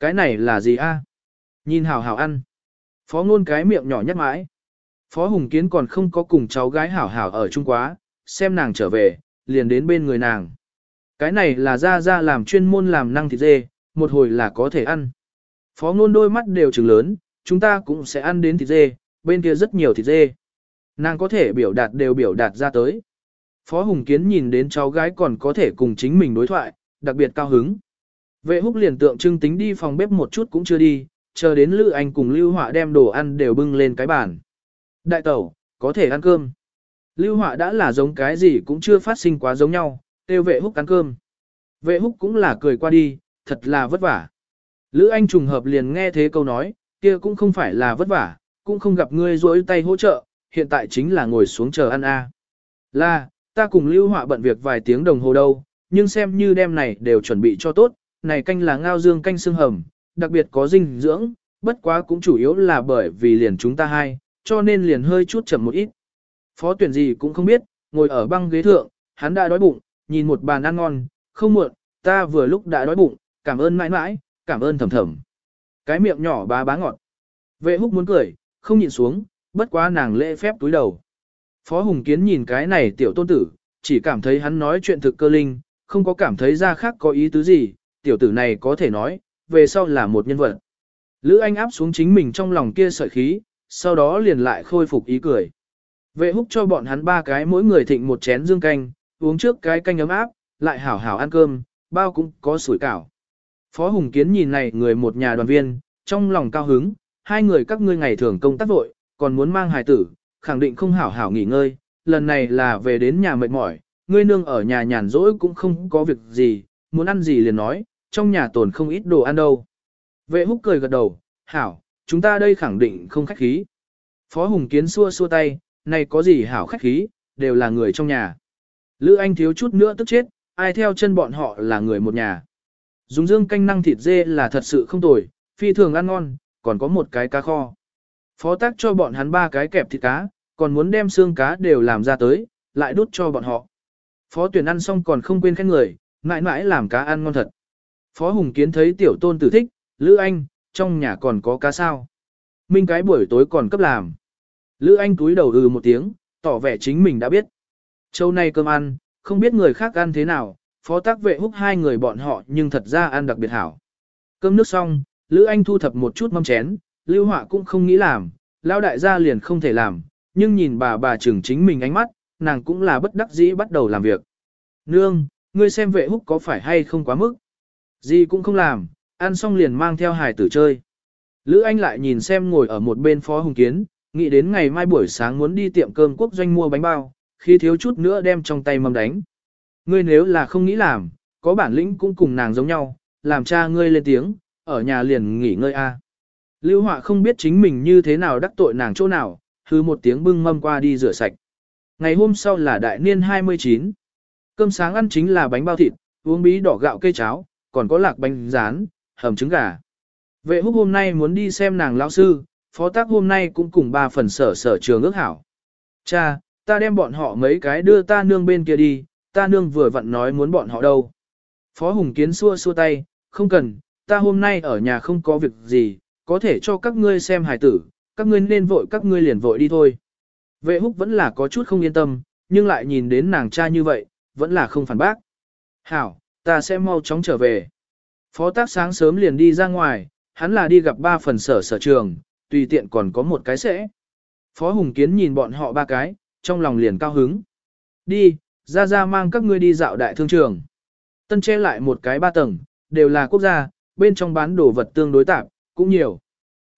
Cái này là gì a? Nhìn hảo hảo ăn. Phó ngôn cái miệng nhỏ nhắc mãi. Phó Hùng Kiến còn không có cùng cháu gái hảo hảo ở chung quá, xem nàng trở về, liền đến bên người nàng. Cái này là ra ra làm chuyên môn làm năng thịt dê, một hồi là có thể ăn. Phó ngôn đôi mắt đều trừng lớn, chúng ta cũng sẽ ăn đến thịt dê, bên kia rất nhiều thịt dê. Nàng có thể biểu đạt đều biểu đạt ra tới. Phó Hùng Kiến nhìn đến cháu gái còn có thể cùng chính mình đối thoại, đặc biệt cao hứng. Vệ húc liền tượng trưng tính đi phòng bếp một chút cũng chưa đi, chờ đến Lữ Anh cùng Lưu Họa đem đồ ăn đều bưng lên cái bàn. Đại tẩu, có thể ăn cơm. Lưu Họa đã là giống cái gì cũng chưa phát sinh quá giống nhau, tiêu vệ húc ăn cơm. Vệ húc cũng là cười qua đi, thật là vất vả. Lữ Anh trùng hợp liền nghe thế câu nói, kia cũng không phải là vất vả, cũng không gặp ngươi rỗi tay hỗ trợ, hiện tại chính là ngồi xuống chờ ăn a. Là, ta cùng Lưu Họa bận việc vài tiếng đồng hồ đâu, nhưng xem như đêm này đều chuẩn bị cho tốt, này canh là ngao dương canh xương hầm, đặc biệt có dinh dưỡng, bất quá cũng chủ yếu là bởi vì liền chúng ta hai, cho nên liền hơi chút chậm một ít. Phó tuyển gì cũng không biết, ngồi ở băng ghế thượng, hắn đã đói bụng, nhìn một bàn ăn ngon, không muộn, ta vừa lúc đã đói bụng, cảm ơn mãi mãi, cảm ơn thầm thầm. Cái miệng nhỏ bá bá ngọt. Vệ húc muốn cười, không nhìn xuống, bất quá nàng lễ phép túi đầu. Phó Hùng Kiến nhìn cái này tiểu tôn tử, chỉ cảm thấy hắn nói chuyện thực cơ linh, không có cảm thấy ra khác có ý tứ gì, tiểu tử này có thể nói, về sau là một nhân vật. Lữ Anh áp xuống chính mình trong lòng kia sợi khí, sau đó liền lại khôi phục ý cười. Vệ húc cho bọn hắn ba cái mỗi người thịnh một chén dương canh, uống trước cái canh ấm áp, lại hảo hảo ăn cơm, bao cũng có sủi cảo. Phó Hùng Kiến nhìn này người một nhà đoàn viên, trong lòng cao hứng, hai người các ngươi ngày thường công tác vội, còn muốn mang hài tử, khẳng định không hảo hảo nghỉ ngơi, lần này là về đến nhà mệt mỏi, ngươi nương ở nhà nhàn rỗi cũng không có việc gì, muốn ăn gì liền nói, trong nhà tồn không ít đồ ăn đâu. Vệ húc cười gật đầu, hảo, chúng ta đây khẳng định không khách khí. Phó Hùng Kiến xua xua tay, này có gì hảo khách khí, đều là người trong nhà. Lữ Anh thiếu chút nữa tức chết, ai theo chân bọn họ là người một nhà. Dùng dương canh năng thịt dê là thật sự không tồi, phi thường ăn ngon, còn có một cái cá kho. Phó tác cho bọn hắn ba cái kẹp thịt cá, còn muốn đem xương cá đều làm ra tới, lại đút cho bọn họ. Phó tuyển ăn xong còn không quên khen người, mãi mãi làm cá ăn ngon thật. Phó Hùng Kiến thấy tiểu tôn tử thích, Lữ Anh, trong nhà còn có cá sao. Minh cái buổi tối còn cấp làm. Lữ Anh túi đầu ừ một tiếng, tỏ vẻ chính mình đã biết. Châu nay cơm ăn, không biết người khác ăn thế nào, phó tác vệ húc hai người bọn họ nhưng thật ra ăn đặc biệt hảo. Cơm nước xong, Lữ Anh thu thập một chút mâm chén, Lưu Họa cũng không nghĩ làm, Lão đại gia liền không thể làm, nhưng nhìn bà bà trưởng chính mình ánh mắt, nàng cũng là bất đắc dĩ bắt đầu làm việc. Nương, ngươi xem vệ húc có phải hay không quá mức? Gì cũng không làm, ăn xong liền mang theo hài tử chơi. Lữ Anh lại nhìn xem ngồi ở một bên phó hùng kiến, nghĩ đến ngày mai buổi sáng muốn đi tiệm cơm quốc doanh mua bánh bao, khi thiếu chút nữa đem trong tay mâm đánh. Ngươi nếu là không nghĩ làm, có bản lĩnh cũng cùng nàng giống nhau, làm cha ngươi lên tiếng, ở nhà liền nghỉ ngơi a. Lưu Họa không biết chính mình như thế nào đắc tội nàng chỗ nào, hư một tiếng bưng mâm qua đi rửa sạch. Ngày hôm sau là đại niên 29. Cơm sáng ăn chính là bánh bao thịt, uống bí đỏ gạo cây cháo, còn có lạc bánh rán, hầm trứng gà. Vệ húc hôm nay muốn đi xem nàng lão sư, phó tác hôm nay cũng cùng ba phần sở sở trường ước hảo. Cha, ta đem bọn họ mấy cái đưa ta nương bên kia đi, ta nương vừa vặn nói muốn bọn họ đâu. Phó Hùng Kiến xua xua tay, không cần, ta hôm nay ở nhà không có việc gì, có thể cho các ngươi xem hài tử, các ngươi nên vội các ngươi liền vội đi thôi. Vệ húc vẫn là có chút không yên tâm, nhưng lại nhìn đến nàng cha như vậy, vẫn là không phản bác. Hảo, ta sẽ mau chóng trở về. Phó tác sáng sớm liền đi ra ngoài, hắn là đi gặp ba phần sở sở trường, tùy tiện còn có một cái sẽ. Phó Hùng Kiến nhìn bọn họ ba cái, trong lòng liền cao hứng. Đi, ra ra mang các ngươi đi dạo đại thương trường. Tân che lại một cái ba tầng, đều là quốc gia, bên trong bán đồ vật tương đối tạp, cũng nhiều.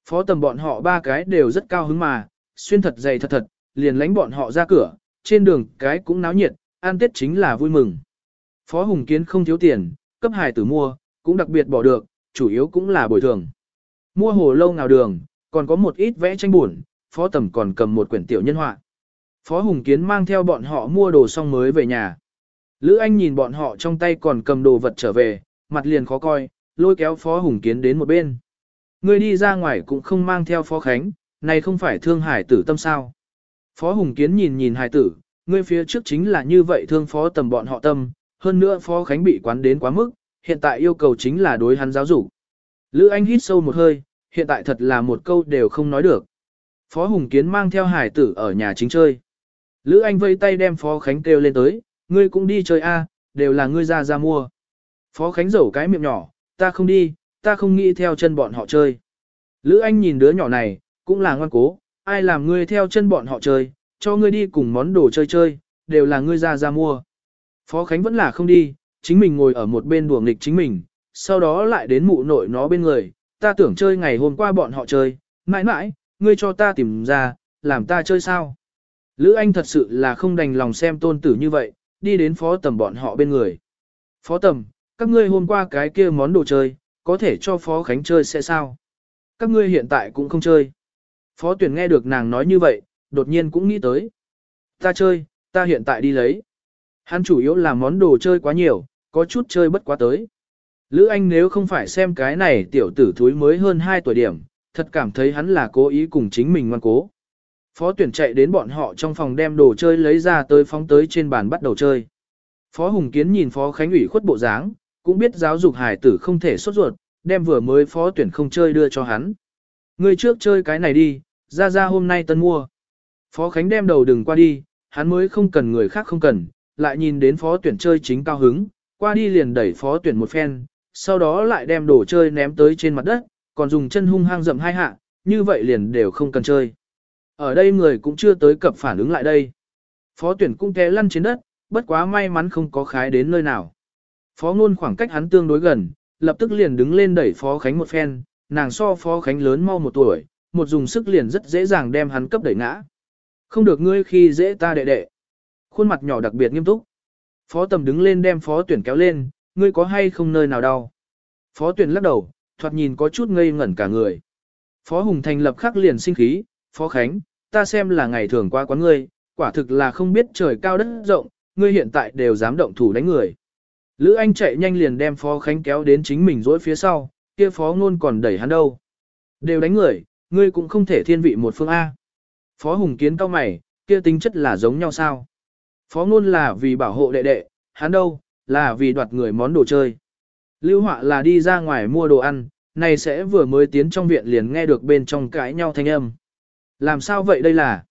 Phó tầm bọn họ ba cái đều rất cao hứng mà, xuyên thật dày thật thật, liền lánh bọn họ ra cửa, trên đường cái cũng náo nhiệt, an tết chính là vui mừng. Phó Hùng Kiến không thiếu tiền, cấp hài tử mua, cũng đặc biệt bỏ được, chủ yếu cũng là bồi thường. Mua hồ lâu nào đường, còn có một ít vẽ tranh buồn, phó tầm còn cầm một quyển tiểu nhân họa. Phó Hùng Kiến mang theo bọn họ mua đồ xong mới về nhà. Lữ Anh nhìn bọn họ trong tay còn cầm đồ vật trở về, mặt liền khó coi, lôi kéo Phó Hùng Kiến đến một bên. Người đi ra ngoài cũng không mang theo Phó Khánh, này không phải thương hải tử tâm sao. Phó Hùng Kiến nhìn nhìn hải tử, người phía trước chính là như vậy thương Phó tầm bọn họ tâm, hơn nữa Phó Khánh bị quán đến quá mức, hiện tại yêu cầu chính là đối hắn giáo dục. Lữ Anh hít sâu một hơi, hiện tại thật là một câu đều không nói được. Phó Hùng Kiến mang theo hải tử ở nhà chính chơi. Lữ Anh vây tay đem Phó Khánh kêu lên tới, ngươi cũng đi chơi a, đều là ngươi ra ra mua. Phó Khánh rầu cái miệng nhỏ, ta không đi, ta không nghĩ theo chân bọn họ chơi. Lữ Anh nhìn đứa nhỏ này, cũng là ngoan cố, ai làm ngươi theo chân bọn họ chơi, cho ngươi đi cùng món đồ chơi chơi, đều là ngươi ra ra mua. Phó Khánh vẫn là không đi, chính mình ngồi ở một bên đùa nghịch chính mình, sau đó lại đến mụ nội nó bên người, ta tưởng chơi ngày hôm qua bọn họ chơi, mãi mãi, ngươi cho ta tìm ra, làm ta chơi sao. Lữ Anh thật sự là không đành lòng xem tôn tử như vậy, đi đến phó tầm bọn họ bên người. Phó tầm, các ngươi hôm qua cái kia món đồ chơi, có thể cho phó khánh chơi sẽ sao? Các ngươi hiện tại cũng không chơi. Phó tuyển nghe được nàng nói như vậy, đột nhiên cũng nghĩ tới. Ta chơi, ta hiện tại đi lấy. Hắn chủ yếu là món đồ chơi quá nhiều, có chút chơi bất quá tới. Lữ Anh nếu không phải xem cái này tiểu tử thúi mới hơn 2 tuổi điểm, thật cảm thấy hắn là cố ý cùng chính mình ngoan cố. Phó tuyển chạy đến bọn họ trong phòng đem đồ chơi lấy ra tới phóng tới trên bàn bắt đầu chơi. Phó Hùng Kiến nhìn Phó Khánh ủy khuất bộ dáng, cũng biết giáo dục hải tử không thể sốt ruột, đem vừa mới phó tuyển không chơi đưa cho hắn. Người trước chơi cái này đi, ra ra hôm nay tân mua. Phó Khánh đem đầu đừng qua đi, hắn mới không cần người khác không cần, lại nhìn đến phó tuyển chơi chính cao hứng, qua đi liền đẩy phó tuyển một phen, sau đó lại đem đồ chơi ném tới trên mặt đất, còn dùng chân hung hăng dậm hai hạ, như vậy liền đều không cần chơi. Ở đây người cũng chưa tới cập phản ứng lại đây. Phó tuyển cũng té lăn trên đất, bất quá may mắn không có khái đến nơi nào. Phó ngôn khoảng cách hắn tương đối gần, lập tức liền đứng lên đẩy Phó Khánh một phen, nàng so Phó Khánh lớn mau một tuổi, một dùng sức liền rất dễ dàng đem hắn cấp đẩy ngã. Không được ngươi khi dễ ta đệ đệ. Khuôn mặt nhỏ đặc biệt nghiêm túc. Phó tầm đứng lên đem Phó tuyển kéo lên, ngươi có hay không nơi nào đau. Phó tuyển lắc đầu, thoạt nhìn có chút ngây ngẩn cả người. Phó Hùng Thành lập khắc liền sinh khí, Phó Khánh, ta xem là ngày thường qua quán ngươi, quả thực là không biết trời cao đất rộng, ngươi hiện tại đều dám động thủ đánh người. Lữ Anh chạy nhanh liền đem Phó Khánh kéo đến chính mình dỗi phía sau, kia Phó Ngôn còn đẩy hắn đâu. Đều đánh người, ngươi cũng không thể thiên vị một phương A. Phó Hùng Kiến cao mày, kia tính chất là giống nhau sao? Phó Ngôn là vì bảo hộ đệ đệ, hắn đâu, là vì đoạt người món đồ chơi. Lưu Họa là đi ra ngoài mua đồ ăn, này sẽ vừa mới tiến trong viện liền nghe được bên trong cãi nhau thanh âm. Làm sao vậy đây là?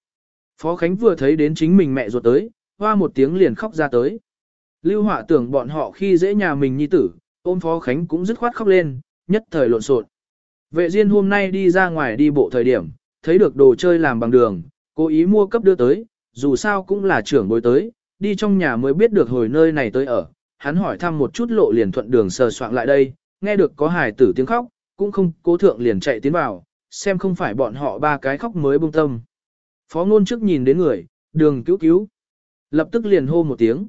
Phó Khánh vừa thấy đến chính mình mẹ ruột tới, hoa một tiếng liền khóc ra tới. Lưu Họa tưởng bọn họ khi dễ nhà mình nhi tử, ôm Phó Khánh cũng dứt khoát khóc lên, nhất thời lộn xộn. Vệ Diên hôm nay đi ra ngoài đi bộ thời điểm, thấy được đồ chơi làm bằng đường, cố ý mua cấp đưa tới, dù sao cũng là trưởng bối tới, đi trong nhà mới biết được hồi nơi này tới ở. Hắn hỏi thăm một chút lộ liền thuận đường sờ soạn lại đây, nghe được có hài tử tiếng khóc, cũng không cố thượng liền chạy tiến vào, xem không phải bọn họ ba cái khóc mới bông tâm. Phó ngôn trước nhìn đến người, đường cứu cứu. Lập tức liền hô một tiếng.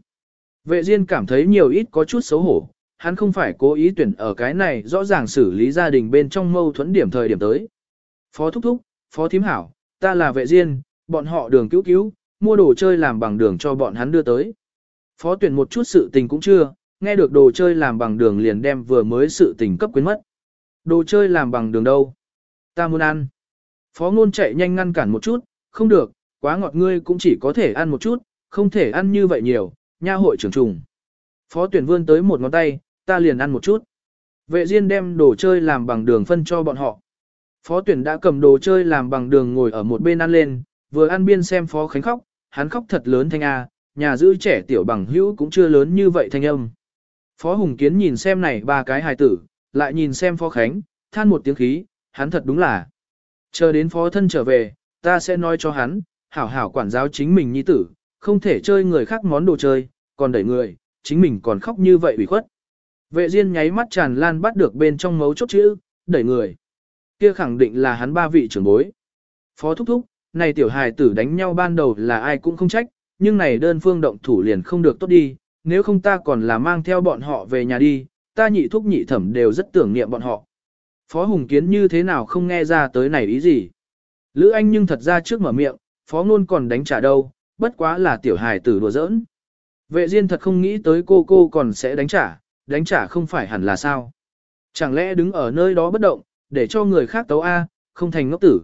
Vệ Diên cảm thấy nhiều ít có chút xấu hổ, hắn không phải cố ý tuyển ở cái này rõ ràng xử lý gia đình bên trong mâu thuẫn điểm thời điểm tới. Phó Thúc Thúc, Phó Thím Hảo, ta là vệ Diên, bọn họ đường cứu cứu, mua đồ chơi làm bằng đường cho bọn hắn đưa tới. Phó tuyển một chút sự tình cũng chưa, nghe được đồ chơi làm bằng đường liền đem vừa mới sự tình cấp quyến mất. Đồ chơi làm bằng đường đâu? Ta muốn ăn. Phó ngôn chạy nhanh ngăn cản một chút, không được, quá ngọt ngươi cũng chỉ có thể ăn một chút, không thể ăn như vậy nhiều, nha hội trưởng trùng. Phó tuyển vươn tới một ngón tay, ta liền ăn một chút. Vệ Diên đem đồ chơi làm bằng đường phân cho bọn họ. Phó tuyển đã cầm đồ chơi làm bằng đường ngồi ở một bên ăn lên, vừa ăn biên xem Phó Khánh khóc, hắn khóc thật lớn thanh A, nhà giữ trẻ tiểu bằng hữu cũng chưa lớn như vậy thanh âm. Phó Hùng Kiến nhìn xem này ba cái hài tử, lại nhìn xem Phó Khánh, than một tiếng khí, hắn thật đúng là. Chờ đến Phó thân trở về, ta sẽ nói cho hắn, hảo hảo quản giáo chính mình nhi tử, không thể chơi người khác món đồ chơi, còn đẩy người, chính mình còn khóc như vậy ủy khuất. Vệ Diên nháy mắt tràn lan bắt được bên trong mấu chốt chữ, đẩy người. Kia khẳng định là hắn ba vị trưởng bối. Phó thúc thúc, này tiểu hài tử đánh nhau ban đầu là ai cũng không trách, nhưng này đơn phương động thủ liền không được tốt đi, nếu không ta còn là mang theo bọn họ về nhà đi, ta nhị thúc nhị thẩm đều rất tưởng niệm bọn họ. Phó Hùng Kiến như thế nào không nghe ra tới này ý gì. Lữ Anh nhưng thật ra trước mở miệng, Phó Ngôn còn đánh trả đâu, bất quá là tiểu hài tử đùa giỡn. Vệ Diên thật không nghĩ tới cô cô còn sẽ đánh trả, đánh trả không phải hẳn là sao. Chẳng lẽ đứng ở nơi đó bất động, để cho người khác tấu A, không thành ngốc tử.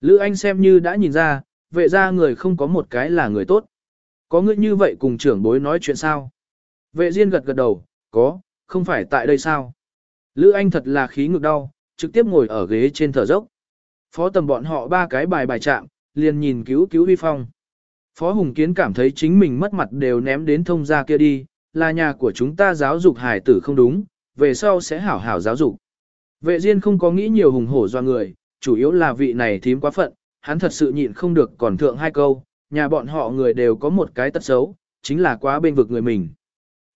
Lữ Anh xem như đã nhìn ra, vệ ra người không có một cái là người tốt. Có người như vậy cùng trưởng bối nói chuyện sao? Vệ Diên gật gật đầu, có, không phải tại đây sao? Lữ Anh thật là khí ngực đau, trực tiếp ngồi ở ghế trên thở dốc. Phó tầm bọn họ ba cái bài bài chạm, liền nhìn cứu cứu vi phong. Phó Hùng Kiến cảm thấy chính mình mất mặt đều ném đến thông gia kia đi, là nhà của chúng ta giáo dục hài tử không đúng, về sau sẽ hảo hảo giáo dục. Vệ Diên không có nghĩ nhiều hùng hổ do người, chủ yếu là vị này thím quá phận, hắn thật sự nhịn không được còn thượng hai câu, nhà bọn họ người đều có một cái tật xấu, chính là quá bên vực người mình.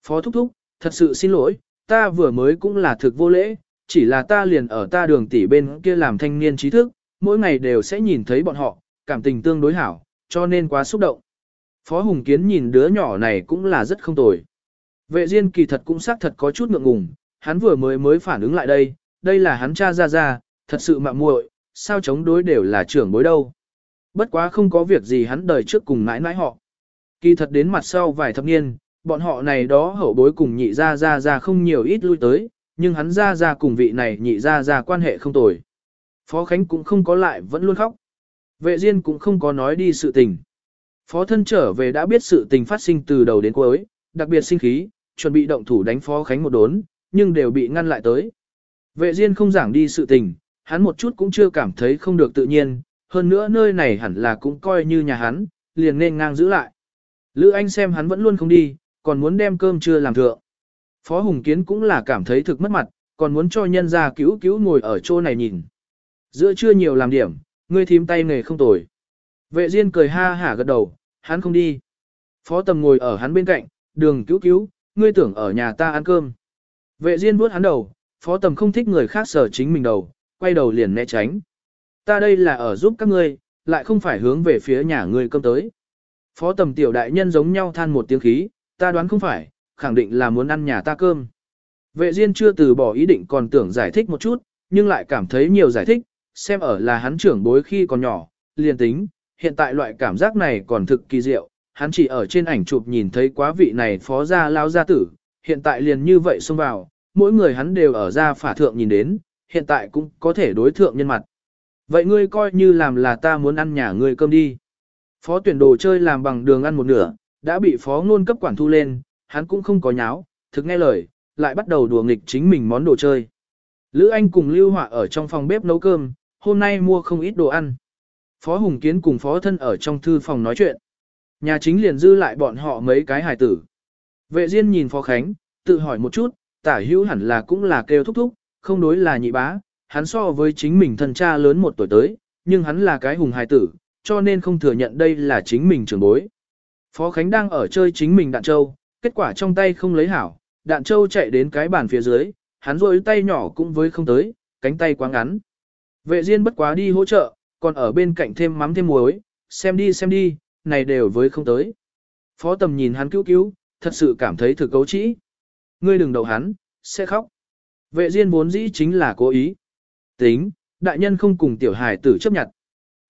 Phó Thúc Thúc, thật sự xin lỗi, ta vừa mới cũng là thực vô lễ, chỉ là ta liền ở ta đường tỷ bên kia làm thanh niên trí thức, mỗi ngày đều sẽ nhìn thấy bọn họ, cảm tình tương đối hảo, cho nên quá xúc động. Phó Hùng Kiến nhìn đứa nhỏ này cũng là rất không tồi. Vệ Diên kỳ thật cũng xác thật có chút ngượng ngùng, hắn vừa mới mới phản ứng lại đây, đây là hắn cha ra ra, thật sự mạ muội, sao chống đối đều là trưởng bối đâu. Bất quá không có việc gì hắn đời trước cùng mãi mãi họ. Kỳ thật đến mặt sau vài thập niên, bọn họ này đó hậu bối cùng nhị ra ra ra không nhiều ít lui tới, nhưng hắn ra ra cùng vị này nhị ra ra quan hệ không tồi. Phó Khánh cũng không có lại vẫn luôn khóc. Vệ Diên cũng không có nói đi sự tình. Phó thân trở về đã biết sự tình phát sinh từ đầu đến cuối, đặc biệt sinh khí, chuẩn bị động thủ đánh Phó Khánh một đốn, nhưng đều bị ngăn lại tới. Vệ Diên không giảng đi sự tình, hắn một chút cũng chưa cảm thấy không được tự nhiên, hơn nữa nơi này hẳn là cũng coi như nhà hắn, liền nên ngang giữ lại. Lữ Anh xem hắn vẫn luôn không đi, còn muốn đem cơm trưa làm thượng. Phó Hùng Kiến cũng là cảm thấy thực mất mặt, còn muốn cho nhân gia cứu cứu ngồi ở chỗ này nhìn. Giữa trưa nhiều làm điểm, ngươi thím tay nghề không tồi. Vệ Diên cười ha hả gật đầu, hắn không đi. Phó Tầm ngồi ở hắn bên cạnh, đường cứu cứu, ngươi tưởng ở nhà ta ăn cơm. Vệ Diên vuốt hắn đầu, Phó Tầm không thích người khác sở chính mình đầu, quay đầu liền né tránh. Ta đây là ở giúp các ngươi, lại không phải hướng về phía nhà ngươi cơm tới. Phó Tầm tiểu đại nhân giống nhau than một tiếng khí, ta đoán không phải, khẳng định là muốn ăn nhà ta cơm. Vệ Diên chưa từ bỏ ý định còn tưởng giải thích một chút, nhưng lại cảm thấy nhiều giải thích, xem ở là hắn trưởng bối khi còn nhỏ, liền tính, hiện tại loại cảm giác này còn thực kỳ diệu, hắn chỉ ở trên ảnh chụp nhìn thấy quá vị này phó gia lao gia tử, hiện tại liền như vậy xông vào, mỗi người hắn đều ở ra phả thượng nhìn đến, hiện tại cũng có thể đối thượng nhân mặt. Vậy ngươi coi như làm là ta muốn ăn nhà ngươi cơm đi. Phó tuyển đồ chơi làm bằng đường ăn một nửa, đã bị phó ngôn cấp quản thu lên, hắn cũng không có nháo, thực nghe lời, lại bắt đầu đùa nghịch chính mình món đồ chơi. Lữ Anh cùng Lưu Họa ở trong phòng bếp nấu cơm, hôm nay mua không ít đồ ăn. Phó Hùng Kiến cùng Phó Thân ở trong thư phòng nói chuyện. Nhà chính liền dư lại bọn họ mấy cái hài tử. Vệ Diên nhìn Phó Khánh, tự hỏi một chút, tả hữu hẳn là cũng là kêu thúc thúc, không đối là nhị bá, hắn so với chính mình thân cha lớn một tuổi tới, nhưng hắn là cái hùng hài tử, cho nên không thừa nhận đây là chính mình trưởng bối. Phó Khánh đang ở chơi chính mình đạn châu, kết quả trong tay không lấy hảo, đạn châu chạy đến cái bàn phía dưới, hắn rôi tay nhỏ cũng với không tới, cánh tay quá ngắn. Vệ Diên bất quá đi hỗ trợ, còn ở bên cạnh thêm mắm thêm muối, xem đi xem đi, này đều với không tới. Phó tầm nhìn hắn cứu cứu, thật sự cảm thấy thực cấu trĩ. Ngươi đừng đậu hắn, sẽ khóc. Vệ Diên vốn dĩ chính là cố ý. Tính, đại nhân không cùng tiểu hài tử chấp nhận.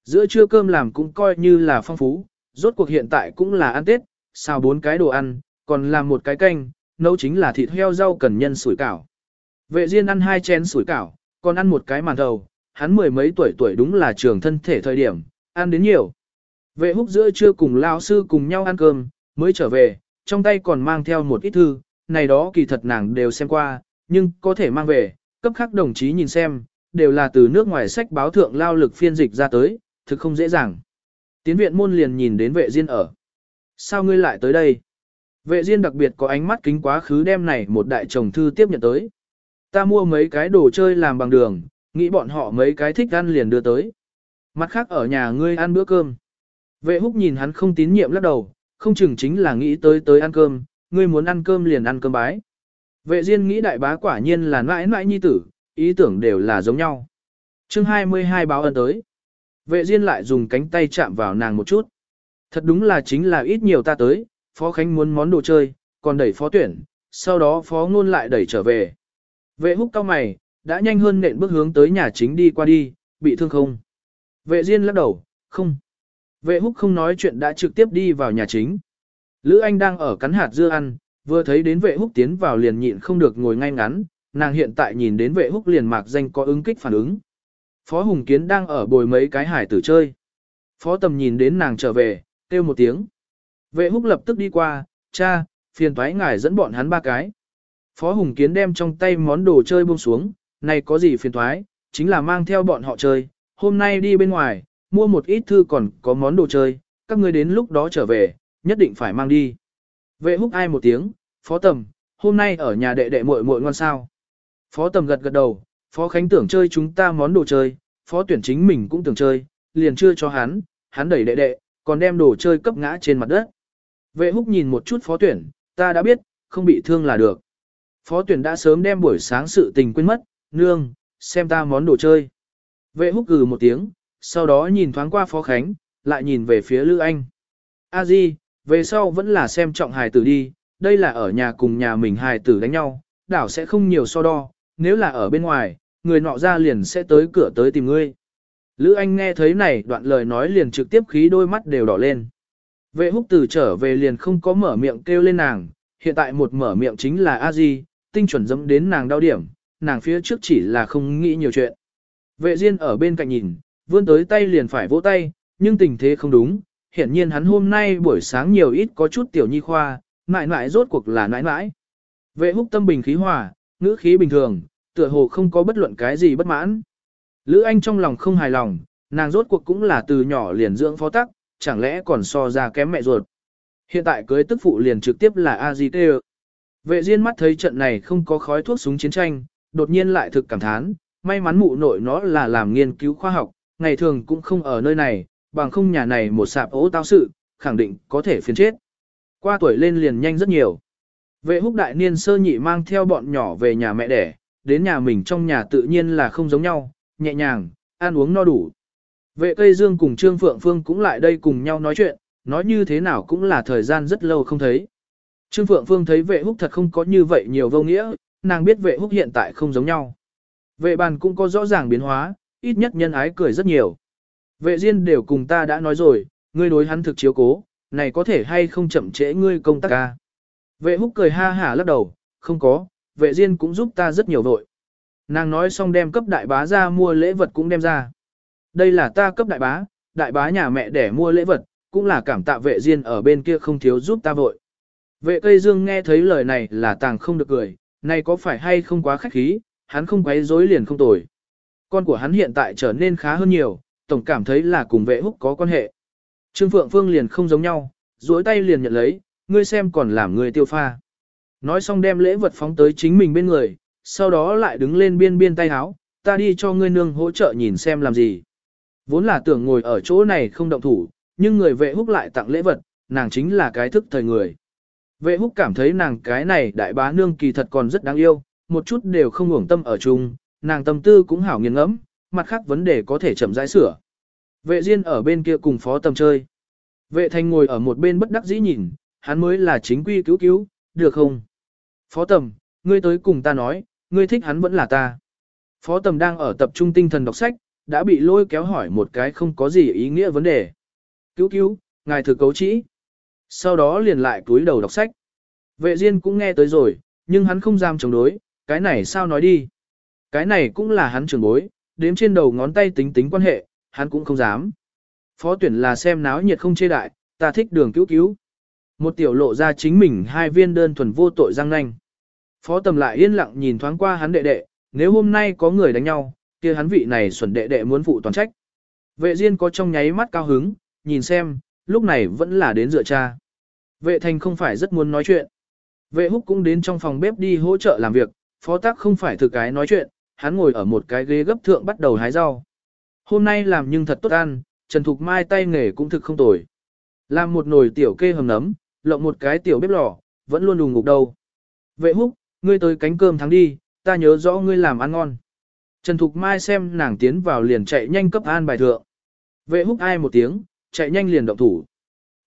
Giữa trưa cơm làm cũng coi như là phong phú, rốt cuộc hiện tại cũng là ăn Tết, xào bốn cái đồ ăn, còn làm một cái canh, nấu chính là thịt heo rau cần nhân sủi cảo. Vệ Diên ăn hai chén sủi cảo, còn ăn một cái màn thầu, hắn mười mấy tuổi tuổi đúng là trường thân thể thời điểm, ăn đến nhiều. Vệ húc giữa trưa cùng lao sư cùng nhau ăn cơm, mới trở về, trong tay còn mang theo một ít thư, này đó kỳ thật nàng đều xem qua, nhưng có thể mang về, cấp khác đồng chí nhìn xem, đều là từ nước ngoài sách báo thượng lao lực phiên dịch ra tới, thực không dễ dàng. Tiến viện môn liền nhìn đến vệ diên ở. Sao ngươi lại tới đây? Vệ diên đặc biệt có ánh mắt kính quá khứ đem này một đại chồng thư tiếp nhận tới. Ta mua mấy cái đồ chơi làm bằng đường, nghĩ bọn họ mấy cái thích ăn liền đưa tới. Mặt khác ở nhà ngươi ăn bữa cơm. Vệ húc nhìn hắn không tín nhiệm lắc đầu, không chừng chính là nghĩ tới tới ăn cơm, ngươi muốn ăn cơm liền ăn cơm bái. Vệ Diên nghĩ đại bá quả nhiên là mãi mãi nhi tử, ý tưởng đều là giống nhau. chương 22 báo ân tới. Vệ Diên lại dùng cánh tay chạm vào nàng một chút. Thật đúng là chính là ít nhiều ta tới, Phó Khánh muốn món đồ chơi, còn đẩy Phó Tuyển, sau đó Phó Ngôn lại đẩy trở về. Vệ húc cao mày, đã nhanh hơn nện bước hướng tới nhà chính đi qua đi, bị thương không? Vệ Diên lắc đầu, không. Vệ húc không nói chuyện đã trực tiếp đi vào nhà chính. Lữ Anh đang ở cắn hạt dưa ăn, vừa thấy đến vệ húc tiến vào liền nhịn không được ngồi ngay ngắn, nàng hiện tại nhìn đến vệ húc liền mạc danh có ứng kích phản ứng. Phó Hùng Kiến đang ở bồi mấy cái hải tử chơi. Phó Tầm nhìn đến nàng trở về, kêu một tiếng. Vệ húc lập tức đi qua, cha, phiền thoái ngài dẫn bọn hắn ba cái. Phó Hùng Kiến đem trong tay món đồ chơi buông xuống, này có gì phiền thoái, chính là mang theo bọn họ chơi, hôm nay đi bên ngoài, mua một ít thư còn có món đồ chơi, các ngươi đến lúc đó trở về, nhất định phải mang đi. Vệ húc ai một tiếng, phó tầm, hôm nay ở nhà đệ đệ muội muội ngon sao. Phó tầm gật gật đầu, phó khánh tưởng chơi chúng ta món đồ chơi, phó tuyển chính mình cũng tưởng chơi, liền chưa cho hắn, hắn đẩy đệ đệ, còn đem đồ chơi cấp ngã trên mặt đất. Vệ húc nhìn một chút phó tuyển, ta đã biết, không bị thương là được. Phó tuyển đã sớm đem buổi sáng sự tình quên mất, nương, xem ta món đồ chơi. Vệ húc gừ một tiếng, sau đó nhìn thoáng qua phó khánh, lại nhìn về phía Lữ Anh. A Di, về sau vẫn là xem trọng hài tử đi, đây là ở nhà cùng nhà mình hài tử đánh nhau, đảo sẽ không nhiều so đo, nếu là ở bên ngoài, người nọ ra liền sẽ tới cửa tới tìm ngươi. Lữ Anh nghe thấy này đoạn lời nói liền trực tiếp khí đôi mắt đều đỏ lên. Vệ húc từ trở về liền không có mở miệng kêu lên nàng, hiện tại một mở miệng chính là a di, tinh chuẩn dẫm đến nàng đau điểm, nàng phía trước chỉ là không nghĩ nhiều chuyện. Vệ Diên ở bên cạnh nhìn, vươn tới tay liền phải vỗ tay, nhưng tình thế không đúng, hiển nhiên hắn hôm nay buổi sáng nhiều ít có chút tiểu nhi khoa, nại nại rốt cuộc là nãi nãi. Vệ húc tâm bình khí hòa, ngữ khí bình thường, tựa hồ không có bất luận cái gì bất mãn. Lữ Anh trong lòng không hài lòng, nàng rốt cuộc cũng là từ nhỏ liền dưỡng phó tắc, chẳng lẽ còn so ra kém mẹ ruột. Hiện tại cưới tức phụ liền trực tiếp là a di tê Vệ Diên mắt thấy trận này không có khói thuốc súng chiến tranh, đột nhiên lại thực cảm thán, may mắn mụ nội nó là làm nghiên cứu khoa học, ngày thường cũng không ở nơi này, bằng không nhà này một sạp ố tao sự, khẳng định có thể phiền chết. Qua tuổi lên liền nhanh rất nhiều. Vệ húc đại niên sơ nhị mang theo bọn nhỏ về nhà mẹ đẻ, đến nhà mình trong nhà tự nhiên là không giống nhau, nhẹ nhàng, ăn uống no đủ. Vệ Tây Dương cùng Trương Phượng Phương cũng lại đây cùng nhau nói chuyện, nói như thế nào cũng là thời gian rất lâu không thấy. Trương Phượng Phương thấy vệ húc thật không có như vậy nhiều vô nghĩa, nàng biết vệ húc hiện tại không giống nhau. Vệ bàn cũng có rõ ràng biến hóa, ít nhất nhân ái cười rất nhiều. Vệ Diên đều cùng ta đã nói rồi, ngươi đối hắn thực chiếu cố, này có thể hay không chậm trễ ngươi công tác ca. Vệ húc cười ha hả lắc đầu, không có, vệ Diên cũng giúp ta rất nhiều vội. Nàng nói xong đem cấp đại bá ra mua lễ vật cũng đem ra. Đây là ta cấp đại bá, đại bá nhà mẹ để mua lễ vật, cũng là cảm tạ vệ Diên ở bên kia không thiếu giúp ta vội. Vệ cây dương nghe thấy lời này là tàng không được cười, này có phải hay không quá khách khí, hắn không quấy rối liền không tồi. Con của hắn hiện tại trở nên khá hơn nhiều, tổng cảm thấy là cùng vệ húc có quan hệ. Trương Phượng Phương liền không giống nhau, duỗi tay liền nhận lấy, ngươi xem còn làm người tiêu pha. Nói xong đem lễ vật phóng tới chính mình bên người, sau đó lại đứng lên biên biên tay háo, ta đi cho ngươi nương hỗ trợ nhìn xem làm gì. Vốn là tưởng ngồi ở chỗ này không động thủ, nhưng người vệ húc lại tặng lễ vật, nàng chính là cái thức thời người. Vệ húc cảm thấy nàng cái này đại bá nương kỳ thật còn rất đáng yêu, một chút đều không ngủng tâm ở chung, nàng tâm tư cũng hảo nghiền ngẫm, mặt khác vấn đề có thể chậm rãi sửa. Vệ Diên ở bên kia cùng phó tầm chơi. Vệ thành ngồi ở một bên bất đắc dĩ nhìn, hắn mới là chính quy cứu cứu, được không? Phó tầm, ngươi tới cùng ta nói, ngươi thích hắn vẫn là ta. Phó tầm đang ở tập trung tinh thần đọc sách, đã bị lôi kéo hỏi một cái không có gì ý nghĩa vấn đề. Cứu cứu, ngài thử cấu trĩ. Sau đó liền lại cúi đầu đọc sách. Vệ Diên cũng nghe tới rồi, nhưng hắn không dám chống đối, cái này sao nói đi. Cái này cũng là hắn trưởng bối, đếm trên đầu ngón tay tính tính quan hệ, hắn cũng không dám. Phó tuyển là xem náo nhiệt không chê đại, ta thích đường cứu cứu. Một tiểu lộ ra chính mình hai viên đơn thuần vô tội răng nanh. Phó tầm lại yên lặng nhìn thoáng qua hắn đệ đệ, nếu hôm nay có người đánh nhau, kia hắn vị này xuẩn đệ đệ muốn phụ toàn trách. Vệ Diên có trong nháy mắt cao hứng, nhìn xem, lúc này vẫn là đến dựa cha. Vệ thành không phải rất muốn nói chuyện. Vệ húc cũng đến trong phòng bếp đi hỗ trợ làm việc, phó tác không phải thực cái nói chuyện, hắn ngồi ở một cái ghế gấp thượng bắt đầu hái rau. Hôm nay làm nhưng thật tốt ăn, Trần Thục Mai tay nghề cũng thực không tồi. Làm một nồi tiểu kê hầm nấm, lộng một cái tiểu bếp lò, vẫn luôn đùng ngục đầu. Vệ húc, ngươi tới cánh cơm thắng đi, ta nhớ rõ ngươi làm ăn ngon. Trần Thục Mai xem nàng tiến vào liền chạy nhanh cấp an bài thượng. Vệ húc ai một tiếng, chạy nhanh liền động thủ.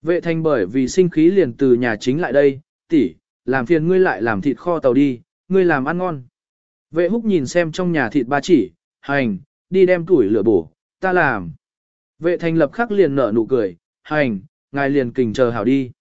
Vệ thành bởi vì sinh khí liền từ nhà chính lại đây, tỷ, làm phiền ngươi lại làm thịt kho tàu đi, ngươi làm ăn ngon. Vệ húc nhìn xem trong nhà thịt ba chỉ, hành, đi đem tuổi lửa bổ, ta làm. Vệ thành lập khắc liền nở nụ cười, hành, ngài liền kình chờ hảo đi.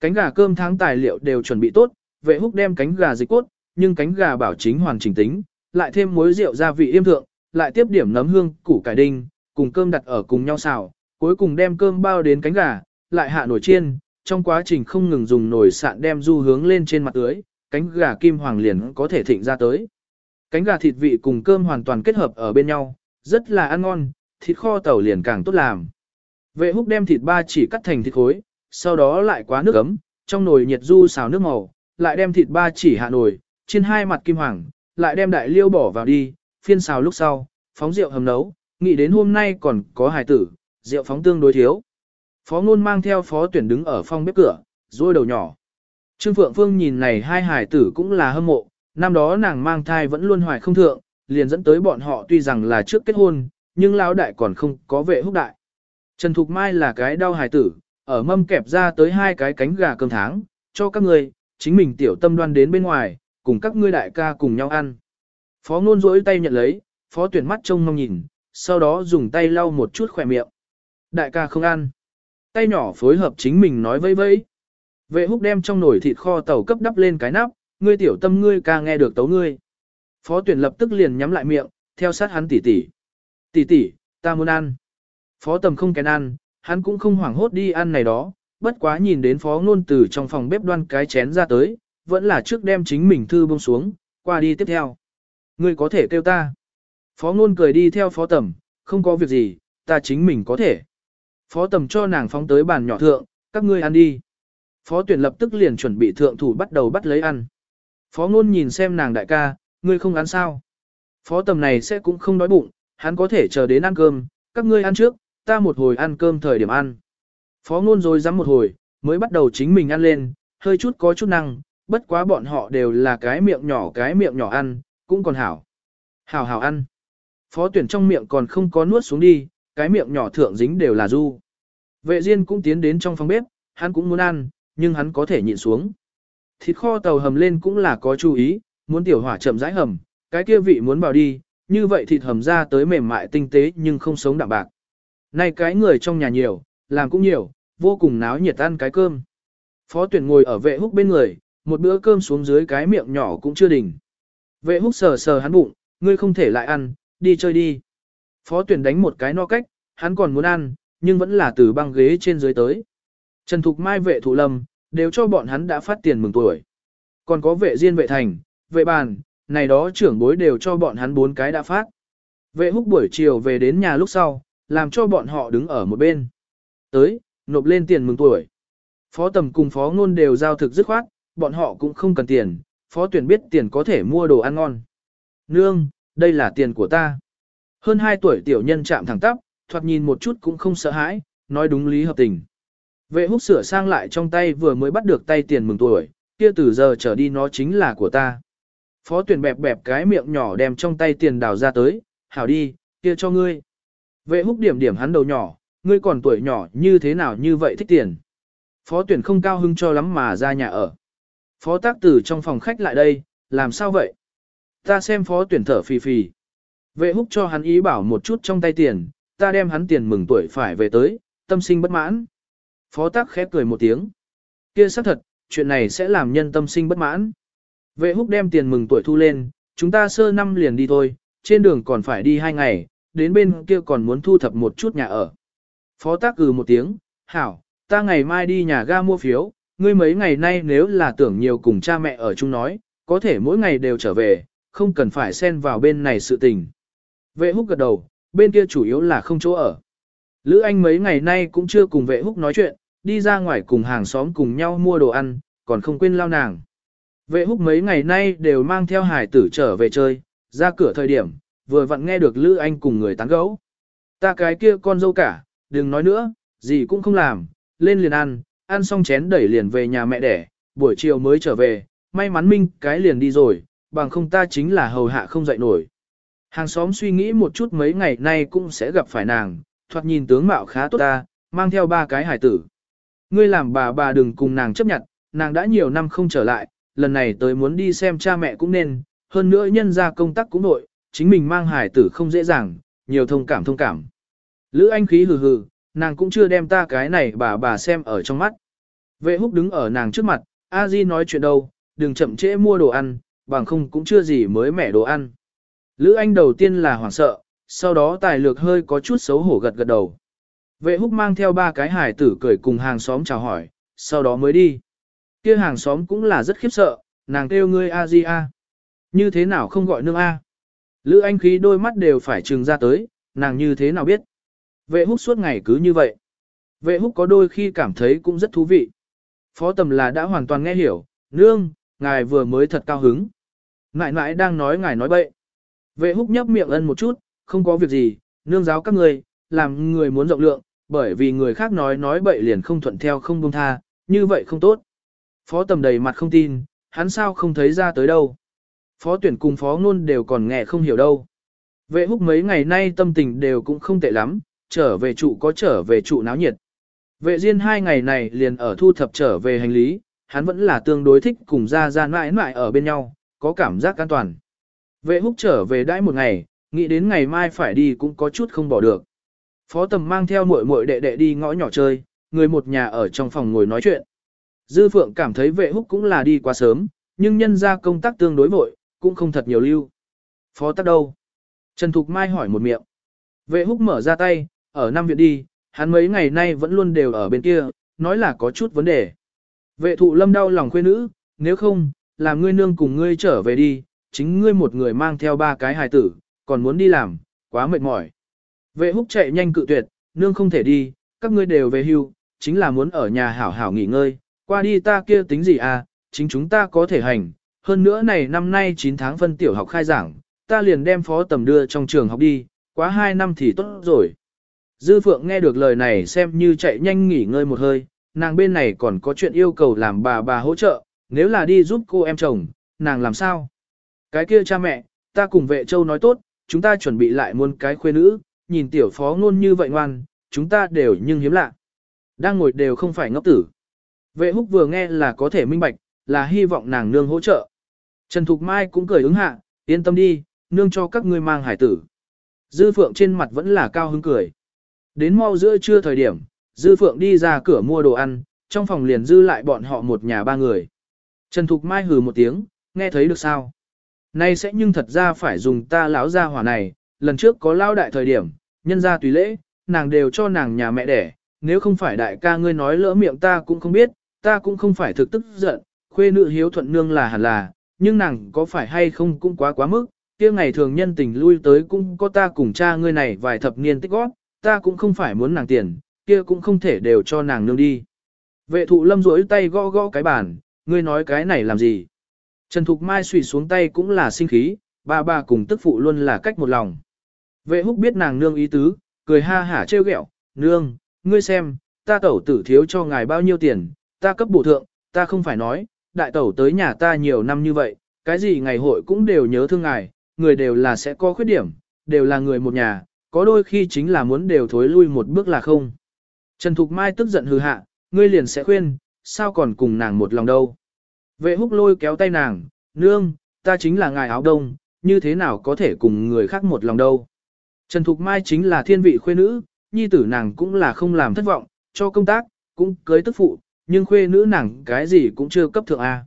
Cánh gà cơm tháng tài liệu đều chuẩn bị tốt, vệ húc đem cánh gà dịch cốt, nhưng cánh gà bảo chính hoàn chỉnh tính, lại thêm muối rượu gia vị yêm thượng, lại tiếp điểm nấm hương, củ cải đinh, cùng cơm đặt ở cùng nhau xào, cuối cùng đem cơm bao đến cánh gà, lại hạ nồi chiên, trong quá trình không ngừng dùng nồi sạn đem du hướng lên trên mặt tưới, cánh gà kim hoàng liền có thể thịnh ra tới. Cánh gà thịt vị cùng cơm hoàn toàn kết hợp ở bên nhau, rất là ăn ngon, thịt kho tàu liền càng tốt làm. Vệ húc đem thịt ba chỉ cắt thành thịt khối, sau đó lại quá nước ấm, trong nồi nhiệt du xào nước màu, lại đem thịt ba chỉ hạ nồi, trên hai mặt kim hoàng, lại đem đại liêu bỏ vào đi, phiên xào lúc sau, phóng rượu hầm nấu, nghĩ đến hôm nay còn có hài tử, rượu phóng tương đối thiếu. Phó ngôn mang theo phó tuyển đứng ở phòng bếp cửa, rôi đầu nhỏ. Trương Phượng Phương nhìn này hai hài tử cũng là hâm mộ, năm đó nàng mang thai vẫn luôn hoài không thượng, liền dẫn tới bọn họ tuy rằng là trước kết hôn, nhưng lão đại còn không có vệ húc đại. Trần Thục Mai là cái đau hài tử, ở mâm kẹp ra tới hai cái cánh gà cơm tháng, cho các người, chính mình tiểu tâm đoan đến bên ngoài, cùng các ngươi đại ca cùng nhau ăn. Phó ngôn rỗi tay nhận lấy, phó tuyển mắt trông mong nhìn, sau đó dùng tay lau một chút khỏe miệng. Đại ca không ăn. Tay nhỏ phối hợp chính mình nói vây vây. Vệ húc đem trong nồi thịt kho tàu cấp đắp lên cái nắp, ngươi tiểu tâm ngươi ca nghe được tấu ngươi. Phó tuyển lập tức liền nhắm lại miệng, theo sát hắn tỉ tỉ. Tỉ tỉ, ta muốn ăn. Phó tầm không kén ăn, hắn cũng không hoảng hốt đi ăn này đó, bất quá nhìn đến phó ngôn từ trong phòng bếp đoan cái chén ra tới, vẫn là trước đem chính mình thư bông xuống, qua đi tiếp theo. Ngươi có thể kêu ta. Phó ngôn cười đi theo phó tầm, không có việc gì, ta chính mình có thể. Phó tầm cho nàng phóng tới bàn nhỏ thượng, các ngươi ăn đi. Phó tuyển lập tức liền chuẩn bị thượng thủ bắt đầu bắt lấy ăn. Phó ngôn nhìn xem nàng đại ca, ngươi không ăn sao. Phó tầm này sẽ cũng không đói bụng, hắn có thể chờ đến ăn cơm, các ngươi ăn trước, ta một hồi ăn cơm thời điểm ăn. Phó ngôn rồi dám một hồi, mới bắt đầu chính mình ăn lên, hơi chút có chút năng, bất quá bọn họ đều là cái miệng nhỏ cái miệng nhỏ ăn, cũng còn hảo. Hảo hảo ăn. Phó tuyển trong miệng còn không có nuốt xuống đi, cái miệng nhỏ thượng dính đều là du. Vệ Diên cũng tiến đến trong phòng bếp, hắn cũng muốn ăn, nhưng hắn có thể nhịn xuống. Thịt kho tàu hầm lên cũng là có chú ý, muốn tiểu hỏa chậm rãi hầm, cái kia vị muốn vào đi, như vậy thịt hầm ra tới mềm mại tinh tế nhưng không sống đạm bạc. Nay cái người trong nhà nhiều, làm cũng nhiều, vô cùng náo nhiệt ăn cái cơm. Phó tuyển ngồi ở vệ húc bên người, một bữa cơm xuống dưới cái miệng nhỏ cũng chưa đỉnh. Vệ húc sờ sờ hắn bụng, ngươi không thể lại ăn, đi chơi đi. Phó tuyển đánh một cái no cách, hắn còn muốn ăn, nhưng vẫn là từ băng ghế trên dưới tới. Trần Thục Mai vệ thủ lâm, đều cho bọn hắn đã phát tiền mừng tuổi. Còn có vệ diên vệ thành, vệ bàn, này đó trưởng bối đều cho bọn hắn bốn cái đã phát. Vệ húc buổi chiều về đến nhà lúc sau, làm cho bọn họ đứng ở một bên. Tới, nộp lên tiền mừng tuổi. Phó tầm cùng phó ngôn đều giao thực dứt khoát, bọn họ cũng không cần tiền, phó tuyển biết tiền có thể mua đồ ăn ngon. Nương, đây là tiền của ta. Hơn 2 tuổi tiểu nhân chạm thẳng tắp, thoạt nhìn một chút cũng không sợ hãi, nói đúng lý hợp tình. Vệ húc sửa sang lại trong tay vừa mới bắt được tay tiền mừng tuổi, kia từ giờ trở đi nó chính là của ta. Phó tuyển bẹp bẹp cái miệng nhỏ đem trong tay tiền đào ra tới, hảo đi, kia cho ngươi. Vệ húc điểm điểm hắn đầu nhỏ, ngươi còn tuổi nhỏ như thế nào như vậy thích tiền. Phó tuyển không cao hưng cho lắm mà ra nhà ở. Phó tác tử trong phòng khách lại đây, làm sao vậy? Ta xem phó tuyển thở phì phì. Vệ húc cho hắn ý bảo một chút trong tay tiền, ta đem hắn tiền mừng tuổi phải về tới, tâm sinh bất mãn. Phó tác khép cười một tiếng. Kia xác thật, chuyện này sẽ làm nhân tâm sinh bất mãn. Vệ húc đem tiền mừng tuổi thu lên, chúng ta sơ năm liền đi thôi, trên đường còn phải đi hai ngày, đến bên kia còn muốn thu thập một chút nhà ở. Phó tác cừ một tiếng, hảo, ta ngày mai đi nhà ga mua phiếu, ngươi mấy ngày nay nếu là tưởng nhiều cùng cha mẹ ở chung nói, có thể mỗi ngày đều trở về, không cần phải xen vào bên này sự tình. Vệ húc gật đầu, bên kia chủ yếu là không chỗ ở. Lữ Anh mấy ngày nay cũng chưa cùng vệ húc nói chuyện, đi ra ngoài cùng hàng xóm cùng nhau mua đồ ăn, còn không quên lao nàng. Vệ húc mấy ngày nay đều mang theo hải tử trở về chơi, ra cửa thời điểm, vừa vặn nghe được Lữ Anh cùng người tán gẫu. Ta cái kia con dâu cả, đừng nói nữa, gì cũng không làm, lên liền ăn, ăn xong chén đẩy liền về nhà mẹ đẻ, buổi chiều mới trở về, may mắn minh cái liền đi rồi, bằng không ta chính là hầu hạ không dậy nổi. Hàng xóm suy nghĩ một chút mấy ngày nay cũng sẽ gặp phải nàng, thoạt nhìn tướng mạo khá tốt ta, mang theo ba cái hải tử. Ngươi làm bà bà đừng cùng nàng chấp nhận, nàng đã nhiều năm không trở lại, lần này tới muốn đi xem cha mẹ cũng nên, hơn nữa nhân ra công tác cũng nội, chính mình mang hải tử không dễ dàng, nhiều thông cảm thông cảm. Lữ anh khí hừ hừ, nàng cũng chưa đem ta cái này bà bà xem ở trong mắt. Vệ húc đứng ở nàng trước mặt, a di nói chuyện đâu, đừng chậm trễ mua đồ ăn, bằng không cũng chưa gì mới mẻ đồ ăn. Lữ anh đầu tiên là hoảng sợ, sau đó tài lược hơi có chút xấu hổ gật gật đầu. Vệ húc mang theo ba cái hải tử cười cùng hàng xóm chào hỏi, sau đó mới đi. Kia hàng xóm cũng là rất khiếp sợ, nàng kêu ngươi a di a. Như thế nào không gọi nương A? Lữ anh khí đôi mắt đều phải trừng ra tới, nàng như thế nào biết? Vệ húc suốt ngày cứ như vậy. Vệ húc có đôi khi cảm thấy cũng rất thú vị. Phó tầm là đã hoàn toàn nghe hiểu, nương, ngài vừa mới thật cao hứng. Ngại ngại đang nói ngài nói bậy. Vệ húc nhấp miệng ân một chút, không có việc gì, nương giáo các người, làm người muốn rộng lượng, bởi vì người khác nói nói bậy liền không thuận theo không buông tha, như vậy không tốt. Phó tầm đầy mặt không tin, hắn sao không thấy ra tới đâu. Phó tuyển cùng phó ngôn đều còn nghe không hiểu đâu. Vệ húc mấy ngày nay tâm tình đều cũng không tệ lắm, trở về trụ có trở về trụ náo nhiệt. Vệ Diên hai ngày này liền ở thu thập trở về hành lý, hắn vẫn là tương đối thích cùng ra ra mãi mãi ở bên nhau, có cảm giác an toàn. Vệ húc trở về đãi một ngày, nghĩ đến ngày mai phải đi cũng có chút không bỏ được. Phó tầm mang theo muội muội đệ đệ đi ngõ nhỏ chơi, người một nhà ở trong phòng ngồi nói chuyện. Dư Phượng cảm thấy vệ húc cũng là đi quá sớm, nhưng nhân ra công tác tương đối vội, cũng không thật nhiều lưu. Phó tắc đâu? Trần Thục Mai hỏi một miệng. Vệ húc mở ra tay, ở năm viện đi, hắn mấy ngày nay vẫn luôn đều ở bên kia, nói là có chút vấn đề. Vệ thụ lâm đau lòng khuê nữ, nếu không, làm ngươi nương cùng ngươi trở về đi, chính ngươi một người mang theo ba cái hài tử, còn muốn đi làm, quá mệt mỏi. Vệ húc chạy nhanh cự tuyệt, nương không thể đi, các ngươi đều về hưu, chính là muốn ở nhà hảo hảo nghỉ ngơi, qua đi ta kia tính gì à, chính chúng ta có thể hành, hơn nữa này năm nay 9 tháng phân tiểu học khai giảng, ta liền đem phó tầm đưa trong trường học đi, quá 2 năm thì tốt rồi. Dư Phượng nghe được lời này xem như chạy nhanh nghỉ ngơi một hơi, nàng bên này còn có chuyện yêu cầu làm bà bà hỗ trợ, nếu là đi giúp cô em chồng, nàng làm sao? Cái kia cha mẹ, ta cùng vệ châu nói tốt, chúng ta chuẩn bị lại muôn cái khuê nữ, nhìn tiểu phó ngôn như vậy ngoan, chúng ta đều nhưng hiếm lạ. Đang ngồi đều không phải ngốc tử. Vệ húc vừa nghe là có thể minh bạch, là hy vọng nàng nương hỗ trợ. Trần Thục Mai cũng cười ứng hạ, yên tâm đi, nương cho các ngươi mang hải tử. Dư Phượng trên mặt vẫn là cao hứng cười. Đến mau giữa trưa thời điểm, Dư Phượng đi ra cửa mua đồ ăn, trong phòng liền dư lại bọn họ một nhà ba người. Trần Thục Mai hừ một tiếng, nghe thấy được sao? Nay sẽ nhưng thật ra phải dùng ta lão gia hỏa này, lần trước có lao đại thời điểm, nhân ra tùy lễ, nàng đều cho nàng nhà mẹ đẻ, nếu không phải đại ca ngươi nói lỡ miệng ta cũng không biết, ta cũng không phải thực tức giận, khuê nữ hiếu thuận nương là hẳn là, nhưng nàng có phải hay không cũng quá quá mức, kia ngày thường nhân tình lui tới cũng có ta cùng cha ngươi này vài thập niên tích góp, ta cũng không phải muốn nàng tiền, kia cũng không thể đều cho nàng nương đi. Vệ thụ lâm rỗi tay gõ gõ cái bàn, ngươi nói cái này làm gì? Trần Thục Mai xùy xuống tay cũng là sinh khí, ba ba cùng tức phụ luôn là cách một lòng. Vệ húc biết nàng nương ý tứ, cười ha hả trêu ghẹo, nương, ngươi xem, ta tẩu tử thiếu cho ngài bao nhiêu tiền, ta cấp bổ thượng, ta không phải nói, đại tẩu tới nhà ta nhiều năm như vậy, cái gì ngày hội cũng đều nhớ thương ngài, người đều là sẽ có khuyết điểm, đều là người một nhà, có đôi khi chính là muốn đều thối lui một bước là không. Trần Thục Mai tức giận hừ hạ, ngươi liền sẽ khuyên, sao còn cùng nàng một lòng đâu. Vệ húc lôi kéo tay nàng, nương, ta chính là ngài áo đông, như thế nào có thể cùng người khác một lòng đâu. Trần Thục Mai chính là thiên vị khuê nữ, nhi tử nàng cũng là không làm thất vọng, cho công tác, cũng cưới tức phụ, nhưng khuê nữ nàng cái gì cũng chưa cấp thượng A.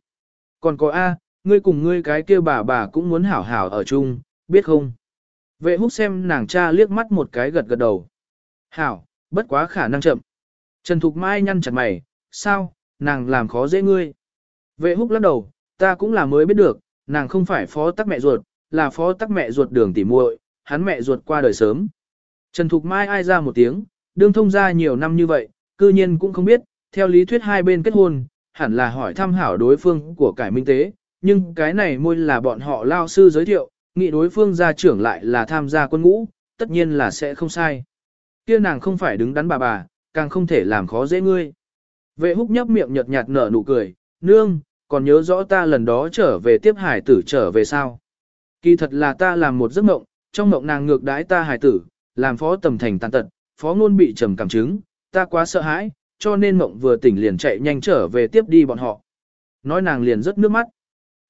Còn có A, ngươi cùng ngươi cái kia bà bà cũng muốn hảo hảo ở chung, biết không? Vệ húc xem nàng cha liếc mắt một cái gật gật đầu. Hảo, bất quá khả năng chậm. Trần Thục Mai nhăn chặt mày, sao, nàng làm khó dễ ngươi. Vệ húc lắc đầu, ta cũng là mới biết được, nàng không phải phó tắc mẹ ruột, là phó tắc mẹ ruột đường tỉ muội, hắn mẹ ruột qua đời sớm. Trần Thục Mai ai ra một tiếng, đương thông ra nhiều năm như vậy, cư nhiên cũng không biết, theo lý thuyết hai bên kết hôn, hẳn là hỏi thăm hảo đối phương của cải minh tế, nhưng cái này môi là bọn họ lao sư giới thiệu, nghị đối phương gia trưởng lại là tham gia quân ngũ, tất nhiên là sẽ không sai. Kia nàng không phải đứng đắn bà bà, càng không thể làm khó dễ ngươi. Vệ húc nhấp miệng nhợt nhạt nở nụ cười, nương, còn nhớ rõ ta lần đó trở về tiếp hải tử trở về sao. Kỳ thật là ta làm một giấc mộng, trong mộng nàng ngược đãi ta hải tử, làm phó tầm thành tàn tật, phó ngôn bị trầm cảm chứng, ta quá sợ hãi, cho nên mộng vừa tỉnh liền chạy nhanh trở về tiếp đi bọn họ. Nói nàng liền rất nước mắt.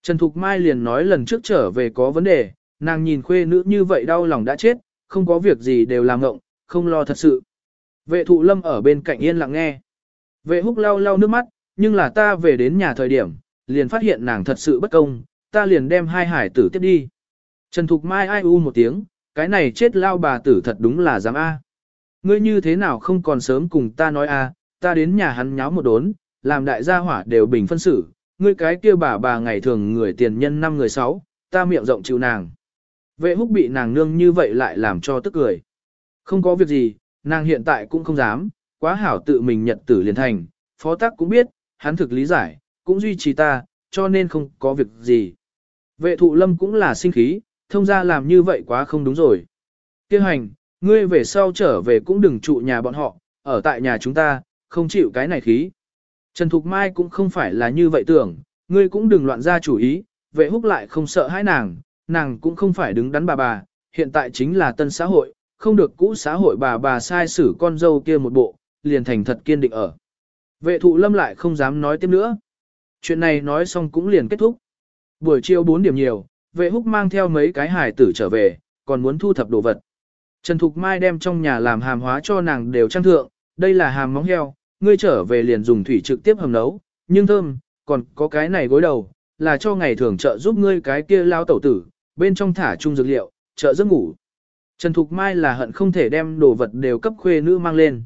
Trần Thục Mai liền nói lần trước trở về có vấn đề, nàng nhìn khuê nữ như vậy đau lòng đã chết, không có việc gì đều làm ngộng, không lo thật sự. Vệ thụ lâm ở bên cạnh yên lặng nghe. Vệ húc lau lau nước mắt, nhưng là ta về đến nhà thời điểm, liền phát hiện nàng thật sự bất công, ta liền đem hai hải tử tiếp đi. Trần Thục Mai ai u một tiếng, cái này chết lao bà tử thật đúng là dám A. Ngươi như thế nào không còn sớm cùng ta nói A, ta đến nhà hắn nháo một đốn, làm đại gia hỏa đều bình phân xử, ngươi cái kia bà bà ngày thường người tiền nhân năm người sáu, ta miệng rộng chịu nàng. Vệ húc bị nàng nương như vậy lại làm cho tức cười. Không có việc gì, nàng hiện tại cũng không dám, quá hảo tự mình nhận tử liền thành, phó tắc cũng biết, hắn thực lý giải, cũng duy trì ta, cho nên không có việc gì. Vệ thụ lâm cũng là sinh khí, thông ra làm như vậy quá không đúng rồi. Kêu hành, ngươi về sau trở về cũng đừng trụ nhà bọn họ, ở tại nhà chúng ta, không chịu cái này khí. Trần Thục Mai cũng không phải là như vậy tưởng, ngươi cũng đừng loạn ra chủ ý, vệ húc lại không sợ hãi nàng, nàng cũng không phải đứng đắn bà bà, hiện tại chính là tân xã hội, không được cũ xã hội bà bà sai xử con dâu kia một bộ, liền thành thật kiên định ở. Vệ thụ lâm lại không dám nói tiếp nữa. Chuyện này nói xong cũng liền kết thúc. Buổi chiều 4 điểm nhiều, vệ húc mang theo mấy cái hải tử trở về, còn muốn thu thập đồ vật. Trần Thục Mai đem trong nhà làm hàm hóa cho nàng đều trang thượng, đây là hàm móng heo, ngươi trở về liền dùng thủy trực tiếp hầm nấu, nhưng thơm, còn có cái này gối đầu, là cho ngày thường trợ giúp ngươi cái kia lao tẩu tử, bên trong thả chung dược liệu, trợ giấc ngủ. Trần Thục Mai là hận không thể đem đồ vật đều cấp khuê nữ mang lên.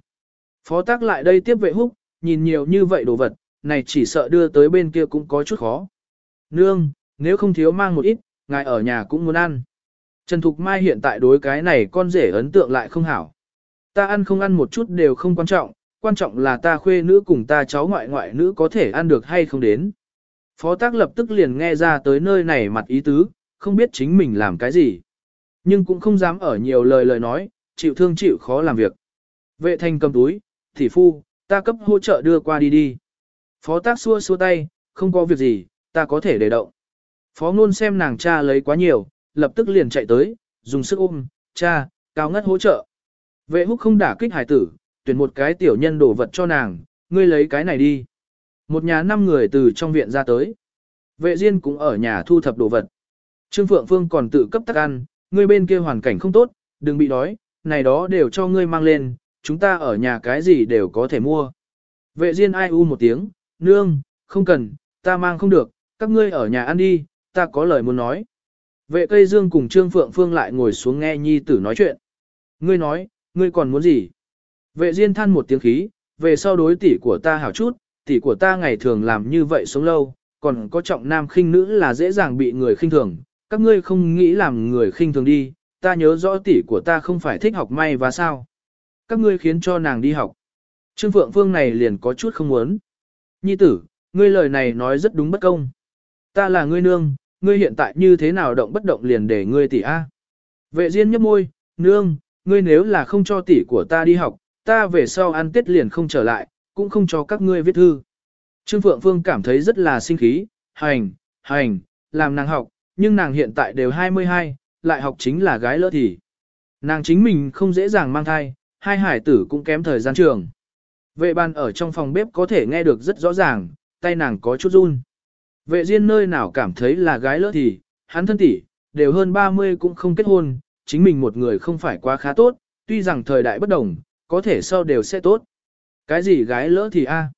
Phó tác lại đây tiếp vệ húc, nhìn nhiều như vậy đồ vật, này chỉ sợ đưa tới bên kia cũng có chút khó. Nương, nếu không thiếu mang một ít, ngài ở nhà cũng muốn ăn. Trần Thục Mai hiện tại đối cái này con rể ấn tượng lại không hảo. Ta ăn không ăn một chút đều không quan trọng, quan trọng là ta khuê nữ cùng ta cháu ngoại ngoại nữ có thể ăn được hay không đến. Phó tác lập tức liền nghe ra tới nơi này mặt ý tứ, không biết chính mình làm cái gì. Nhưng cũng không dám ở nhiều lời lời nói, chịu thương chịu khó làm việc. Vệ thanh cầm túi, thị phu, ta cấp hỗ trợ đưa qua đi đi. Phó tác xua xua tay, không có việc gì, ta có thể để động. Phó ngôn xem nàng cha lấy quá nhiều, lập tức liền chạy tới, dùng sức ôm, cha, cao ngất hỗ trợ. Vệ húc không đả kích hải tử, tuyển một cái tiểu nhân đổ vật cho nàng, ngươi lấy cái này đi. Một nhà năm người từ trong viện ra tới. Vệ Diên cũng ở nhà thu thập đồ vật. Trương Phượng Phương còn tự cấp tắc ăn, ngươi bên kia hoàn cảnh không tốt, đừng bị đói, này đó đều cho ngươi mang lên, chúng ta ở nhà cái gì đều có thể mua. Vệ Diên ai u một tiếng, nương, không cần, ta mang không được, các ngươi ở nhà ăn đi, ta có lời muốn nói. Vệ cây dương cùng Trương Phượng Phương lại ngồi xuống nghe nhi tử nói chuyện. Ngươi nói, ngươi còn muốn gì? Vệ Diên than một tiếng khí, về sau đối tỷ của ta hảo chút, tỷ của ta ngày thường làm như vậy sống lâu, còn có trọng nam khinh nữ là dễ dàng bị người khinh thường, các ngươi không nghĩ làm người khinh thường đi, ta nhớ rõ tỷ của ta không phải thích học may và sao. Các ngươi khiến cho nàng đi học. Trương Phượng Phương này liền có chút không muốn. Nhi tử, ngươi lời này nói rất đúng bất công. Ta là ngươi nương, ngươi hiện tại như thế nào động bất động liền để ngươi tỷ A. Vệ Diên nhếch môi, nương, ngươi nếu là không cho tỷ của ta đi học, ta về sau ăn tết liền không trở lại, cũng không cho các ngươi viết thư. Trương Phượng Phương cảm thấy rất là sinh khí, hành, hành, làm nàng học, nhưng nàng hiện tại đều 22, lại học chính là gái lỡ thì. Nàng chính mình không dễ dàng mang thai, hai hải tử cũng kém thời gian trường. Vệ ban ở trong phòng bếp có thể nghe được rất rõ ràng, tay nàng có chút run. Vệ riêng nơi nào cảm thấy là gái lỡ thì, hắn thân tỷ, đều hơn 30 cũng không kết hôn, chính mình một người không phải quá khá tốt, tuy rằng thời đại bất đồng, có thể sau đều sẽ tốt. Cái gì gái lỡ thì a?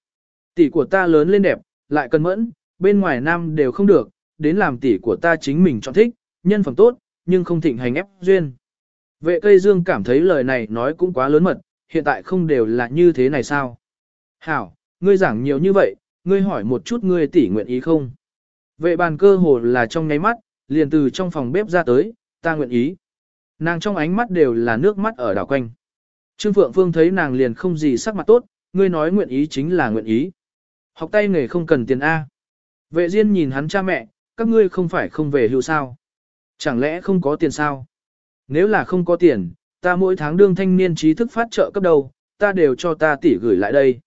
Tỷ của ta lớn lên đẹp, lại cân mẫn, bên ngoài nam đều không được, đến làm tỷ của ta chính mình chọn thích, nhân phẩm tốt, nhưng không thịnh hành ép duyên. Vệ cây dương cảm thấy lời này nói cũng quá lớn mật, hiện tại không đều là như thế này sao? Hảo, ngươi giảng nhiều như vậy, ngươi hỏi một chút ngươi tỷ nguyện ý không? Vệ bàn cơ hồ là trong nháy mắt, liền từ trong phòng bếp ra tới, ta nguyện ý. Nàng trong ánh mắt đều là nước mắt ở đảo quanh. Trương Phượng Phương thấy nàng liền không gì sắc mặt tốt, ngươi nói nguyện ý chính là nguyện ý. Học tay nghề không cần tiền A. Vệ Diên nhìn hắn cha mẹ, các ngươi không phải không về hưu sao. Chẳng lẽ không có tiền sao? Nếu là không có tiền, ta mỗi tháng đương thanh niên trí thức phát trợ cấp đầu, ta đều cho ta tỷ gửi lại đây.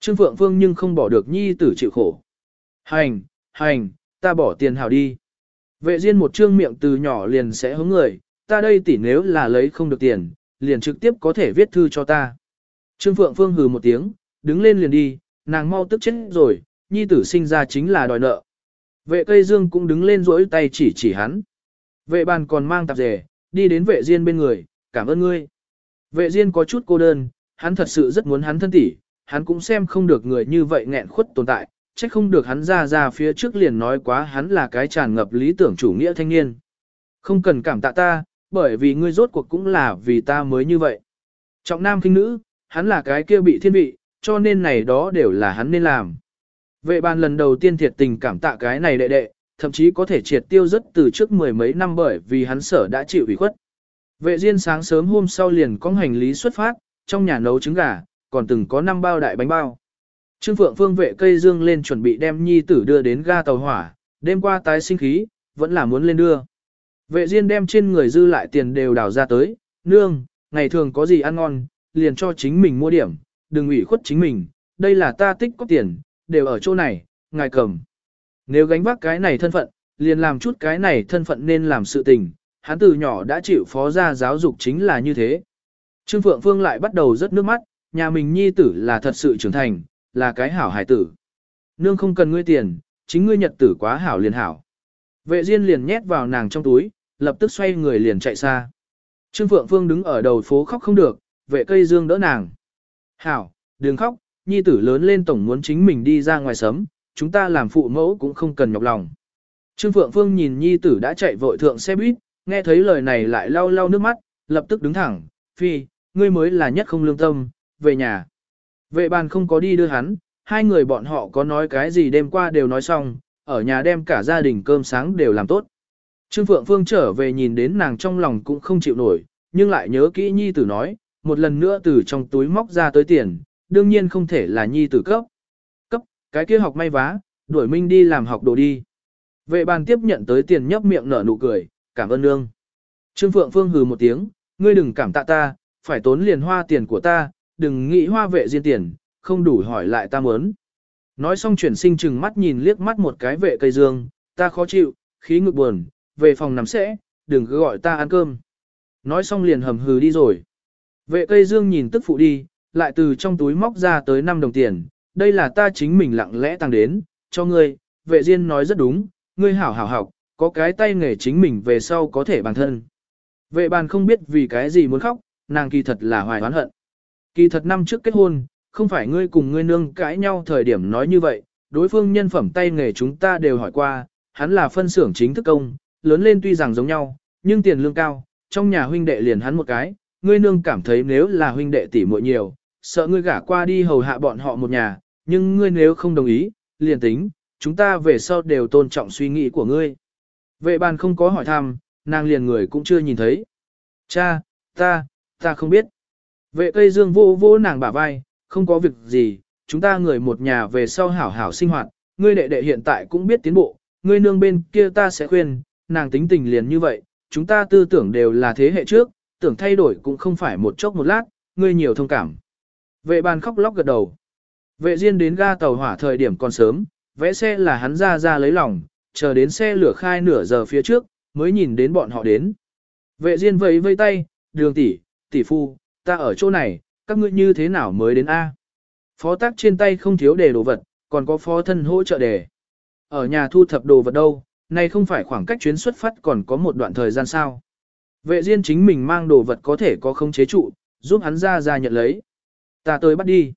Trương Phượng Phương nhưng không bỏ được nhi tử chịu khổ. Hành, hành, ta bỏ tiền hào đi. Vệ Diên một trương miệng từ nhỏ liền sẽ hướng người, ta đây tỷ nếu là lấy không được tiền, liền trực tiếp có thể viết thư cho ta. Trương Phượng Phương hừ một tiếng, đứng lên liền đi, nàng mau tức chết rồi, nhi tử sinh ra chính là đòi nợ. Vệ cây dương cũng đứng lên rỗi tay chỉ chỉ hắn. Vệ bàn còn mang tạp dề, đi đến vệ diên bên người, cảm ơn ngươi. Vệ diên có chút cô đơn, hắn thật sự rất muốn hắn thân tỷ, hắn cũng xem không được người như vậy nghẹn khuất tồn tại, trách không được hắn ra ra phía trước liền nói quá hắn là cái tràn ngập lý tưởng chủ nghĩa thanh niên. Không cần cảm tạ ta, bởi vì ngươi rốt cuộc cũng là vì ta mới như vậy. Trọng nam kinh nữ, hắn là cái kia bị thiên vị, cho nên này đó đều là hắn nên làm. Vệ bàn lần đầu tiên thiệt tình cảm tạ cái này đệ đệ, thậm chí có thể triệt tiêu rất từ trước mười mấy năm bởi vì hắn sở đã chịu ủy khuất. Vệ Diên sáng sớm hôm sau liền có hành lý xuất phát, trong nhà nấu trứng gà, còn từng có năm bao đại bánh bao. Trương Phượng Phương vệ cây dương lên chuẩn bị đem nhi tử đưa đến ga tàu hỏa, đêm qua tái sinh khí, vẫn là muốn lên đưa. Vệ Diên đem trên người dư lại tiền đều đào ra tới, nương, ngày thường có gì ăn ngon, liền cho chính mình mua điểm, đừng ủy khuất chính mình, đây là ta tích có tiền, đều ở chỗ này, ngài cầm. Nếu gánh vác cái này thân phận, liền làm chút cái này thân phận nên làm sự tình, hắn từ nhỏ đã chịu phó gia giáo dục chính là như thế. Trương Phượng Phương lại bắt đầu rất nước mắt, nhà mình nhi tử là thật sự trưởng thành, là cái hảo hải tử. Nương không cần ngươi tiền, chính ngươi nhật tử quá hảo liền hảo. Vệ Diên liền nhét vào nàng trong túi, lập tức xoay người liền chạy xa. Trương Phượng Phương đứng ở đầu phố khóc không được, vệ cây dương đỡ nàng. Hảo, đừng khóc, nhi tử lớn lên tổng muốn chính mình đi ra ngoài sớm, chúng ta làm phụ mẫu cũng không cần nhọc lòng. Trương Phượng Phương nhìn nhi tử đã chạy vội thượng xe buýt, nghe thấy lời này lại lau lau nước mắt, lập tức đứng thẳng, phi, ngươi mới là nhất không lương tâm, về nhà. Vệ bàn không có đi đưa hắn, hai người bọn họ có nói cái gì đêm qua đều nói xong, ở nhà đem cả gia đình cơm sáng đều làm tốt. Trương Phượng Phương trở về nhìn đến nàng trong lòng cũng không chịu nổi, nhưng lại nhớ kỹ nhi tử nói, một lần nữa từ trong túi móc ra tới tiền, đương nhiên không thể là nhi tử cấp. Cấp, cái kia học may vá, đuổi minh đi làm học đồ đi. Vệ bàn tiếp nhận tới tiền nhấp miệng nở nụ cười, cảm ơn nương. Trương Phượng Phương hừ một tiếng, ngươi đừng cảm tạ ta, phải tốn liền hoa tiền của ta, đừng nghĩ hoa vệ diên tiền, không đủ hỏi lại ta muốn. Nói xong chuyển sinh chừng mắt nhìn liếc mắt một cái vệ cây dương, ta khó chịu, khí ngực buồn, về phòng nằm sẽ, đừng cứ gọi ta ăn cơm. Nói xong liền hầm hừ đi rồi. Vệ cây dương nhìn tức phụ đi, lại từ trong túi móc ra tới 5 đồng tiền, đây là ta chính mình lặng lẽ tăng đến, cho ngươi, vệ diên nói rất đúng, ngươi hảo hảo học, có cái tay nghề chính mình về sau có thể bản thân. Vệ bàn không biết vì cái gì muốn khóc, nàng kỳ thật là hoài oán hận. Kỳ thật năm trước kết hôn, không phải ngươi cùng ngươi nương cãi nhau thời điểm nói như vậy, đối phương nhân phẩm tay nghề chúng ta đều hỏi qua, hắn là phân xưởng chính thức công, lớn lên tuy rằng giống nhau, nhưng tiền lương cao, trong nhà huynh đệ liền hắn một cái, ngươi nương cảm thấy nếu là huynh đệ tỷ muội nhiều, sợ ngươi gả qua đi hầu hạ bọn họ một nhà, nhưng ngươi nếu không đồng ý, liền tính, chúng ta về sau đều tôn trọng suy nghĩ của ngươi. Vệ bàn không có hỏi thăm, nàng liền người cũng chưa nhìn thấy. Cha, ta, ta không biết. Vệ cây dương vô vô nàng bả vai, không có việc gì, chúng ta người một nhà về sau hảo hảo sinh hoạt, ngươi đệ đệ hiện tại cũng biết tiến bộ, ngươi nương bên kia ta sẽ khuyên, nàng tính tình liền như vậy, chúng ta tư tưởng đều là thế hệ trước, tưởng thay đổi cũng không phải một chốc một lát, ngươi nhiều thông cảm. Vệ bàn khóc lóc gật đầu. Vệ Diên đến ga tàu hỏa thời điểm còn sớm, vẽ xe là hắn ra ra lấy lòng, chờ đến xe lửa khai nửa giờ phía trước, mới nhìn đến bọn họ đến. Vệ Diên vẫy vây tay, đường tỷ, tỷ phu, ta ở chỗ này, các ngươi như thế nào mới đến A. Phó tác trên tay không thiếu đề đồ vật, còn có phó thân hỗ trợ đề. Ở nhà thu thập đồ vật đâu, này không phải khoảng cách chuyến xuất phát còn có một đoạn thời gian sao. Vệ riêng chính mình mang đồ vật có thể có không chế trụ, giúp hắn ra ra nhận lấy. Ta tới bắt đi.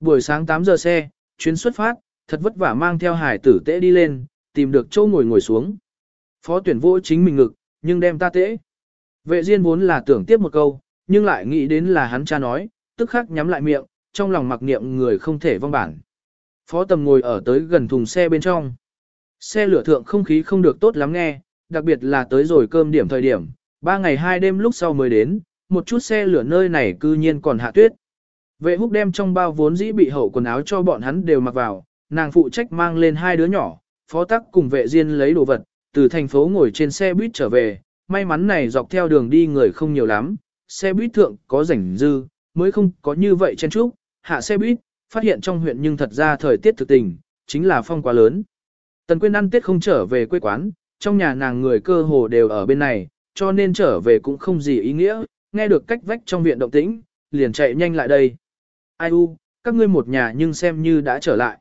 Buổi sáng 8 giờ xe, chuyến xuất phát, thật vất vả mang theo hải tử tễ đi lên, tìm được chỗ ngồi ngồi xuống. Phó tuyển vô chính mình ngực, nhưng đem ta tễ. Vệ riêng vốn là tưởng tiếp một câu, nhưng lại nghĩ đến là hắn cha nói, tức khắc nhắm lại miệng, trong lòng mặc niệm người không thể vong bản. Phó tầm ngồi ở tới gần thùng xe bên trong. Xe lửa thượng không khí không được tốt lắm nghe, đặc biệt là tới rồi cơm điểm thời điểm, ba ngày hai đêm lúc sau mới đến, một chút xe lửa nơi này cư nhiên còn hạ tuyết. Vệ húc đem trong bao vốn dĩ bị hậu quần áo cho bọn hắn đều mặc vào, nàng phụ trách mang lên hai đứa nhỏ, phó tắc cùng vệ riêng lấy đồ vật, từ thành phố ngồi trên xe buýt trở về, may mắn này dọc theo đường đi người không nhiều lắm, xe buýt thượng có rảnh dư, mới không có như vậy chen trúc, hạ xe buýt, phát hiện trong huyện nhưng thật ra thời tiết thực tình, chính là phong quá lớn. Tần Quyên ăn Tết không trở về quê quán, trong nhà nàng người cơ hồ đều ở bên này, cho nên trở về cũng không gì ý nghĩa, nghe được cách vách trong viện động tĩnh, liền chạy nhanh lại đây. Ai u, các ngươi một nhà nhưng xem như đã trở lại.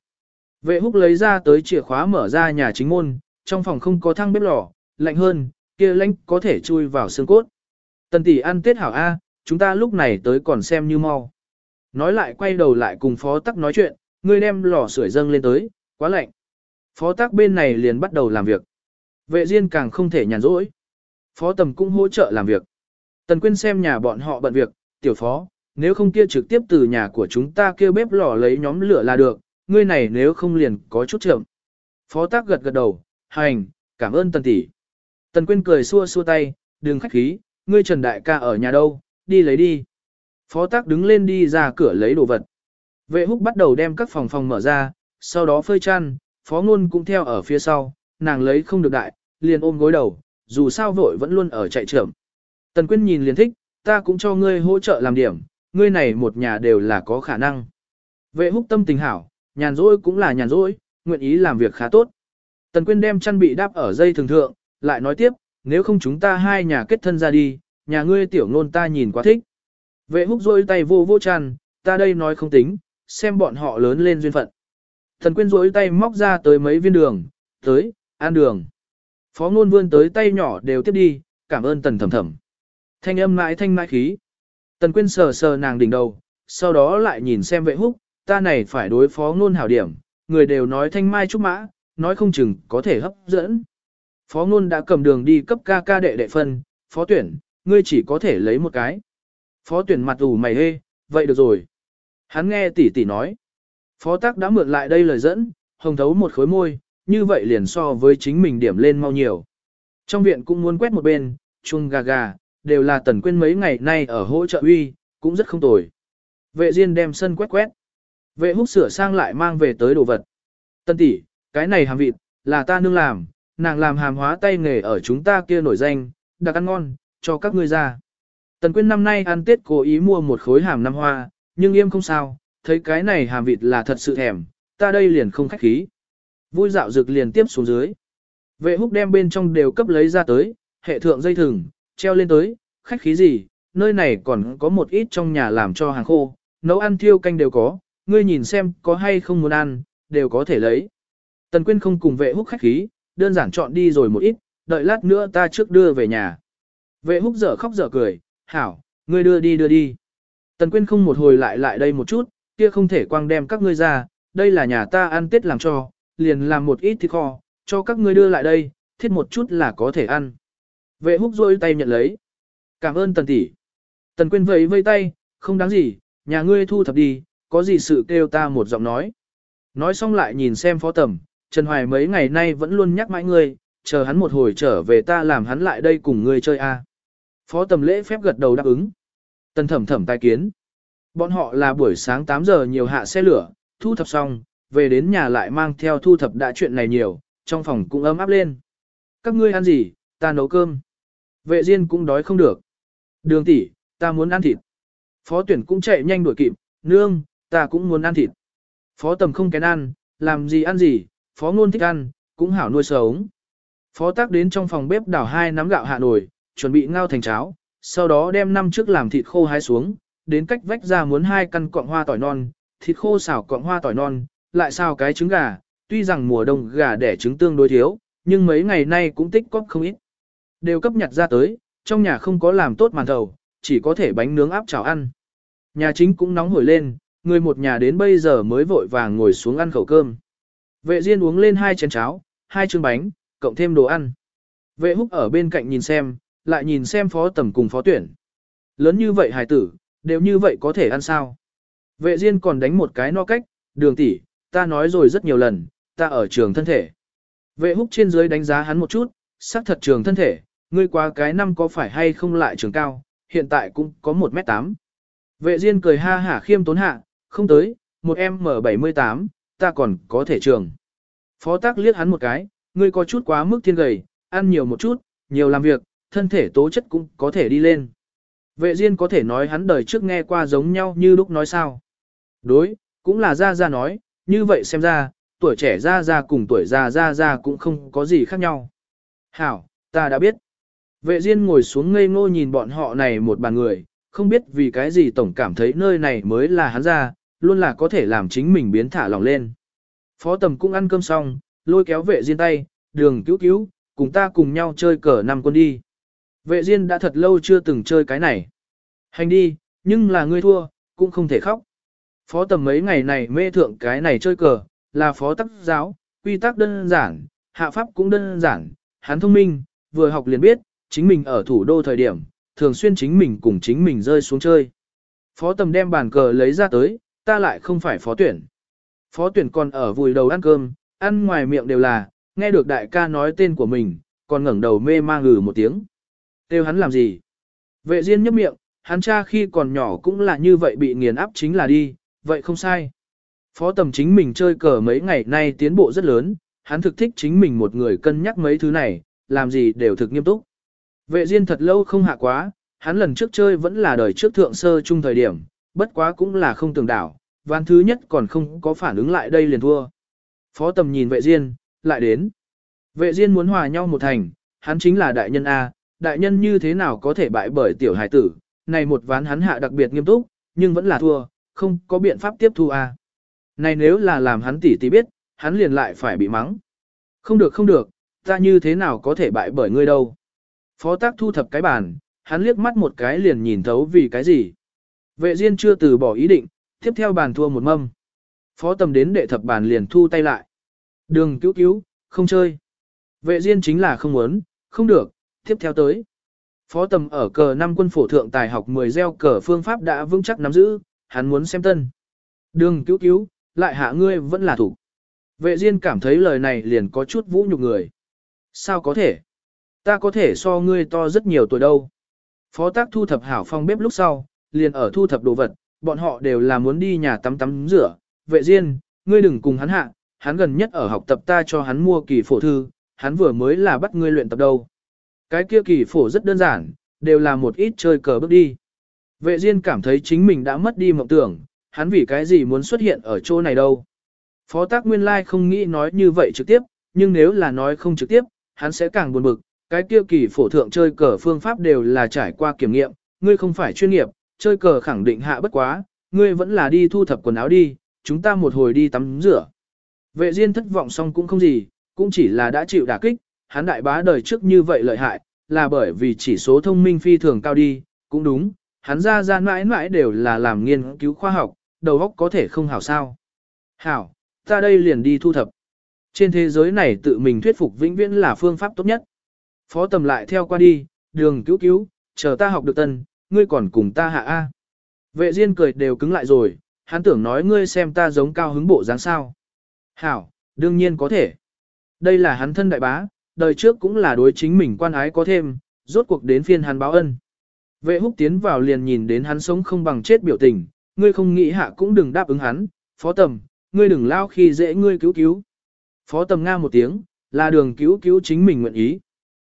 Vệ húc lấy ra tới chìa khóa mở ra nhà chính môn, trong phòng không có thang bếp lò, lạnh hơn, kia lãnh có thể chui vào xương cốt. Tần tỷ ăn Tết hảo A, chúng ta lúc này tới còn xem như mau. Nói lại quay đầu lại cùng phó tắc nói chuyện, ngươi đem lò sưởi dâng lên tới, quá lạnh. Phó tắc bên này liền bắt đầu làm việc. Vệ Diên càng không thể nhàn rỗi. Phó tầm cũng hỗ trợ làm việc. Tần Quyên xem nhà bọn họ bận việc, tiểu phó, nếu không kia trực tiếp từ nhà của chúng ta kêu bếp lò lấy nhóm lửa là được, ngươi này nếu không liền có chút chậm. Phó tác gật gật đầu, hành, cảm ơn tần tỷ. Tần Quyên cười xua xua tay, đừng khách khí, ngươi Trần Đại ca ở nhà đâu, đi lấy đi. Phó tác đứng lên đi ra cửa lấy đồ vật. Vệ húc bắt đầu đem các phòng phòng mở ra, sau đó phơi chăn, phó ngôn cũng theo ở phía sau, nàng lấy không được đại, liền ôm gối đầu, dù sao vội vẫn luôn ở chạy trưởng. Tần Quyên nhìn liền thích, ta cũng cho ngươi hỗ trợ làm điểm, ngươi này một nhà đều là có khả năng. Vệ húc tâm tình hảo, nhàn rỗi cũng là nhàn rỗi, nguyện ý làm việc khá tốt. Tần Quyên đem chăn bị đáp ở dây thường thượng, lại nói tiếp, nếu không chúng ta hai nhà kết thân ra đi, nhà ngươi tiểu ngôn ta nhìn quá thích. Vệ húc rôi tay vô vô chăn, ta đây nói không tính, xem bọn họ lớn lên duyên phận. Thần Quyên rôi tay móc ra tới mấy viên đường, tới, ăn đường. Phó ngôn vươn tới tay nhỏ đều tiếp đi, cảm ơn tần thầm thầm. Thanh âm mãi thanh mãi khí. Tần Quyên sờ sờ nàng đỉnh đầu, sau đó lại nhìn xem vệ húc, ta này phải đối phó ngôn hảo điểm, người đều nói thanh mai trúc mã, nói không chừng có thể hấp dẫn. Phó ngôn đã cầm đường đi cấp ca ca đệ đệ phân, phó tuyển, ngươi chỉ có thể lấy một cái. Phó tuyển mặt ủ mày hê, vậy được rồi. Hắn nghe tỷ tỷ nói. Phó Tác đã mượn lại đây lời dẫn, hồng thấu một khối môi, như vậy liền so với chính mình điểm lên mau nhiều. Trong viện cũng muốn quét một bên, chung gà gà, đều là tần quên mấy ngày nay ở hỗ trợ uy, cũng rất không tồi. Vệ Diên đem sân quét quét. Vệ húc sửa sang lại mang về tới đồ vật. Tân tỷ, cái này hàm vịt, là ta nương làm, nàng làm hàm hóa tay nghề ở chúng ta kia nổi danh, đặc ăn ngon, cho các ngươi ra. Tần Quyên năm nay ăn Tết cố ý mua một khối hàm năm hoa, nhưng im không sao, thấy cái này hàm vịt là thật sự thèm, ta đây liền không khách khí. Vui dạo dược liền tiếp xuống dưới. Vệ húc đem bên trong đều cấp lấy ra tới, hệ thượng dây thừng, treo lên tới, khách khí gì, nơi này còn có một ít trong nhà làm cho hàng khô, nấu ăn thiêu canh đều có, ngươi nhìn xem có hay không muốn ăn, đều có thể lấy. Tần Quyên không cùng vệ húc khách khí, đơn giản chọn đi rồi một ít, đợi lát nữa ta trước đưa về nhà. Vệ húc dở khóc dở cười, hảo, ngươi đưa đi đưa đi. Tần Quyên không một hồi lại lại đây một chút, kia không thể quang đem các ngươi ra, đây là nhà ta ăn tết làm cho, liền làm một ít thịt kho, cho các ngươi đưa lại đây, thiết một chút là có thể ăn. Vệ húc rôi tay nhận lấy. Cảm ơn tần tỷ. Tần Quyên vẫy vây tay, không đáng gì, nhà ngươi thu thập đi, có gì sự kêu ta một giọng nói. Nói xong lại nhìn xem phó tầm, Trần Hoài mấy ngày nay vẫn luôn nhắc mãi ngươi, chờ hắn một hồi trở về ta làm hắn lại đây cùng ngươi chơi a. Phó tầm lễ phép gật đầu đáp ứng. Tần thẩm thẩm tai kiến. Bọn họ là buổi sáng 8 giờ nhiều hạ xe lửa, thu thập xong, về đến nhà lại mang theo thu thập đã chuyện này nhiều, trong phòng cũng ấm áp lên. Các ngươi ăn gì, ta nấu cơm. Vệ Diên cũng đói không được. Đường tỷ, ta muốn ăn thịt. Phó tuyển cũng chạy nhanh đuổi kịp, nương, ta cũng muốn ăn thịt. Phó tầm không kén ăn, làm gì ăn gì, phó ngôn thích ăn, cũng hảo nuôi sống. Phó tác đến trong phòng bếp đảo hai nắm gạo hạ nồi, chuẩn bị ngao thành cháo, sau đó đem năm trước làm thịt khô hái xuống, đến cách vách ra muốn hai căn cọng hoa tỏi non, thịt khô xào cọng hoa tỏi non, lại xào cái trứng gà, tuy rằng mùa đông gà đẻ trứng tương đối thiếu, nhưng mấy ngày nay cũng tích cóp không ít. Đều cấp nhặt ra tới, trong nhà không có làm tốt màn thầu, chỉ có thể bánh nướng áp chảo ăn. Nhà chính cũng nóng hổi lên, người một nhà đến bây giờ mới vội vàng ngồi xuống ăn khẩu cơm. Vệ Diên uống lên hai chén cháo, hai chương bánh, cộng thêm đồ ăn. Vệ húc ở bên cạnh nhìn xem, lại nhìn xem phó tầm cùng phó tuyển. Lớn như vậy hài tử, đều như vậy có thể ăn sao. Vệ Diên còn đánh một cái no cách, đường tỷ, ta nói rồi rất nhiều lần, ta ở trường thân thể. Vệ húc trên dưới đánh giá hắn một chút, xác thật trường thân thể, ngươi qua cái năm có phải hay không lại trường cao, hiện tại cũng có 1m8. Vệ Diên cười ha hả khiêm tốn hạ, không tới, một em M78, ta còn có thể trường. Phó tác liếc hắn một cái, ngươi có chút quá mức thiên gầy, ăn nhiều một chút, nhiều làm việc, thân thể tố chất cũng có thể đi lên. Vệ Diên có thể nói hắn đời trước nghe qua giống nhau như lúc nói sao. Đối, cũng là gia gia nói, như vậy xem ra, tuổi trẻ gia gia cùng tuổi già gia gia cũng không có gì khác nhau. Hảo, ta đã biết. Vệ Diên ngồi xuống ngây ngô nhìn bọn họ này một bàn người, không biết vì cái gì tổng cảm thấy nơi này mới là hắn ra, luôn là có thể làm chính mình biến thả lòng lên. Phó tầm cũng ăn cơm xong, lôi kéo vệ Diên tay, đường cứu cứu, cùng ta cùng nhau chơi cờ năm quân đi. Vệ Diên đã thật lâu chưa từng chơi cái này. Hành đi, nhưng là ngươi thua, cũng không thể khóc. Phó tầm mấy ngày này mê thượng cái này chơi cờ, là phó tắc giáo, quy tắc đơn giản, hạ pháp cũng đơn giản, hắn thông minh, vừa học liền biết, chính mình ở thủ đô thời điểm, thường xuyên chính mình cùng chính mình rơi xuống chơi. Phó tầm đem bàn cờ lấy ra tới, ta lại không phải phó tuyển. Phó tuyển còn ở vùi đầu ăn cơm, ăn ngoài miệng đều là, nghe được đại ca nói tên của mình, còn ngẩng đầu mê mang ngừ một tiếng. Têu hắn làm gì? Vệ Diên nhấp miệng, hắn cha khi còn nhỏ cũng là như vậy bị nghiền áp chính là đi, vậy không sai. Phó tầm chính mình chơi cờ mấy ngày nay tiến bộ rất lớn, hắn thực thích chính mình một người cân nhắc mấy thứ này, làm gì đều thực nghiêm túc. Vệ Diên thật lâu không hạ quá, hắn lần trước chơi vẫn là đời trước thượng sơ trung thời điểm, bất quá cũng là không tưởng đảo, ván thứ nhất còn không có phản ứng lại đây liền thua. Phó tầm nhìn vệ Diên, lại đến. Vệ Diên muốn hòa nhau một thành, hắn chính là đại nhân A, đại nhân như thế nào có thể bại bởi tiểu hải tử, này một ván hắn hạ đặc biệt nghiêm túc, nhưng vẫn là thua, không có biện pháp tiếp thu A. Này nếu là làm hắn tỉ tỉ biết, hắn liền lại phải bị mắng. Không được không được, ta như thế nào có thể bại bởi ngươi đâu. Phó tác thu thập cái bàn, hắn liếc mắt một cái liền nhìn thấu vì cái gì. Vệ Diên chưa từ bỏ ý định, tiếp theo bàn thua một mâm. Phó tầm đến đệ thập bàn liền thu tay lại. Đường cứu cứu, không chơi. Vệ Diên chính là không muốn, không được, tiếp theo tới. Phó tầm ở cờ năm quân phổ thượng tài học 10 gieo cờ phương pháp đã vững chắc nắm giữ, hắn muốn xem tân. Đường cứu cứu, lại hạ ngươi vẫn là thủ. Vệ Diên cảm thấy lời này liền có chút vũ nhục người. Sao có thể? Ta có thể so ngươi to rất nhiều tuổi đâu. Phó tác thu thập hảo phong bếp lúc sau, liền ở thu thập đồ vật, bọn họ đều là muốn đi nhà tắm tắm rửa. Vệ Diên, ngươi đừng cùng hắn hạ, hắn gần nhất ở học tập ta cho hắn mua kỳ phổ thư, hắn vừa mới là bắt ngươi luyện tập đâu. Cái kia kỳ phổ rất đơn giản, đều là một ít chơi cờ bước đi. Vệ Diên cảm thấy chính mình đã mất đi mộng tưởng, hắn vì cái gì muốn xuất hiện ở chỗ này đâu. Phó tác nguyên lai không nghĩ nói như vậy trực tiếp, nhưng nếu là nói không trực tiếp, hắn sẽ càng buồn bực. Cái kia kỳ phổ thượng chơi cờ phương pháp đều là trải qua kiểm nghiệm, ngươi không phải chuyên nghiệp, chơi cờ khẳng định hạ bất quá, ngươi vẫn là đi thu thập quần áo đi, chúng ta một hồi đi tắm rửa. Vệ Diên thất vọng xong cũng không gì, cũng chỉ là đã chịu đả kích, hắn đại bá đời trước như vậy lợi hại, là bởi vì chỉ số thông minh phi thường cao đi, cũng đúng, hắn ra ra mãi mãi đều là làm nghiên cứu khoa học, đầu óc có thể không hảo sao. Hảo, ta đây liền đi thu thập. Trên thế giới này tự mình thuyết phục vĩnh viễn là phương pháp tốt nhất. Phó tầm lại theo qua đi, đường cứu cứu, chờ ta học được tân, ngươi còn cùng ta hạ A. Vệ Diên cười đều cứng lại rồi, hắn tưởng nói ngươi xem ta giống cao hứng bộ dáng sao. Hảo, đương nhiên có thể. Đây là hắn thân đại bá, đời trước cũng là đối chính mình quan ái có thêm, rốt cuộc đến phiên hắn báo ân. Vệ húc tiến vào liền nhìn đến hắn sống không bằng chết biểu tình, ngươi không nghĩ hạ cũng đừng đáp ứng hắn, phó tầm, ngươi đừng lao khi dễ ngươi cứu cứu. Phó tầm nga một tiếng, là đường cứu cứu chính mình nguyện ý.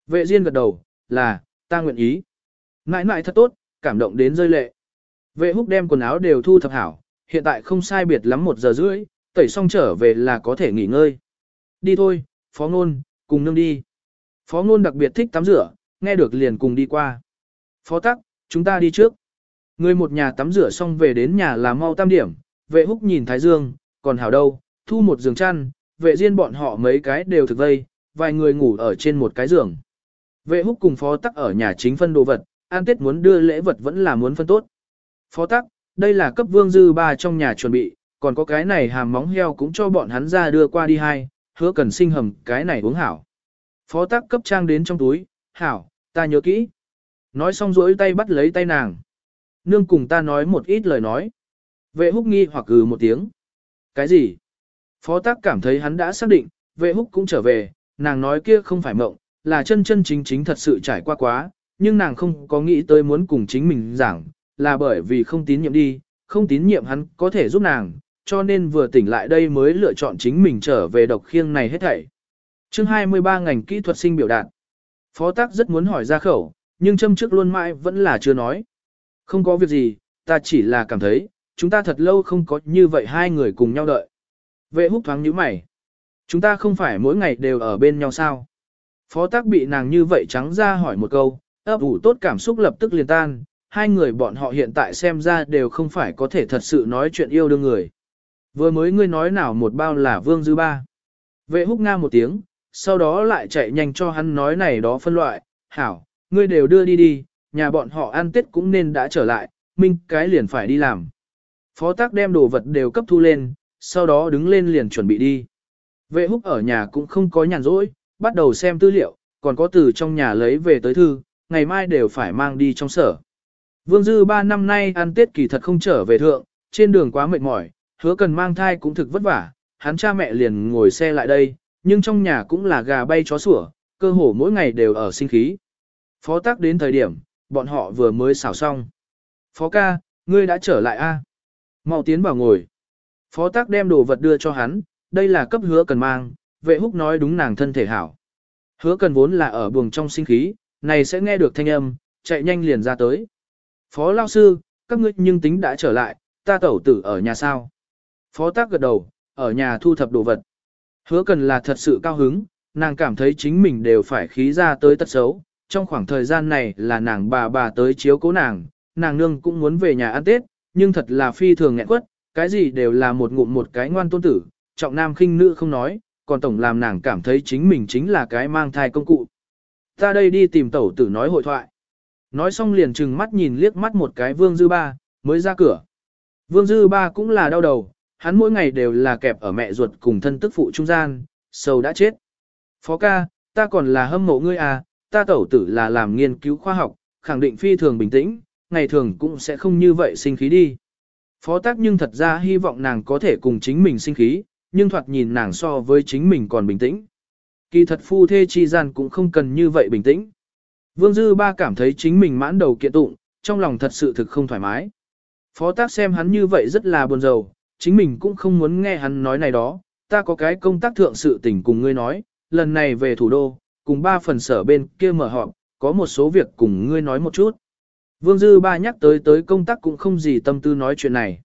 Vệ Diên gật đầu, là, ta nguyện ý. Nãi nãi thật tốt, cảm động đến rơi lệ. Vệ húc đem quần áo đều thu thập hảo, hiện tại không sai biệt lắm một giờ rưỡi, tẩy xong trở về là có thể nghỉ ngơi. Đi thôi, phó ngôn, cùng nương đi. Phó ngôn đặc biệt thích tắm rửa, nghe được liền cùng đi qua. Phó tắc, chúng ta đi trước. Người một nhà tắm rửa xong về đến nhà là mau tam điểm, vệ húc nhìn Thái Dương, còn hảo đâu, thu một giường chăn, vệ riêng bọn họ mấy cái đều thực vây, vài người ngủ ở trên một cái giường. Vệ húc cùng phó tắc ở nhà chính phân đồ vật, an tết muốn đưa lễ vật vẫn là muốn phân tốt. Phó tắc, đây là cấp vương dư ba trong nhà chuẩn bị, còn có cái này hàm móng heo cũng cho bọn hắn ra đưa qua đi hai, hứa cần sinh hầm cái này uống hảo. Phó tắc cấp trang đến trong túi, hảo, ta nhớ kỹ. Nói xong rỗi tay bắt lấy tay nàng. Nương cùng ta nói một ít lời nói. Vệ húc nghi hoặc ừ một tiếng. Cái gì? Phó tác cảm thấy hắn đã xác định, vệ húc cũng trở về, nàng nói kia không phải mộng, là chân chân chính chính thật sự trải qua quá, nhưng nàng không có nghĩ tới muốn cùng chính mình giảng, là bởi vì không tín nhiệm đi, không tín nhiệm hắn có thể giúp nàng, cho nên vừa tỉnh lại đây mới lựa chọn chính mình trở về độc khiêng này hết thảy. chương 23 ngành kỹ thuật sinh biểu đạt. Phó tác rất muốn hỏi ra khẩu, nhưng châm trước luôn mãi vẫn là chưa nói. Không có việc gì, ta chỉ là cảm thấy, chúng ta thật lâu không có như vậy hai người cùng nhau đợi. Vệ húc thoáng nhíu mày. Chúng ta không phải mỗi ngày đều ở bên nhau sao? Phó tác bị nàng như vậy trắng ra hỏi một câu, ấp ủ tốt cảm xúc lập tức liền tan, hai người bọn họ hiện tại xem ra đều không phải có thể thật sự nói chuyện yêu đương người. Vừa mới ngươi nói nào một bao là vương dư ba. Vệ húc nga một tiếng, sau đó lại chạy nhanh cho hắn nói này đó phân loại, hảo, ngươi đều đưa đi đi, nhà bọn họ ăn tết cũng nên đã trở lại, minh cái liền phải đi làm. Phó tác đem đồ vật đều cấp thu lên, sau đó đứng lên liền chuẩn bị đi. Vệ húc ở nhà cũng không có nhàn rỗi, bắt đầu xem tư liệu, còn có từ trong nhà lấy về tới thư, ngày mai đều phải mang đi trong sở. Vương Dư ba năm nay ăn Tết kỳ thật không trở về thượng, trên đường quá mệt mỏi, hứa cần mang thai cũng thực vất vả, hắn cha mẹ liền ngồi xe lại đây, nhưng trong nhà cũng là gà bay chó sủa, cơ hồ mỗi ngày đều ở sinh khí. Phó tác đến thời điểm, bọn họ vừa mới xảo xong. Phó ca, ngươi đã trở lại a? Mau tiến vào ngồi. Phó tác đem đồ vật đưa cho hắn, đây là cấp hứa cần mang, vệ húc nói đúng nàng thân thể hảo. Hứa cần vốn là ở buồng trong sinh khí, này sẽ nghe được thanh âm, chạy nhanh liền ra tới. Phó lao sư, các ngươi nhưng tính đã trở lại, ta tẩu tử ở nhà sao. Phó tác gật đầu, ở nhà thu thập đồ vật. Hứa cần là thật sự cao hứng, nàng cảm thấy chính mình đều phải khí ra tới tật xấu. Trong khoảng thời gian này là nàng bà bà tới chiếu cố nàng, nàng nương cũng muốn về nhà ăn Tết, nhưng thật là phi thường nghẹn quất, cái gì đều là một ngụm một cái ngoan tôn tử, trọng nam khinh nữ không nói, còn tổng làm nàng cảm thấy chính mình chính là cái mang thai công cụ. Ta đây đi tìm tẩu tử nói hội thoại. Nói xong liền trừng mắt nhìn liếc mắt một cái vương dư ba, mới ra cửa. Vương dư ba cũng là đau đầu, hắn mỗi ngày đều là kẹp ở mẹ ruột cùng thân tức phụ trung gian, sầu đã chết. Phó ca, ta còn là hâm mộ ngươi à, ta tẩu tử là làm nghiên cứu khoa học, khẳng định phi thường bình tĩnh, ngày thường cũng sẽ không như vậy sinh khí đi. Phó tác nhưng thật ra hy vọng nàng có thể cùng chính mình sinh khí, nhưng thoạt nhìn nàng so với chính mình còn bình tĩnh. Kỳ thật phu thê chi gian cũng không cần như vậy bình tĩnh. Vương Dư Ba cảm thấy chính mình mãn đầu kiện tụng, trong lòng thật sự thực không thoải mái. Phó tác xem hắn như vậy rất là buồn rầu, chính mình cũng không muốn nghe hắn nói này đó, ta có cái công tác thượng sự tình cùng ngươi nói, lần này về thủ đô, cùng ba phần sở bên kia mở họp, có một số việc cùng ngươi nói một chút. Vương Dư Ba nhắc tới tới công tác cũng không gì tâm tư nói chuyện này.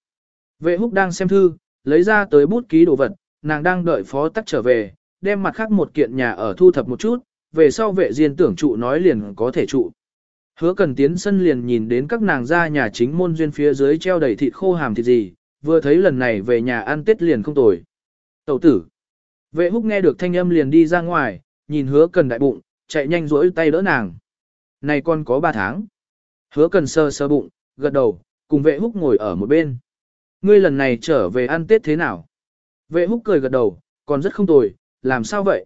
Vệ húc đang xem thư, lấy ra tới bút ký đồ vật, nàng đang đợi phó tắc trở về, đem mặt khác một kiện nhà ở thu thập một chút, về sau vệ diên tưởng trụ nói liền có thể trụ. Hứa cần tiến sân liền nhìn đến các nàng ra nhà chính môn duyên phía dưới treo đầy thịt khô hàm thịt gì, vừa thấy lần này về nhà ăn tết liền không tồi. Tẩu tử. Vệ húc nghe được thanh âm liền đi ra ngoài, nhìn hứa cần đại bụng, chạy nhanh rỗi tay đỡ nàng. Này con có 3 tháng. Hứa cần sơ sơ bụng, gật đầu, cùng vệ húc ngồi ở một bên. Ngươi lần này trở về ăn tết thế nào? Vệ húc cười gật đầu, còn rất không tồi, làm sao vậy?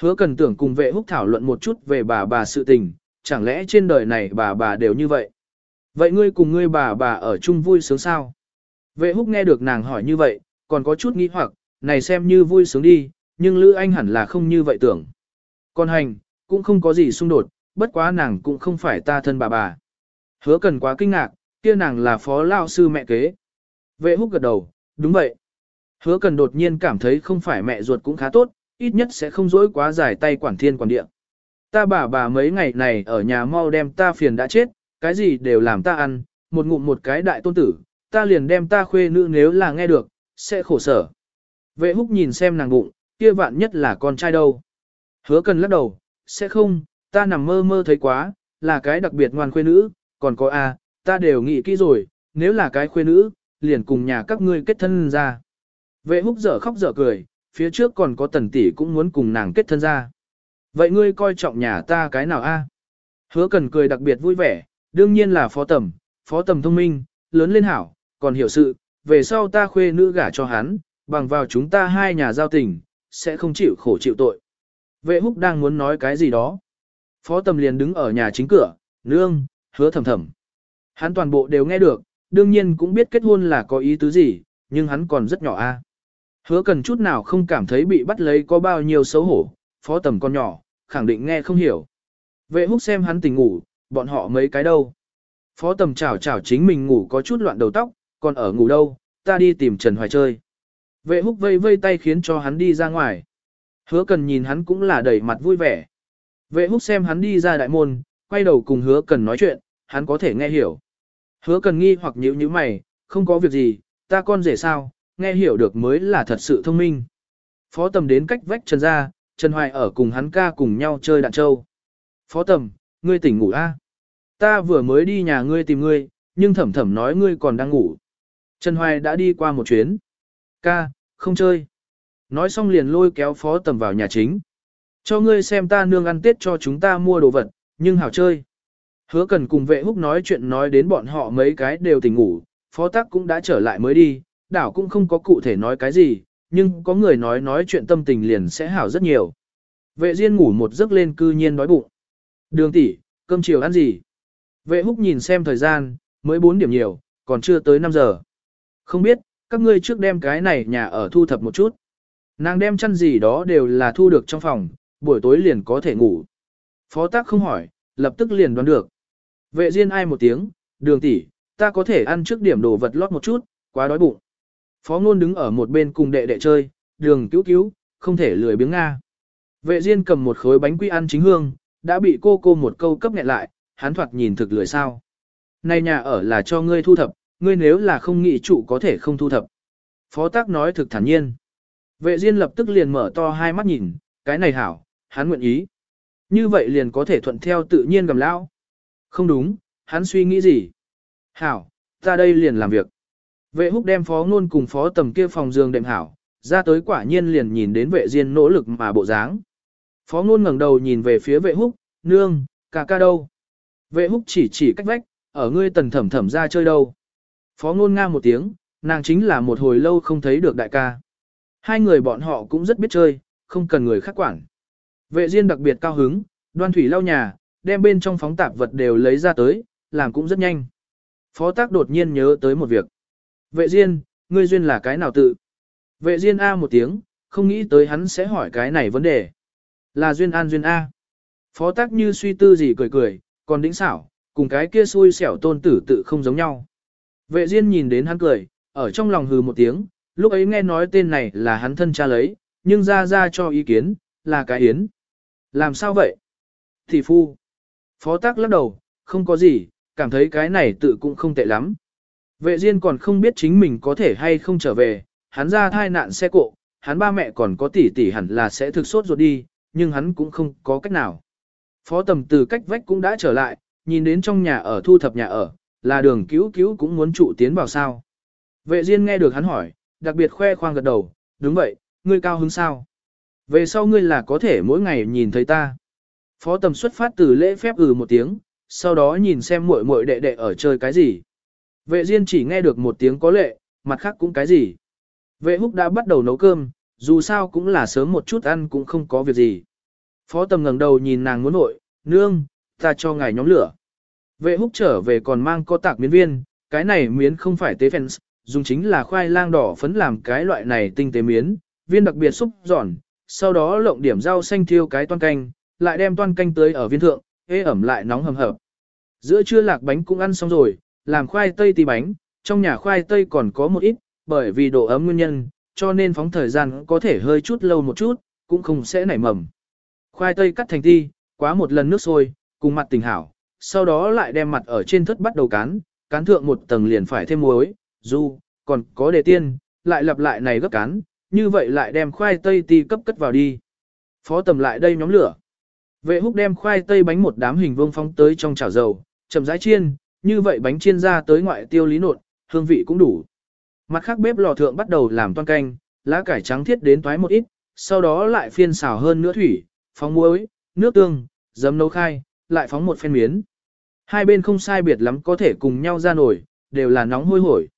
Hứa cần tưởng cùng vệ húc thảo luận một chút về bà bà sự tình, chẳng lẽ trên đời này bà bà đều như vậy? Vậy ngươi cùng ngươi bà bà ở chung vui sướng sao? Vệ húc nghe được nàng hỏi như vậy, còn có chút nghĩ hoặc, này xem như vui sướng đi, nhưng Lữ Anh hẳn là không như vậy tưởng. Còn hành, cũng không có gì xung đột, bất quá nàng cũng không phải ta thân bà bà. Hứa cần quá kinh ngạc, kia nàng là phó lao sư mẹ kế. Vệ húc gật đầu, đúng vậy. Hứa cần đột nhiên cảm thấy không phải mẹ ruột cũng khá tốt, ít nhất sẽ không dối quá dài tay quản thiên quản địa. Ta bà bà mấy ngày này ở nhà mau đem ta phiền đã chết, cái gì đều làm ta ăn, một ngụm một cái đại tôn tử, ta liền đem ta khuê nữ nếu là nghe được, sẽ khổ sở. Vệ húc nhìn xem nàng bụng, kia vạn nhất là con trai đâu. Hứa cần lắc đầu, sẽ không, ta nằm mơ mơ thấy quá, là cái đặc biệt ngoan khuê nữ, còn có a, ta đều nghĩ kỹ rồi, nếu là cái khuê nữ, liền cùng nhà các ngươi kết thân ra. Vệ húc dở khóc dở cười, phía trước còn có tần tỷ cũng muốn cùng nàng kết thân ra. Vậy ngươi coi trọng nhà ta cái nào a? Hứa cần cười đặc biệt vui vẻ, đương nhiên là phó tầm, phó tầm thông minh, lớn lên hảo, còn hiểu sự, về sau ta khuê nữ gả cho hắn, bằng vào chúng ta hai nhà giao tình, sẽ không chịu khổ chịu tội. Vệ húc đang muốn nói cái gì đó. Phó tầm liền đứng ở nhà chính cửa, nương, hứa thầm thầm. Hắn toàn bộ đều nghe được, đương nhiên cũng biết kết hôn là có ý tứ gì, nhưng hắn còn rất nhỏ a. Hứa cần chút nào không cảm thấy bị bắt lấy có bao nhiêu xấu hổ, phó tầm con nhỏ, khẳng định nghe không hiểu. Vệ húc xem hắn tỉnh ngủ, bọn họ mấy cái đâu. Phó tầm chảo chảo chính mình ngủ có chút loạn đầu tóc, còn ở ngủ đâu, ta đi tìm Trần Hoài chơi. Vệ húc vây vây tay khiến cho hắn đi ra ngoài. Hứa cần nhìn hắn cũng là đầy mặt vui vẻ. Vệ húc xem hắn đi ra đại môn, quay đầu cùng hứa cần nói chuyện, hắn có thể nghe hiểu. Hứa cần nghi hoặc nhíu như mày, không có việc gì, ta con rể sao, nghe hiểu được mới là thật sự thông minh. Phó tầm đến cách vách Trần ra, Trần Hoài ở cùng hắn ca cùng nhau chơi đạn châu. Phó tầm, ngươi tỉnh ngủ a? Ta vừa mới đi nhà ngươi tìm ngươi, nhưng thẩm thẩm nói ngươi còn đang ngủ. Trần Hoài đã đi qua một chuyến. Ca, không chơi. Nói xong liền lôi kéo phó tầm vào nhà chính. Cho ngươi xem ta nương ăn tết cho chúng ta mua đồ vật, nhưng hảo chơi. Hứa cần cùng vệ húc nói chuyện nói đến bọn họ mấy cái đều tỉnh ngủ, phó tắc cũng đã trở lại mới đi, đảo cũng không có cụ thể nói cái gì, nhưng có người nói nói chuyện tâm tình liền sẽ hảo rất nhiều. Vệ Diên ngủ một giấc lên cư nhiên đói bụng. Đường tỷ, cơm chiều ăn gì? Vệ húc nhìn xem thời gian, mới 4 điểm nhiều, còn chưa tới 5 giờ. Không biết, các ngươi trước đem cái này nhà ở thu thập một chút. Nàng đem chăn gì đó đều là thu được trong phòng, buổi tối liền có thể ngủ. Phó tác không hỏi, lập tức liền đoán được. Vệ Diên ai một tiếng, đường tỷ, ta có thể ăn trước điểm đồ vật lót một chút, quá đói bụng. Phó ngôn đứng ở một bên cùng đệ đệ chơi, đường cứu cứu, không thể lười biếng Nga. Vệ Diên cầm một khối bánh quy ăn chính hương, đã bị cô cô một câu cấp nghẹn lại, hắn thoạt nhìn thực lười sao. Này nhà ở là cho ngươi thu thập, ngươi nếu là không nghị trụ có thể không thu thập. Phó tác nói thực thản nhiên. Vệ Diên lập tức liền mở to hai mắt nhìn, cái này hảo, hắn nguyện ý. Như vậy liền có thể thuận theo tự nhiên gầm lão. Không đúng, hắn suy nghĩ gì? Hảo, ta đây liền làm việc. Vệ húc đem phó ngôn cùng phó tầm kia phòng giường đệm hảo, ra tới quả nhiên liền nhìn đến vệ diên nỗ lực mà bộ dáng. Phó ngôn ngẩng đầu nhìn về phía vệ húc, nương, ca ca đâu? Vệ húc chỉ chỉ cách vách, ở ngươi tần thẩm thẩm ra chơi đâu? Phó ngôn nga một tiếng, nàng chính là một hồi lâu không thấy được đại ca. Hai người bọn họ cũng rất biết chơi, không cần người khác quản. Vệ Diên đặc biệt cao hứng, đoan thủy lau nhà, đem bên trong phóng tạp vật đều lấy ra tới, làm cũng rất nhanh. Phó tác đột nhiên nhớ tới một việc. Vệ Diên, ngươi duyên là cái nào tự? Vệ Diên A một tiếng, không nghĩ tới hắn sẽ hỏi cái này vấn đề. Là duyên an duyên A. Phó tác như suy tư gì cười cười, còn đĩnh xảo, cùng cái kia xui xẻo tôn tử tự không giống nhau. Vệ Diên nhìn đến hắn cười, ở trong lòng hừ một tiếng, lúc ấy nghe nói tên này là hắn thân cha lấy, nhưng ra ra cho ý kiến, là cái yến. Làm sao vậy? Thị phu. Phó tác lắc đầu, không có gì, cảm thấy cái này tự cũng không tệ lắm. Vệ Diên còn không biết chính mình có thể hay không trở về, hắn ra thai nạn xe cộ, hắn ba mẹ còn có tỷ tỷ hẳn là sẽ thực sốt ruột đi, nhưng hắn cũng không có cách nào. Phó tầm từ cách vách cũng đã trở lại, nhìn đến trong nhà ở thu thập nhà ở, là đường cứu cứu cũng muốn trụ tiến vào sao. Vệ Diên nghe được hắn hỏi, đặc biệt khoe khoang gật đầu, đúng vậy, ngươi cao hứng sao? Về sau ngươi là có thể mỗi ngày nhìn thấy ta. Phó tầm xuất phát từ lễ phép ừ một tiếng, sau đó nhìn xem muội muội đệ đệ ở chơi cái gì. Vệ Diên chỉ nghe được một tiếng có lệ, mặt khác cũng cái gì. Vệ húc đã bắt đầu nấu cơm, dù sao cũng là sớm một chút ăn cũng không có việc gì. Phó tầm ngẩng đầu nhìn nàng muốn nội, nương, ta cho ngài nhóm lửa. Vệ húc trở về còn mang có tạc miến viên, cái này miến không phải tế phèn, dùng chính là khoai lang đỏ phấn làm cái loại này tinh tế miến, viên đặc biệt xúc giòn, sau đó lộng điểm rau xanh thiêu cái toan canh, lại đem toan canh tới ở viên thượng, ê ẩm lại nóng hầm hập. Giữa trưa lạc bánh cũng ăn xong rồi, làm khoai tây tí bánh, trong nhà khoai tây còn có một ít, bởi vì độ ấm nguyên nhân, cho nên phóng thời gian có thể hơi chút lâu một chút, cũng không sẽ nảy mầm. Khoai tây cắt thành ti, quá một lần nước sôi, cùng mặt tình hảo, sau đó lại đem mặt ở trên thất bắt đầu cán, cán thượng một tầng liền phải thêm muối, dù còn có đề tiên, lại lặp lại này gấp cán, như vậy lại đem khoai tây ti cấp cất vào đi. Phó tầm lại đây nhóm lửa. Vệ húc đem khoai tây bánh một đám hình vuông phóng tới trong chảo dầu, chậm rãi chiên, như vậy bánh chiên ra tới ngoại tiêu lý nột, hương vị cũng đủ. Mặt khác bếp lò thượng bắt đầu làm toan canh, lá cải trắng thiết đến toái một ít, sau đó lại phiên xào hơn nữa thủy, phóng muối, nước tương, giấm nấu khai, lại phóng một phen miến. Hai bên không sai biệt lắm có thể cùng nhau ra nổi, đều là nóng hôi hổi.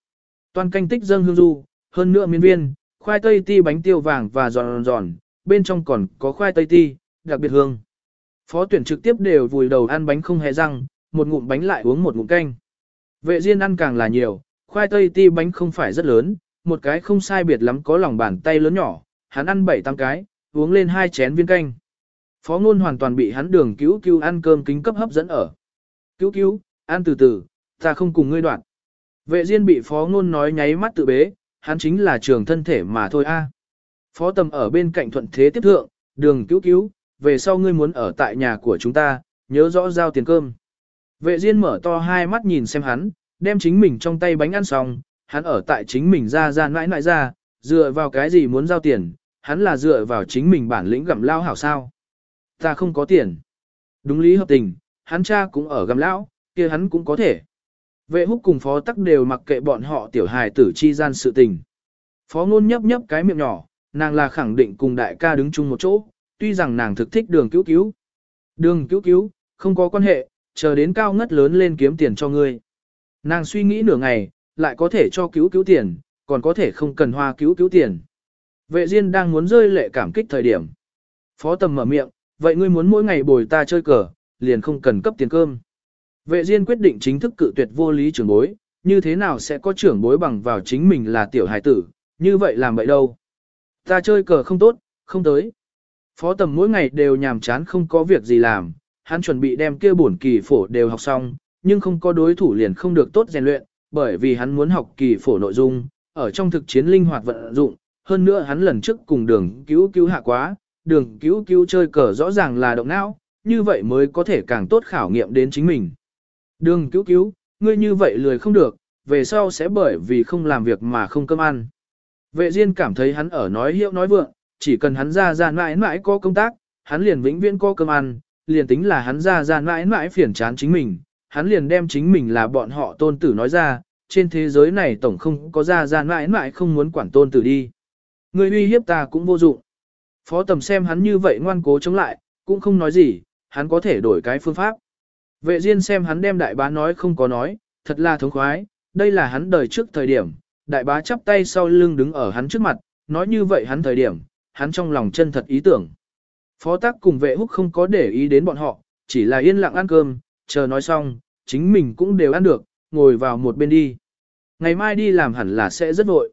Toan canh tích dâng hương du, hơn nữa miến viên, khoai tây ti bánh tiêu vàng và giòn giòn, bên trong còn có khoai tây ti, đặc biệt hương. Phó tuyển trực tiếp đều vùi đầu ăn bánh không hề răng, một ngụm bánh lại uống một ngụm canh. Vệ Diên ăn càng là nhiều, khoai tây ti bánh không phải rất lớn, một cái không sai biệt lắm có lòng bàn tay lớn nhỏ, hắn ăn bảy tăng cái, uống lên hai chén viên canh. Phó ngôn hoàn toàn bị hắn đường cứu cứu ăn cơm kính cấp hấp dẫn ở. Cứu cứu, ăn từ từ, ta không cùng ngươi đoạn. Vệ Diên bị phó ngôn nói nháy mắt tự bế, hắn chính là trường thân thể mà thôi a. Phó tầm ở bên cạnh thuận thế tiếp thượng, đường cứu cứu, về sau ngươi muốn ở tại nhà của chúng ta, nhớ rõ giao tiền cơm. Vệ Diên mở to hai mắt nhìn xem hắn, đem chính mình trong tay bánh ăn xong, hắn ở tại chính mình ra ra nãi nãi ra, dựa vào cái gì muốn giao tiền, hắn là dựa vào chính mình bản lĩnh gặm lao hảo sao. Ta không có tiền. Đúng lý hợp tình, hắn cha cũng ở gặm lão, kia hắn cũng có thể. Vệ húc cùng phó tắc đều mặc kệ bọn họ tiểu hài tử chi gian sự tình. Phó ngôn nhấp nhấp cái miệng nhỏ, nàng là khẳng định cùng đại ca đứng chung một chỗ, tuy rằng nàng thực thích đường cứu cứu. Đường cứu cứu, không có quan hệ, chờ đến cao ngất lớn lên kiếm tiền cho ngươi. Nàng suy nghĩ nửa ngày, lại có thể cho cứu cứu tiền, còn có thể không cần hoa cứu cứu tiền. Vệ Diên đang muốn rơi lệ cảm kích thời điểm. Phó tầm mở miệng, vậy ngươi muốn mỗi ngày bồi ta chơi cờ, liền không cần cấp tiền cơm. Vệ Diên quyết định chính thức cự tuyệt vô lý trưởng bối, như thế nào sẽ có trưởng bối bằng vào chính mình là tiểu hải tử, như vậy làm vậy đâu. Ta chơi cờ không tốt, không tới. Phó tầm mỗi ngày đều nhàm chán không có việc gì làm, hắn chuẩn bị đem kia bổn kỳ phổ đều học xong, nhưng không có đối thủ liền không được tốt rèn luyện, bởi vì hắn muốn học kỳ phổ nội dung, ở trong thực chiến linh hoạt vận dụng, hơn nữa hắn lần trước cùng đường cứu cứu hạ quá, đường cứu cứu chơi cờ rõ ràng là động não, như vậy mới có thể càng tốt khảo nghiệm đến chính mình. Đường cứu cứu, ngươi như vậy lười không được, về sau sẽ bởi vì không làm việc mà không cơm ăn. Vệ Diên cảm thấy hắn ở nói hiệu nói vượng, chỉ cần hắn ra ra mãi mãi có công tác, hắn liền vĩnh viễn có cơm ăn, liền tính là hắn ra ra mãi mãi phiền chán chính mình, hắn liền đem chính mình là bọn họ tôn tử nói ra, trên thế giới này tổng không có ra ra mãi mãi không muốn quản tôn tử đi. Người uy hiếp ta cũng vô dụng. Phó tầm xem hắn như vậy ngoan cố chống lại, cũng không nói gì, hắn có thể đổi cái phương pháp. Vệ Diên xem hắn đem đại bá nói không có nói, thật là thống khoái, đây là hắn đời trước thời điểm, đại bá chắp tay sau lưng đứng ở hắn trước mặt, nói như vậy hắn thời điểm, hắn trong lòng chân thật ý tưởng. Phó tác cùng vệ húc không có để ý đến bọn họ, chỉ là yên lặng ăn cơm, chờ nói xong, chính mình cũng đều ăn được, ngồi vào một bên đi. Ngày mai đi làm hẳn là sẽ rất vội.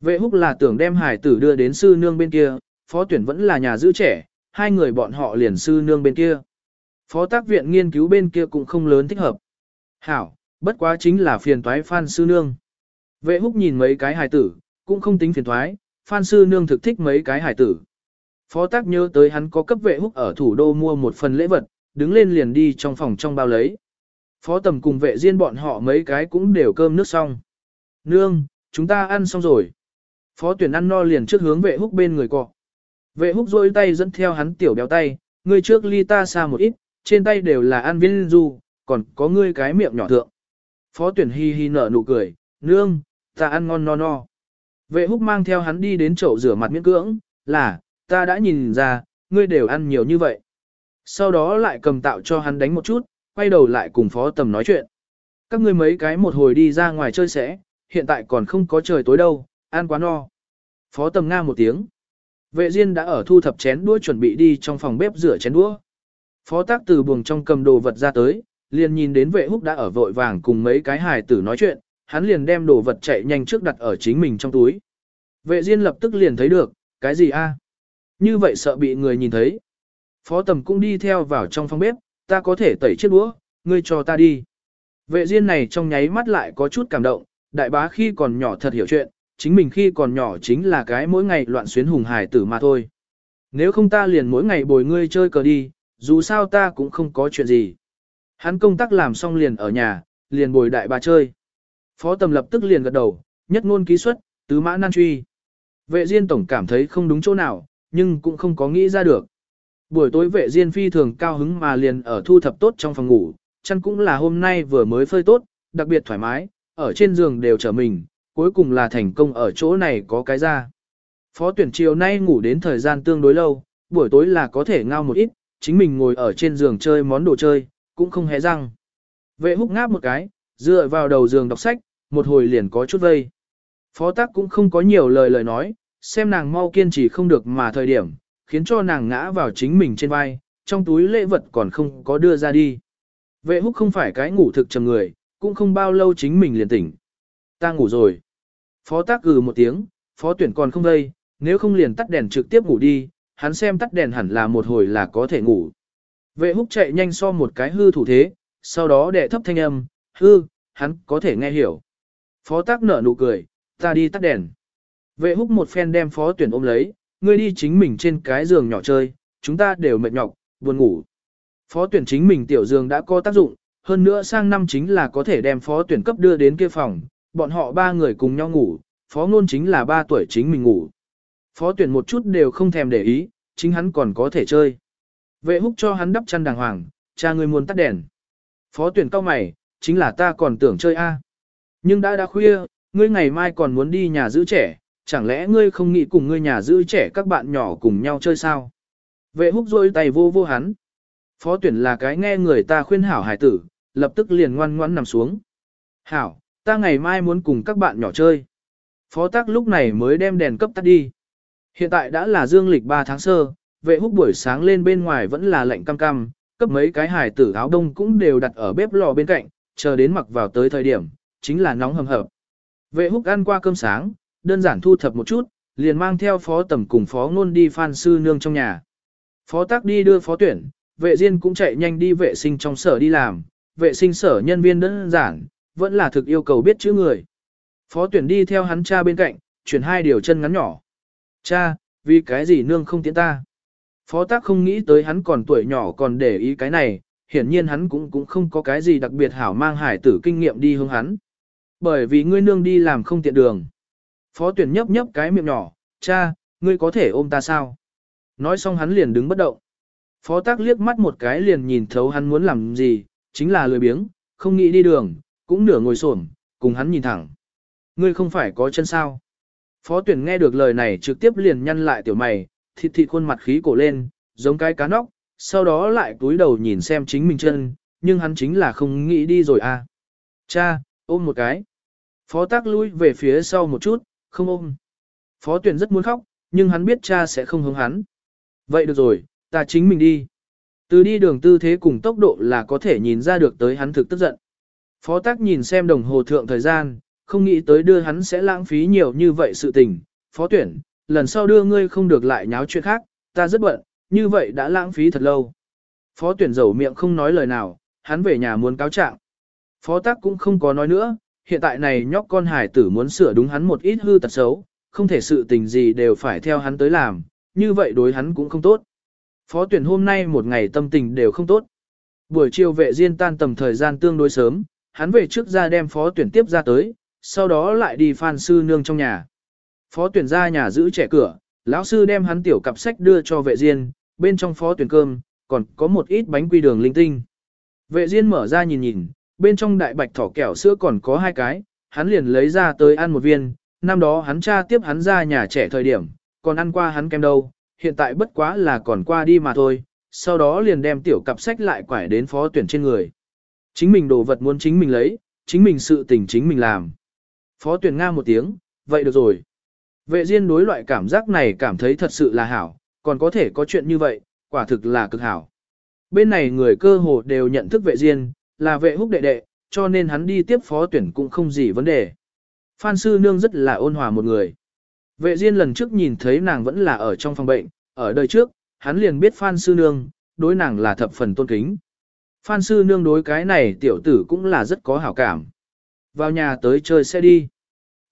Vệ húc là tưởng đem hải tử đưa đến sư nương bên kia, phó tuyển vẫn là nhà giữ trẻ, hai người bọn họ liền sư nương bên kia. Phó tác viện nghiên cứu bên kia cũng không lớn thích hợp. Hảo, bất quá chính là phiền toái phan sư nương. Vệ húc nhìn mấy cái hải tử, cũng không tính phiền toái, phan sư nương thực thích mấy cái hải tử. Phó tác nhớ tới hắn có cấp vệ húc ở thủ đô mua một phần lễ vật, đứng lên liền đi trong phòng trong bao lấy. Phó tầm cùng vệ riêng bọn họ mấy cái cũng đều cơm nước xong. Nương, chúng ta ăn xong rồi. Phó tuyển ăn no liền trước hướng vệ húc bên người cọ. Vệ húc rôi tay dẫn theo hắn tiểu béo tay, người trước ly ta xa một ít, trên tay đều là ăn viên du, còn có ngươi cái miệng nhỏ thượng. Phó tuyển hi hi nở nụ cười, nương, ta ăn ngon no no. Vệ húc mang theo hắn đi đến chậu rửa mặt miễn cưỡng, là, ta đã nhìn ra, ngươi đều ăn nhiều như vậy. Sau đó lại cầm tạo cho hắn đánh một chút, quay đầu lại cùng phó tầm nói chuyện. Các ngươi mấy cái một hồi đi ra ngoài chơi sẽ, hiện tại còn không có trời tối đâu, ăn quá no. Phó tầm nga một tiếng. Vệ Diên đã ở thu thập chén đũa chuẩn bị đi trong phòng bếp rửa chén đũa. Phó tác từ buồng trong cầm đồ vật ra tới, liền nhìn đến vệ húc đã ở vội vàng cùng mấy cái hài tử nói chuyện, hắn liền đem đồ vật chạy nhanh trước đặt ở chính mình trong túi. Vệ Diên lập tức liền thấy được, cái gì a? Như vậy sợ bị người nhìn thấy. Phó tầm cũng đi theo vào trong phòng bếp, ta có thể tẩy chiếc đũa, ngươi cho ta đi. Vệ riêng này trong nháy mắt lại có chút cảm động, đại bá khi còn nhỏ thật hiểu chuyện, chính mình khi còn nhỏ chính là cái mỗi ngày loạn xuyến hùng hài tử mà thôi. Nếu không ta liền mỗi ngày bồi ngươi chơi cờ đi, dù sao ta cũng không có chuyện gì. Hắn công tác làm xong liền ở nhà, liền bồi đại bà chơi. Phó tầm lập tức liền gật đầu, nhất ngôn ký xuất, tứ mã nan truy. Vệ Diên tổng cảm thấy không đúng chỗ nào, nhưng cũng không có nghĩ ra được. Buổi tối vệ Diên phi thường cao hứng mà liền ở thu thập tốt trong phòng ngủ, chăn cũng là hôm nay vừa mới phơi tốt, đặc biệt thoải mái, ở trên giường đều trở mình, cuối cùng là thành công ở chỗ này có cái ra. Phó tuyển chiều nay ngủ đến thời gian tương đối lâu, buổi tối là có thể ngao một ít, chính mình ngồi ở trên giường chơi món đồ chơi, cũng không hé răng. Vệ húc ngáp một cái, dựa vào đầu giường đọc sách, một hồi liền có chút vây. Phó tác cũng không có nhiều lời lời nói, xem nàng mau kiên trì không được mà thời điểm, khiến cho nàng ngã vào chính mình trên vai, trong túi lễ vật còn không có đưa ra đi. Vệ húc không phải cái ngủ thực trầm người, cũng không bao lâu chính mình liền tỉnh. Ta ngủ rồi. Phó tác gừ một tiếng, phó tuyển còn không đây, nếu không liền tắt đèn trực tiếp ngủ đi, hắn xem tắt đèn hẳn là một hồi là có thể ngủ. Vệ húc chạy nhanh so một cái hư thủ thế, sau đó đệ thấp thanh âm, hư, hắn có thể nghe hiểu. Phó tác nở nụ cười, ta đi tắt đèn. Vệ húc một phen đem phó tuyển ôm lấy, ngươi đi chính mình trên cái giường nhỏ chơi, chúng ta đều mệt nhọc, buồn ngủ. Phó tuyển chính mình tiểu giường đã có tác dụng, hơn nữa sang năm chính là có thể đem phó tuyển cấp đưa đến kia phòng, bọn họ ba người cùng nhau ngủ, phó ngôn chính là ba tuổi chính mình ngủ. Phó tuyển một chút đều không thèm để ý, chính hắn còn có thể chơi. Vệ húc cho hắn đắp chăn đàng hoàng, cha người muốn tắt đèn. Phó tuyển cao mày, chính là ta còn tưởng chơi a. Nhưng đã đã khuya, ngươi ngày mai còn muốn đi nhà giữ trẻ, chẳng lẽ ngươi không nghĩ cùng ngươi nhà giữ trẻ các bạn nhỏ cùng nhau chơi sao? Vệ húc rôi tay vô vô hắn. Phó tuyển là cái nghe người ta khuyên hảo hải tử, lập tức liền ngoan ngoãn nằm xuống. Hảo, ta ngày mai muốn cùng các bạn nhỏ chơi. Phó tác lúc này mới đem đèn cấp tắt đi. Hiện tại đã là dương lịch 3 tháng sơ, vệ húc buổi sáng lên bên ngoài vẫn là lạnh cam cam, cấp mấy cái hải tử áo đông cũng đều đặt ở bếp lò bên cạnh, chờ đến mặc vào tới thời điểm, chính là nóng hầm hập. Vệ húc ăn qua cơm sáng, đơn giản thu thập một chút, liền mang theo phó tầm cùng phó ngôn đi phan sư nương trong nhà. Phó tác đi đưa phó tuyển, vệ diên cũng chạy nhanh đi vệ sinh trong sở đi làm, vệ sinh sở nhân viên đơn giản, vẫn là thực yêu cầu biết chữ người. Phó tuyển đi theo hắn cha bên cạnh, chuyển hai điều chân ngắn nhỏ. Cha, vì cái gì nương không tiễn ta? Phó tác không nghĩ tới hắn còn tuổi nhỏ còn để ý cái này, hiển nhiên hắn cũng cũng không có cái gì đặc biệt hảo mang hải tử kinh nghiệm đi hướng hắn. Bởi vì ngươi nương đi làm không tiện đường. Phó tuyển nhấp nhấp cái miệng nhỏ, cha, ngươi có thể ôm ta sao? Nói xong hắn liền đứng bất động. Phó tác liếc mắt một cái liền nhìn thấu hắn muốn làm gì, chính là lười biếng, không nghĩ đi đường, cũng nửa ngồi xổm, cùng hắn nhìn thẳng. Ngươi không phải có chân sao? Phó tuyển nghe được lời này trực tiếp liền nhăn lại tiểu mày, thịt thịt khuôn mặt khí cổ lên, giống cái cá nóc, sau đó lại túi đầu nhìn xem chính mình chân, nhưng hắn chính là không nghĩ đi rồi à. Cha, ôm một cái. Phó tác lui về phía sau một chút, không ôm. Phó tuyển rất muốn khóc, nhưng hắn biết cha sẽ không hướng hắn. Vậy được rồi, ta chính mình đi. Từ đi đường tư thế cùng tốc độ là có thể nhìn ra được tới hắn thực tức giận. Phó tác nhìn xem đồng hồ thượng thời gian, không nghĩ tới đưa hắn sẽ lãng phí nhiều như vậy sự tình. Phó tuyển, lần sau đưa ngươi không được lại nháo chuyện khác, ta rất bận, như vậy đã lãng phí thật lâu. Phó tuyển dầu miệng không nói lời nào, hắn về nhà muốn cáo trạng. Phó tác cũng không có nói nữa, hiện tại này nhóc con hải tử muốn sửa đúng hắn một ít hư tật xấu, không thể sự tình gì đều phải theo hắn tới làm, như vậy đối hắn cũng không tốt. Phó tuyển hôm nay một ngày tâm tình đều không tốt. Buổi chiều vệ diên tan tầm thời gian tương đối sớm, hắn về trước ra đem phó tuyển tiếp ra tới, sau đó lại đi phan sư nương trong nhà. Phó tuyển ra nhà giữ trẻ cửa, lão sư đem hắn tiểu cặp sách đưa cho vệ diên, bên trong phó tuyển cơm, còn có một ít bánh quy đường linh tinh. Vệ diên mở ra nhìn nhìn, bên trong đại bạch thỏ kẹo sữa còn có hai cái, hắn liền lấy ra tới ăn một viên, năm đó hắn cha tiếp hắn ra nhà trẻ thời điểm, còn ăn qua hắn kem đâu, hiện tại bất quá là còn qua đi mà thôi, sau đó liền đem tiểu cặp sách lại quải đến phó tuyển trên người. Chính mình đồ vật muốn chính mình lấy, chính mình sự tình chính mình làm. Phó tuyển nga một tiếng, vậy được rồi. Vệ Diên đối loại cảm giác này cảm thấy thật sự là hảo, còn có thể có chuyện như vậy, quả thực là cực hảo. Bên này người cơ hồ đều nhận thức vệ Diên, là vệ húc đệ đệ, cho nên hắn đi tiếp phó tuyển cũng không gì vấn đề. Phan Sư Nương rất là ôn hòa một người. Vệ Diên lần trước nhìn thấy nàng vẫn là ở trong phòng bệnh, ở đời trước, hắn liền biết Phan Sư Nương, đối nàng là thập phần tôn kính. Phan Sư Nương đối cái này tiểu tử cũng là rất có hảo cảm. Vào nhà tới chơi xe đi.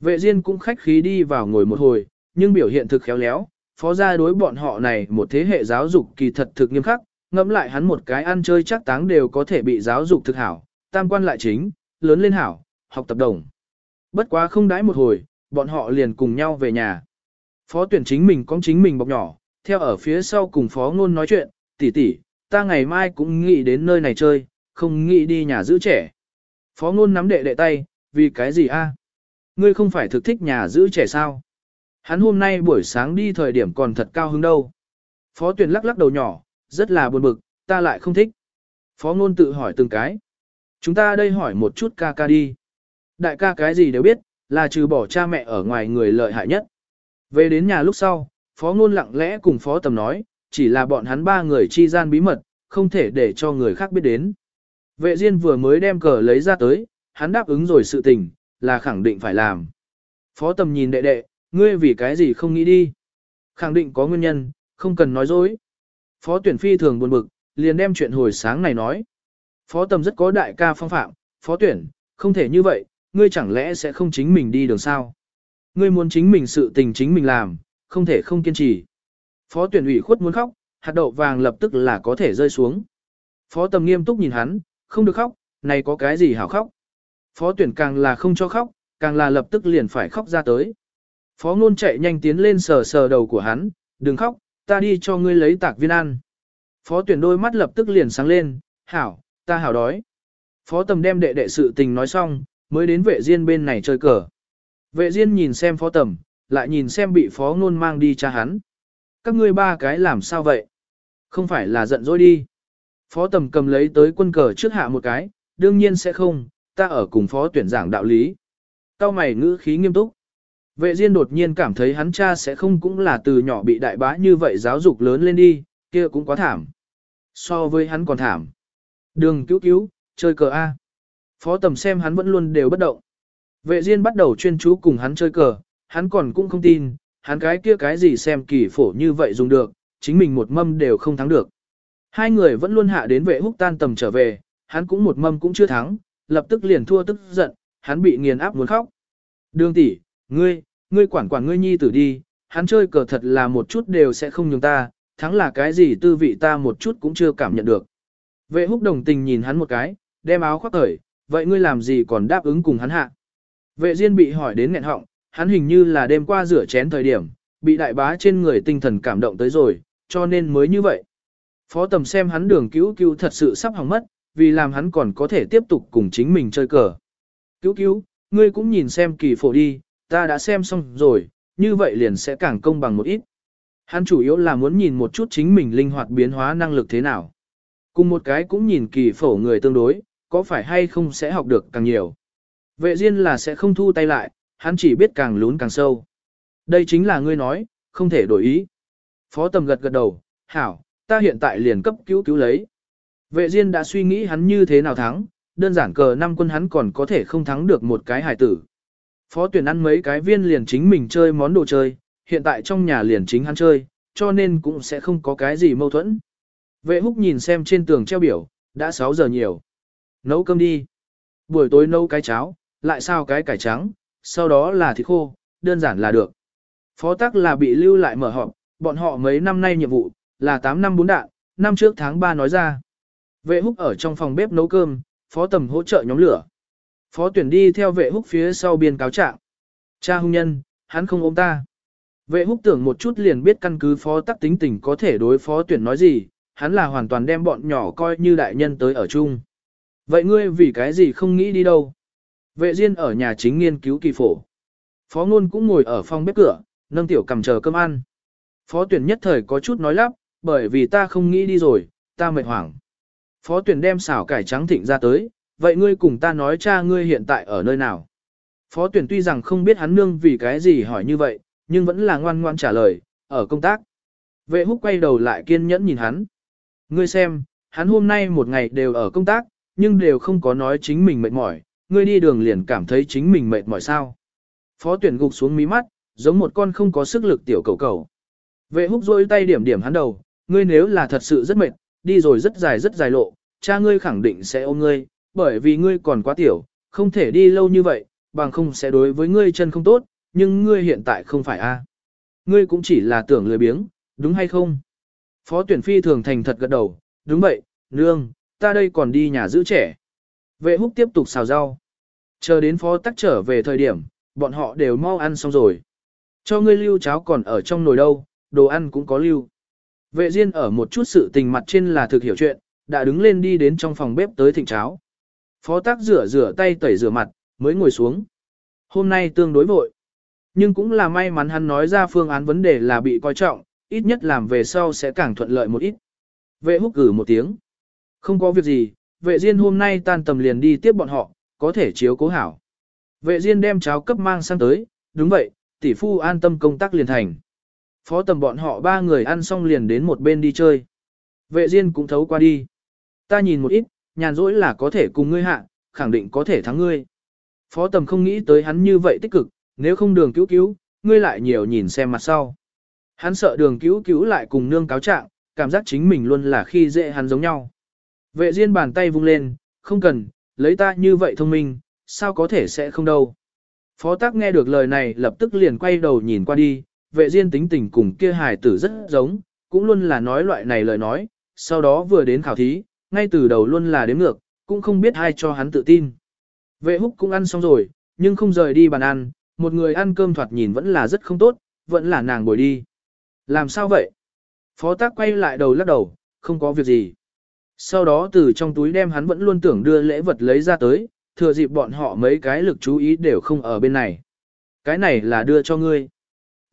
Vệ Diên cũng khách khí đi vào ngồi một hồi, nhưng biểu hiện thực khéo léo, phó gia đối bọn họ này một thế hệ giáo dục kỳ thật thực nghiêm khắc, ngẫm lại hắn một cái ăn chơi chắc táng đều có thể bị giáo dục thực hảo, tam quan lại chính, lớn lên hảo, học tập đồng. Bất quá không đãi một hồi, bọn họ liền cùng nhau về nhà. Phó tuyển chính mình có chính mình bọc nhỏ, theo ở phía sau cùng phó ngôn nói chuyện, tỷ tỷ, ta ngày mai cũng nghĩ đến nơi này chơi, không nghĩ đi nhà giữ trẻ. Phó ngôn nắm đệ đệ tay, vì cái gì a? Ngươi không phải thực thích nhà giữ trẻ sao? Hắn hôm nay buổi sáng đi thời điểm còn thật cao hứng đâu. Phó tuyển lắc lắc đầu nhỏ, rất là buồn bực, ta lại không thích. Phó ngôn tự hỏi từng cái. Chúng ta đây hỏi một chút ca ca đi. Đại ca cái gì đều biết, là trừ bỏ cha mẹ ở ngoài người lợi hại nhất. Về đến nhà lúc sau, phó ngôn lặng lẽ cùng phó tầm nói, chỉ là bọn hắn ba người chi gian bí mật, không thể để cho người khác biết đến. Vệ Diên vừa mới đem cờ lấy ra tới, hắn đáp ứng rồi sự tình, là khẳng định phải làm. Phó tầm nhìn đệ đệ, ngươi vì cái gì không nghĩ đi. Khẳng định có nguyên nhân, không cần nói dối. Phó tuyển phi thường buồn bực, liền đem chuyện hồi sáng này nói. Phó tầm rất có đại ca phong phạm, phó tuyển, không thể như vậy, ngươi chẳng lẽ sẽ không chính mình đi đường sao? Ngươi muốn chính mình sự tình chính mình làm, không thể không kiên trì. Phó tuyển ủy khuất muốn khóc, hạt đậu vàng lập tức là có thể rơi xuống. Phó tầm nghiêm túc nhìn hắn, không được khóc, này có cái gì hảo khóc. Phó tuyển càng là không cho khóc, càng là lập tức liền phải khóc ra tới. Phó ngôn chạy nhanh tiến lên sờ sờ đầu của hắn, đừng khóc, ta đi cho ngươi lấy tạc viên ăn. Phó tuyển đôi mắt lập tức liền sáng lên, hảo, ta hảo đói. Phó tầm đem đệ đệ sự tình nói xong, mới đến vệ riêng bên này chơi cờ. Vệ riêng nhìn xem phó tầm, lại nhìn xem bị phó ngôn mang đi cha hắn. Các ngươi ba cái làm sao vậy? Không phải là giận dỗi đi. Phó tầm cầm lấy tới quân cờ trước hạ một cái, đương nhiên sẽ không, ta ở cùng phó tuyển giảng đạo lý. Cao mày ngữ khí nghiêm túc. Vệ Diên đột nhiên cảm thấy hắn cha sẽ không cũng là từ nhỏ bị đại bá như vậy giáo dục lớn lên đi, kia cũng quá thảm. So với hắn còn thảm. Đường cứu cứu, chơi cờ A. Phó tầm xem hắn vẫn luôn đều bất động. Vệ Diên bắt đầu chuyên chú cùng hắn chơi cờ, hắn còn cũng không tin, hắn cái kia cái gì xem kỳ phổ như vậy dùng được, chính mình một mâm đều không thắng được. Hai người vẫn luôn hạ đến vệ húc tan tầm trở về, hắn cũng một mâm cũng chưa thắng, lập tức liền thua tức giận, hắn bị nghiền áp muốn khóc. Đường tỷ, ngươi, ngươi quản quản ngươi nhi tử đi, hắn chơi cờ thật là một chút đều sẽ không nhường ta, thắng là cái gì tư vị ta một chút cũng chưa cảm nhận được. Vệ húc đồng tình nhìn hắn một cái, đem áo khoác cởi, vậy ngươi làm gì còn đáp ứng cùng hắn hạ. Vệ Diên bị hỏi đến nghẹn họng, hắn hình như là đêm qua rửa chén thời điểm, bị đại bá trên người tinh thần cảm động tới rồi, cho nên mới như vậy. Phó tầm xem hắn đường cứu cứu thật sự sắp hỏng mất, vì làm hắn còn có thể tiếp tục cùng chính mình chơi cờ. Cứu cứu, ngươi cũng nhìn xem kỳ phổ đi, ta đã xem xong rồi, như vậy liền sẽ càng công bằng một ít. Hắn chủ yếu là muốn nhìn một chút chính mình linh hoạt biến hóa năng lực thế nào. Cùng một cái cũng nhìn kỳ phổ người tương đối, có phải hay không sẽ học được càng nhiều. Vệ Diên là sẽ không thu tay lại, hắn chỉ biết càng lún càng sâu. Đây chính là ngươi nói, không thể đổi ý. Phó tầm gật gật đầu, hảo, ta hiện tại liền cấp cứu cứu lấy. Vệ Diên đã suy nghĩ hắn như thế nào thắng, đơn giản cờ năm quân hắn còn có thể không thắng được một cái hải tử. Phó tuyển ăn mấy cái viên liền chính mình chơi món đồ chơi, hiện tại trong nhà liền chính hắn chơi, cho nên cũng sẽ không có cái gì mâu thuẫn. Vệ húc nhìn xem trên tường treo biểu, đã 6 giờ nhiều. Nấu cơm đi. Buổi tối nấu cái cháo, lại sao cái cải trắng, sau đó là thịt khô, đơn giản là được. Phó tắc là bị lưu lại mở họp, bọn họ mấy năm nay nhiệm vụ, là 8 năm 4 đạn, năm trước tháng 3 nói ra. Vệ húc ở trong phòng bếp nấu cơm, phó tầm hỗ trợ nhóm lửa. Phó tuyển đi theo vệ húc phía sau biên cáo trạng. Cha hung nhân, hắn không ôm ta. Vệ húc tưởng một chút liền biết căn cứ phó tắc tính tình có thể đối phó tuyển nói gì, hắn là hoàn toàn đem bọn nhỏ coi như đại nhân tới ở chung. Vậy ngươi vì cái gì không nghĩ đi đâu? Vệ Diên ở nhà chính nghiên cứu kỳ phổ. Phó Ngôn cũng ngồi ở phòng bếp cửa, nâng tiểu cầm chờ cơm ăn. Phó tuyển nhất thời có chút nói lắp, bởi vì ta không nghĩ đi rồi, ta mệt hoảng. Phó tuyển đem xảo cải trắng thịnh ra tới, vậy ngươi cùng ta nói cha ngươi hiện tại ở nơi nào? Phó tuyển tuy rằng không biết hắn nương vì cái gì hỏi như vậy, nhưng vẫn là ngoan ngoan trả lời, ở công tác. Vệ húc quay đầu lại kiên nhẫn nhìn hắn. Ngươi xem, hắn hôm nay một ngày đều ở công tác, nhưng đều không có nói chính mình mệt mỏi, ngươi đi đường liền cảm thấy chính mình mệt mỏi sao. Phó tuyển gục xuống mí mắt, giống một con không có sức lực tiểu cầu cầu. Vệ húc rôi tay điểm điểm hắn đầu, ngươi nếu là thật sự rất mệt, đi rồi rất dài rất dài lộ, cha ngươi khẳng định sẽ ôm ngươi, bởi vì ngươi còn quá tiểu, không thể đi lâu như vậy, bằng không sẽ đối với ngươi chân không tốt, nhưng ngươi hiện tại không phải a. Ngươi cũng chỉ là tưởng lười biếng, đúng hay không? Phó tuyển phi thường thành thật gật đầu, đúng vậy, nương, ta đây còn đi nhà giữ trẻ. Vệ húc tiếp tục xào rau. Chờ đến phó tắc trở về thời điểm, bọn họ đều mau ăn xong rồi. Cho ngươi lưu cháo còn ở trong nồi đâu, đồ ăn cũng có lưu. Vệ Diên ở một chút sự tình mặt trên là thực hiểu chuyện, đã đứng lên đi đến trong phòng bếp tới thịnh cháo. Phó tác rửa rửa tay tẩy rửa mặt, mới ngồi xuống. Hôm nay tương đối vội. Nhưng cũng là may mắn hắn nói ra phương án vấn đề là bị coi trọng, ít nhất làm về sau sẽ càng thuận lợi một ít. Vệ húc gử một tiếng. Không có việc gì, vệ Diên hôm nay tan tầm liền đi tiếp bọn họ, có thể chiếu cố hảo. Vệ Diên đem cháo cấp mang sang tới, đúng vậy, tỷ phu an tâm công tác liền thành. Phó tầm bọn họ ba người ăn xong liền đến một bên đi chơi. Vệ Diên cũng thấu qua đi. Ta nhìn một ít, nhàn rỗi là có thể cùng ngươi hạ, khẳng định có thể thắng ngươi. Phó tầm không nghĩ tới hắn như vậy tích cực, nếu không đường cứu cứu, ngươi lại nhiều nhìn xem mặt sau. Hắn sợ đường cứu cứu lại cùng nương cáo trạng, cảm giác chính mình luôn là khi dễ hắn giống nhau. Vệ Diên bàn tay vung lên, không cần, lấy ta như vậy thông minh, sao có thể sẽ không đâu. Phó tác nghe được lời này lập tức liền quay đầu nhìn qua đi, vệ diên tính tình cùng kia hài tử rất giống, cũng luôn là nói loại này lời nói, sau đó vừa đến khảo thí, ngay từ đầu luôn là đếm ngược, cũng không biết ai cho hắn tự tin. Vệ húc cũng ăn xong rồi, nhưng không rời đi bàn ăn, một người ăn cơm thoạt nhìn vẫn là rất không tốt, vẫn là nàng bồi đi. Làm sao vậy? Phó tác quay lại đầu lắc đầu, không có việc gì. Sau đó từ trong túi đem hắn vẫn luôn tưởng đưa lễ vật lấy ra tới, thừa dịp bọn họ mấy cái lực chú ý đều không ở bên này. Cái này là đưa cho ngươi.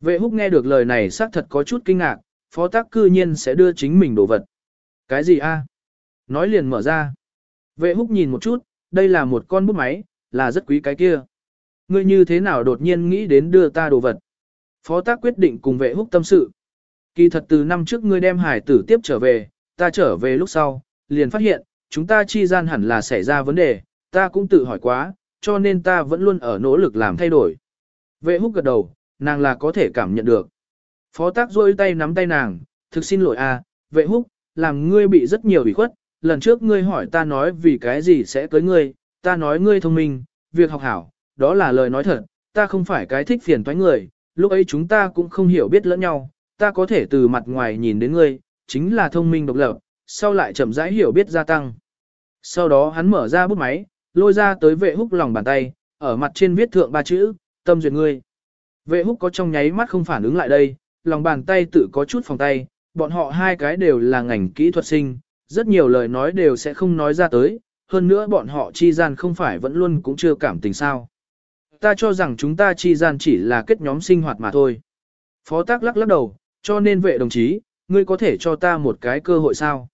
Vệ húc nghe được lời này xác thật có chút kinh ngạc, phó tác cư nhiên sẽ đưa chính mình đồ vật. Cái gì a? Nói liền mở ra. Vệ húc nhìn một chút, đây là một con bút máy, là rất quý cái kia. Ngươi như thế nào đột nhiên nghĩ đến đưa ta đồ vật? Phó tác quyết định cùng vệ húc tâm sự. Kỳ thật từ năm trước ngươi đem hải tử tiếp trở về, ta trở về lúc sau, liền phát hiện, chúng ta chi gian hẳn là xảy ra vấn đề, ta cũng tự hỏi quá, cho nên ta vẫn luôn ở nỗ lực làm thay đổi. Vệ húc gật đầu, nàng là có thể cảm nhận được. Phó tác rôi tay nắm tay nàng, thực xin lỗi a, vệ húc, làm ngươi bị rất nhiều ủy khuất, lần trước ngươi hỏi ta nói vì cái gì sẽ cưới ngươi, ta nói ngươi thông minh, việc học hảo, đó là lời nói thật, ta không phải cái thích phiền toái người, lúc ấy chúng ta cũng không hiểu biết lẫn nhau, ta có thể từ mặt ngoài nhìn đến ngươi, chính là thông minh độc lập, sau lại chậm rãi hiểu biết gia tăng. Sau đó hắn mở ra bút máy, lôi ra tới vệ húc lòng bàn tay, ở mặt trên viết thượng ba chữ, tâm duyệt ngươi. Vệ húc có trong nháy mắt không phản ứng lại đây, lòng bàn tay tự có chút phòng tay, bọn họ hai cái đều là ngành kỹ thuật sinh, rất nhiều lời nói đều sẽ không nói ra tới, hơn nữa bọn họ chi gian không phải vẫn luôn cũng chưa cảm tình sao. Ta cho rằng chúng ta chi gian chỉ là kết nhóm sinh hoạt mà thôi. Phó tác lắc lắc đầu, cho nên vệ đồng chí, ngươi có thể cho ta một cái cơ hội sao?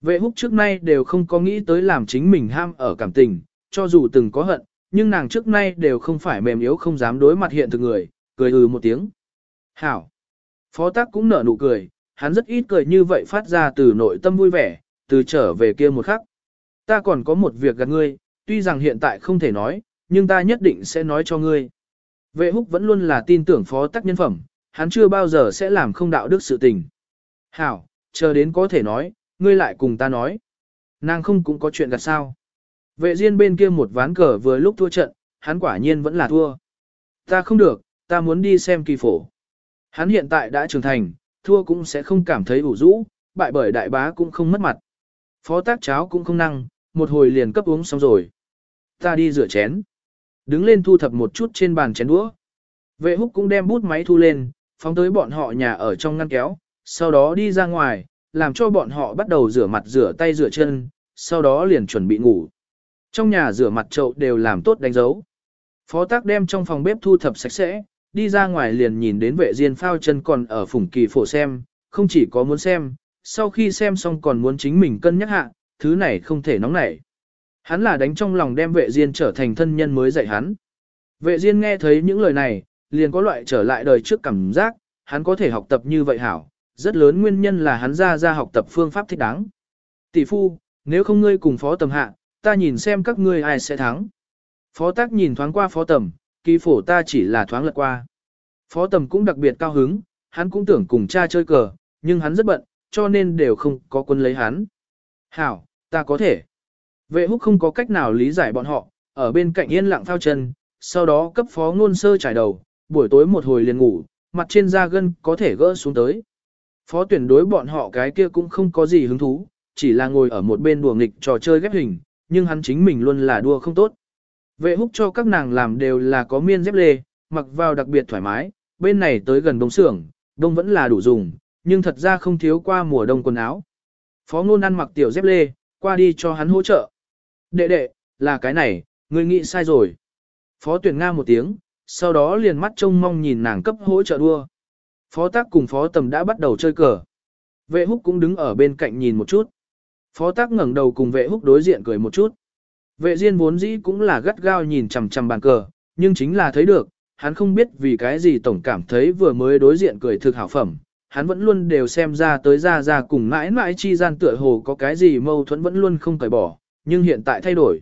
Vệ húc trước nay đều không có nghĩ tới làm chính mình ham ở cảm tình, cho dù từng có hận, nhưng nàng trước nay đều không phải mềm yếu không dám đối mặt hiện thực người, cười ừ một tiếng. Hảo! Phó tác cũng nở nụ cười, hắn rất ít cười như vậy phát ra từ nội tâm vui vẻ, từ trở về kia một khắc. Ta còn có một việc gặp ngươi, tuy rằng hiện tại không thể nói, nhưng ta nhất định sẽ nói cho ngươi. Vệ húc vẫn luôn là tin tưởng phó tác nhân phẩm, hắn chưa bao giờ sẽ làm không đạo đức sự tình. Hảo, chờ đến có thể nói, ngươi lại cùng ta nói. Nàng không cũng có chuyện gặt sao. Vệ diên bên kia một ván cờ vừa lúc thua trận, hắn quả nhiên vẫn là thua. Ta không được, ta muốn đi xem kỳ phổ. Hắn hiện tại đã trưởng thành, thua cũng sẽ không cảm thấy ủ rũ, bại bởi đại bá cũng không mất mặt. Phó tác cháo cũng không năng, một hồi liền cấp uống xong rồi. Ta đi rửa chén. Đứng lên thu thập một chút trên bàn chén đũa. Vệ húc cũng đem bút máy thu lên, phóng tới bọn họ nhà ở trong ngăn kéo, sau đó đi ra ngoài, làm cho bọn họ bắt đầu rửa mặt rửa tay rửa chân, sau đó liền chuẩn bị ngủ. Trong nhà rửa mặt chậu đều làm tốt đánh dấu. Phó tác đem trong phòng bếp thu thập sạch sẽ, đi ra ngoài liền nhìn đến vệ diên phao chân còn ở phủng kỳ phổ xem, không chỉ có muốn xem, sau khi xem xong còn muốn chính mình cân nhắc hạ, thứ này không thể nóng nảy. Hắn là đánh trong lòng đem vệ diên trở thành thân nhân mới dạy hắn. Vệ diên nghe thấy những lời này, liền có loại trở lại đời trước cảm giác, hắn có thể học tập như vậy hảo, rất lớn nguyên nhân là hắn ra ra học tập phương pháp thích đáng. Tỷ phu, nếu không ngươi cùng phó tầm hạ, ta nhìn xem các ngươi ai sẽ thắng. Phó tác nhìn thoáng qua phó tầm, kỳ phổ ta chỉ là thoáng lật qua. Phó tầm cũng đặc biệt cao hứng, hắn cũng tưởng cùng cha chơi cờ, nhưng hắn rất bận, cho nên đều không có quân lấy hắn. Hảo, ta có thể. Vệ húc không có cách nào lý giải bọn họ, ở bên cạnh yên lặng thao chân, sau đó cấp phó ngôn sơ trải đầu, buổi tối một hồi liền ngủ, mặt trên da gân có thể gỡ xuống tới. Phó tuyển đối bọn họ cái kia cũng không có gì hứng thú, chỉ là ngồi ở một bên đùa nghịch trò chơi ghép hình, nhưng hắn chính mình luôn là đua không tốt. Vệ húc cho các nàng làm đều là có miên dép lê, mặc vào đặc biệt thoải mái, bên này tới gần đông xưởng, đông vẫn là đủ dùng, nhưng thật ra không thiếu qua mùa đông quần áo. Phó ngôn ăn mặc tiểu dép lê, qua đi cho hắn hỗ trợ. Đệ đệ, là cái này, ngươi nghĩ sai rồi. Phó tuyển nga một tiếng, sau đó liền mắt trông mong nhìn nàng cấp hỗ trợ đua. Phó tác cùng phó tầm đã bắt đầu chơi cờ. Vệ húc cũng đứng ở bên cạnh nhìn một chút. Phó tác ngẩng đầu cùng vệ húc đối diện cười một chút. Vệ diên vốn dĩ cũng là gắt gao nhìn chằm chằm bàn cờ, nhưng chính là thấy được, hắn không biết vì cái gì tổng cảm thấy vừa mới đối diện cười thực hảo phẩm. Hắn vẫn luôn đều xem ra tới ra ra cùng mãi mãi chi gian tựa hồ có cái gì mâu thuẫn vẫn luôn không cởi bỏ, nhưng hiện tại thay đổi.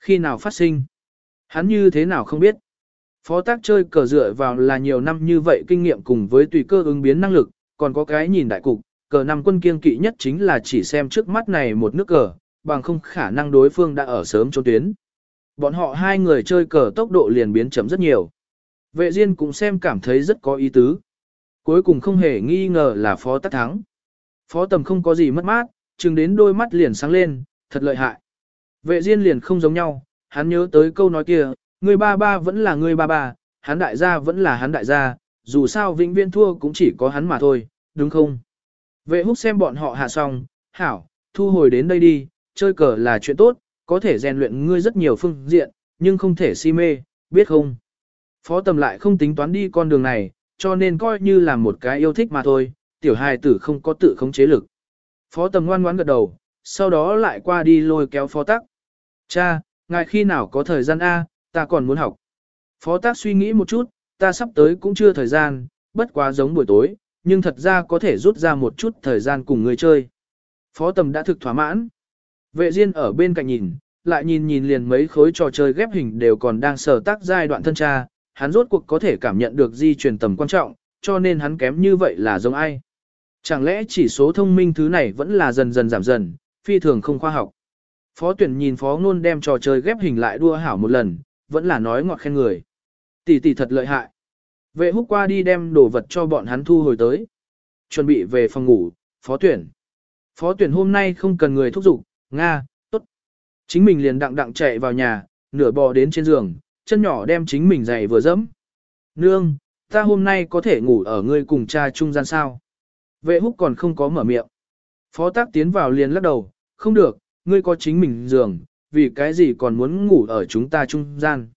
Khi nào phát sinh? Hắn như thế nào không biết? Phó tác chơi cờ dựa vào là nhiều năm như vậy kinh nghiệm cùng với tùy cơ ứng biến năng lực, còn có cái nhìn đại cục, cờ năm quân kiên kỵ nhất chính là chỉ xem trước mắt này một nước cờ, bằng không khả năng đối phương đã ở sớm trốn tuyến. Bọn họ hai người chơi cờ tốc độ liền biến chậm rất nhiều. Vệ Diên cũng xem cảm thấy rất có ý tứ. Cuối cùng không hề nghi ngờ là phó tắc thắng. Phó tầm không có gì mất mát, chừng đến đôi mắt liền sáng lên, thật lợi hại. Vệ Diên liền không giống nhau, hắn nhớ tới câu nói kia, người ba ba vẫn là người ba ba, hắn đại gia vẫn là hắn đại gia, dù sao vĩnh viên thua cũng chỉ có hắn mà thôi, đúng không? Vệ húc xem bọn họ hạ xong, hảo, thu hồi đến đây đi, chơi cờ là chuyện tốt, có thể rèn luyện ngươi rất nhiều phương diện, nhưng không thể si mê, biết không? Phó tầm lại không tính toán đi con đường này, cho nên coi như là một cái yêu thích mà thôi, tiểu hài tử không có tự khống chế lực. Phó tầm ngoan ngoãn gật đầu, sau đó lại qua đi lôi kéo phó tắc. Cha, ngài khi nào có thời gian A, ta còn muốn học. Phó tác suy nghĩ một chút, ta sắp tới cũng chưa thời gian, bất quá giống buổi tối, nhưng thật ra có thể rút ra một chút thời gian cùng người chơi. Phó tầm đã thực thỏa mãn. Vệ Diên ở bên cạnh nhìn, lại nhìn nhìn liền mấy khối trò chơi ghép hình đều còn đang sở tác giai đoạn thân cha, hắn rốt cuộc có thể cảm nhận được di truyền tầm quan trọng, cho nên hắn kém như vậy là giống ai. Chẳng lẽ chỉ số thông minh thứ này vẫn là dần dần giảm dần, phi thường không khoa học. Phó tuyển nhìn phó ngôn đem trò chơi ghép hình lại đua hảo một lần, vẫn là nói ngọt khen người. Tỷ tỷ thật lợi hại. Vệ húc qua đi đem đồ vật cho bọn hắn thu hồi tới. Chuẩn bị về phòng ngủ, phó tuyển. Phó tuyển hôm nay không cần người thúc giục, Nga, tốt. Chính mình liền đặng đặng chạy vào nhà, nửa bò đến trên giường, chân nhỏ đem chính mình giày vừa dẫm. Nương, ta hôm nay có thể ngủ ở ngươi cùng cha trung gian sao? Vệ húc còn không có mở miệng. Phó tác tiến vào liền lắc đầu, không được, ngươi có chính mình giường, vì cái gì còn muốn ngủ ở chúng ta trung gian.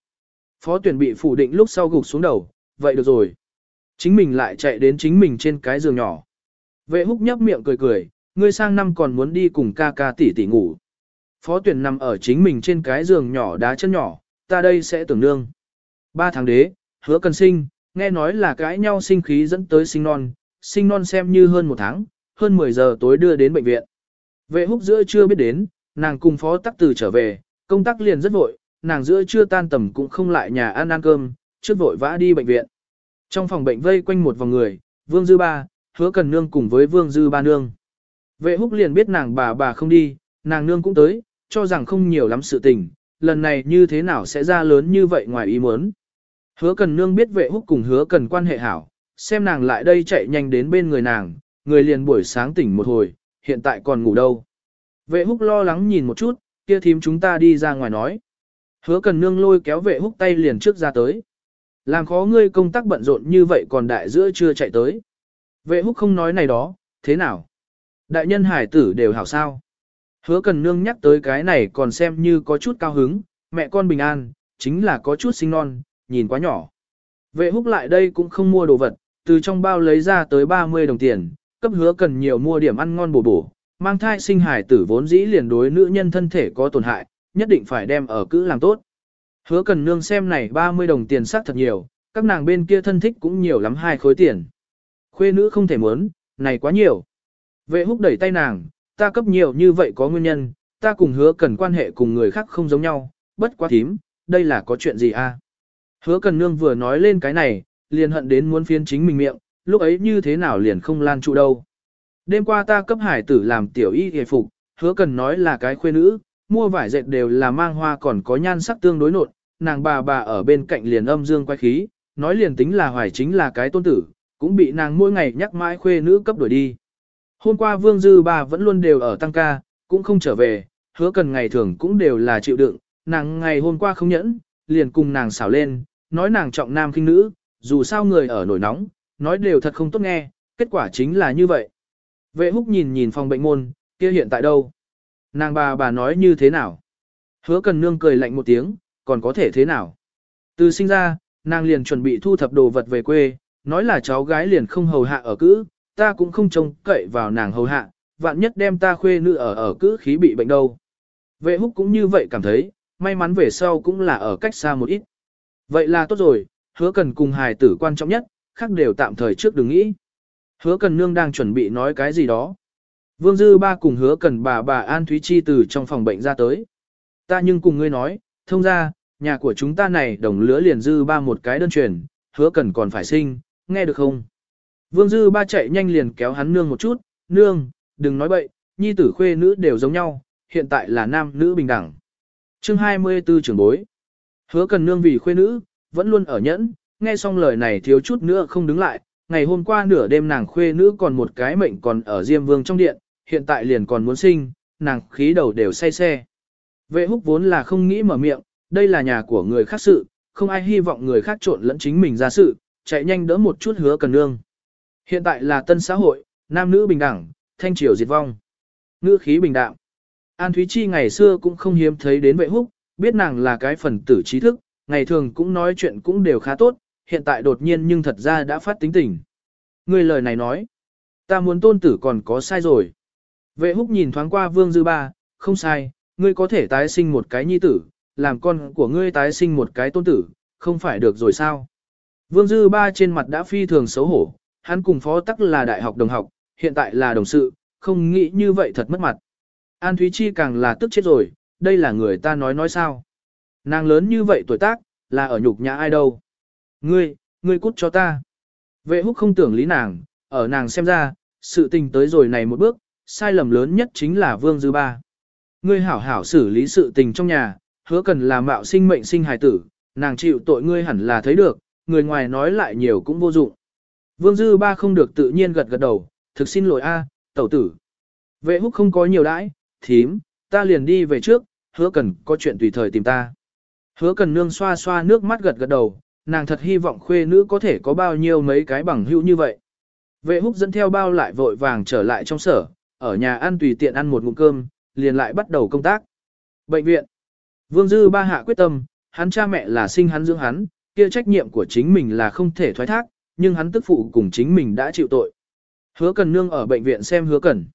Phó tuyển bị phủ định lúc sau gục xuống đầu, vậy được rồi. Chính mình lại chạy đến chính mình trên cái giường nhỏ. Vệ húc nhấp miệng cười cười, ngươi sang năm còn muốn đi cùng ca ca tỷ tỷ ngủ. Phó tuyển nằm ở chính mình trên cái giường nhỏ đá chân nhỏ, ta đây sẽ tưởng nương. Ba tháng đế, hứa cần sinh, nghe nói là cãi nhau sinh khí dẫn tới sinh non, sinh non xem như hơn một tháng, hơn 10 giờ tối đưa đến bệnh viện. Vệ húc giữa chưa biết đến, nàng cùng phó tắc từ trở về, công tác liền rất vội, nàng giữa chưa tan tầm cũng không lại nhà ăn ăn cơm, trước vội vã đi bệnh viện. Trong phòng bệnh vây quanh một vòng người, Vương Dư Ba, hứa cần nương cùng với Vương Dư Ba nương. Vệ húc liền biết nàng bà bà không đi, nàng nương cũng tới, cho rằng không nhiều lắm sự tình, lần này như thế nào sẽ ra lớn như vậy ngoài ý muốn. Hứa cần nương biết vệ húc cùng hứa cần quan hệ hảo, xem nàng lại đây chạy nhanh đến bên người nàng, người liền buổi sáng tỉnh một hồi, hiện tại còn ngủ đâu. Vệ húc lo lắng nhìn một chút, kia thím chúng ta đi ra ngoài nói. Hứa cần nương lôi kéo vệ húc tay liền trước ra tới. Làm khó ngươi công tác bận rộn như vậy còn đại giữa chưa chạy tới. Vệ húc không nói này đó, thế nào? Đại nhân hải tử đều hảo sao. Hứa cần nương nhắc tới cái này còn xem như có chút cao hứng, mẹ con bình an, chính là có chút sinh non, nhìn quá nhỏ. Vệ húc lại đây cũng không mua đồ vật, từ trong bao lấy ra tới 30 đồng tiền, cấp hứa cần nhiều mua điểm ăn ngon bổ bổ, mang thai sinh hải tử vốn dĩ liền đối nữ nhân thân thể có tổn hại, nhất định phải đem ở cữ làm tốt. Hứa cần nương xem này 30 đồng tiền sắc thật nhiều, các nàng bên kia thân thích cũng nhiều lắm hai khối tiền. Khuê nữ không thể muốn, này quá nhiều. Vệ húc đẩy tay nàng, ta cấp nhiều như vậy có nguyên nhân, ta cùng hứa cần quan hệ cùng người khác không giống nhau, bất quá thím, đây là có chuyện gì a? Hứa cần nương vừa nói lên cái này, liền hận đến muốn phiên chính mình miệng, lúc ấy như thế nào liền không lan trụ đâu. Đêm qua ta cấp hải tử làm tiểu y hề phục, hứa cần nói là cái khuê nữ, mua vải dệt đều là mang hoa còn có nhan sắc tương đối nột, nàng bà bà ở bên cạnh liền âm dương quay khí, nói liền tính là hoài chính là cái tôn tử, cũng bị nàng mỗi ngày nhắc mãi khuê nữ cấp đuổi đi. Hôm qua Vương Dư bà vẫn luôn đều ở tăng ca, cũng không trở về, hứa cần ngày thường cũng đều là chịu đựng, nàng ngày hôm qua không nhẫn, liền cùng nàng xảo lên, nói nàng trọng nam khinh nữ, dù sao người ở nổi nóng, nói đều thật không tốt nghe, kết quả chính là như vậy. Vệ húc nhìn nhìn phòng bệnh môn, kia hiện tại đâu? Nàng bà bà nói như thế nào? Hứa cần nương cười lạnh một tiếng, còn có thể thế nào? Từ sinh ra, nàng liền chuẩn bị thu thập đồ vật về quê, nói là cháu gái liền không hầu hạ ở cữ, ta cũng không trông cậy vào nàng hầu hạ, vạn nhất đem ta khuê nữ ở ở cữ khí bị bệnh đâu. Vệ húc cũng như vậy cảm thấy, may mắn về sau cũng là ở cách xa một ít. Vậy là tốt rồi, hứa cần cùng hài tử quan trọng nhất, khác đều tạm thời trước đừng nghĩ. Hứa cần nương đang chuẩn bị nói cái gì đó. Vương Dư ba cùng hứa cần bà bà An Thúy Chi từ trong phòng bệnh ra tới. Ta nhưng cùng ngươi nói, thông ra, nhà của chúng ta này đồng lứa liền Dư ba một cái đơn truyền, hứa cần còn phải sinh, nghe được không? Vương Dư ba chạy nhanh liền kéo hắn nương một chút, nương, đừng nói bậy, nhi tử khuê nữ đều giống nhau, hiện tại là nam nữ bình đẳng. Chương 24 trưởng bối. Hứa cần nương vì khuê nữ, vẫn luôn ở nhẫn, nghe xong lời này thiếu chút nữa không đứng lại, ngày hôm qua nửa đêm nàng khuê nữ còn một cái mệnh còn ở Diêm Vương trong điện, hiện tại liền còn muốn sinh, nàng khí đầu đều say xe. Vệ húc vốn là không nghĩ mở miệng, đây là nhà của người khác sự, không ai hy vọng người khác trộn lẫn chính mình ra sự, chạy nhanh đỡ một chút hứa cần nương. Hiện tại là tân xã hội, nam nữ bình đẳng, thanh triều diệt vong. Ngữ khí bình đạm. An Thúy Chi ngày xưa cũng không hiếm thấy đến vệ húc, biết nàng là cái phần tử trí thức, ngày thường cũng nói chuyện cũng đều khá tốt, hiện tại đột nhiên nhưng thật ra đã phát tính tình. Người lời này nói, ta muốn tôn tử còn có sai rồi. Vệ húc nhìn thoáng qua vương dư ba, không sai, ngươi có thể tái sinh một cái nhi tử, làm con của ngươi tái sinh một cái tôn tử, không phải được rồi sao. Vương dư ba trên mặt đã phi thường xấu hổ, hắn cùng phó tắc là đại học đồng học, hiện tại là đồng sự, không nghĩ như vậy thật mất mặt. An Thúy Chi càng là tức chết rồi, đây là người ta nói nói sao. Nàng lớn như vậy tuổi tác, là ở nhục nhã ai đâu. Ngươi, ngươi cút cho ta. Vệ húc không tưởng lý nàng, ở nàng xem ra, sự tình tới rồi này một bước, sai lầm lớn nhất chính là Vương Dư Ba. Ngươi hảo hảo xử lý sự tình trong nhà, hứa cần là mạo sinh mệnh sinh hài tử, nàng chịu tội ngươi hẳn là thấy được, người ngoài nói lại nhiều cũng vô dụng. Vương Dư Ba không được tự nhiên gật gật đầu, thực xin lỗi a, tẩu tử. Vệ húc không có nhiều đãi, thím, ta liền đi về trước, hứa cần có chuyện tùy thời tìm ta. Hứa cần nương xoa xoa nước mắt gật gật đầu, nàng thật hy vọng khuê nữ có thể có bao nhiêu mấy cái bằng hữu như vậy. Vệ húc dẫn theo bao lại vội vàng trở lại trong sở, ở nhà ăn tùy tiện ăn một ngụm cơm, liền lại bắt đầu công tác. Bệnh viện. Vương Dư ba hạ quyết tâm, hắn cha mẹ là sinh hắn dưỡng hắn, kia trách nhiệm của chính mình là không thể thoái thác, nhưng hắn tức phụ cùng chính mình đã chịu tội. Hứa Cần Nương ở bệnh viện xem Hứa Cần.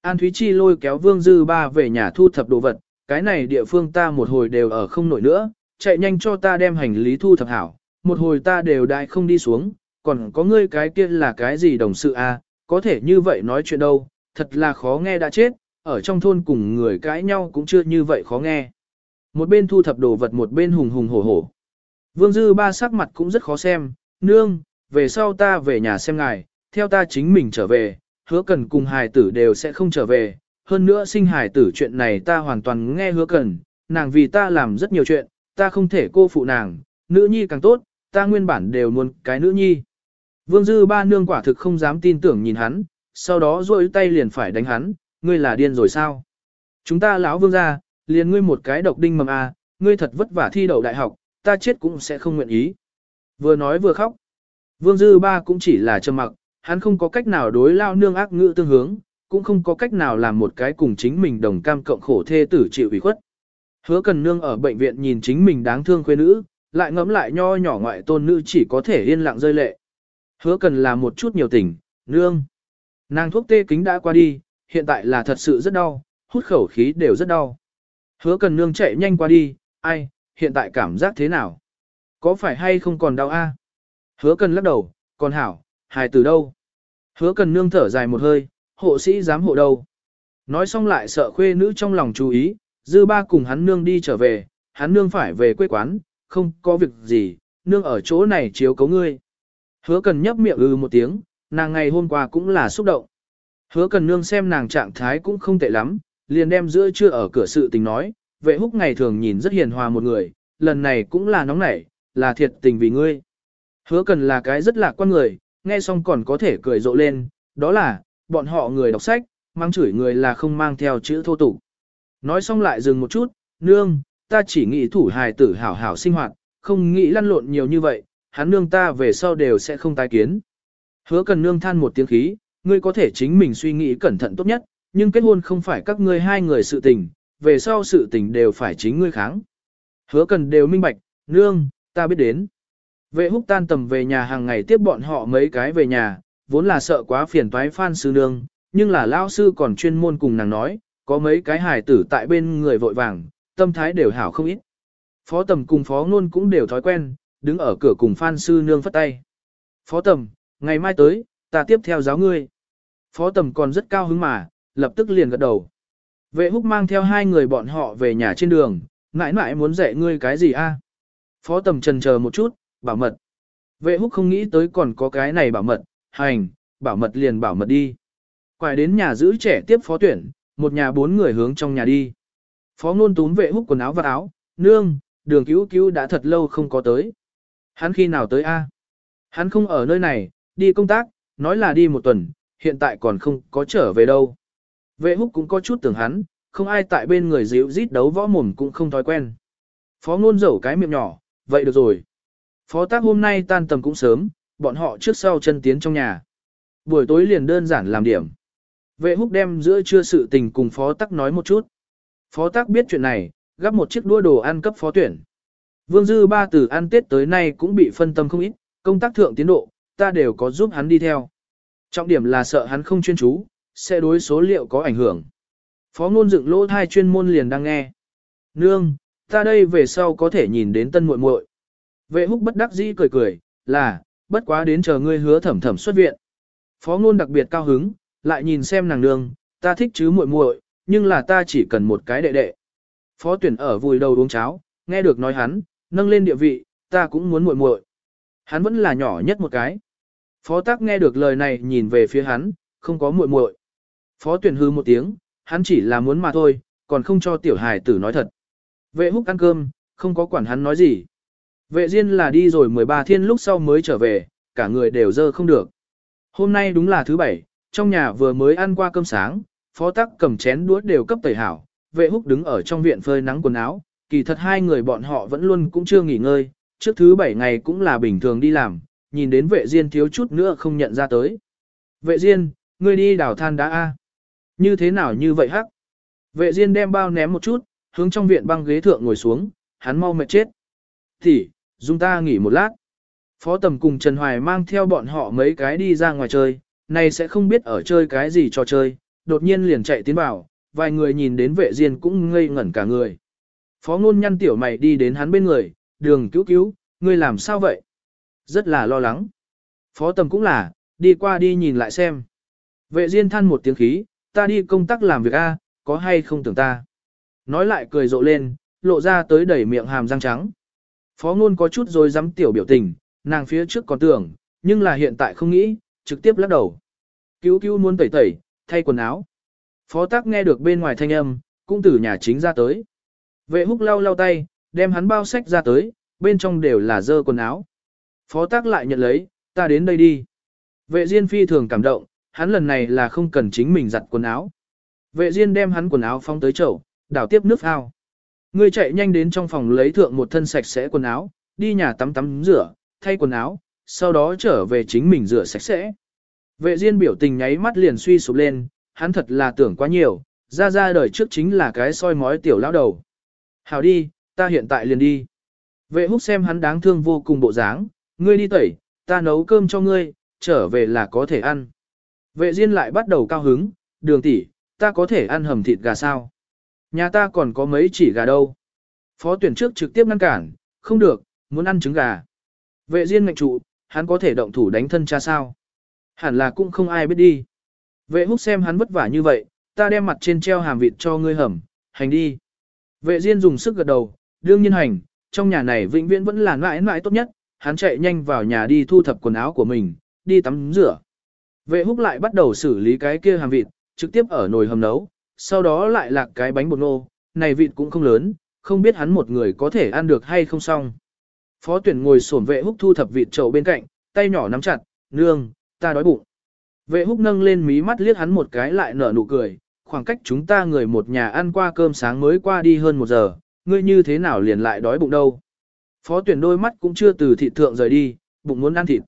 An Thúy Chi lôi kéo Vương Dư ba về nhà thu thập đồ vật, cái này địa phương ta một hồi đều ở không nổi nữa, chạy nhanh cho ta đem hành lý thu thập hảo, một hồi ta đều đại không đi xuống, còn có ngươi cái kia là cái gì đồng sự a? À, có thể như vậy nói chuyện đâu, thật là khó nghe đã chết, ở trong thôn cùng người cãi nhau cũng chưa như vậy khó nghe. Một bên thu thập đồ vật một bên hùng hùng hổ hổ. Vương Dư ba sắc mặt cũng rất khó xem, nương, về sau ta về nhà xem ngài, theo ta chính mình trở về, hứa cần cùng hài tử đều sẽ không trở về, hơn nữa sinh hài tử chuyện này ta hoàn toàn nghe hứa cần, nàng vì ta làm rất nhiều chuyện, ta không thể cô phụ nàng, nữ nhi càng tốt, ta nguyên bản đều muốn cái nữ nhi. Vương Dư ba nương quả thực không dám tin tưởng nhìn hắn, sau đó rôi tay liền phải đánh hắn, ngươi là điên rồi sao? Chúng ta lão vương ra, liền ngươi một cái độc đinh mầm à, ngươi thật vất vả thi đậu đại học, ta chết cũng sẽ không nguyện ý. Vừa nói vừa khóc. Vương Dư Ba cũng chỉ là trầm mặc, hắn không có cách nào đối lao nương ác ngữ tương hướng, cũng không có cách nào làm một cái cùng chính mình đồng cam cộng khổ thê tử chịu ủy khuất. Hứa cần nương ở bệnh viện nhìn chính mình đáng thương khuê nữ, lại ngẫm lại nho nhỏ ngoại tôn nữ chỉ có thể yên lặng rơi lệ. Hứa cần là một chút nhiều tình, nương. Nàng thuốc tê kính đã qua đi, hiện tại là thật sự rất đau, hút khẩu khí đều rất đau. Hứa cần nương chạy nhanh qua đi, ai, hiện tại cảm giác thế nào? Có phải hay không còn đau a? Hứa cần lắc đầu, còn hảo, hài từ đâu? Hứa cần nương thở dài một hơi, hộ sĩ dám hộ đâu? Nói xong lại sợ khuê nữ trong lòng chú ý, dư ba cùng hắn nương đi trở về, hắn nương phải về quê quán, không có việc gì, nương ở chỗ này chiếu cấu ngươi. Hứa cần nhấp miệng ư một tiếng, nàng ngày hôm qua cũng là xúc động. Hứa cần nương xem nàng trạng thái cũng không tệ lắm, liền đem giữa trưa ở cửa sự tình nói, vệ húc ngày thường nhìn rất hiền hòa một người, lần này cũng là nóng nảy, là thiệt tình vì ngươi. Hứa cần là cái rất lạc quan người, nghe xong còn có thể cười rộ lên, đó là, bọn họ người đọc sách, mang chửi người là không mang theo chữ thô tục. Nói xong lại dừng một chút, nương, ta chỉ nghĩ thủ hài tử hảo hảo sinh hoạt, không nghĩ lăn lộn nhiều như vậy, hắn nương ta về sau đều sẽ không tái kiến. Hứa cần nương than một tiếng khí, ngươi có thể chính mình suy nghĩ cẩn thận tốt nhất, nhưng kết hôn không phải các ngươi hai người sự tình, về sau sự tình đều phải chính ngươi kháng. Hứa cần đều minh bạch, nương, ta biết đến. Vệ húc tan tầm về nhà hàng ngày tiếp bọn họ mấy cái về nhà, vốn là sợ quá phiền toái phan sư nương, nhưng là lao sư còn chuyên môn cùng nàng nói, có mấy cái hài tử tại bên người vội vàng, tâm thái đều hảo không ít. Phó tầm cùng phó ngôn cũng đều thói quen, đứng ở cửa cùng phan sư nương phất tay. Phó tầm, ngày mai tới, ta tiếp theo giáo ngươi. Phó tầm còn rất cao hứng mà, lập tức liền gật đầu. Vệ húc mang theo hai người bọn họ về nhà trên đường, ngại ngại muốn dạy ngươi cái gì a? Phó tầm trần chờ một chút, bảo mật. Vệ húc không nghĩ tới còn có cái này bảo mật, hành, bảo mật liền bảo mật đi. Quay đến nhà giữ trẻ tiếp phó tuyển, một nhà bốn người hướng trong nhà đi. Phó ngôn túm vệ húc quần áo và áo, nương, đường cứu cứu đã thật lâu không có tới. Hắn khi nào tới a? Hắn không ở nơi này, đi công tác, nói là đi một tuần, hiện tại còn không có trở về đâu. Vệ húc cũng có chút tưởng hắn, không ai tại bên người dịu rít đấu võ mồm cũng không thói quen. Phó ngôn dẩu cái miệng nhỏ, vậy được rồi. Phó tác hôm nay tan tầm cũng sớm, bọn họ trước sau chân tiến trong nhà. Buổi tối liền đơn giản làm điểm. Vệ húc đem giữa trưa sự tình cùng phó tác nói một chút. Phó tác biết chuyện này, gắp một chiếc đua đồ ăn cấp phó tuyển. Vương Dư ba từ ăn Tết tới nay cũng bị phân tâm không ít, công tác thượng tiến độ, ta đều có giúp hắn đi theo. Trọng điểm là sợ hắn không chuyên chú, sẽ đối số liệu có ảnh hưởng. Phó ngôn dựng lỗ thai chuyên môn liền đang nghe. Nương, ta đây về sau có thể nhìn đến tân muội muội. Vệ húc bất đắc dĩ cười cười, là, bất quá đến chờ ngươi hứa thẩm thẩm xuất viện. Phó ngôn đặc biệt cao hứng, lại nhìn xem nàng nương, ta thích chứ muội muội, nhưng là ta chỉ cần một cái đệ đệ. Phó tuyển ở vùi đầu uống cháo, nghe được nói hắn, nâng lên địa vị, ta cũng muốn muội muội. Hắn vẫn là nhỏ nhất một cái. Phó tác nghe được lời này nhìn về phía hắn, không có muội muội. Phó tuyển hư một tiếng, hắn chỉ là muốn mà thôi, còn không cho tiểu hài tử nói thật. Vệ húc ăn cơm, không có quản hắn nói gì. Vệ Diên là đi rồi 13 thiên lúc sau mới trở về, cả người đều dơ không được. Hôm nay đúng là thứ bảy, trong nhà vừa mới ăn qua cơm sáng, phó tắc cầm chén đũa đều cấp tẩy hảo, vệ húc đứng ở trong viện phơi nắng quần áo, kỳ thật hai người bọn họ vẫn luôn cũng chưa nghỉ ngơi, trước thứ bảy ngày cũng là bình thường đi làm, nhìn đến vệ Diên thiếu chút nữa không nhận ra tới. Vệ Diên, ngươi đi đào than đá A. Như thế nào như vậy hắc? Vệ Diên đem bao ném một chút, hướng trong viện băng ghế thượng ngồi xuống, hắn mau mệt chết. Thì, dung ta nghỉ một lát. Phó tầm cùng Trần Hoài mang theo bọn họ mấy cái đi ra ngoài chơi, này sẽ không biết ở chơi cái gì cho chơi, đột nhiên liền chạy tiến vào, vài người nhìn đến vệ diên cũng ngây ngẩn cả người. Phó ngôn nhăn tiểu mày đi đến hắn bên người, đường cứu cứu, ngươi làm sao vậy? Rất là lo lắng. Phó tầm cũng là, đi qua đi nhìn lại xem. Vệ diên than một tiếng khí, ta đi công tác làm việc A, có hay không tưởng ta? Nói lại cười rộ lên, lộ ra tới đẩy miệng hàm răng trắng. Phó ngôn có chút rồi dám tiểu biểu tình, nàng phía trước còn tưởng, nhưng là hiện tại không nghĩ, trực tiếp lắc đầu. Cứu cứu muốn tẩy tẩy, thay quần áo. Phó tác nghe được bên ngoài thanh âm, cũng từ nhà chính ra tới. Vệ húc lau lau tay, đem hắn bao sách ra tới, bên trong đều là dơ quần áo. Phó tác lại nhận lấy, ta đến đây đi. Vệ Diên phi thường cảm động, hắn lần này là không cần chính mình giặt quần áo. Vệ Diên đem hắn quần áo phong tới chậu, đảo tiếp nước ao. Ngươi chạy nhanh đến trong phòng lấy thượng một thân sạch sẽ quần áo, đi nhà tắm tắm rửa, thay quần áo, sau đó trở về chính mình rửa sạch sẽ. Vệ Diên biểu tình nháy mắt liền suy sụp lên, hắn thật là tưởng quá nhiều, ra ra đời trước chính là cái soi mói tiểu lão đầu. Hảo đi, ta hiện tại liền đi. Vệ húc xem hắn đáng thương vô cùng bộ dáng, ngươi đi tẩy, ta nấu cơm cho ngươi, trở về là có thể ăn. Vệ Diên lại bắt đầu cao hứng, đường tỷ, ta có thể ăn hầm thịt gà sao? Nhà ta còn có mấy chỉ gà đâu. Phó tuyển trước trực tiếp ngăn cản, không được, muốn ăn trứng gà. Vệ Diên ngạch trụ, hắn có thể động thủ đánh thân cha sao? Hẳn là cũng không ai biết đi. Vệ húc xem hắn vất vả như vậy, ta đem mặt trên treo hàm vịt cho ngươi hầm, hành đi. Vệ Diên dùng sức gật đầu, đương nhiên hành, trong nhà này vĩnh viễn vẫn là mãi mãi tốt nhất, hắn chạy nhanh vào nhà đi thu thập quần áo của mình, đi tắm rửa. Vệ húc lại bắt đầu xử lý cái kia hàm vịt, trực tiếp ở nồi hầm nấu, sau đó lại lạc cái bánh bột ngô, này vịt cũng không lớn, không biết hắn một người có thể ăn được hay không xong. Phó tuyển ngồi sổn vệ húc thu thập vịt trầu bên cạnh, tay nhỏ nắm chặt, nương, ta đói bụng. Vệ húc nâng lên mí mắt liếc hắn một cái lại nở nụ cười, khoảng cách chúng ta người một nhà ăn qua cơm sáng mới qua đi hơn một giờ, ngươi như thế nào liền lại đói bụng đâu. Phó tuyển đôi mắt cũng chưa từ thị thượng rời đi, bụng muốn ăn thịt.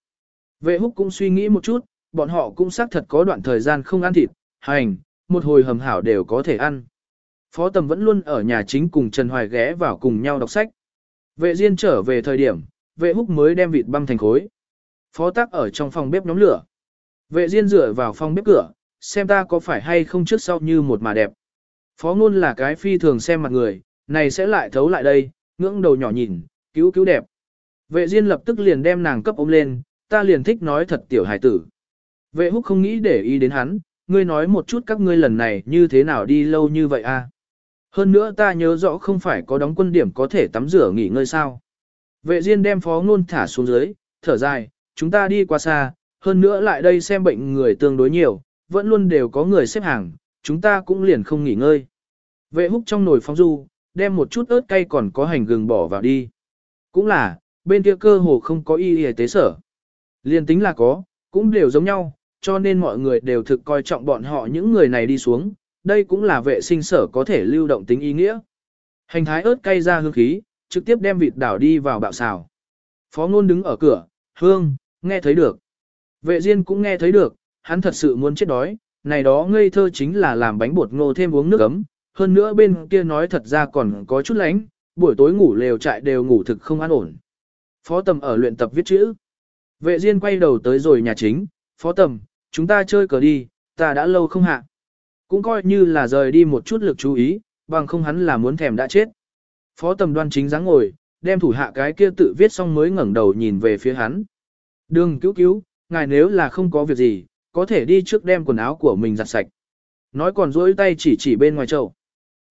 Vệ húc cũng suy nghĩ một chút, bọn họ cũng xác thật có đoạn thời gian không ăn thịt, hành, một hồi hầm hảo đều có thể ăn. Phó tầm vẫn luôn ở nhà chính cùng Trần Hoài ghé vào cùng nhau đọc sách. Vệ Diên trở về thời điểm, vệ húc mới đem vịt băm thành khối. Phó tắc ở trong phòng bếp nhóm lửa. Vệ Diên rửa vào phòng bếp cửa, xem ta có phải hay không trước sau như một mà đẹp. Phó ngôn là cái phi thường xem mặt người, này sẽ lại thấu lại đây, ngưỡng đầu nhỏ nhìn, cứu cứu đẹp. Vệ Diên lập tức liền đem nàng cấp ôm lên, ta liền thích nói thật tiểu hài tử. Vệ húc không nghĩ để ý đến hắn, ngươi nói một chút các ngươi lần này như thế nào đi lâu như vậy a? Hơn nữa ta nhớ rõ không phải có đóng quân điểm có thể tắm rửa nghỉ ngơi sao. Vệ Diên đem phó ngôn thả xuống dưới, thở dài, chúng ta đi qua xa, hơn nữa lại đây xem bệnh người tương đối nhiều, vẫn luôn đều có người xếp hàng, chúng ta cũng liền không nghỉ ngơi. Vệ húc trong nồi phong du, đem một chút ớt cay còn có hành gừng bỏ vào đi. Cũng là, bên kia cơ hồ không có y y tế sở. Liên tính là có, cũng đều giống nhau, cho nên mọi người đều thực coi trọng bọn họ những người này đi xuống, đây cũng là vệ sinh sở có thể lưu động tính ý nghĩa. Hành thái ớt cay ra hương khí, trực tiếp đem vịt đảo đi vào bạo xào. Phó ngôn đứng ở cửa, hương, nghe thấy được. Vệ Diên cũng nghe thấy được, hắn thật sự muốn chết đói, này đó ngây thơ chính là làm bánh bột ngô thêm uống nước ấm, hơn nữa bên kia nói thật ra còn có chút lánh, buổi tối ngủ lều trại đều ngủ thực không an ổn. Phó Tầm ở luyện tập viết chữ. Vệ Diên quay đầu tới rồi nhà chính, Phó Tầm, chúng ta chơi cờ đi, ta đã lâu không hạ. Cũng coi như là rời đi một chút lực chú ý, bằng không hắn là muốn thèm đã chết. Phó Tầm đoan chính dáng ngồi, đem thủ hạ cái kia tự viết xong mới ngẩng đầu nhìn về phía hắn. Đừng cứu cứu, ngài nếu là không có việc gì, có thể đi trước đem quần áo của mình giặt sạch. Nói còn dối tay chỉ chỉ bên ngoài chậu.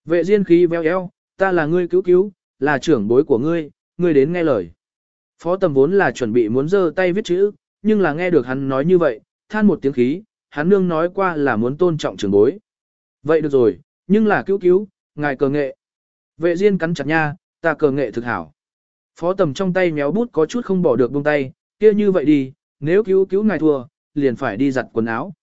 Vệ diên khí veo eo, ta là ngươi cứu cứu, là trưởng bối của ngươi, ngươi đến nghe lời. Phó tầm vốn là chuẩn bị muốn giơ tay viết chữ, nhưng là nghe được hắn nói như vậy, than một tiếng khí, hắn nương nói qua là muốn tôn trọng trưởng bối. Vậy được rồi, nhưng là cứu cứu, ngài cờ nghệ. Vệ Diên cắn chặt nha, ta cờ nghệ thực hảo. Phó tầm trong tay méo bút có chút không bỏ được buông tay, kia như vậy đi, nếu cứu cứu ngài thua, liền phải đi giặt quần áo.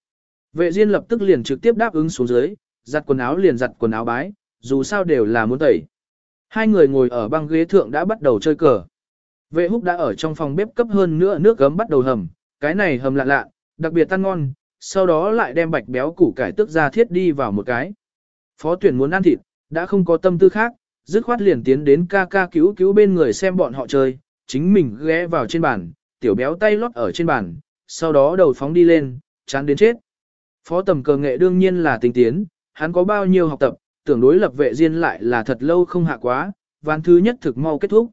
Vệ Diên lập tức liền trực tiếp đáp ứng xuống dưới, giặt quần áo liền giặt quần áo bái, dù sao đều là muốn tẩy. Hai người ngồi ở băng ghế thượng đã bắt đầu chơi cờ. Vệ húc đã ở trong phòng bếp cấp hơn nữa nước gấm bắt đầu hầm, cái này hầm lạ lạ, đặc biệt ăn ngon, sau đó lại đem bạch béo củ cải tức ra thiết đi vào một cái. Phó tuyển muốn ăn thịt, đã không có tâm tư khác, dứt khoát liền tiến đến ca ca cứu cứu bên người xem bọn họ chơi, chính mình ghé vào trên bàn, tiểu béo tay lót ở trên bàn, sau đó đầu phóng đi lên, chán đến chết. Phó tầm cờ nghệ đương nhiên là tinh tiến, hắn có bao nhiêu học tập, tưởng đối lập vệ diên lại là thật lâu không hạ quá, ván thứ nhất thực mau kết thúc.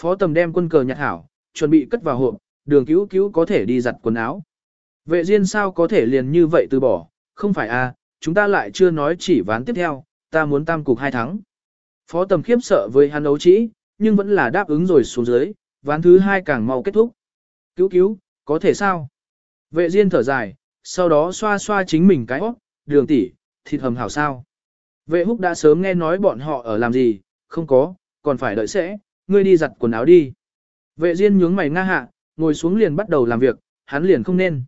Phó tầm đem quân cờ nhặt hảo, chuẩn bị cất vào hộp, đường cứu cứu có thể đi giặt quần áo. Vệ diên sao có thể liền như vậy từ bỏ, không phải à, chúng ta lại chưa nói chỉ ván tiếp theo, ta muốn tam cục hai thắng. Phó tầm khiếp sợ với hắn ấu trĩ, nhưng vẫn là đáp ứng rồi xuống dưới, ván thứ hai càng mau kết thúc. Cứu cứu, có thể sao? Vệ diên thở dài, sau đó xoa xoa chính mình cái óc, đường tỷ, thịt hầm hảo sao? Vệ húc đã sớm nghe nói bọn họ ở làm gì, không có, còn phải đợi sẽ, ngươi đi giặt quần áo đi. Vệ diên nhướng mày nga hạ, ngồi xuống liền bắt đầu làm việc, hắn liền không nên.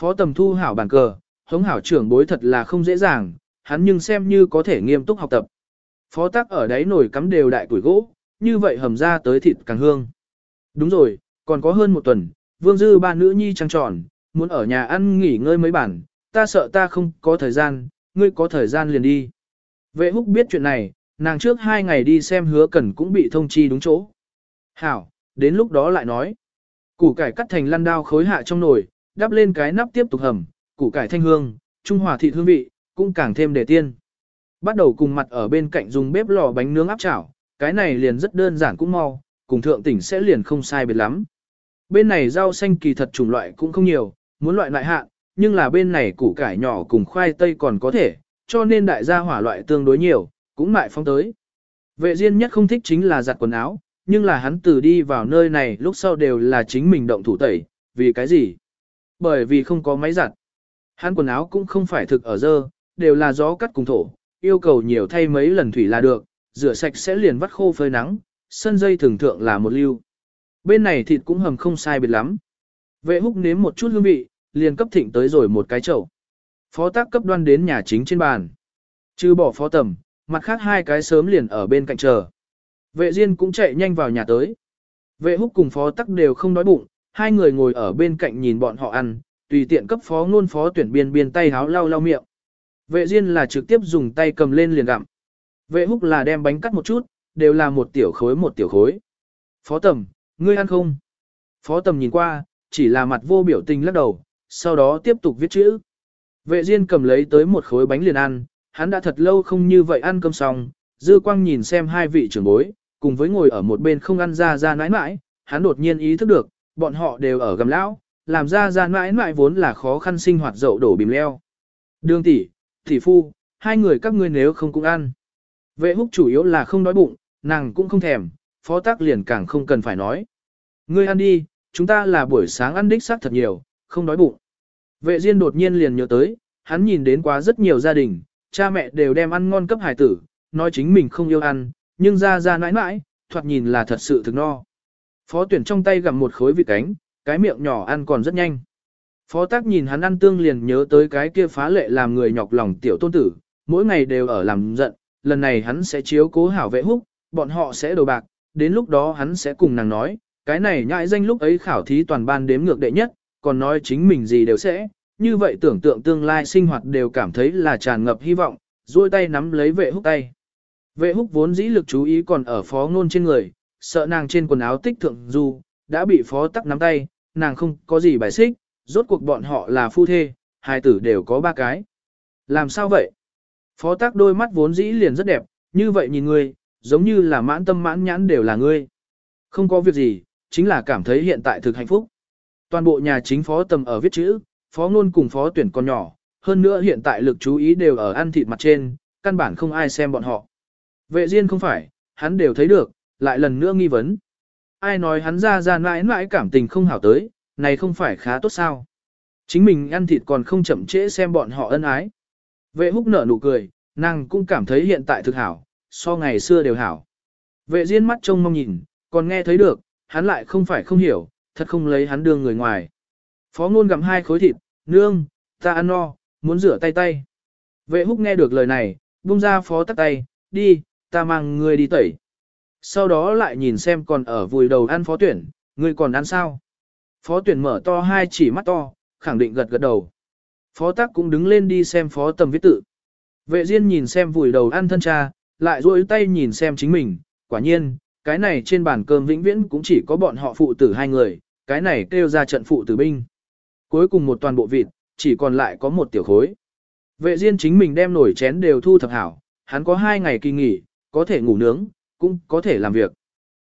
Phó tầm thu hảo bàn cờ, hống hảo trưởng bối thật là không dễ dàng, hắn nhưng xem như có thể nghiêm túc học tập. Phó tác ở đấy nổi cắm đều đại tuổi gỗ, như vậy hầm ra tới thịt càng hương. Đúng rồi, còn có hơn một tuần, vương dư ba nữ nhi trăng tròn, muốn ở nhà ăn nghỉ ngơi mấy bản, ta sợ ta không có thời gian, ngươi có thời gian liền đi. Vệ húc biết chuyện này, nàng trước hai ngày đi xem hứa cần cũng bị thông chi đúng chỗ. Hảo, đến lúc đó lại nói. Củ cải cắt thành lăn đao khối hạ trong nồi, đắp lên cái nắp tiếp tục hầm, củ cải thanh hương, trung hòa thịt hương vị, cũng càng thêm để tiên. Bắt đầu cùng mặt ở bên cạnh dùng bếp lò bánh nướng áp chảo, cái này liền rất đơn giản cũng mau, cùng thượng tỉnh sẽ liền không sai biệt lắm. Bên này rau xanh kỳ thật chủng loại cũng không nhiều, muốn loại lại hạn nhưng là bên này củ cải nhỏ cùng khoai tây còn có thể, cho nên đại gia hỏa loại tương đối nhiều, cũng lại phong tới. Vệ Diên nhất không thích chính là giặt quần áo, nhưng là hắn từ đi vào nơi này lúc sau đều là chính mình động thủ tẩy, vì cái gì? Bởi vì không có máy giặt. Hắn quần áo cũng không phải thực ở dơ, đều là gió cắt cùng thổ, yêu cầu nhiều thay mấy lần thủy là được, rửa sạch sẽ liền vắt khô phơi nắng, sân dây thường thượng là một lưu. Bên này thịt cũng hầm không sai biệt lắm. Vệ húc nếm một chút hương vị, liền cấp thịnh tới rồi một cái chậu. Phó tác cấp đoan đến nhà chính trên bàn. Chứ bỏ phó tầm, mặt khác hai cái sớm liền ở bên cạnh chờ. Vệ Diên cũng chạy nhanh vào nhà tới. Vệ húc cùng phó tắc đều không đói bụng, hai người ngồi ở bên cạnh nhìn bọn họ ăn, tùy tiện cấp phó ngôn phó tuyển biên biên tay háo lau lau miệng. Vệ Diên là trực tiếp dùng tay cầm lên liền gặm. Vệ húc là đem bánh cắt một chút, đều là một tiểu khối một tiểu khối. Phó tầm, ngươi ăn không? Phó tầm nhìn qua, chỉ là mặt vô biểu tình lắc đầu, sau đó tiếp tục viết chữ. Vệ Diên cầm lấy tới một khối bánh liền ăn, hắn đã thật lâu không như vậy ăn cơm xong, dư quang nhìn xem hai vị trưởng bối, cùng với ngồi ở một bên không ăn ra ra nãi nãi, hắn đột nhiên ý thức được, bọn họ đều ở gầm lão, làm ra gian nãi nãi vốn là khó khăn sinh hoạt dậu đổ bìm leo. Đường tỷ, tỷ phu, hai người các ngươi nếu không cũng ăn. Vệ húc chủ yếu là không đói bụng, nàng cũng không thèm, phó tác liền càng không cần phải nói. Ngươi ăn đi, chúng ta là buổi sáng ăn đích xác thật nhiều, không đói bụng. Vệ Diên đột nhiên liền nhớ tới, hắn nhìn đến quá rất nhiều gia đình, cha mẹ đều đem ăn ngon cấp hải tử, nói chính mình không yêu ăn, nhưng ra ra nãi nãi, thoạt nhìn là thật sự thực no. Phó tuyển trong tay gặm một khối vịt cánh, cái miệng nhỏ ăn còn rất nhanh. Phó tác nhìn hắn ăn tương liền nhớ tới cái kia phá lệ làm người nhọc lòng tiểu tôn tử, mỗi ngày đều ở làm giận, lần này hắn sẽ chiếu cố hảo vệ húc, bọn họ sẽ đầu bạc, đến lúc đó hắn sẽ cùng nàng nói, cái này nhãi danh lúc ấy khảo thí toàn ban đếm ngược đệ nhất, còn nói chính mình gì đều sẽ, như vậy tưởng tượng tương lai sinh hoạt đều cảm thấy là tràn ngập hy vọng, duỗi tay nắm lấy vệ húc tay. Vệ húc vốn dĩ lực chú ý còn ở phó ngôn trên người, sợ nàng trên quần áo tích thượng du, đã bị phó tắc nắm tay, nàng không có gì bài xích, rốt cuộc bọn họ là phu thê, hai tử đều có ba cái. Làm sao vậy? Phó tắc đôi mắt vốn dĩ liền rất đẹp, như vậy nhìn ngươi, giống như là mãn tâm mãn nhãn đều là ngươi. Không có việc gì, chính là cảm thấy hiện tại thực hạnh phúc. Toàn bộ nhà chính phó tầm ở viết chữ, phó ngôn cùng phó tuyển con nhỏ, hơn nữa hiện tại lực chú ý đều ở ăn thịt mặt trên, căn bản không ai xem bọn họ. Vệ Diên không phải, hắn đều thấy được, lại lần nữa nghi vấn. ai nói hắn ra ra mãi mãi cảm tình không hảo tới, này không phải khá tốt sao. Chính mình ăn thịt còn không chậm trễ xem bọn họ ân ái. Vệ húc nở nụ cười, nàng cũng cảm thấy hiện tại thực hảo, so ngày xưa đều hảo. Vệ diên mắt trông mong nhìn, còn nghe thấy được, hắn lại không phải không hiểu, thật không lấy hắn đưa người ngoài. Phó ngôn gặm hai khối thịt, nương, ta ăn no, muốn rửa tay tay. Vệ húc nghe được lời này, buông ra phó tắt tay, đi, ta mang ngươi đi tẩy. Sau đó lại nhìn xem còn ở vùi đầu ăn phó tuyển, ngươi còn ăn sao? Phó tuyển mở to hai chỉ mắt to, khẳng định gật gật đầu. Phó tác cũng đứng lên đi xem phó tầm viết tự. Vệ Diên nhìn xem vùi đầu ăn thân cha, lại duỗi tay nhìn xem chính mình, quả nhiên, cái này trên bàn cơm vĩnh viễn cũng chỉ có bọn họ phụ tử hai người, cái này kêu ra trận phụ tử binh. Cuối cùng một toàn bộ vịt, chỉ còn lại có một tiểu khối. Vệ Diên chính mình đem nổi chén đều thu thập hảo, hắn có hai ngày kỳ nghỉ, có thể ngủ nướng, cũng có thể làm việc.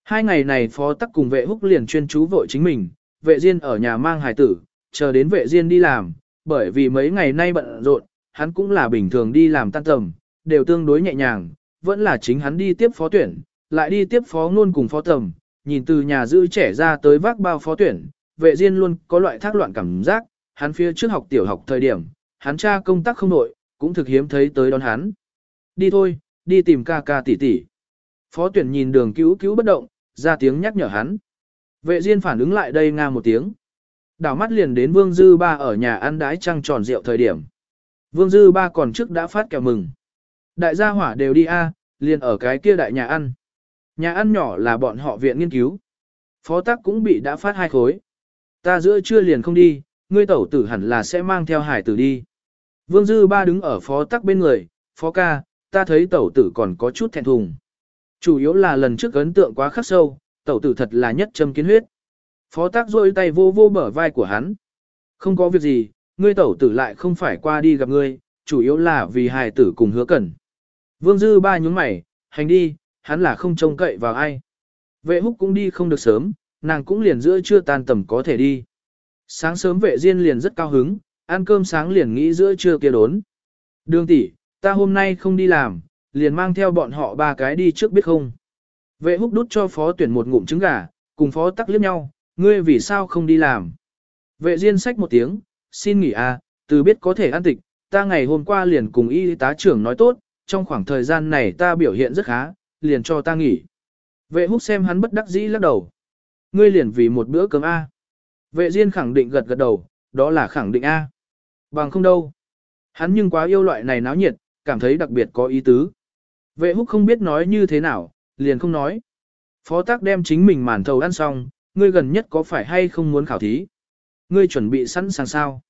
Hai ngày này phó tắc cùng vệ húc liền chuyên chú vội chính mình, vệ Diên ở nhà mang hài tử, chờ đến vệ Diên đi làm, bởi vì mấy ngày nay bận rộn, hắn cũng là bình thường đi làm tan tầm, đều tương đối nhẹ nhàng, vẫn là chính hắn đi tiếp phó tuyển, lại đi tiếp phó ngôn cùng phó tầm, nhìn từ nhà giữ trẻ ra tới vác bao phó tuyển, vệ Diên luôn có loại thác loạn cảm giác, hắn phía trước học tiểu học thời điểm, hắn cha công tác không nội, cũng thực hiếm thấy tới đón hắn. Đi thôi, đi tìm ca ca tỷ tỷ. Phó tuyển nhìn đường cứu cứu bất động, ra tiếng nhắc nhở hắn. Vệ Diên phản ứng lại đây nga một tiếng. Đảo mắt liền đến Vương Dư Ba ở nhà ăn đái trăng tròn rượu thời điểm. Vương Dư Ba còn trước đã phát kẹo mừng. Đại gia hỏa đều đi a, liền ở cái kia đại nhà ăn. Nhà ăn nhỏ là bọn họ viện nghiên cứu. Phó tắc cũng bị đã phát hai khối. Ta giữa trưa liền không đi, ngươi tẩu tử hẳn là sẽ mang theo hải tử đi. Vương Dư Ba đứng ở phó tắc bên người, phó ca, ta thấy tẩu tử còn có chút thẹn thùng. Chủ yếu là lần trước ấn tượng quá khắc sâu, tẩu tử thật là nhất châm kiến huyết. Phó tác rôi tay vô vô bở vai của hắn. Không có việc gì, ngươi tẩu tử lại không phải qua đi gặp ngươi, chủ yếu là vì hài tử cùng hứa cẩn. Vương Dư Ba nhúng mày, hành đi, hắn là không trông cậy vào ai. Vệ húc cũng đi không được sớm, nàng cũng liền giữa trưa tan tầm có thể đi. Sáng sớm vệ diên liền rất cao hứng, ăn cơm sáng liền nghĩ giữa trưa kia đốn. Đường tỷ, ta hôm nay không đi làm, liền mang theo bọn họ ba cái đi trước biết không. Vệ húc đút cho phó tuyển một ngụm trứng gà, cùng phó tắc liếc nhau, ngươi vì sao không đi làm. Vệ diên sách một tiếng, xin nghỉ à, từ biết có thể ăn tịch, ta ngày hôm qua liền cùng y tá trưởng nói tốt, trong khoảng thời gian này ta biểu hiện rất khá, liền cho ta nghỉ. Vệ húc xem hắn bất đắc dĩ lắc đầu. Ngươi liền vì một bữa cơm A. Vệ Diên khẳng định gật gật đầu, đó là khẳng định A. Bằng không đâu. Hắn nhưng quá yêu loại này náo nhiệt, cảm thấy đặc biệt có ý tứ. Vệ húc không biết nói như thế nào, liền không nói. Phó tác đem chính mình màn thầu ăn xong, ngươi gần nhất có phải hay không muốn khảo thí? Ngươi chuẩn bị sẵn sàng sao?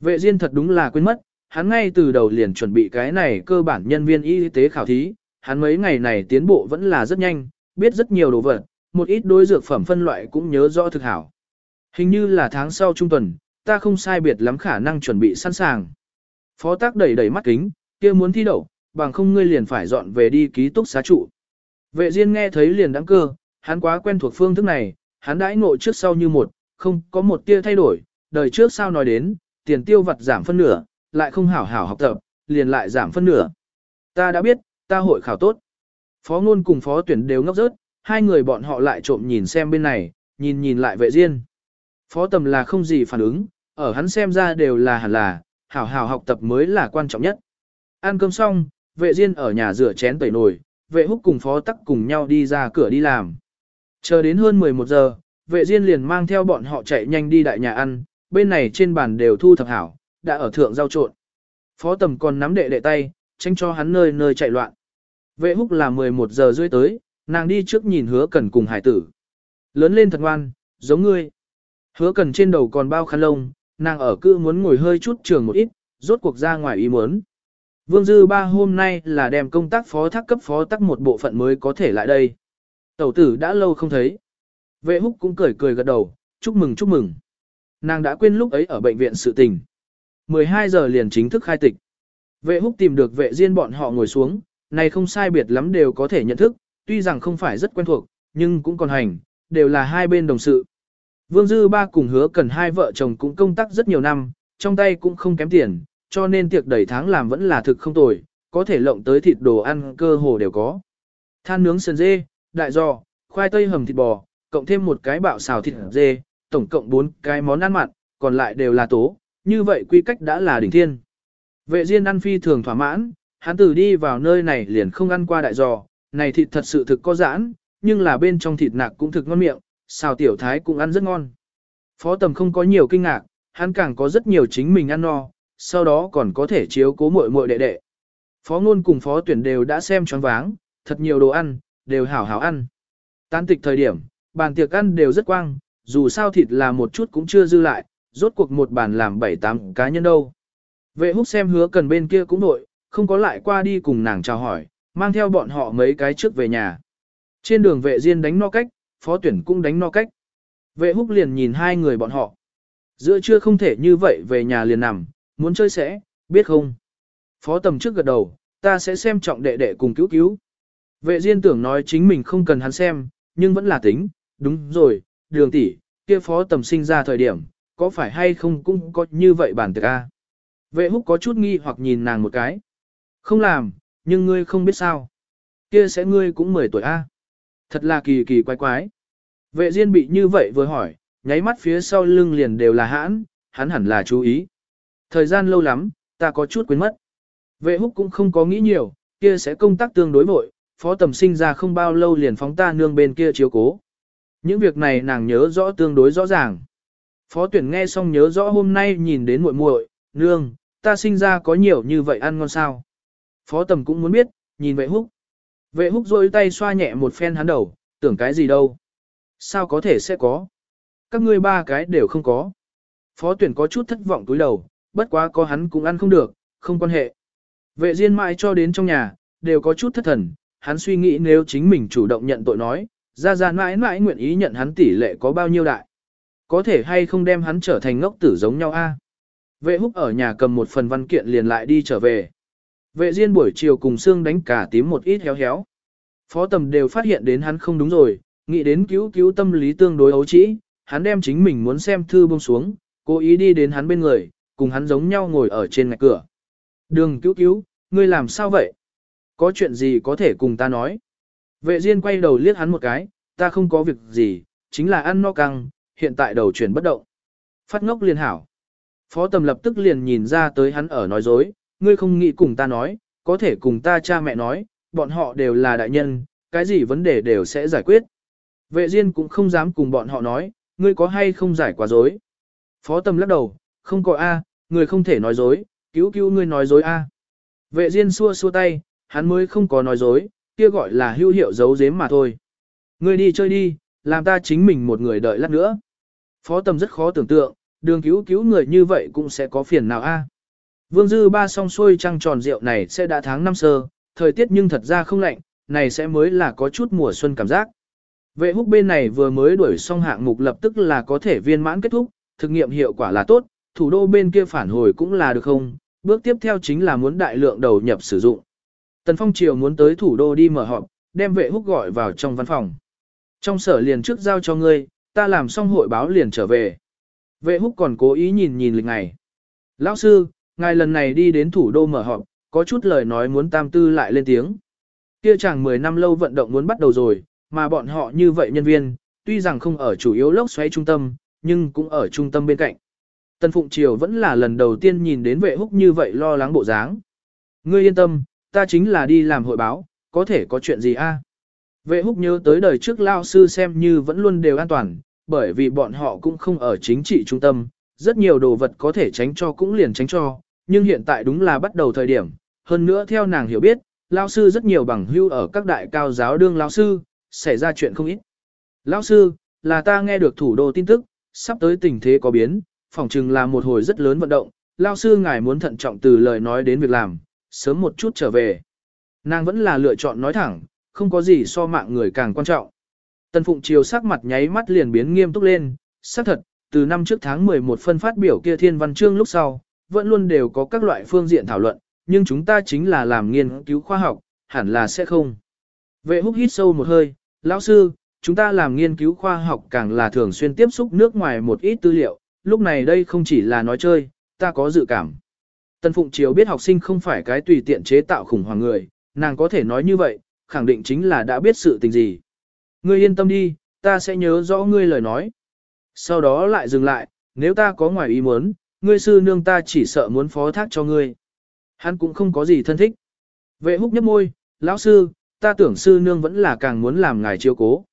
Vệ Diên thật đúng là quên mất, hắn ngay từ đầu liền chuẩn bị cái này cơ bản nhân viên y tế khảo thí, hắn mấy ngày này tiến bộ vẫn là rất nhanh, biết rất nhiều đồ vật, một ít đối dược phẩm phân loại cũng nhớ rõ thực hảo. Hình như là tháng sau trung tuần, ta không sai biệt lắm khả năng chuẩn bị sẵn sàng. Phó tác đẩy đẩy mắt kính, kia muốn thi đậu, bằng không ngươi liền phải dọn về đi ký túc xá trụ. Vệ Diên nghe thấy liền đắng cơ, hắn quá quen thuộc phương thức này, hắn đãi ngộ trước sau như một, không có một tia thay đổi, đời trước sao nói đến, tiền tiêu vặt giảm phân nửa, lại không hảo hảo học tập, liền lại giảm phân nửa. Ta đã biết, ta hội khảo tốt. Phó ngôn cùng phó tuyển đều ngốc rớt, hai người bọn họ lại trộm nhìn xem bên này, nhìn nhìn lại vệ diên. Phó tầm là không gì phản ứng, ở hắn xem ra đều là hẳn là, hảo hảo học tập mới là quan trọng nhất. Ăn cơm xong, vệ diên ở nhà rửa chén tẩy nồi, vệ húc cùng phó tắc cùng nhau đi ra cửa đi làm. Chờ đến hơn 11 giờ, vệ diên liền mang theo bọn họ chạy nhanh đi đại nhà ăn, bên này trên bàn đều thu thập hảo, đã ở thượng giao trộn. Phó tầm còn nắm đệ đệ tay, tránh cho hắn nơi nơi chạy loạn. Vệ húc là 11 giờ rưỡi tới, nàng đi trước nhìn hứa cần cùng hải tử. Lớn lên thật ngoan, giống ngươi. Hứa cần trên đầu còn bao khăn lông, nàng ở cư muốn ngồi hơi chút trường một ít, rốt cuộc ra ngoài ý muốn. Vương Dư Ba hôm nay là đem công tác phó thác cấp phó tắc một bộ phận mới có thể lại đây. Tẩu tử đã lâu không thấy. Vệ húc cũng cười cười gật đầu, chúc mừng chúc mừng. Nàng đã quên lúc ấy ở bệnh viện sự tình. 12 giờ liền chính thức khai tịch. Vệ húc tìm được vệ riêng bọn họ ngồi xuống, này không sai biệt lắm đều có thể nhận thức, tuy rằng không phải rất quen thuộc, nhưng cũng còn hành, đều là hai bên đồng sự. Vương Dư Ba cùng hứa cần hai vợ chồng cũng công tác rất nhiều năm, trong tay cũng không kém tiền, cho nên tiệc đầy tháng làm vẫn là thực không tồi, có thể lộng tới thịt đồ ăn cơ hồ đều có. Than nướng sườn dê, đại giò, khoai tây hầm thịt bò, cộng thêm một cái bạo xào thịt dê, tổng cộng 4 cái món ăn mặn, còn lại đều là tố, như vậy quy cách đã là đỉnh thiên. Vệ Diên ăn phi thường thỏa mãn, hắn từ đi vào nơi này liền không ăn qua đại giò, này thịt thật sự thực có giãn, nhưng là bên trong thịt nạc cũng thực ngon miệng, xào tiểu thái cũng ăn rất ngon. Phó tầm không có nhiều kinh ngạc, hắn càng có rất nhiều chính mình ăn no, sau đó còn có thể chiếu cố muội muội đệ đệ. Phó ngôn cùng phó tuyển đều đã xem choáng váng, thật nhiều đồ ăn, đều hảo hảo ăn. tan tịch thời điểm, bàn tiệc ăn đều rất quang, dù sao thịt là một chút cũng chưa dư lại, rốt cuộc một bàn làm 7-8 cá nhân đâu. Vệ húc xem hứa cần bên kia cũng nội, không có lại qua đi cùng nàng chào hỏi, mang theo bọn họ mấy cái trước về nhà. Trên đường vệ diên đánh no cách, phó tuyển cũng đánh no cách. Vệ húc liền nhìn hai người bọn họ. Giữa trưa không thể như vậy về nhà liền nằm, muốn chơi sẽ, biết không? Phó tầm trước gật đầu, ta sẽ xem trọng đệ đệ cùng cứu cứu. Vệ diên tưởng nói chính mình không cần hắn xem, nhưng vẫn là tính, đúng rồi, đường tỷ, kia phó tầm sinh ra thời điểm, có phải hay không cũng có như vậy bản tiệc a. Vệ húc có chút nghi hoặc nhìn nàng một cái. Không làm, nhưng ngươi không biết sao. Kia sẽ ngươi cũng 10 tuổi a. Thật là kỳ kỳ quái quái. Vệ diên bị như vậy vừa hỏi, nháy mắt phía sau lưng liền đều là hãn, hắn hẳn là chú ý. Thời gian lâu lắm, ta có chút quên mất. Vệ húc cũng không có nghĩ nhiều, kia sẽ công tác tương đối vội, phó tầm sinh ra không bao lâu liền phóng ta nương bên kia chiếu cố. Những việc này nàng nhớ rõ tương đối rõ ràng. Phó tuyển nghe xong nhớ rõ hôm nay nhìn đến muội muội, nương, ta sinh ra có nhiều như vậy ăn ngon sao. Phó tầm cũng muốn biết, nhìn vệ húc. Vệ húc rôi tay xoa nhẹ một phen hắn đầu, tưởng cái gì đâu. Sao có thể sẽ có. Các ngươi ba cái đều không có. Phó tuyển có chút thất vọng túi đầu, bất quá có hắn cũng ăn không được, không quan hệ. Vệ diên mãi cho đến trong nhà, đều có chút thất thần, hắn suy nghĩ nếu chính mình chủ động nhận tội nói, ra ra mãi mãi nguyện ý nhận hắn tỷ lệ có bao nhiêu đại. Có thể hay không đem hắn trở thành ngốc tử giống nhau a? Vệ húc ở nhà cầm một phần văn kiện liền lại đi trở về. Vệ diên buổi chiều cùng xương đánh cả tím một ít héo héo. Phó tầm đều phát hiện đến hắn không đúng rồi, nghĩ đến cứu cứu tâm lý tương đối ấu trĩ, hắn đem chính mình muốn xem thư buông xuống, cố ý đi đến hắn bên người, cùng hắn giống nhau ngồi ở trên ngạch cửa. Đường cứu cứu, ngươi làm sao vậy? Có chuyện gì có thể cùng ta nói? Vệ Diên quay đầu liếc hắn một cái, ta không có việc gì, chính là ăn no căng, hiện tại đầu chuyển bất động. Phát ngốc liền hảo. Phó tầm lập tức liền nhìn ra tới hắn ở nói dối, ngươi không nghĩ cùng ta nói, có thể cùng ta cha mẹ nói, bọn họ đều là đại nhân, cái gì vấn đề đều sẽ giải quyết. Vệ Diên cũng không dám cùng bọn họ nói, ngươi có hay không giải quá dối. Phó tầm lắc đầu, không có A, người không thể nói dối, cứu cứu ngươi nói dối A. Vệ Diên xua xua tay, hắn mới không có nói dối, kia gọi là hữu hiệu giấu giếm mà thôi. Ngươi đi chơi đi, làm ta chính mình một người đợi lát nữa. Phó tầm rất khó tưởng tượng, đường cứu cứu người như vậy cũng sẽ có phiền nào a. Vương dư ba song xuôi trăng tròn rượu này sẽ đã tháng năm sơ, thời tiết nhưng thật ra không lạnh, này sẽ mới là có chút mùa xuân cảm giác. Vệ húc bên này vừa mới đuổi xong hạng mục lập tức là có thể viên mãn kết thúc, thực nghiệm hiệu quả là tốt, thủ đô bên kia phản hồi cũng là được không, bước tiếp theo chính là muốn đại lượng đầu nhập sử dụng. Tần Phong Triều muốn tới thủ đô đi mở họp, đem vệ húc gọi vào trong văn phòng. Trong sở liền trước giao cho ngươi, ta làm xong hội báo liền trở về. Vệ húc còn cố ý nhìn nhìn lịch ngày. Lão sư, ngài lần này đi đến thủ đô mở họp, có chút lời nói muốn tam tư lại lên tiếng. Kia chẳng 10 năm lâu vận động muốn bắt đầu rồi, mà bọn họ như vậy nhân viên, tuy rằng không ở chủ yếu lốc xoáy trung tâm, nhưng cũng ở trung tâm bên cạnh. Tân Phụng Triều vẫn là lần đầu tiên nhìn đến vệ húc như vậy lo lắng bộ dáng. Ngươi yên tâm, ta chính là đi làm hội báo, có thể có chuyện gì a? Vệ húc nhớ tới đời trước lao sư xem như vẫn luôn đều an toàn, bởi vì bọn họ cũng không ở chính trị trung tâm, rất nhiều đồ vật có thể tránh cho cũng liền tránh cho, nhưng hiện tại đúng là bắt đầu thời điểm, hơn nữa theo nàng hiểu biết, lao sư rất nhiều bằng hưu ở các đại cao giáo đương lao sư, xảy ra chuyện không ít. Lao sư, là ta nghe được thủ đô tin tức, sắp tới tình thế có biến, phỏng chừng là một hồi rất lớn vận động, lao sư ngài muốn thận trọng từ lời nói đến việc làm, sớm một chút trở về. Nàng vẫn là lựa chọn nói thẳng, không có gì so mạng người càng quan trọng. Tần Phụng Triều sắc mặt nháy mắt liền biến nghiêm túc lên, xác thật, từ năm trước tháng 11 phân phát biểu kia thiên văn chương lúc sau, vẫn luôn đều có các loại phương diện thảo luận, nhưng chúng ta chính là làm nghiên cứu khoa học, hẳn là sẽ không. Vệ húc hít sâu một hơi, lão sư, chúng ta làm nghiên cứu khoa học càng là thường xuyên tiếp xúc nước ngoài một ít tư liệu, lúc này đây không chỉ là nói chơi, ta có dự cảm. Tần Phụng Chiếu biết học sinh không phải cái tùy tiện chế tạo khủng hoảng người, nàng có thể nói như vậy, khẳng định chính là đã biết sự tình gì. Ngươi yên tâm đi, ta sẽ nhớ rõ ngươi lời nói. Sau đó lại dừng lại, nếu ta có ngoài ý muốn, ngươi sư nương ta chỉ sợ muốn phó thác cho ngươi. Hắn cũng không có gì thân thích. Vệ húc nhấp môi, lão sư, ta tưởng sư nương vẫn là càng muốn làm ngài chiếu cố.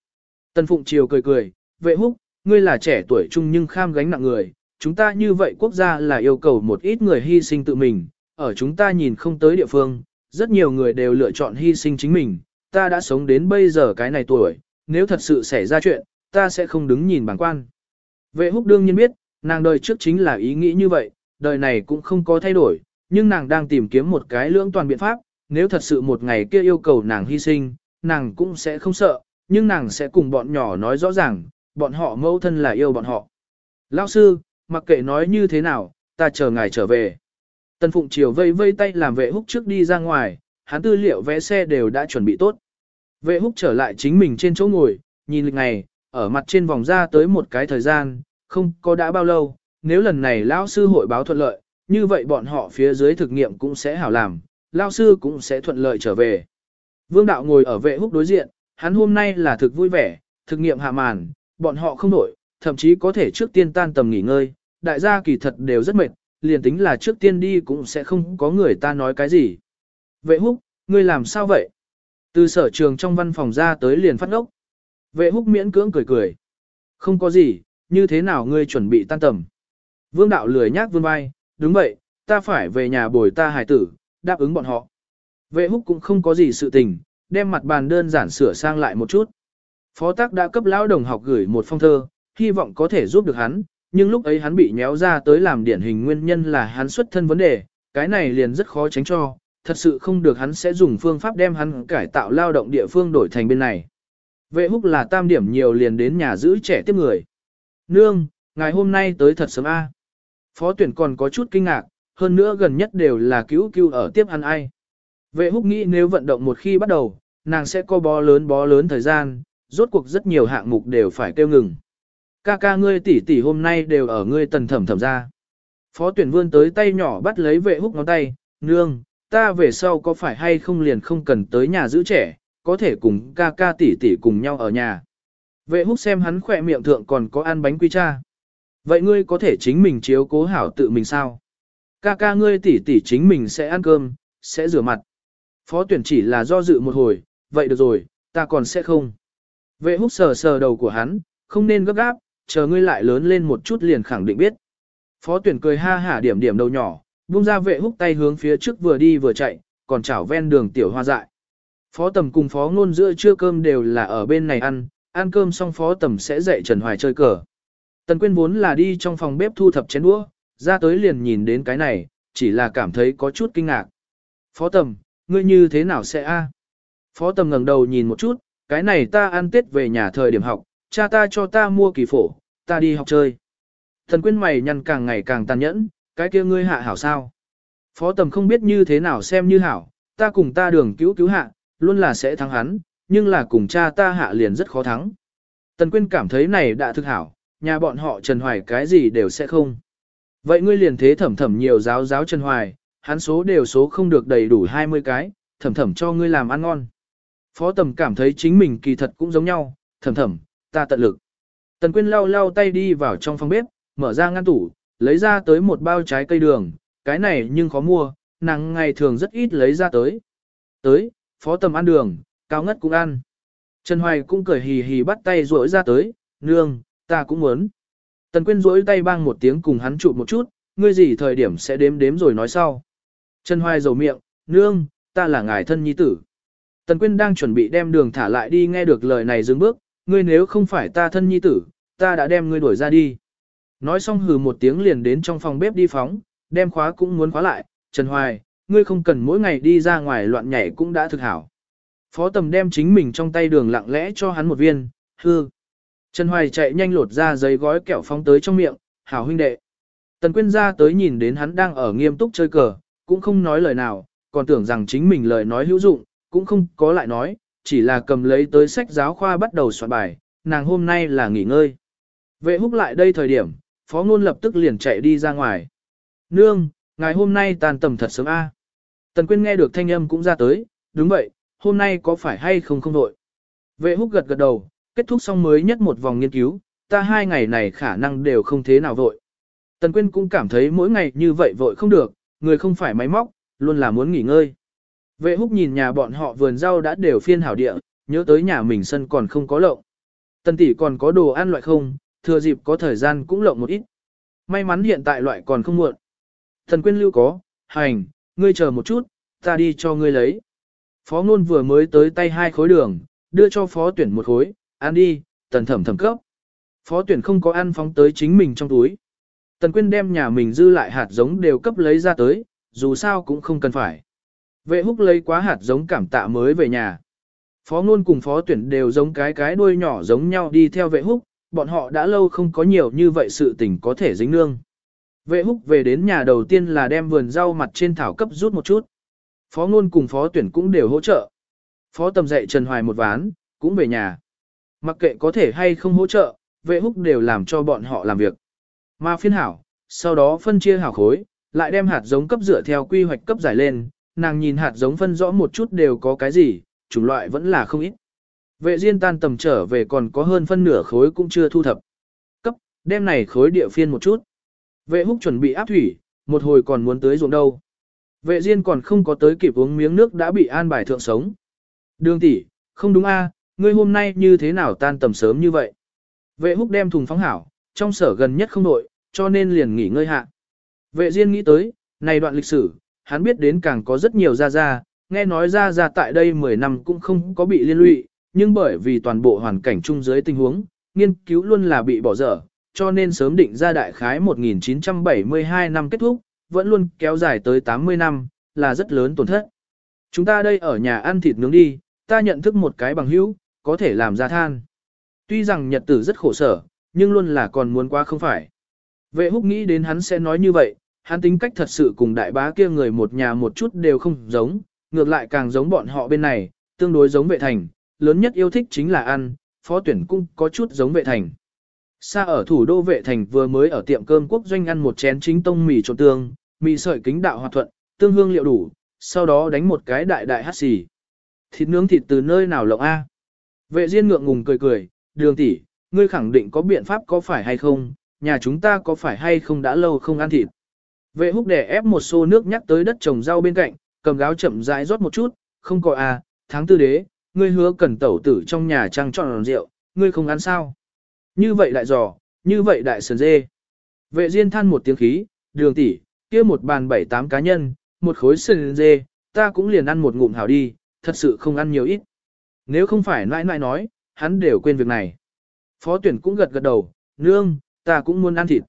Tần Phụng Triều cười cười, vệ húc, ngươi là trẻ tuổi trung nhưng kham gánh nặng người, chúng ta như vậy quốc gia là yêu cầu một ít người hy sinh tự mình, ở chúng ta nhìn không tới địa phương, rất nhiều người đều lựa chọn hy sinh chính mình, ta đã sống đến bây giờ cái này tuổi, nếu thật sự xảy ra chuyện, ta sẽ không đứng nhìn bằng quan. Vệ húc đương nhiên biết, nàng đời trước chính là ý nghĩ như vậy, đời này cũng không có thay đổi, nhưng nàng đang tìm kiếm một cái lưỡng toàn biện pháp, nếu thật sự một ngày kia yêu cầu nàng hy sinh, nàng cũng sẽ không sợ, nhưng nàng sẽ cùng bọn nhỏ nói rõ ràng, bọn họ mẫu thân là yêu bọn họ. Lão sư, mặc kệ nói như thế nào, ta chờ ngài trở về. Tần Phụng Triều vây vây tay làm vệ húc trước đi ra ngoài, hắn tư liệu vé xe đều đã chuẩn bị tốt. Vệ húc trở lại chính mình trên chỗ ngồi, nhìn lịch ngày, ở mặt trên vòng ra tới một cái thời gian, không có đã bao lâu, nếu lần này lão sư hội báo thuận lợi, như vậy bọn họ phía dưới thực nghiệm cũng sẽ hảo làm, lão sư cũng sẽ thuận lợi trở về. Vương đạo ngồi ở vệ húc đối diện, hắn hôm nay là thực vui vẻ, thực nghiệm hạ màn, bọn họ không đổi, thậm chí có thể trước tiên tan tầm nghỉ ngơi, đại gia kỳ thật đều rất mệt, liền tính là trước tiên đi cũng sẽ không có người ta nói cái gì. Vệ húc, ngươi làm sao vậy? Từ sở trường trong văn phòng ra tới liền phát ngốc. Vệ húc miễn cưỡng cười cười. Không có gì, như thế nào ngươi chuẩn bị tan tầm? Vương đạo lười nhác vươn vai, đúng vậy, ta phải về nhà bồi ta hài tử, đáp ứng bọn họ. Vệ húc cũng không có gì sự tình, đem mặt bàn đơn giản sửa sang lại một chút. Phó tác đã cấp lão đồng học gửi một phong thơ, hy vọng có thể giúp được hắn, nhưng lúc ấy hắn bị nhéo ra tới làm điển hình nguyên nhân là hắn xuất thân vấn đề, cái này liền rất khó tránh cho, thật sự không được hắn sẽ dùng phương pháp đem hắn cải tạo lao động địa phương đổi thành bên này. Vệ húc là tam điểm nhiều liền đến nhà giữ trẻ tiếp người. Nương, ngày hôm nay tới thật sớm A. Phó tuyển còn có chút kinh ngạc, hơn nữa gần nhất đều là cứu cứu ở tiếp ăn ai. Vệ húc nghĩ nếu vận động một khi bắt đầu, nàng sẽ có bó lớn bó lớn thời gian, rốt cuộc rất nhiều hạng mục đều phải kêu ngừng. Ca ca ngươi tỷ tỷ hôm nay đều ở ngươi tần thẩm thẩm ra. Phó tuyển vươn tới tay nhỏ bắt lấy vệ húc ngón tay, nương, ta về sau có phải hay không liền không cần tới nhà giữ trẻ, có thể cùng ca ca tỷ tỷ cùng nhau ở nhà. Vệ húc xem hắn khỏe miệng thượng còn có ăn bánh quy cha. Vậy ngươi có thể chính mình chiếu cố hảo tự mình sao? Ca ca ngươi tỷ tỷ chính mình sẽ ăn cơm, sẽ rửa mặt. Phó tuyển chỉ là do dự một hồi, vậy được rồi, ta còn sẽ không. Vệ húc sờ sờ đầu của hắn, không nên gấp gáp, chờ ngươi lại lớn lên một chút liền khẳng định biết. Phó tuyển cười ha hả điểm điểm đầu nhỏ, buông ra vệ húc tay hướng phía trước vừa đi vừa chạy, còn chảo ven đường tiểu hoa dại. Phó tầm cùng phó ngôn giữa trưa cơm đều là ở bên này ăn, ăn cơm xong phó tầm sẽ dạy Trần Hoài chơi cờ. Tần Quyên vốn là đi trong phòng bếp thu thập chén đũa, ra tới liền nhìn đến cái này, chỉ là cảm thấy có chút kinh ngạc. Phó tầm, ngươi như thế nào sẽ a? Phó tầm ngẩng đầu nhìn một chút, cái này ta ăn tết về nhà thời điểm học, cha ta cho ta mua kỳ phổ, ta đi học chơi. Thần quyên mày nhăn càng ngày càng tàn nhẫn, cái kia ngươi hạ hảo sao. Phó tầm không biết như thế nào xem như hảo, ta cùng ta đường cứu cứu hạ, luôn là sẽ thắng hắn, nhưng là cùng cha ta hạ liền rất khó thắng. Tần Quyên cảm thấy này đã thực hảo, nhà bọn họ Trần Hoài cái gì đều sẽ không. Vậy ngươi liền thế thẩm thẩm nhiều giáo giáo Trần Hoài, hắn số đều số không được đầy đủ 20 cái, thẩm thẩm cho ngươi làm ăn ngon. Phó tầm cảm thấy chính mình kỳ thật cũng giống nhau, thầm thầm, ta tận lực. Tần Quyên lau lau tay đi vào trong phòng bếp, mở ra ngăn tủ, lấy ra tới một bao trái cây đường, cái này nhưng khó mua, nàng ngày thường rất ít lấy ra tới. Tới, phó tầm ăn đường, cao ngất cũng ăn. Trần Hoài cũng cười hì hì bắt tay rỗi ra tới, nương, ta cũng muốn. Tần Quyên rỗi tay bang một tiếng cùng hắn chụp một chút, ngươi gì thời điểm sẽ đếm đếm rồi nói sau. Trần Hoài dầu miệng, nương, ta là ngài thân nhi tử. Tần Quyên đang chuẩn bị đem đường thả lại đi nghe được lời này dừng bước, ngươi nếu không phải ta thân nhi tử, ta đã đem ngươi đuổi ra đi. Nói xong hừ một tiếng liền đến trong phòng bếp đi phóng, đem khóa cũng muốn khóa lại, Trần Hoài, ngươi không cần mỗi ngày đi ra ngoài loạn nhảy cũng đã thực hảo. Phó tầm đem chính mình trong tay đường lặng lẽ cho hắn một viên, hư. Trần Hoài chạy nhanh lột ra giấy gói kẹo phóng tới trong miệng, hảo huynh đệ. Tần Quyên ra tới nhìn đến hắn đang ở nghiêm túc chơi cờ, cũng không nói lời nào, còn tưởng rằng chính mình lời nói hữu dụng, cũng không có lại nói, chỉ là cầm lấy tới sách giáo khoa bắt đầu soạn bài, nàng hôm nay là nghỉ ngơi. Vệ húc lại đây thời điểm, phó ngôn lập tức liền chạy đi ra ngoài. Nương, ngày hôm nay tàn tầm thật sớm a. Tần Quyên nghe được thanh âm cũng ra tới, đúng vậy, hôm nay có phải hay không không đội. Vệ húc gật gật đầu, Kết thúc xong mới nhất một vòng nghiên cứu, ta hai ngày này khả năng đều không thế nào vội. Tần Quyên cũng cảm thấy mỗi ngày như vậy vội không được, người không phải máy móc, luôn là muốn nghỉ ngơi. Vệ húc nhìn nhà bọn họ vườn rau đã đều phiên hảo địa, nhớ tới nhà mình sân còn không có lộng. Tần tỷ còn có đồ ăn loại không, thừa dịp có thời gian cũng lộng một ít. May mắn hiện tại loại còn không muộn. Thần quyên lưu có, hành, ngươi chờ một chút, ta đi cho ngươi lấy. Phó ngôn vừa mới tới tay hai khối đường, đưa cho phó tuyển một khối, ăn đi, tần thẩm thẩm cấp. Phó tuyển không có ăn phóng tới chính mình trong túi. Tần quyên đem nhà mình dư lại hạt giống đều cấp lấy ra tới, dù sao cũng không cần phải. Vệ húc lấy quá hạt giống cảm tạ mới về nhà. Phó ngôn cùng phó tuyển đều giống cái cái đuôi nhỏ giống nhau đi theo vệ húc, bọn họ đã lâu không có nhiều như vậy sự tình có thể dính nương. Vệ húc về đến nhà đầu tiên là đem vườn rau mặt trên thảo cấp rút một chút. Phó ngôn cùng phó tuyển cũng đều hỗ trợ. Phó tầm dạy Trần Hoài một ván, cũng về nhà. Mặc kệ có thể hay không hỗ trợ, vệ húc đều làm cho bọn họ làm việc. Mà phiên hảo, sau đó phân chia hảo khối, lại đem hạt giống cấp dựa theo quy hoạch cấp giải lên, nàng nhìn hạt giống phân rõ một chút đều có cái gì, chủng loại vẫn là không ít. Vệ diên tan tầm trở về còn có hơn phân nửa khối cũng chưa thu thập. Cấp, đem này khối địa phiên một chút. Vệ húc chuẩn bị áp thủy, một hồi còn muốn tới ruộng đâu. Vệ diên còn không có tới kịp uống miếng nước đã bị an bài thượng sống. Đường tỷ, không đúng a, à, ngươi hôm nay như thế nào tan tầm sớm như vậy? Vệ húc đem thùng phóng hảo, trong sở gần nhất không đội, cho nên liền nghỉ ngơi hạ. Vệ diên nghĩ tới, này đoạn lịch sử, hắn biết đến càng có rất nhiều gia gia, nghe nói gia gia tại đây 10 năm cũng không có bị liên lụy, nhưng bởi vì toàn bộ hoàn cảnh chung dưới tình huống, nghiên cứu luôn là bị bỏ dở, cho nên sớm định ra đại khái 1972 năm kết thúc, vẫn luôn kéo dài tới 80 năm, là rất lớn tổn thất. Chúng ta đây ở nhà ăn thịt nướng đi, ta nhận thức một cái bằng hữu, có thể làm ra than. Tuy rằng nhật tử rất khổ sở, nhưng luôn là còn muốn qua không phải. Vệ húc nghĩ đến hắn sẽ nói như vậy, hắn tính cách thật sự cùng đại bá kia người một nhà một chút đều không giống, ngược lại càng giống bọn họ bên này, tương đối giống vệ thành, lớn nhất yêu thích chính là ăn, phó tuyển cung có chút giống vệ thành. Xa ở thủ đô vệ thành vừa mới ở tiệm cơm quốc doanh ăn một chén chính tông mì trộn tương, mì sợi kính đạo hòa thuận, tương hương liệu đủ, sau đó đánh một cái đại đại hát xì. Thịt nướng thịt từ nơi nào lộng A. Vệ diên ngượng ngùng cười cười, đường tỷ, ngươi khẳng định có biện pháp có phải hay không, nhà chúng ta có phải hay không đã lâu không ăn thịt. Vệ húc đè ép một xô nước nhắc tới đất trồng rau bên cạnh, cầm gáo chậm rãi rót một chút, không có à, tháng tư đế, ngươi hứa cần tẩu tử trong nhà trang trọn rượu, ngươi không ăn sao. Như vậy đại giò, như vậy đại sườn dê. Vệ diên than một tiếng khí, đường tỷ, kia một bàn bảy tám cá nhân, một khối sườn dê, ta cũng liền ăn một ngụm hảo đi, thật sự không ăn nhiều ít. Nếu không phải nãi nãi nói, hắn đều quên việc này. Phó tuyển cũng gật gật đầu, nương, ta cũng muốn ăn thịt.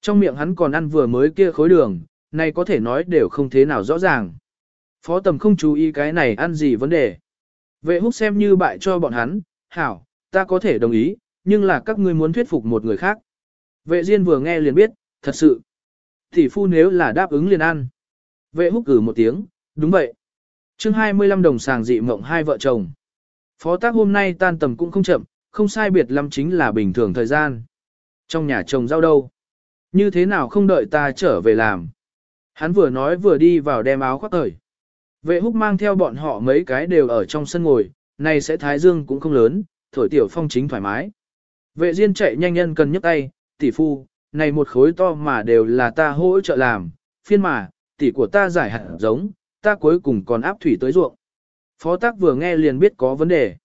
Trong miệng hắn còn ăn vừa mới kia khối đường, này có thể nói đều không thế nào rõ ràng. Phó tầm không chú ý cái này ăn gì vấn đề. Vệ húc xem như bại cho bọn hắn, hảo, ta có thể đồng ý, nhưng là các ngươi muốn thuyết phục một người khác. Vệ Diên vừa nghe liền biết, thật sự. Tỷ phu nếu là đáp ứng liền ăn. Vệ húc cử một tiếng, đúng vậy. chương 25 đồng sàng dị mộng hai vợ chồng. Phó tác hôm nay tan tầm cũng không chậm, không sai biệt lắm chính là bình thường thời gian. Trong nhà chồng rau đâu? Như thế nào không đợi ta trở về làm? Hắn vừa nói vừa đi vào đem áo khoác thời. Vệ húc mang theo bọn họ mấy cái đều ở trong sân ngồi, này sẽ thái dương cũng không lớn, thổi tiểu phong chính thoải mái. Vệ diên chạy nhanh nhân cần nhấc tay, tỷ phu, này một khối to mà đều là ta hỗ trợ làm, phiên mà, tỷ của ta giải hạt giống, ta cuối cùng còn áp thủy tới ruộng. Phó tắc vừa nghe liền biết có vấn đề.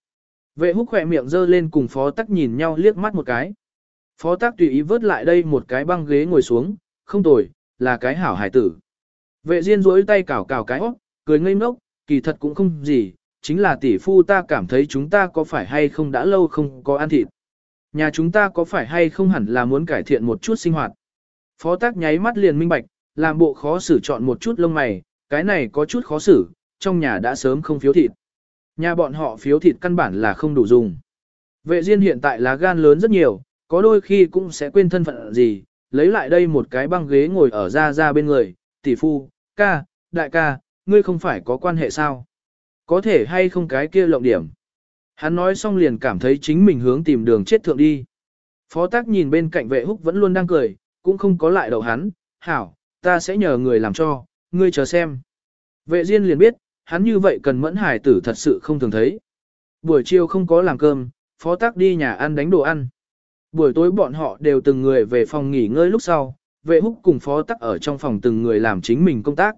Vệ húc khỏe miệng giơ lên cùng phó tắc nhìn nhau liếc mắt một cái. Phó tác tùy ý vớt lại đây một cái băng ghế ngồi xuống, không tồi, là cái hảo hải tử. Vệ diên rỗi tay cào cào cái óc, cười ngây ngốc, kỳ thật cũng không gì, chính là tỷ phu ta cảm thấy chúng ta có phải hay không đã lâu không có ăn thịt. Nhà chúng ta có phải hay không hẳn là muốn cải thiện một chút sinh hoạt. Phó tác nháy mắt liền minh bạch, làm bộ khó xử chọn một chút lông mày, cái này có chút khó xử, trong nhà đã sớm không phiếu thịt. Nhà bọn họ phiếu thịt căn bản là không đủ dùng. Vệ Diên hiện tại là gan lớn rất nhiều, có đôi khi cũng sẽ quên thân phận gì, lấy lại đây một cái băng ghế ngồi ở ra ra bên người, tỷ phu, ca, đại ca, ngươi không phải có quan hệ sao? Có thể hay không cái kia lộng điểm. Hắn nói xong liền cảm thấy chính mình hướng tìm đường chết thượng đi. Phó tác nhìn bên cạnh vệ húc vẫn luôn đang cười, cũng không có lại đầu hắn, hảo, ta sẽ nhờ người làm cho, ngươi chờ xem. Vệ Diên liền biết, hắn như vậy cần mẫn hải tử thật sự không thường thấy. Buổi chiều không có làm cơm, Phó tác đi nhà ăn đánh đồ ăn. Buổi tối bọn họ đều từng người về phòng nghỉ ngơi lúc sau, vệ húc cùng phó tắc ở trong phòng từng người làm chính mình công tác.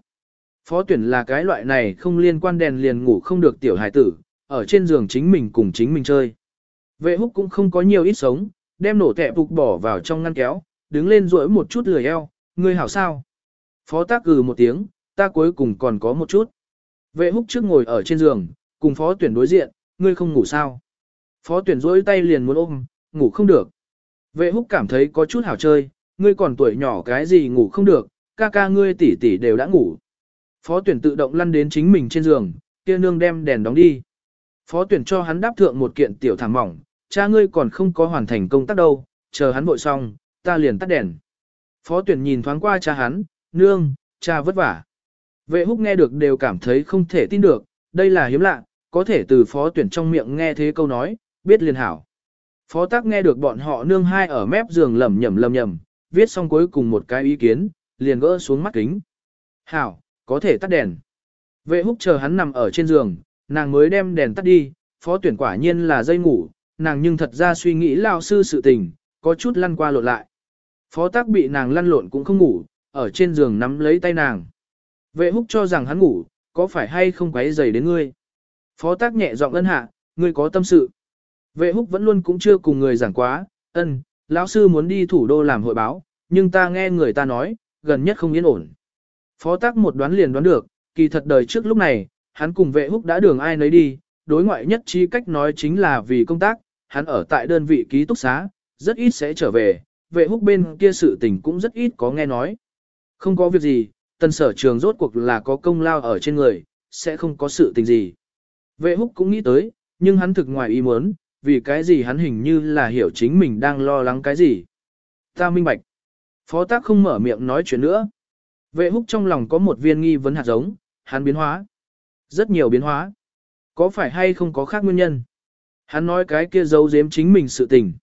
Phó tuyển là cái loại này không liên quan đèn liền ngủ không được tiểu hải tử, ở trên giường chính mình cùng chính mình chơi. Vệ húc cũng không có nhiều ít sống, đem nổ tẹp phục bỏ vào trong ngăn kéo, đứng lên rỗi một chút lười eo, ngươi hảo sao. Phó tác gừ một tiếng, ta cuối cùng còn có một chút. Vệ húc trước ngồi ở trên giường, cùng phó tuyển đối diện, ngươi không ngủ sao. Phó tuyển rỗi tay liền muốn ôm, ngủ không được. Vệ húc cảm thấy có chút hảo chơi, ngươi còn tuổi nhỏ cái gì ngủ không được, ca ca ngươi tỷ tỷ đều đã ngủ. Phó tuyển tự động lăn đến chính mình trên giường, kia nương đem đèn đóng đi. Phó tuyển cho hắn đáp thượng một kiện tiểu thảm mỏng, cha ngươi còn không có hoàn thành công tác đâu, chờ hắn vội xong, ta liền tắt đèn. Phó tuyển nhìn thoáng qua cha hắn, nương, cha vất vả. Vệ húc nghe được đều cảm thấy không thể tin được, đây là hiếm lạ, có thể từ phó tuyển trong miệng nghe thế câu nói, biết liền hảo. Phó tác nghe được bọn họ nương hai ở mép giường lẩm nhẩm lẩm nhẩm, viết xong cuối cùng một cái ý kiến, liền gỡ xuống mắt kính. Hảo, có thể tắt đèn. Vệ húc chờ hắn nằm ở trên giường, nàng mới đem đèn tắt đi, phó tuyển quả nhiên là dây ngủ, nàng nhưng thật ra suy nghĩ lao sư sự tình, có chút lăn qua lộn lại. Phó tác bị nàng lăn lộn cũng không ngủ, ở trên giường nắm lấy tay nàng. Vệ húc cho rằng hắn ngủ, có phải hay không quấy dày đến ngươi. Phó tác nhẹ giọng ân hạ, ngươi có tâm sự. Vệ húc vẫn luôn cũng chưa cùng người giảng quá, ân, lão sư muốn đi thủ đô làm hội báo, nhưng ta nghe người ta nói, gần nhất không yên ổn. Phó tác một đoán liền đoán được, kỳ thật đời trước lúc này, hắn cùng vệ húc đã đường ai nấy đi, đối ngoại nhất trí cách nói chính là vì công tác, hắn ở tại đơn vị ký túc xá, rất ít sẽ trở về, vệ húc bên kia sự tình cũng rất ít có nghe nói. Không có việc gì, tân sở trường rốt cuộc là có công lao ở trên người, sẽ không có sự tình gì. Vệ húc cũng nghĩ tới, nhưng hắn thực ngoài ý muốn, vì cái gì hắn hình như là hiểu chính mình đang lo lắng cái gì. Ta minh bạch. Phó tác không mở miệng nói chuyện nữa. Vệ húc trong lòng có một viên nghi vấn hạt giống, hắn biến hóa. Rất nhiều biến hóa. Có phải hay không có khác nguyên nhân? Hắn nói cái kia giấu giếm chính mình sự tình.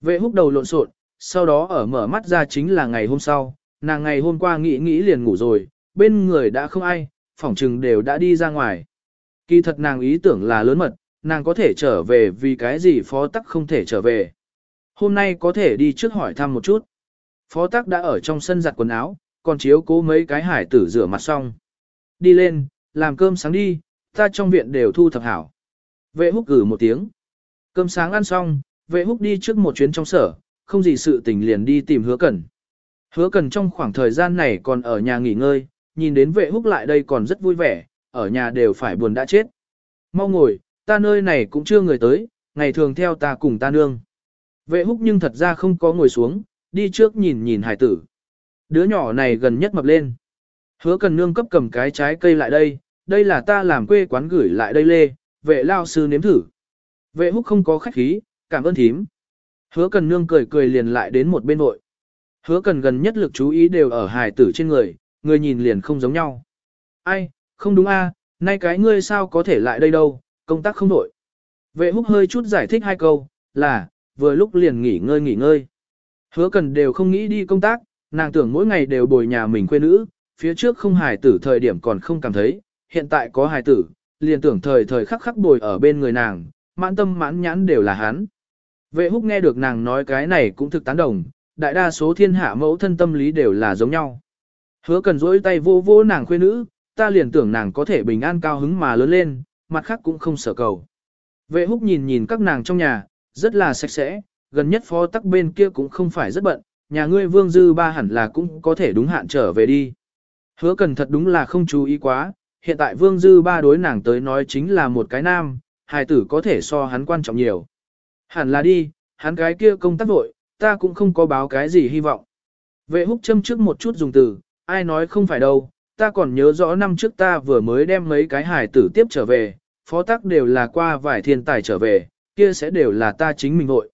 Vệ húc đầu lộn xộn, sau đó ở mở mắt ra chính là ngày hôm sau, nàng ngày hôm qua nghĩ nghĩ liền ngủ rồi, bên người đã không ai, phỏng trừng đều đã đi ra ngoài. Kỳ thật nàng ý tưởng là lớn mật, nàng có thể trở về vì cái gì phó tắc không thể trở về. Hôm nay có thể đi trước hỏi thăm một chút. Phó tắc đã ở trong sân giặt quần áo, còn chiếu cố mấy cái hải tử rửa mặt xong. Đi lên, làm cơm sáng đi, ta trong viện đều thu thập hảo. Vệ húc gửi một tiếng. Cơm sáng ăn xong, vệ húc đi trước một chuyến trong sở, không gì sự tình liền đi tìm hứa cần. Hứa cần trong khoảng thời gian này còn ở nhà nghỉ ngơi, nhìn đến vệ húc lại đây còn rất vui vẻ, ở nhà đều phải buồn đã chết. Mau ngồi, ta nơi này cũng chưa người tới, ngày thường theo ta cùng ta nương. Vệ húc nhưng thật ra không có ngồi xuống, đi trước nhìn nhìn hải tử. Đứa nhỏ này gần nhất mập lên. Hứa cần nương cấp cầm cái trái cây lại đây, đây là ta làm quê quán gửi lại đây lê, vệ lao sư nếm thử. Vệ húc không có khách khí, cảm ơn thím. Hứa cần nương cười cười liền lại đến một bên nội. Hứa cần gần nhất lực chú ý đều ở hài tử trên người, người nhìn liền không giống nhau. Ai, không đúng a, nay cái ngươi sao có thể lại đây đâu, công tác không đổi. Vệ húc hơi chút giải thích hai câu, là, vừa lúc liền nghỉ ngơi nghỉ ngơi. Hứa cần đều không nghĩ đi công tác, nàng tưởng mỗi ngày đều bồi nhà mình quê nữ, phía trước không hài tử thời điểm còn không cảm thấy, hiện tại có hài tử, liền tưởng thời thời khắc khắc bồi ở bên người nàng, mãn tâm mãn nhãn đều là hắn. Vệ húc nghe được nàng nói cái này cũng thực tán đồng, đại đa số thiên hạ mẫu thân tâm lý đều là giống nhau. Hứa cần rỗi tay vô vô nàng khuê nữ, ta liền tưởng nàng có thể bình an cao hứng mà lớn lên, mặt khác cũng không sở cầu. Vệ húc nhìn nhìn các nàng trong nhà, rất là sạch sẽ, gần nhất phó tắc bên kia cũng không phải rất bận, nhà ngươi vương dư ba hẳn là cũng có thể đúng hạn trở về đi. Hứa cần thật đúng là không chú ý quá, hiện tại vương dư ba đối nàng tới nói chính là một cái nam, hài tử có thể so hắn quan trọng nhiều. Hẳn là đi, hắn cái kia công tác vội, ta cũng không có báo cái gì hy vọng. Vệ húc châm trước một chút dùng từ, ai nói không phải đâu, ta còn nhớ rõ năm trước ta vừa mới đem mấy cái hài tử tiếp trở về, phó tắc đều là qua vài thiên tài trở về, kia sẽ đều là ta chính mình hội.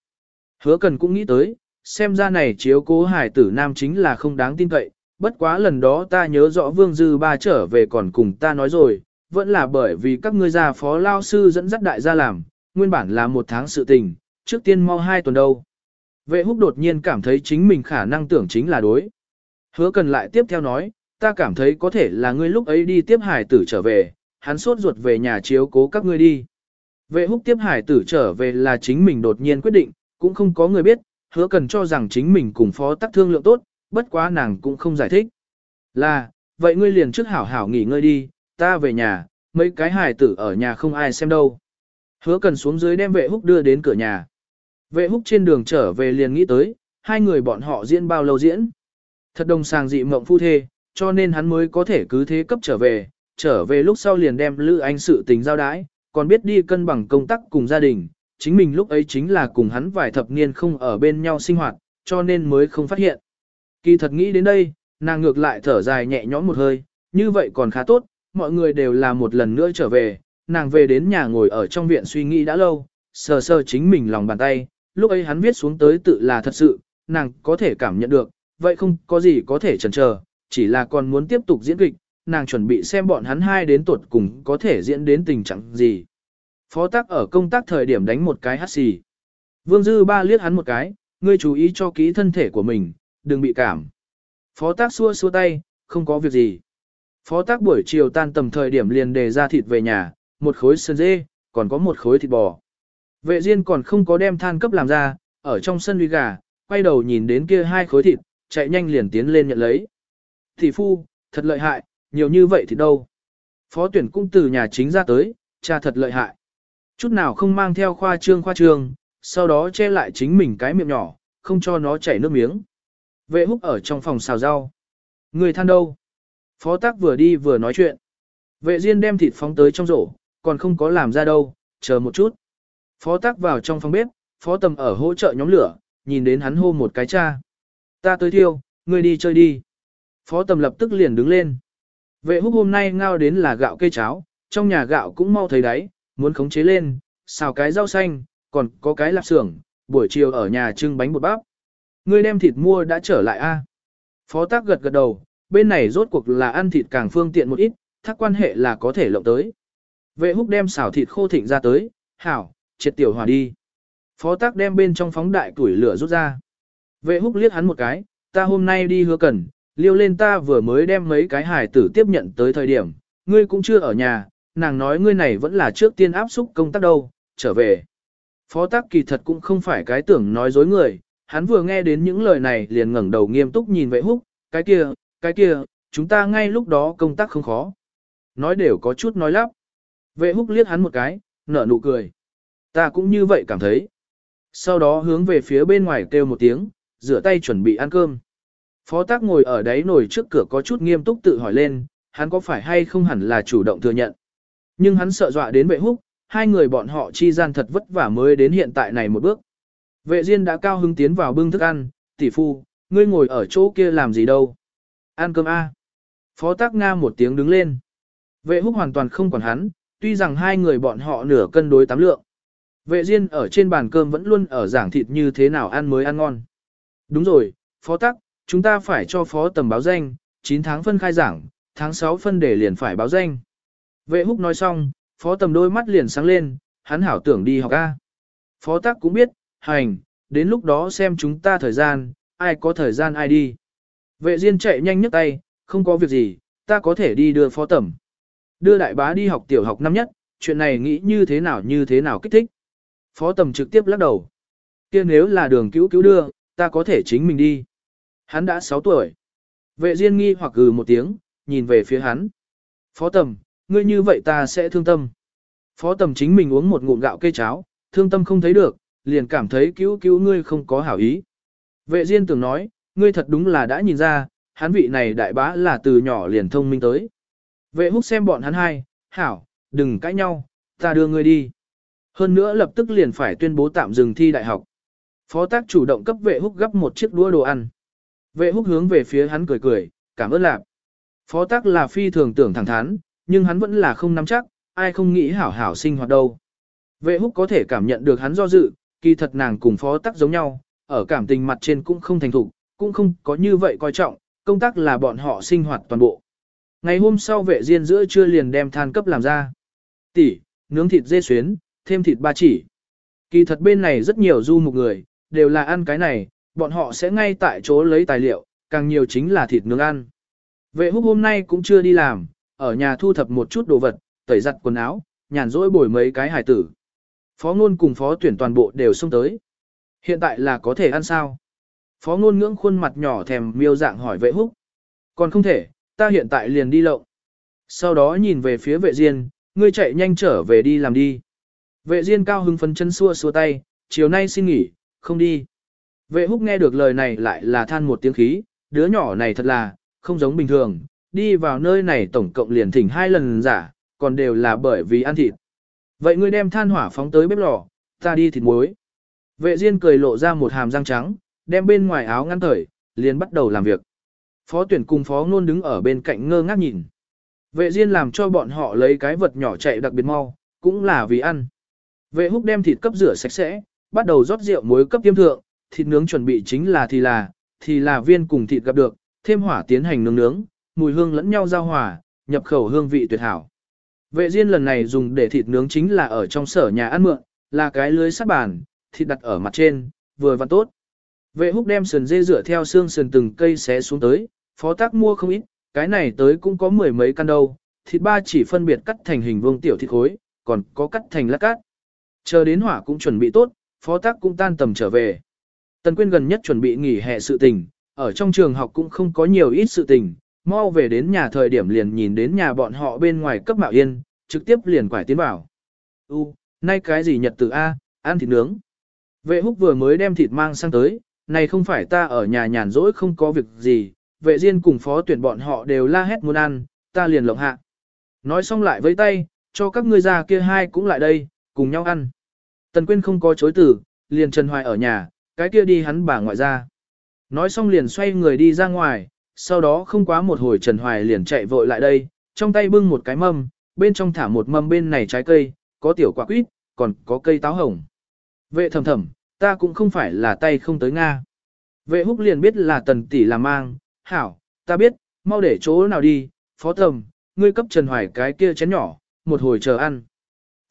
Hứa cần cũng nghĩ tới, xem ra này chiếu cố hài tử nam chính là không đáng tin cậy, bất quá lần đó ta nhớ rõ vương dư ba trở về còn cùng ta nói rồi, vẫn là bởi vì các ngươi già phó lao sư dẫn dắt đại gia làm, nguyên bản là một tháng sự tình, trước tiên mau hai tuần đâu. Vệ húc đột nhiên cảm thấy chính mình khả năng tưởng chính là đối. Hứa cần lại tiếp theo nói, ta cảm thấy có thể là ngươi lúc ấy đi tiếp hải tử trở về, hắn sốt ruột về nhà chiếu cố các ngươi đi. Vệ húc tiếp hải tử trở về là chính mình đột nhiên quyết định, cũng không có người biết, hứa cần cho rằng chính mình cùng phó tắc thương lượng tốt, bất quá nàng cũng không giải thích. Là, vậy ngươi liền trước hảo hảo nghỉ ngơi đi, ta về nhà, mấy cái hải tử ở nhà không ai xem đâu. Hứa cần xuống dưới đem vệ húc đưa đến cửa nhà. Vệ húc trên đường trở về liền nghĩ tới, hai người bọn họ diễn bao lâu diễn. Thật đồng sàng dị mộng phu thê, cho nên hắn mới có thể cứ thế cấp trở về, trở về lúc sau liền đem Lữ Anh sự tình giao đái, còn biết đi cân bằng công tác cùng gia đình, chính mình lúc ấy chính là cùng hắn vài thập niên không ở bên nhau sinh hoạt, cho nên mới không phát hiện. Kỳ thật nghĩ đến đây, nàng ngược lại thở dài nhẹ nhõm một hơi, như vậy còn khá tốt, mọi người đều là một lần nữa trở về, nàng về đến nhà ngồi ở trong viện suy nghĩ đã lâu, sờ sờ chính mình lòng bàn tay, lúc ấy hắn viết xuống tới tự là thật sự, nàng có thể cảm nhận được, vậy không có gì có thể chần chờ, chỉ là còn muốn tiếp tục diễn kịch, nàng chuẩn bị xem bọn hắn hai đến tuột cùng có thể diễn đến tình trạng gì. Phó tác ở công tác thời điểm đánh một cái hát xì. Vương Dư ba liếc hắn một cái, ngươi chú ý cho kỹ thân thể của mình, đừng bị cảm. Phó tác xua xua tay, không có việc gì. Phó tác buổi chiều tan tầm thời điểm liền đề ra thịt về nhà, một khối sơn dê, còn có một khối thịt bò. Vệ Diên còn không có đem than cấp làm ra, ở trong sân uy gà, quay đầu nhìn đến kia hai khối thịt, chạy nhanh liền tiến lên nhận lấy. Thị phu, thật lợi hại, nhiều như vậy thì đâu. Phó tuyển cũng từ nhà chính ra tới, cha thật lợi hại. Chút nào không mang theo khoa trương khoa trương, sau đó che lại chính mình cái miệng nhỏ, không cho nó chảy nước miếng. Vệ húc ở trong phòng xào rau. Người than đâu? Phó tác vừa đi vừa nói chuyện. Vệ Diên đem thịt phóng tới trong rổ, còn không có làm ra đâu, chờ một chút. Phó tác vào trong phòng bếp, phó tầm ở hỗ trợ nhóm lửa, nhìn đến hắn hô một cái cha. Ta tới thiêu, ngươi đi chơi đi. Phó tầm lập tức liền đứng lên. Vệ húc hôm nay ngao đến là gạo cây cháo, trong nhà gạo cũng mau thấy đấy, muốn khống chế lên, xào cái rau xanh, còn có cái lạp xưởng, buổi chiều ở nhà trưng bánh bột bắp. Ngươi đem thịt mua đã trở lại a? Phó tác gật gật đầu, bên này rốt cuộc là ăn thịt càng phương tiện một ít, thắc quan hệ là có thể lộng tới. Vệ húc đem xào thịt khô thịnh ra tới, hảo, triệt tiểu hòa đi. Phó tác đem bên trong phóng đại tuổi lửa rút ra. Vệ húc liếc hắn một cái, ta hôm nay đi hứa cần, liêu lên ta vừa mới đem mấy cái hài tử tiếp nhận tới thời điểm, ngươi cũng chưa ở nhà, nàng nói ngươi này vẫn là trước tiên áp xúc công tác đâu, trở về. Phó tác kỳ thật cũng không phải cái tưởng nói dối người, hắn vừa nghe đến những lời này liền ngẩng đầu nghiêm túc nhìn vệ húc, cái kia, cái kia, chúng ta ngay lúc đó công tác không khó. Nói đều có chút nói lắp. Vệ húc liếc hắn một cái, nở nụ cười. Ta cũng như vậy cảm thấy. Sau đó hướng về phía bên ngoài kêu một tiếng, rửa tay chuẩn bị ăn cơm. Phó tác ngồi ở đấy nổi trước cửa có chút nghiêm túc tự hỏi lên, hắn có phải hay không hẳn là chủ động thừa nhận. Nhưng hắn sợ dọa đến vệ húc, hai người bọn họ chi gian thật vất vả mới đến hiện tại này một bước. Vệ Diên đã cao hứng tiến vào bưng thức ăn, tỷ phu, ngươi ngồi ở chỗ kia làm gì đâu. Ăn cơm A. Phó tác Nga một tiếng đứng lên. Vệ húc hoàn toàn không quản hắn, tuy rằng hai người bọn họ nửa cân đối tám lượng. Vệ Diên ở trên bàn cơm vẫn luôn ở giảng thịt như thế nào ăn mới ăn ngon. Đúng rồi, phó tác chúng ta phải cho phó tầm báo danh, 9 tháng phân khai giảng, tháng 6 phân để liền phải báo danh. Vệ húc nói xong, phó tầm đôi mắt liền sáng lên, hắn hảo tưởng đi học A. Phó tắc cũng biết, hành, đến lúc đó xem chúng ta thời gian, ai có thời gian ai đi. Vệ Diên chạy nhanh nhấc tay, không có việc gì, ta có thể đi đưa phó tầm. Đưa đại bá đi học tiểu học năm nhất, chuyện này nghĩ như thế nào như thế nào kích thích. Phó tầm trực tiếp lắc đầu. kia nếu là đường cứu cứu đưa, ta có thể chính mình đi. Hắn đã 6 tuổi. Vệ Diên nghi hoặc gừ một tiếng, nhìn về phía hắn. Phó tầm, ngươi như vậy ta sẽ thương tâm. Phó tầm chính mình uống một ngụm gạo cây cháo, thương tâm không thấy được, liền cảm thấy cứu cứu ngươi không có hảo ý. Vệ Diên tưởng nói, ngươi thật đúng là đã nhìn ra, hắn vị này đại bá là từ nhỏ liền thông minh tới. Vệ húc xem bọn hắn hai, hảo, đừng cãi nhau, ta đưa ngươi đi. Hơn nữa lập tức liền phải tuyên bố tạm dừng thi đại học. Phó tác chủ động cấp vệ húc gấp một chiếc đũa đồ ăn. Vệ húc hướng về phía hắn cười cười, cảm ơn lạp. Phó tác là phi thường tưởng thẳng thắn, nhưng hắn vẫn là không nắm chắc, ai không nghĩ hảo hảo sinh hoạt đâu. Vệ húc có thể cảm nhận được hắn do dự, kỳ thật nàng cùng phó tác giống nhau, ở cảm tình mặt trên cũng không thành thục, cũng không có như vậy coi trọng, công tác là bọn họ sinh hoạt toàn bộ. Ngày hôm sau vệ diên giữa trưa liền đem than cấp làm ra. Tỷ, nướng thịt dê xuyến, thêm thịt ba chỉ. Kỳ thật bên này rất nhiều du mục người, đều là ăn cái này, bọn họ sẽ ngay tại chỗ lấy tài liệu, càng nhiều chính là thịt nướng ăn. Vệ húc hôm nay cũng chưa đi làm, ở nhà thu thập một chút đồ vật, tẩy giặt quần áo, nhàn rỗi bồi mấy cái hải tử. Phó ngôn cùng phó tuyển toàn bộ đều xông tới. Hiện tại là có thể ăn sao? Phó ngôn ngưỡng khuôn mặt nhỏ thèm miêu dạng hỏi vệ húc. Còn không thể, ta hiện tại liền đi lộng. Sau đó nhìn về phía vệ diên, ngươi chạy nhanh trở về đi làm đi. Vệ diên cao hưng phấn chân xua xua tay, chiều nay xin nghỉ, không đi. Vệ húc nghe được lời này lại là than một tiếng khí, đứa nhỏ này thật là, không giống bình thường, đi vào nơi này tổng cộng liền thỉnh hai lần giả, còn đều là bởi vì ăn thịt. Vậy ngươi đem than hỏa phóng tới bếp lò, ta đi thịt muối. Vệ Diên cười lộ ra một hàm răng trắng, đem bên ngoài áo ngăn thởi, liền bắt đầu làm việc. Phó tuyển cùng phó ngôn đứng ở bên cạnh ngơ ngác nhìn. Vệ Diên làm cho bọn họ lấy cái vật nhỏ chạy đặc biệt mau, cũng là vì ăn. Vệ húc đem thịt cấp rửa sạch sẽ, bắt đầu rót rượu muối cấp tiêm thượng, thịt nướng chuẩn bị chính là thì là, thì là viên cùng thịt gặp được, thêm hỏa tiến hành nướng nướng, mùi hương lẫn nhau giao hòa, nhập khẩu hương vị tuyệt hảo. Vệ Diên lần này dùng để thịt nướng chính là ở trong sở nhà ăn mượn, là cái lưới sắt bàn, thịt đặt ở mặt trên, vừa và tốt. Vệ húc đem sườn dê rửa theo xương sườn từng cây xé xuống tới, phó tác mua không ít, cái này tới cũng có mười mấy căn đâu, thịt ba chỉ phân biệt cắt thành hình vuông tiểu thịt khối, còn có cắt thành lát cát. Chờ đến hỏa cũng chuẩn bị tốt, phó tác cũng tan tầm trở về. Tần Quyên gần nhất chuẩn bị nghỉ hè sự tình, ở trong trường học cũng không có nhiều ít sự tình, mau về đến nhà thời điểm liền nhìn đến nhà bọn họ bên ngoài cấp mạo yên, trực tiếp liền quải tiến vào. U, nay cái gì nhật tử A, ăn thịt nướng. Vệ húc vừa mới đem thịt mang sang tới, này không phải ta ở nhà nhàn rỗi không có việc gì, vệ riêng cùng phó tuyển bọn họ đều la hét muốn ăn, ta liền lộng hạ. Nói xong lại với tay, cho các ngươi già kia hai cũng lại đây, cùng nhau ăn. Tần Quyên không có chối từ, liền Trần Hoài ở nhà, cái kia đi hắn bà ngoại ra. Nói xong liền xoay người đi ra ngoài, sau đó không quá một hồi Trần Hoài liền chạy vội lại đây, trong tay bưng một cái mâm, bên trong thả một mâm bên này trái cây, có tiểu quả quýt, còn có cây táo hồng. Vệ thầm thầm, ta cũng không phải là tay không tới Nga. Vệ húc liền biết là tần tỷ làm mang, hảo, ta biết, mau để chỗ nào đi, phó tầm, ngươi cấp Trần Hoài cái kia chén nhỏ, một hồi chờ ăn.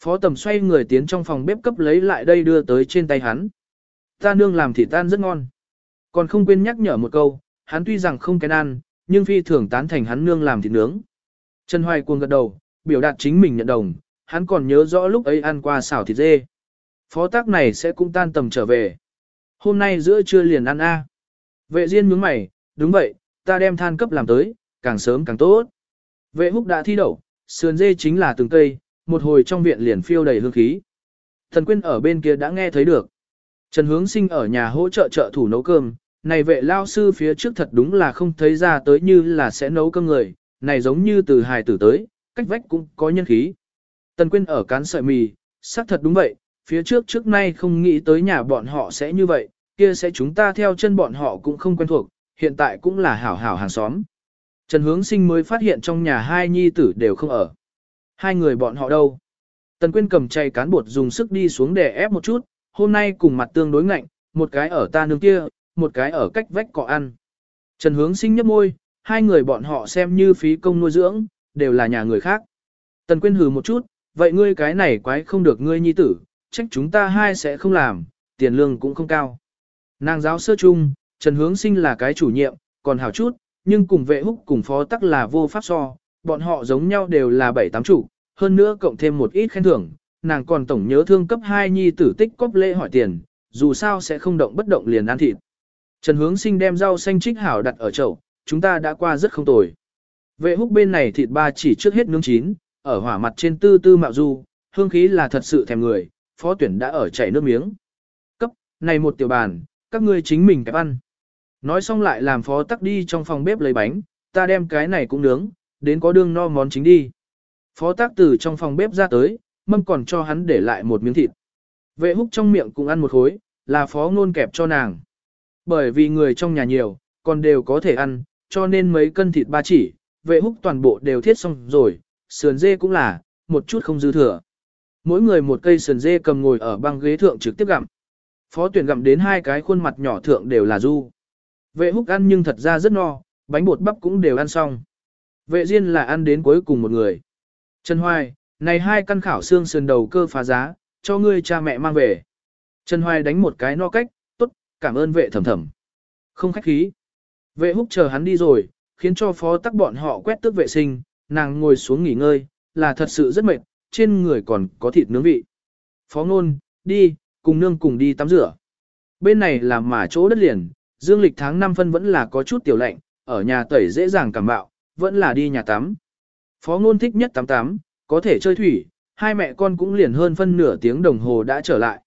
Phó tầm xoay người tiến trong phòng bếp cấp lấy lại đây đưa tới trên tay hắn. Ta nương làm thịt tan rất ngon. Còn không quên nhắc nhở một câu, hắn tuy rằng không kén ăn, nhưng phi thường tán thành hắn nương làm thịt nướng. Trần Hoài cuồng gật đầu, biểu đạt chính mình nhận đồng, hắn còn nhớ rõ lúc ấy ăn qua xào thịt dê. Phó tác này sẽ cũng tan tầm trở về. Hôm nay giữa trưa liền ăn a. Vệ Diên nhướng mày, đúng vậy, ta đem than cấp làm tới, càng sớm càng tốt. Vệ húc đã thi đậu, sườn dê chính là từng cây, một hồi trong viện liền phiêu đầy hương khí. Thần Quyên ở bên kia đã nghe thấy được. Trần Hướng Sinh ở nhà hỗ trợ trợ thủ nấu cơm, này vệ lao sư phía trước thật đúng là không thấy ra tới như là sẽ nấu cơm người, này giống như từ hài tử tới, cách vách cũng có nhân khí. Tần Quyên ở cán sợi mì, xác thật đúng vậy, phía trước trước nay không nghĩ tới nhà bọn họ sẽ như vậy, kia sẽ chúng ta theo chân bọn họ cũng không quen thuộc, hiện tại cũng là hảo hảo hàng xóm. Trần Hướng Sinh mới phát hiện trong nhà hai nhi tử đều không ở. Hai người bọn họ đâu? Tần Quyên cầm chay cán bột dùng sức đi xuống để ép một chút, hôm nay cùng mặt tương đối ngạnh, một cái ở ta nương kia, một cái ở cách vách cọ ăn. Trần Hướng Sinh nhấp môi, hai người bọn họ xem như phí công nuôi dưỡng, đều là nhà người khác. Tần Quyên hừ một chút, vậy ngươi cái này quái không được ngươi nhi tử, trách chúng ta hai sẽ không làm, tiền lương cũng không cao. Nàng giáo sơ chung, Trần Hướng Sinh là cái chủ nhiệm, còn hảo chút, nhưng cùng vệ húc cùng phó tắc là vô pháp so, bọn họ giống nhau đều là bảy tám chủ, hơn nữa cộng thêm một ít khen thưởng, nàng còn tổng nhớ thương cấp 2 nhi tử tích cóp lễ hỏi tiền, dù sao sẽ không động bất động liền ăn thịt. Trần Hướng Sinh đem rau xanh trích hảo đặt ở chậu, chúng ta đã qua rất không tồi. Vệ húc bên này thịt ba chỉ trước hết nướng chín, ở hỏa mặt trên tư tư mạo du, hương khí là thật sự thèm người, phó tuyển đã ở chảy nước miếng. Cấp, này một tiểu bàn, các ngươi chính mình kẹp ăn. Nói xong lại làm phó tắc đi trong phòng bếp lấy bánh, ta đem cái này cũng nướng, đến có đương no món chính đi. Phó tác từ trong phòng bếp ra tới, mâm còn cho hắn để lại một miếng thịt. Vệ húc trong miệng cũng ăn một khối, là phó ngôn kẹp cho nàng. Bởi vì người trong nhà nhiều, còn đều có thể ăn, cho nên mấy cân thịt ba chỉ, vệ húc toàn bộ đều thiết xong rồi, sườn dê cũng là, một chút không dư thừa. Mỗi người một cây sườn dê cầm ngồi ở băng ghế thượng trực tiếp gặm. Phó tuyển gặm đến hai cái khuôn mặt nhỏ thượng đều là du. Vệ húc ăn nhưng thật ra rất no, bánh bột bắp cũng đều ăn xong. Vệ Diên là ăn đến cuối cùng một người. Trần Hoài, này hai căn khảo xương sườn đầu cơ phá giá, cho ngươi cha mẹ mang về. Trần Hoài đánh một cái no cách, tốt, cảm ơn vệ thầm thầm. Không khách khí. Vệ húc chờ hắn đi rồi, khiến cho phó tắc bọn họ quét tước vệ sinh, nàng ngồi xuống nghỉ ngơi, là thật sự rất mệt, trên người còn có thịt nướng vị. Phó ngôn, đi, cùng nương cùng đi tắm rửa. Bên này là mà chỗ đất liền, dương lịch tháng 5 phân vẫn là có chút tiểu lạnh, ở nhà tẩy dễ dàng cảm bạo, vẫn là đi nhà tắm. Phó ngôn thích nhất tắm tắm, có thể chơi thủy, hai mẹ con cũng liền hơn phân nửa tiếng đồng hồ đã trở lại.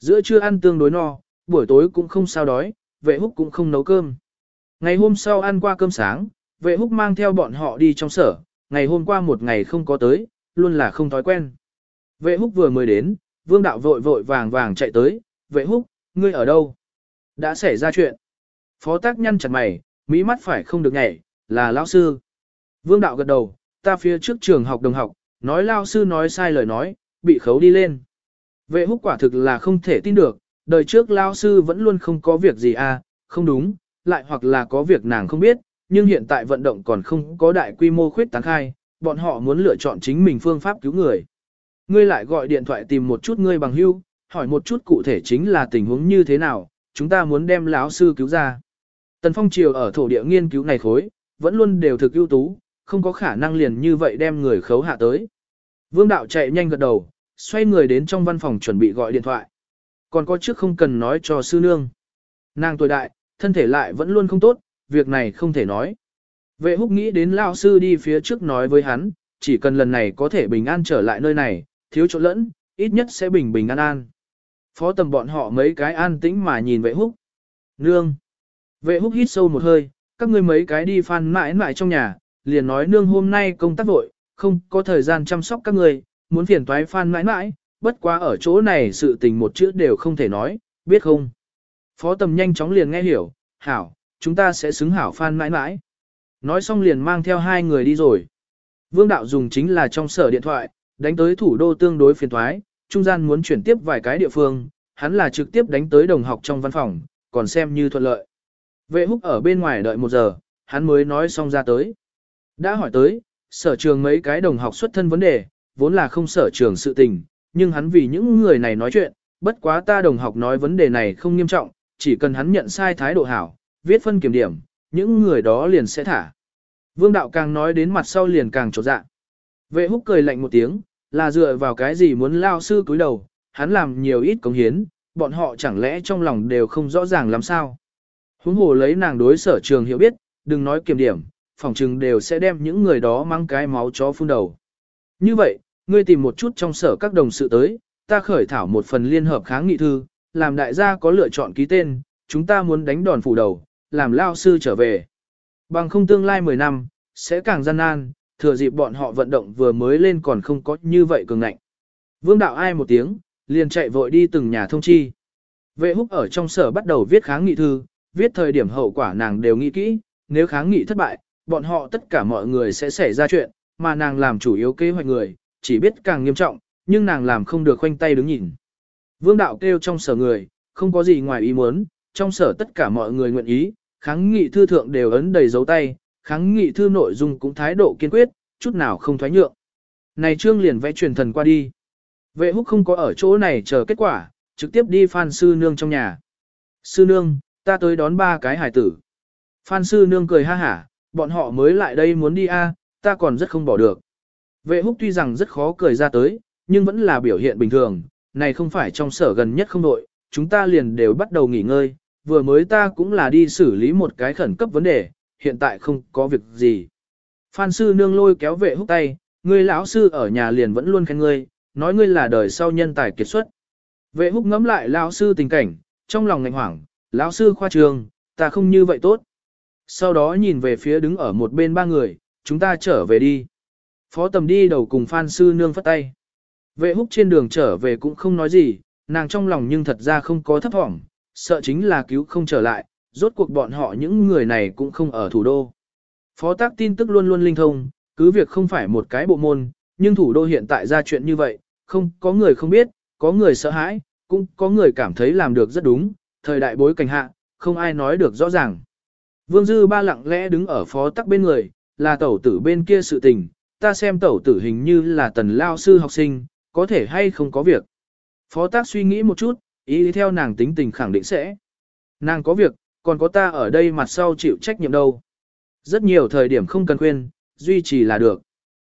Giữa trưa ăn tương đối no, buổi tối cũng không sao đói, vệ húc cũng không nấu cơm. Ngày hôm sau ăn qua cơm sáng, vệ húc mang theo bọn họ đi trong sở, ngày hôm qua một ngày không có tới, luôn là không thói quen. Vệ húc vừa mới đến, vương đạo vội vội vàng vàng chạy tới, vệ húc, ngươi ở đâu? Đã xảy ra chuyện. Phó tác nhăn chặt mày, mỹ mắt phải không được nhảy, là lão sư. Vương đạo gật đầu, ta phía trước trường học đồng học, nói lao sư nói sai lời nói, bị khấu đi lên. Vệ húc quả thực là không thể tin được, đời trước lao sư vẫn luôn không có việc gì à, không đúng, lại hoặc là có việc nàng không biết, nhưng hiện tại vận động còn không có đại quy mô khuyết tán khai, bọn họ muốn lựa chọn chính mình phương pháp cứu người. Ngươi lại gọi điện thoại tìm một chút ngươi bằng hưu, hỏi một chút cụ thể chính là tình huống như thế nào, chúng ta muốn đem lão sư cứu ra. Tần Phong Triều ở thổ địa nghiên cứu này khối, vẫn luôn đều thực ưu tú, không có khả năng liền như vậy đem người khấu hạ tới. Vương Đạo chạy nhanh gật đầu, xoay người đến trong văn phòng chuẩn bị gọi điện thoại. Còn có trước không cần nói cho sư nương. Nàng tuổi đại, thân thể lại vẫn luôn không tốt, việc này không thể nói. Vệ húc nghĩ đến lao sư đi phía trước nói với hắn, chỉ cần lần này có thể bình an trở lại nơi này, thiếu chỗ lẫn, ít nhất sẽ bình bình an an. Phó tầm bọn họ mấy cái an tĩnh mà nhìn vệ húc. Nương. Vệ húc hít sâu một hơi, các ngươi mấy cái đi phan mãi mãi trong nhà, liền nói nương hôm nay công tác vội, không có thời gian chăm sóc các người muốn phiền toái phan mãi mãi, bất quá ở chỗ này sự tình một chữ đều không thể nói, biết không? Phó tầm nhanh chóng liền nghe hiểu, hảo, chúng ta sẽ xứng hảo phan mãi mãi. Nói xong liền mang theo hai người đi rồi. Vương đạo dùng chính là trong sở điện thoại, đánh tới thủ đô tương đối phiền thoái, trung gian muốn chuyển tiếp vài cái địa phương, hắn là trực tiếp đánh tới đồng học trong văn phòng, còn xem như thuận lợi. Vệ húc ở bên ngoài đợi một giờ, hắn mới nói xong ra tới. Đã hỏi tới, sở trường mấy cái đồng học xuất thân vấn đề, vốn là không sở trường sự tình, nhưng hắn vì những người này nói chuyện, bất quá ta đồng học nói vấn đề này không nghiêm trọng, chỉ cần hắn nhận sai thái độ hảo, viết phân kiểm điểm, những người đó liền sẽ thả. Vương đạo càng nói đến mặt sau liền càng trột dạ. Vệ húc cười lạnh một tiếng, là dựa vào cái gì muốn lao sư cúi đầu, hắn làm nhiều ít công hiến, bọn họ chẳng lẽ trong lòng đều không rõ ràng làm sao. Huống hồ lấy nàng đối sở trường hiểu biết, đừng nói kiểm điểm, phòng trừng đều sẽ đem những người đó mang cái máu chó phun đầu. Như vậy, ngươi tìm một chút trong sở các đồng sự tới, ta khởi thảo một phần liên hợp kháng nghị thư, làm đại gia có lựa chọn ký tên, chúng ta muốn đánh đòn phủ đầu, làm lao sư trở về. Bằng không tương lai 10 năm, sẽ càng gian nan, thừa dịp bọn họ vận động vừa mới lên còn không có như vậy cường ngạnh. Vương đạo ai một tiếng, liền chạy vội đi từng nhà thông chi. Vệ húc ở trong sở bắt đầu viết kháng nghị thư, viết thời điểm hậu quả nàng đều nghĩ kỹ, nếu kháng nghị thất bại, bọn họ tất cả mọi người sẽ xảy ra chuyện, mà nàng làm chủ yếu kế hoạch người, chỉ biết càng nghiêm trọng, nhưng nàng làm không được khoanh tay đứng nhìn. Vương đạo kêu trong sở người, không có gì ngoài ý muốn, trong sở tất cả mọi người nguyện ý, kháng nghị thư thượng đều ấn đầy dấu tay, kháng nghị thư nội dung cũng thái độ kiên quyết, chút nào không thoái nhượng. Này trương liền vẽ truyền thần qua đi. Vệ húc không có ở chỗ này chờ kết quả, trực tiếp đi Phan Sư Nương trong nhà. Sư Nương, ta tới đón ba cái hải tử. Phan Sư Nương cười ha hả, bọn họ mới lại đây muốn đi a, ta còn rất không bỏ được. Vệ húc tuy rằng rất khó cười ra tới, nhưng vẫn là biểu hiện bình thường, này không phải trong sở gần nhất không đội, chúng ta liền đều bắt đầu nghỉ ngơi, vừa mới ta cũng là đi xử lý một cái khẩn cấp vấn đề, hiện tại không có việc gì. Phan sư nương lôi kéo vệ húc tay, ngươi lão sư ở nhà liền vẫn luôn khen ngươi, nói ngươi là đời sau nhân tài kiệt xuất. Vệ húc ngắm lại lão sư tình cảnh, trong lòng ngạnh hoảng, lão sư khoa trường, ta không như vậy tốt. Sau đó nhìn về phía đứng ở một bên ba người, chúng ta trở về đi. Phó tầm đi đầu cùng Phan sư nương phất tay. Vệ húc trên đường trở về cũng không nói gì, nàng trong lòng nhưng thật ra không có thấp thỏm, sợ chính là cứu không trở lại, rốt cuộc bọn họ những người này cũng không ở thủ đô. Phó tác tin tức luôn luôn linh thông, cứ việc không phải một cái bộ môn, nhưng thủ đô hiện tại ra chuyện như vậy, không có người không biết, có người sợ hãi, cũng có người cảm thấy làm được rất đúng, thời đại bối cảnh hạ, không ai nói được rõ ràng. Vương Dư ba lặng lẽ đứng ở phó tắc bên người, là tẩu tử bên kia sự tình, ta xem tẩu tử hình như là tần lao sư học sinh, có thể hay không có việc. Phó tác suy nghĩ một chút, ý theo nàng tính tình khẳng định sẽ. Nàng có việc, còn có ta ở đây mặt sau chịu trách nhiệm đâu. Rất nhiều thời điểm không cần khuyên, duy trì là được.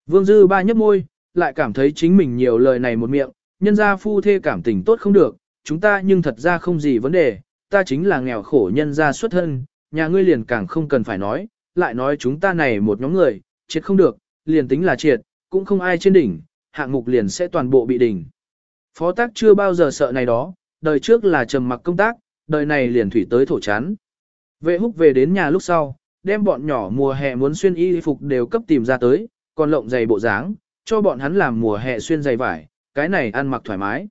Vương Dư ba nhấp môi, lại cảm thấy chính mình nhiều lời này một miệng, nhân gia phu thê cảm tình tốt không được, chúng ta nhưng thật ra không gì vấn đề, ta chính là nghèo khổ nhân gia xuất thân, nhà ngươi liền càng không cần phải nói, lại nói chúng ta này một nhóm người, triệt không được, liền tính là triệt, cũng không ai trên đỉnh, hạng mục liền sẽ toàn bộ bị đỉnh. Phó tác chưa bao giờ sợ này đó, đời trước là trầm mặc công tác, đời này liền thủy tới thổ chán. Vệ húc về đến nhà lúc sau, đem bọn nhỏ mùa hè muốn xuyên y phục đều cấp tìm ra tới, còn lộng giày bộ dáng, cho bọn hắn làm mùa hè xuyên giày vải, cái này ăn mặc thoải mái.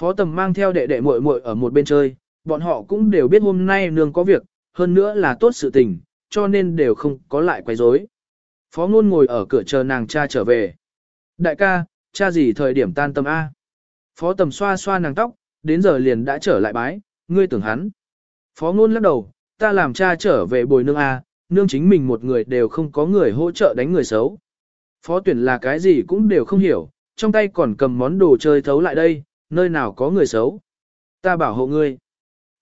Phó tầm mang theo đệ đệ muội muội ở một bên chơi, bọn họ cũng đều biết hôm nay nương có việc, hơn nữa là tốt sự tình, cho nên đều không có lại quấy rối. Phó ngôn ngồi ở cửa chờ nàng cha trở về. Đại ca, cha gì thời điểm tan tâm A. Phó tầm xoa xoa nàng tóc, đến giờ liền đã trở lại bái, ngươi tưởng hắn. Phó ngôn lắc đầu, ta làm cha trở về bồi nương A, nương chính mình một người đều không có người hỗ trợ đánh người xấu. Phó tuyển là cái gì cũng đều không hiểu, trong tay còn cầm món đồ chơi thấu lại đây, nơi nào có người xấu. Ta bảo hộ ngươi.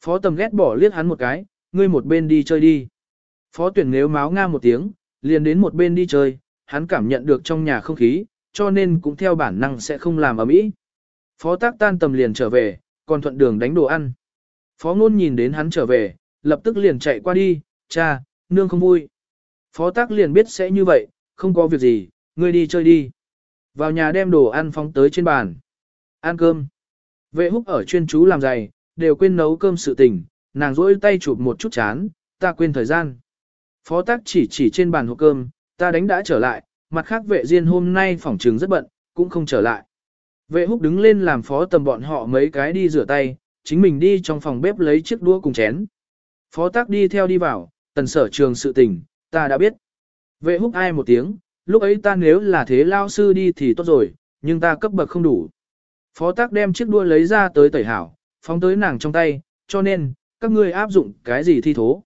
Phó tầm ghét bỏ liếc hắn một cái, ngươi một bên đi chơi đi. Phó tuyển nếu máu nga một tiếng, liền đến một bên đi chơi, hắn cảm nhận được trong nhà không khí, cho nên cũng theo bản năng sẽ không làm ở mỹ. Phó tác tan tầm liền trở về, còn thuận đường đánh đồ ăn. Phó ngôn nhìn đến hắn trở về, lập tức liền chạy qua đi, cha, nương không vui. Phó tác liền biết sẽ như vậy, không có việc gì, ngươi đi chơi đi. Vào nhà đem đồ ăn phóng tới trên bàn. Ăn cơm. Vệ húc ở chuyên chú làm giày, đều quên nấu cơm sự tình, nàng rỗi tay chụp một chút chán, ta quên thời gian. Phó tác chỉ chỉ trên bàn hộp cơm, ta đánh đã trở lại, mặt khác vệ riêng hôm nay phỏng trường rất bận, cũng không trở lại. Vệ húc đứng lên làm phó tầm bọn họ mấy cái đi rửa tay, chính mình đi trong phòng bếp lấy chiếc đũa cùng chén. Phó tác đi theo đi vào, tần sở trường sự tình, ta đã biết. Vệ húc ai một tiếng, lúc ấy ta nếu là thế lao sư đi thì tốt rồi, nhưng ta cấp bậc không đủ. Phó tác đem chiếc đua lấy ra tới tẩy hảo, phóng tới nàng trong tay, cho nên, các ngươi áp dụng cái gì thi thố.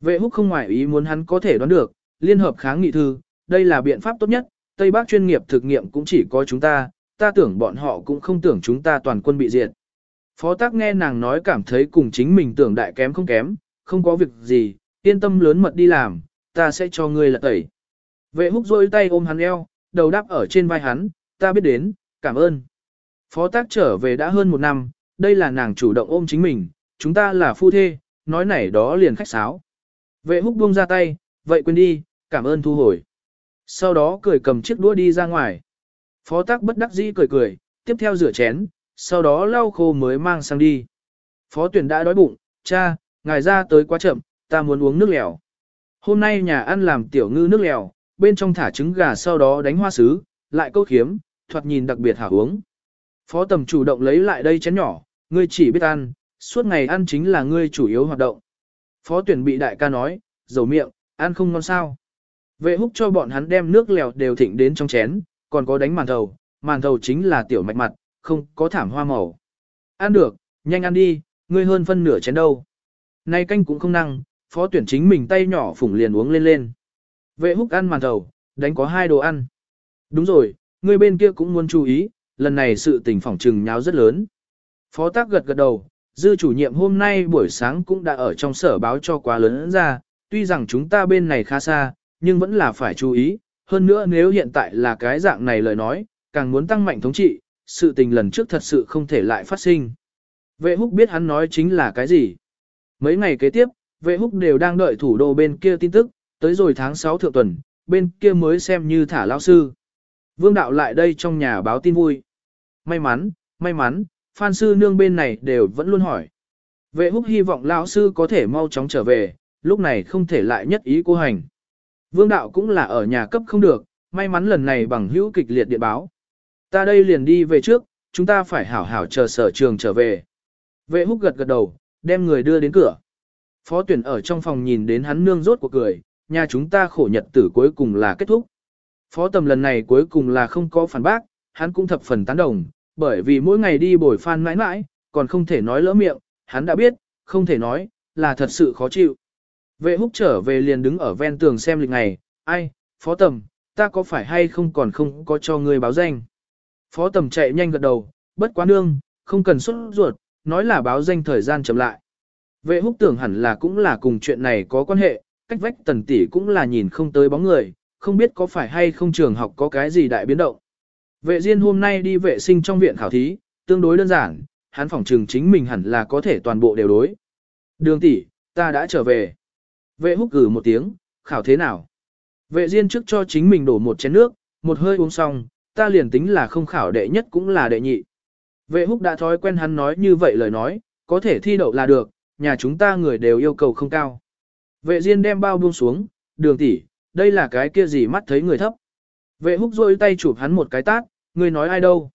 Vệ húc không ngoại ý muốn hắn có thể đoán được, liên hợp kháng nghị thư, đây là biện pháp tốt nhất, Tây Bắc chuyên nghiệp thực nghiệm cũng chỉ có chúng ta, ta tưởng bọn họ cũng không tưởng chúng ta toàn quân bị diệt. Phó tác nghe nàng nói cảm thấy cùng chính mình tưởng đại kém không kém, không có việc gì, yên tâm lớn mật đi làm, ta sẽ cho ngươi lật tẩy. Vệ húc rôi tay ôm hắn eo, đầu đắp ở trên vai hắn, ta biết đến, cảm ơn. Phó tác trở về đã hơn một năm, đây là nàng chủ động ôm chính mình, chúng ta là phu thê, nói này đó liền khách sáo. Vệ húc buông ra tay, vậy quên đi, cảm ơn thu hồi. Sau đó cười cầm chiếc đũa đi ra ngoài. Phó tác bất đắc dĩ cười cười, tiếp theo rửa chén, sau đó lau khô mới mang sang đi. Phó tuyển đã đói bụng, cha, ngài ra tới quá chậm, ta muốn uống nước lèo. Hôm nay nhà ăn làm tiểu ngư nước lèo, bên trong thả trứng gà sau đó đánh hoa sứ, lại câu khiếm, thoạt nhìn đặc biệt hảo uống. Phó tầm chủ động lấy lại đây chén nhỏ, ngươi chỉ biết ăn, suốt ngày ăn chính là ngươi chủ yếu hoạt động. Phó tuyển bị đại ca nói, dầu miệng, ăn không ngon sao. Vệ húc cho bọn hắn đem nước lèo đều thịnh đến trong chén, còn có đánh màn thầu, màn thầu chính là tiểu mạch mặt, không có thảm hoa màu. Ăn được, nhanh ăn đi, ngươi hơn phân nửa chén đâu. Nay canh cũng không năng, phó tuyển chính mình tay nhỏ phủng liền uống lên lên. Vệ húc ăn màn thầu, đánh có hai đồ ăn. Đúng rồi, ngươi bên kia cũng muốn chú ý, lần này sự tình phỏng trừng nháo rất lớn. Phó tác gật gật đầu, dư chủ nhiệm hôm nay buổi sáng cũng đã ở trong sở báo cho quá lớn ra, tuy rằng chúng ta bên này khá xa, nhưng vẫn là phải chú ý, hơn nữa nếu hiện tại là cái dạng này lời nói, càng muốn tăng mạnh thống trị, sự tình lần trước thật sự không thể lại phát sinh. Vệ húc biết hắn nói chính là cái gì. Mấy ngày kế tiếp, vệ húc đều đang đợi thủ đô bên kia tin tức, tới rồi tháng 6 thượng tuần, bên kia mới xem như thả lao sư. Vương đạo lại đây trong nhà báo tin vui. May mắn, may mắn, Phan sư nương bên này đều vẫn luôn hỏi. Vệ húc hy vọng lão sư có thể mau chóng trở về, lúc này không thể lại nhất ý cô hành. Vương đạo cũng là ở nhà cấp không được, may mắn lần này bằng hữu kịch liệt điện báo. Ta đây liền đi về trước, chúng ta phải hảo hảo chờ sở trường trở về. Vệ húc gật gật đầu, đem người đưa đến cửa. Phó tuyển ở trong phòng nhìn đến hắn nương rốt của cười, nhà chúng ta khổ nhật tử cuối cùng là kết thúc. Phó tầm lần này cuối cùng là không có phản bác, hắn cũng thập phần tán đồng, bởi vì mỗi ngày đi bồi phan mãi mãi, còn không thể nói lỡ miệng, hắn đã biết, không thể nói, là thật sự khó chịu. Vệ húc trở về liền đứng ở ven tường xem lịch ngày, ai, phó tầm, ta có phải hay không còn không có cho ngươi báo danh. Phó tầm chạy nhanh gật đầu, bất quá nương, không cần xuất ruột, nói là báo danh thời gian chậm lại. Vệ húc tưởng hẳn là cũng là cùng chuyện này có quan hệ, cách vách tần tỷ cũng là nhìn không tới bóng người, không biết có phải hay không trường học có cái gì đại biến động. Vệ Diên hôm nay đi vệ sinh trong viện khảo thí, tương đối đơn giản, hắn phỏng trừng chính mình hẳn là có thể toàn bộ đều đối. Đường tỷ, ta đã trở về. Vệ húc gửi một tiếng, khảo thế nào? Vệ Diên trước cho chính mình đổ một chén nước, một hơi uống xong, ta liền tính là không khảo đệ nhất cũng là đệ nhị. Vệ húc đã thói quen hắn nói như vậy lời nói, có thể thi đậu là được, nhà chúng ta người đều yêu cầu không cao. Vệ Diên đem bao buông xuống, đường tỷ, đây là cái kia gì mắt thấy người thấp. Vệ húc rôi tay chụp hắn một cái tát, Ngươi nói ai đâu.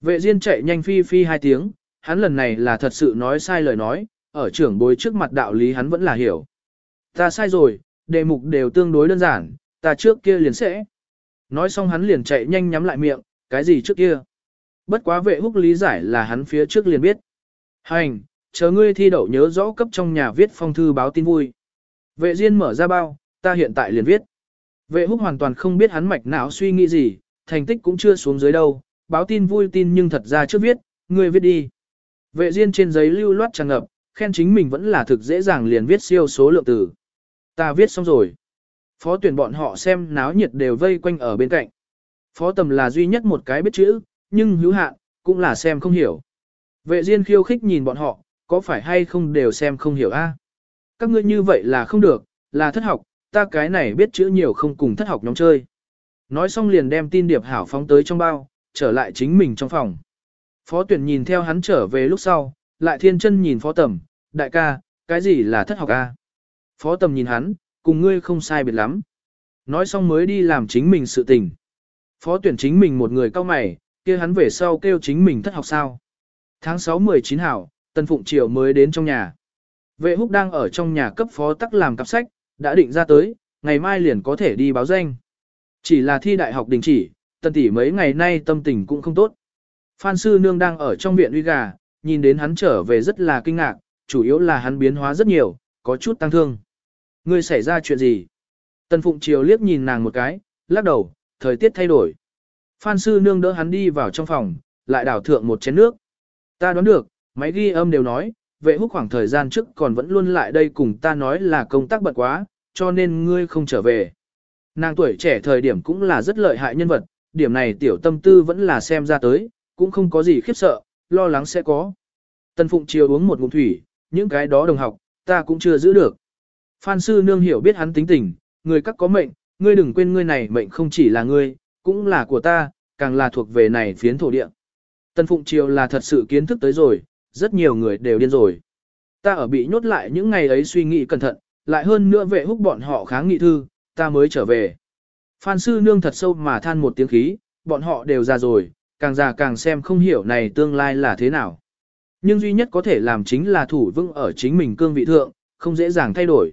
Vệ Diên chạy nhanh phi phi hai tiếng, hắn lần này là thật sự nói sai lời nói, ở trưởng bối trước mặt đạo lý hắn vẫn là hiểu. Ta sai rồi, đề mục đều tương đối đơn giản, ta trước kia liền sẽ. Nói xong hắn liền chạy nhanh nhắm lại miệng, cái gì trước kia. Bất quá vệ húc lý giải là hắn phía trước liền biết. Hành, chờ ngươi thi đậu nhớ rõ cấp trong nhà viết phong thư báo tin vui. Vệ Diên mở ra bao, ta hiện tại liền viết. Vệ húc hoàn toàn không biết hắn mạch não suy nghĩ gì, thành tích cũng chưa xuống dưới đâu, báo tin vui tin nhưng thật ra trước viết, ngươi viết đi. Vệ Diên trên giấy lưu loát tràn ngập, khen chính mình vẫn là thực dễ dàng liền viết siêu số lượng từ. Ta viết xong rồi. Phó tuyển bọn họ xem náo nhiệt đều vây quanh ở bên cạnh. Phó tầm là duy nhất một cái biết chữ, nhưng hữu hạn, cũng là xem không hiểu. Vệ Diên khiêu khích nhìn bọn họ, có phải hay không đều xem không hiểu a? Các ngươi như vậy là không được, là thất học, ta cái này biết chữ nhiều không cùng thất học nhóm chơi. Nói xong liền đem tin điệp hảo phóng tới trong bao, trở lại chính mình trong phòng. Phó tuyển nhìn theo hắn trở về lúc sau, lại thiên chân nhìn phó tầm, đại ca, cái gì là thất học a? Phó tầm nhìn hắn, cùng ngươi không sai biệt lắm. Nói xong mới đi làm chính mình sự tình. Phó tuyển chính mình một người cao mày, kia hắn về sau kêu chính mình thất học sao. Tháng 6-19 hảo, Tân Phụng Triều mới đến trong nhà. Vệ húc đang ở trong nhà cấp phó tắc làm cặp sách, đã định ra tới, ngày mai liền có thể đi báo danh. Chỉ là thi đại học đình chỉ, tần tỷ mấy ngày nay tâm tình cũng không tốt. Phan sư nương đang ở trong viện uy gà, nhìn đến hắn trở về rất là kinh ngạc, chủ yếu là hắn biến hóa rất nhiều, có chút tăng thương. Ngươi xảy ra chuyện gì? Tần Phụng Triều liếc nhìn nàng một cái, lắc đầu, thời tiết thay đổi. Phan sư nương đỡ hắn đi vào trong phòng, lại đảo thượng một chén nước. Ta đoán được, máy ghi âm đều nói, vệ húc khoảng thời gian trước còn vẫn luôn lại đây cùng ta nói là công tác bận quá, cho nên ngươi không trở về. Nàng tuổi trẻ thời điểm cũng là rất lợi hại nhân vật, điểm này tiểu tâm tư vẫn là xem ra tới, cũng không có gì khiếp sợ, lo lắng sẽ có. Tần Phụng Triều uống một ngụm thủy, những cái đó đồng học, ta cũng chưa giữ được. Phan sư nương hiểu biết hắn tính tình, người các có mệnh, ngươi đừng quên ngươi này mệnh không chỉ là ngươi, cũng là của ta, càng là thuộc về này phiến thổ địa. Tần Phụng Triều là thật sự kiến thức tới rồi, rất nhiều người đều điên rồi. Ta ở bị nhốt lại những ngày ấy suy nghĩ cẩn thận, lại hơn nữa vệ húc bọn họ kháng nghị thư, ta mới trở về. Phan sư nương thật sâu mà than một tiếng khí, bọn họ đều già rồi, càng già càng xem không hiểu này tương lai là thế nào. Nhưng duy nhất có thể làm chính là thủ vững ở chính mình cương vị thượng, không dễ dàng thay đổi.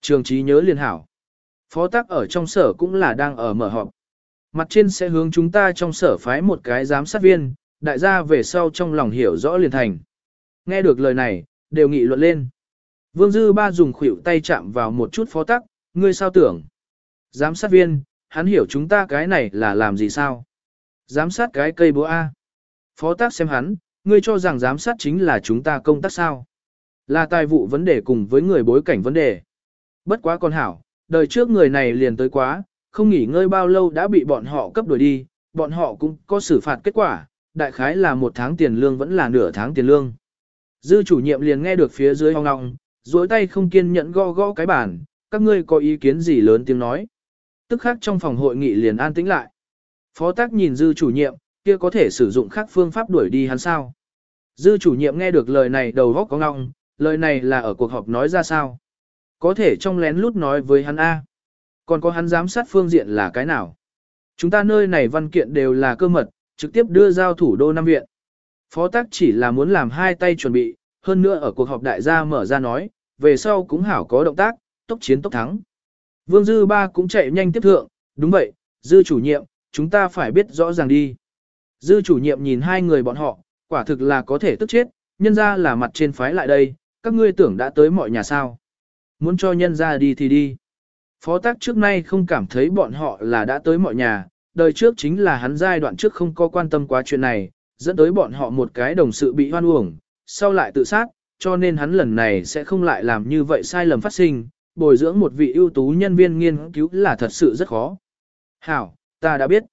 Trường trí nhớ liên hảo. Phó tác ở trong sở cũng là đang ở mở họp. Mặt trên sẽ hướng chúng ta trong sở phái một cái giám sát viên, đại gia về sau trong lòng hiểu rõ liền thành. Nghe được lời này, đều nghị luận lên. Vương Dư Ba dùng khuỷu tay chạm vào một chút phó tắc, ngươi sao tưởng. Giám sát viên, hắn hiểu chúng ta cái này là làm gì sao? Giám sát cái cây búa A. Phó tác xem hắn, ngươi cho rằng giám sát chính là chúng ta công tác sao? Là tài vụ vấn đề cùng với người bối cảnh vấn đề. Bất quá con hảo, đời trước người này liền tới quá, không nghỉ ngơi bao lâu đã bị bọn họ cấp đuổi đi, bọn họ cũng có xử phạt kết quả, đại khái là một tháng tiền lương vẫn là nửa tháng tiền lương. Dư chủ nhiệm liền nghe được phía dưới hoang ngọng, duỗi tay không kiên nhẫn gõ gõ cái bàn, các ngươi có ý kiến gì lớn tiếng nói. Tức khác trong phòng hội nghị liền an tĩnh lại. Phó tác nhìn dư chủ nhiệm, kia có thể sử dụng khác phương pháp đuổi đi hắn sao. Dư chủ nhiệm nghe được lời này đầu góc có ngọng, lời này là ở cuộc họp nói ra sao. Có thể trong lén lút nói với hắn A. Còn có hắn giám sát phương diện là cái nào. Chúng ta nơi này văn kiện đều là cơ mật, trực tiếp đưa giao thủ đô năm viện. Phó tác chỉ là muốn làm hai tay chuẩn bị, hơn nữa ở cuộc họp đại gia mở ra nói, về sau cũng hảo có động tác, tốc chiến tốc thắng. Vương Dư Ba cũng chạy nhanh tiếp thượng, đúng vậy, Dư chủ nhiệm, chúng ta phải biết rõ ràng đi. Dư chủ nhiệm nhìn hai người bọn họ, quả thực là có thể tức chết, nhân ra là mặt trên phái lại đây, các ngươi tưởng đã tới mọi nhà sao. Muốn cho nhân ra đi thì đi. Phó tác trước nay không cảm thấy bọn họ là đã tới mọi nhà, đời trước chính là hắn giai đoạn trước không có quan tâm quá chuyện này, dẫn tới bọn họ một cái đồng sự bị hoan uổng, sau lại tự sát, cho nên hắn lần này sẽ không lại làm như vậy sai lầm phát sinh, bồi dưỡng một vị ưu tú nhân viên nghiên cứu là thật sự rất khó. Hảo, ta đã biết.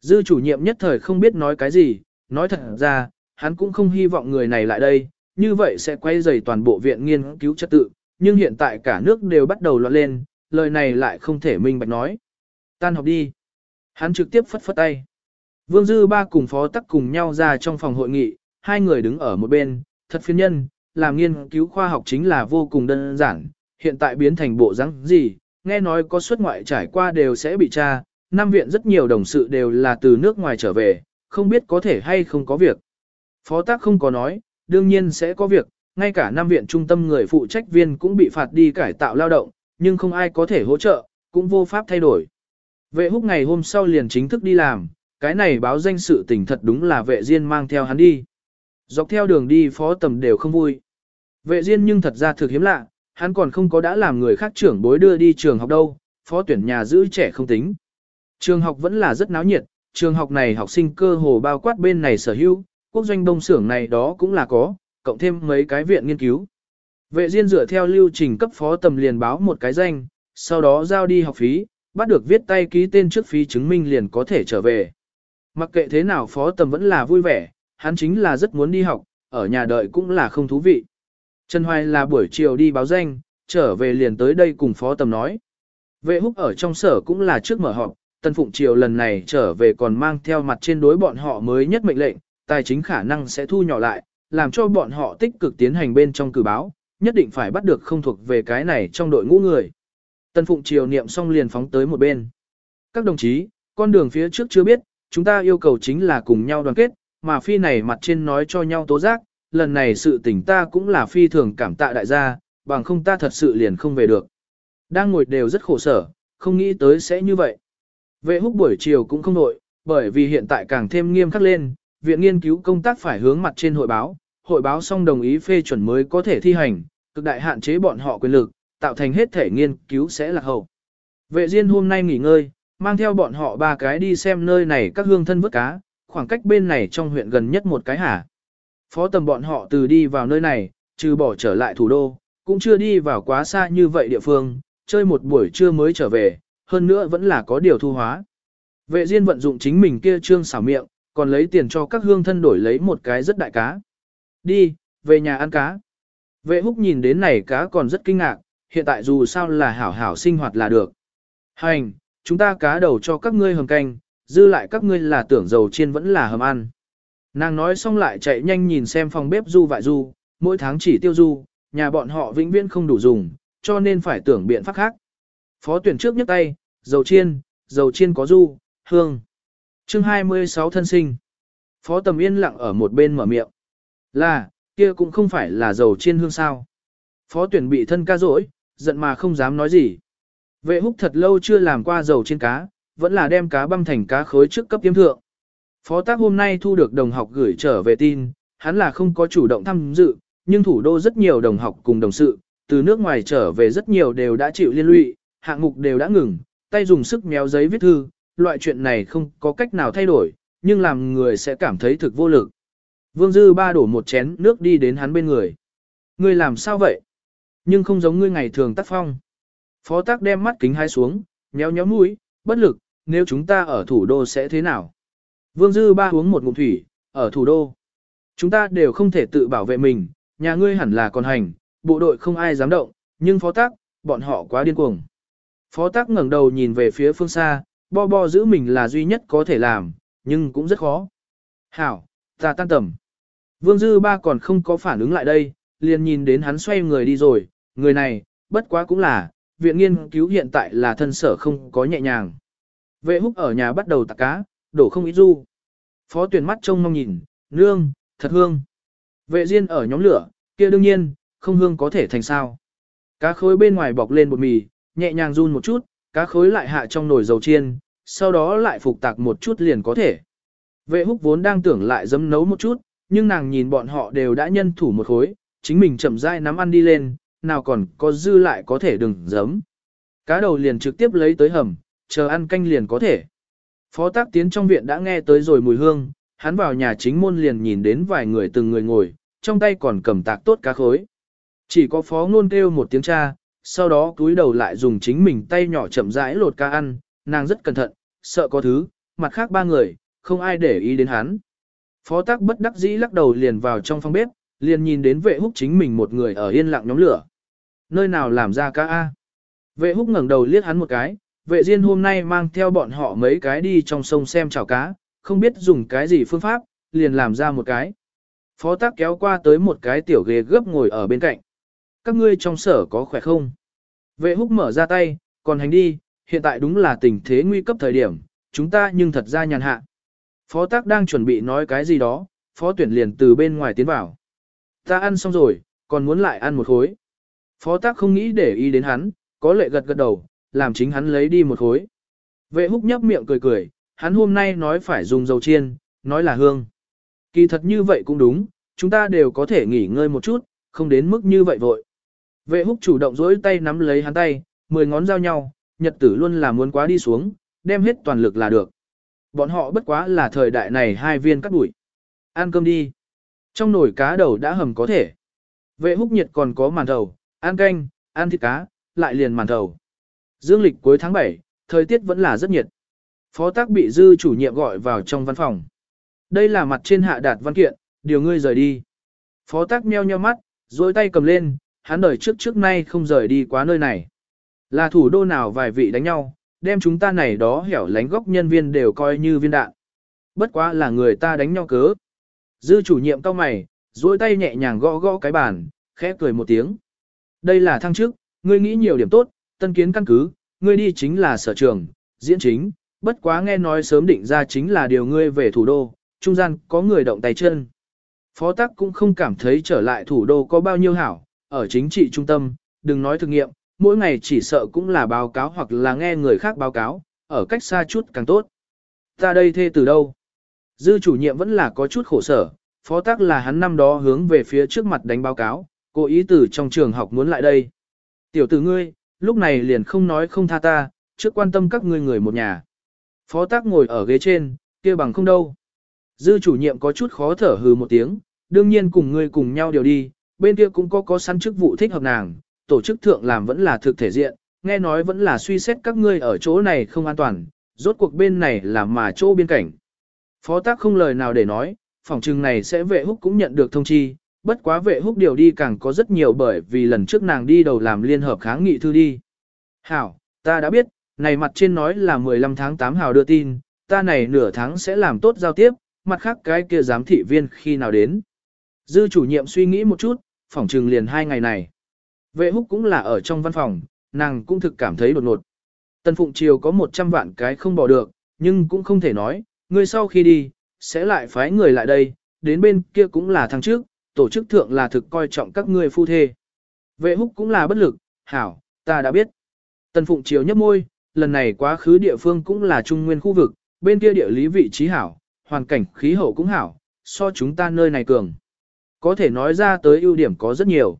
Dư chủ nhiệm nhất thời không biết nói cái gì, nói thật ra, hắn cũng không hy vọng người này lại đây, như vậy sẽ quay dày toàn bộ viện nghiên cứu trật tự, nhưng hiện tại cả nước đều bắt đầu loạn lên, lời này lại không thể minh bạch nói. Tan học đi. Hắn trực tiếp phất phất tay. Vương Dư Ba cùng phó tắc cùng nhau ra trong phòng hội nghị, hai người đứng ở một bên, thật phiên nhân, làm nghiên cứu khoa học chính là vô cùng đơn giản, hiện tại biến thành bộ rắn gì, nghe nói có xuất ngoại trải qua đều sẽ bị tra, năm viện rất nhiều đồng sự đều là từ nước ngoài trở về, không biết có thể hay không có việc. Phó tác không có nói, đương nhiên sẽ có việc, ngay cả năm viện trung tâm người phụ trách viên cũng bị phạt đi cải tạo lao động, nhưng không ai có thể hỗ trợ, cũng vô pháp thay đổi. Vệ húc ngày hôm sau liền chính thức đi làm, cái này báo danh sự tình thật đúng là vệ diên mang theo hắn đi. Dọc theo đường đi phó tầm đều không vui. Vệ diên nhưng thật ra thực hiếm lạ, hắn còn không có đã làm người khác trưởng bối đưa đi trường học đâu, phó tuyển nhà giữ trẻ không tính. Trường học vẫn là rất náo nhiệt, trường học này học sinh cơ hồ bao quát bên này sở hữu, quốc doanh đông xưởng này đó cũng là có, cộng thêm mấy cái viện nghiên cứu. Vệ Diên dựa theo lưu trình cấp phó tầm liền báo một cái danh, sau đó giao đi học phí, bắt được viết tay ký tên trước phí chứng minh liền có thể trở về. Mặc kệ thế nào phó tầm vẫn là vui vẻ, hắn chính là rất muốn đi học, ở nhà đợi cũng là không thú vị. Trần Hoài là buổi chiều đi báo danh, trở về liền tới đây cùng phó tầm nói. Vệ húc ở trong sở cũng là trước mở họp, Tân Phụng Triều lần này trở về còn mang theo mặt trên đối bọn họ mới nhất mệnh lệnh, tài chính khả năng sẽ thu nhỏ lại, làm cho bọn họ tích cực tiến hành bên trong cử báo, nhất định phải bắt được không thuộc về cái này trong đội ngũ người. Tân Phụng Triều niệm xong liền phóng tới một bên. Các đồng chí, con đường phía trước chưa biết, chúng ta yêu cầu chính là cùng nhau đoàn kết, mà phi này mặt trên nói cho nhau tố giác, lần này sự tình ta cũng là phi thường cảm tạ đại gia, bằng không ta thật sự liền không về được. Đang ngồi đều rất khổ sở, không nghĩ tới sẽ như vậy. Vệ húc buổi chiều cũng không nội, bởi vì hiện tại càng thêm nghiêm khắc lên, viện nghiên cứu công tác phải hướng mặt trên hội báo, hội báo xong đồng ý phê chuẩn mới có thể thi hành, cực đại hạn chế bọn họ quyền lực, tạo thành hết thể nghiên cứu sẽ là hậu. Vệ Diên hôm nay nghỉ ngơi, mang theo bọn họ ba cái đi xem nơi này các hương thân vớt cá, khoảng cách bên này trong huyện gần nhất một cái hả. Phó tầm bọn họ từ đi vào nơi này, trừ bỏ trở lại thủ đô, cũng chưa đi vào quá xa như vậy địa phương, chơi một buổi trưa mới trở về, hơn nữa vẫn là có điều thu hóa. Vệ Diên vận dụng chính mình kia trương xảo miệng, còn lấy tiền cho các hương thân đổi lấy một cái rất đại cá. Đi, về nhà ăn cá. Vệ húc nhìn đến này cá còn rất kinh ngạc, hiện tại dù sao là hảo hảo sinh hoạt là được. Hành, chúng ta cá đầu cho các ngươi hầm canh, dư lại các ngươi là tưởng dầu chiên vẫn là hầm ăn. Nàng nói xong lại chạy nhanh nhìn xem phòng bếp du vại du, mỗi tháng chỉ tiêu du, nhà bọn họ vĩnh viễn không đủ dùng, cho nên phải tưởng biện pháp khác. Phó tuyển trước nhấc tay, dầu chiên, dầu chiên có du, hương. Chương 26 thân sinh. Phó Tầm Yên lặng ở một bên mở miệng. Là, kia cũng không phải là dầu chiên hương sao. Phó tuyển bị thân ca rỗi, giận mà không dám nói gì. Vệ húc thật lâu chưa làm qua dầu chiên cá, vẫn là đem cá băm thành cá khối trước cấp tiêm thượng. Phó tác hôm nay thu được đồng học gửi trở về tin, hắn là không có chủ động tham dự, nhưng thủ đô rất nhiều đồng học cùng đồng sự, từ nước ngoài trở về rất nhiều đều đã chịu liên lụy, hạng mục đều đã ngừng, tay dùng sức méo giấy viết thư, loại chuyện này không có cách nào thay đổi, nhưng làm người sẽ cảm thấy thực vô lực. Vương Dư ba đổ một chén nước đi đến hắn bên người. Ngươi làm sao vậy? Nhưng không giống ngươi ngày thường tác phong. Phó tác đem mắt kính hai xuống, nhéo nhéo mũi, bất lực, nếu chúng ta ở thủ đô sẽ thế nào? Vương Dư ba uống một ngụm thủy, ở thủ đô. Chúng ta đều không thể tự bảo vệ mình, nhà ngươi hẳn là còn hành, bộ đội không ai dám động, nhưng phó tác, bọn họ quá điên cuồng. Phó tác ngẩng đầu nhìn về phía phương xa, bo bo giữ mình là duy nhất có thể làm, nhưng cũng rất khó. Hảo, ta tan tầm. Vương Dư Ba còn không có phản ứng lại đây, liền nhìn đến hắn xoay người đi rồi, người này, bất quá cũng là, viện nghiên cứu hiện tại là thân sở không có nhẹ nhàng. Vệ húc ở nhà bắt đầu tạc cá, đổ không ít du. Phó tuyển mắt trông mong nhìn, nương, thật hương. Vệ riêng ở nhóm lửa, kia đương nhiên, không hương có thể thành sao. Cá khối bên ngoài bọc lên bột mì, nhẹ nhàng run một chút, cá khối lại hạ trong nồi dầu chiên, sau đó lại phục tạc một chút liền có thể. Vệ húc vốn đang tưởng lại dấm nấu một chút, nhưng nàng nhìn bọn họ đều đã nhân thủ một khối, chính mình chậm rãi nắm ăn đi lên, nào còn có dư lại có thể đừng dấm. Cá đầu liền trực tiếp lấy tới hầm, chờ ăn canh liền có thể. Phó tác tiến trong viện đã nghe tới rồi mùi hương, hắn vào nhà chính môn liền nhìn đến vài người từng người ngồi, trong tay còn cầm tạc tốt cá khối. Chỉ có phó ngôn kêu một tiếng cha, sau đó túi đầu lại dùng chính mình tay nhỏ chậm rãi lột cá ăn, nàng rất cẩn thận, sợ có thứ, mặt khác ba người, không ai để ý đến hắn. Phó tác bất đắc dĩ lắc đầu liền vào trong phòng bếp, liền nhìn đến vệ húc chính mình một người ở yên lặng nhóm lửa. Nơi nào làm ra cá A. Vệ húc ngẩng đầu liếc hắn một cái, vệ diên hôm nay mang theo bọn họ mấy cái đi trong sông xem chảo cá, không biết dùng cái gì phương pháp, liền làm ra một cái. Phó tác kéo qua tới một cái tiểu ghế gấp ngồi ở bên cạnh. Các ngươi trong sở có khỏe không? Vệ húc mở ra tay, còn hành đi, hiện tại đúng là tình thế nguy cấp thời điểm, chúng ta nhưng thật ra nhàn hạ. Phó tác đang chuẩn bị nói cái gì đó, phó tuyển liền từ bên ngoài tiến vào. Ta ăn xong rồi, còn muốn lại ăn một khối. Phó tác không nghĩ để ý đến hắn, có lệ gật gật đầu, làm chính hắn lấy đi một khối. Vệ húc nhấp miệng cười cười, hắn hôm nay nói phải dùng dầu chiên, nói là hương. Kỳ thật như vậy cũng đúng, chúng ta đều có thể nghỉ ngơi một chút, không đến mức như vậy vội. Vệ húc chủ động dối tay nắm lấy hắn tay, mười ngón giao nhau, nhật tử luôn là muốn quá đi xuống, đem hết toàn lực là được. Bọn họ bất quá là thời đại này hai viên cắt bụi. Ăn cơm đi. Trong nồi cá đầu đã hầm có thể. Vệ húc nhiệt còn có màn thầu, ăn canh, ăn thịt cá, lại liền màn thầu. Dương lịch cuối tháng 7, thời tiết vẫn là rất nhiệt. Phó tác bị dư chủ nhiệm gọi vào trong văn phòng. Đây là mặt trên hạ đạt văn kiện, điều ngươi rời đi. Phó tác meo nheo mắt, dối tay cầm lên, hắn đời trước trước nay không rời đi quá nơi này. Là thủ đô nào vài vị đánh nhau, đem chúng ta này đó hẻo lánh góc nhân viên đều coi như viên đạn. Bất quá là người ta đánh nhau cớ. Dư chủ nhiệm cao mày, duỗi tay nhẹ nhàng gõ gõ cái bàn, khẽ cười một tiếng. Đây là thăng chức, ngươi nghĩ nhiều điểm tốt, tân kiến căn cứ, ngươi đi chính là sở trường, diễn chính, bất quá nghe nói sớm định ra chính là điều ngươi về thủ đô, trung gian có người động tay chân. Phó tắc cũng không cảm thấy trở lại thủ đô có bao nhiêu hảo, ở chính trị trung tâm, đừng nói thực nghiệm, mỗi ngày chỉ sợ cũng là báo cáo hoặc là nghe người khác báo cáo, ở cách xa chút càng tốt. Ta đây thê từ đâu? Dư chủ nhiệm vẫn là có chút khổ sở, phó tác là hắn năm đó hướng về phía trước mặt đánh báo cáo, cố ý từ trong trường học muốn lại đây. Tiểu tử ngươi, lúc này liền không nói không tha ta, trước quan tâm các ngươi người một nhà. Phó tác ngồi ở ghế trên, kia bằng không đâu. Dư chủ nhiệm có chút khó thở hừ một tiếng, đương nhiên cùng ngươi cùng nhau điều đi, bên kia cũng có có săn chức vụ thích hợp nàng, tổ chức thượng làm vẫn là thực thể diện, nghe nói vẫn là suy xét các ngươi ở chỗ này không an toàn, rốt cuộc bên này là mà chỗ biên cảnh. Phó tác không lời nào để nói, phòng trừng này sẽ vệ húc cũng nhận được thông chi, bất quá vệ húc điều đi càng có rất nhiều bởi vì lần trước nàng đi đầu làm liên hợp kháng nghị thư đi. Hảo, ta đã biết, này mặt trên nói là 15 tháng 8 hào đưa tin, ta này nửa tháng sẽ làm tốt giao tiếp, mặt khác cái kia giám thị viên khi nào đến. Dư chủ nhiệm suy nghĩ một chút, phòng trừng liền hai ngày này. Vệ húc cũng là ở trong văn phòng, nàng cũng thực cảm thấy đột ngột. Tần Phụng Triều có 100 vạn cái không bỏ được, nhưng cũng không thể nói, người sau khi đi, sẽ lại phái người lại đây, đến bên kia cũng là thằng trước, tổ chức thượng là thực coi trọng các ngươi phu thê. Vệ húc cũng là bất lực, hảo, ta đã biết. Tần Phụng Triều nhấp môi, lần này quá khứ địa phương cũng là trung nguyên khu vực, bên kia địa lý vị trí hảo, hoàn cảnh khí hậu cũng hảo, so chúng ta nơi này cường. Có thể nói ra tới ưu điểm có rất nhiều.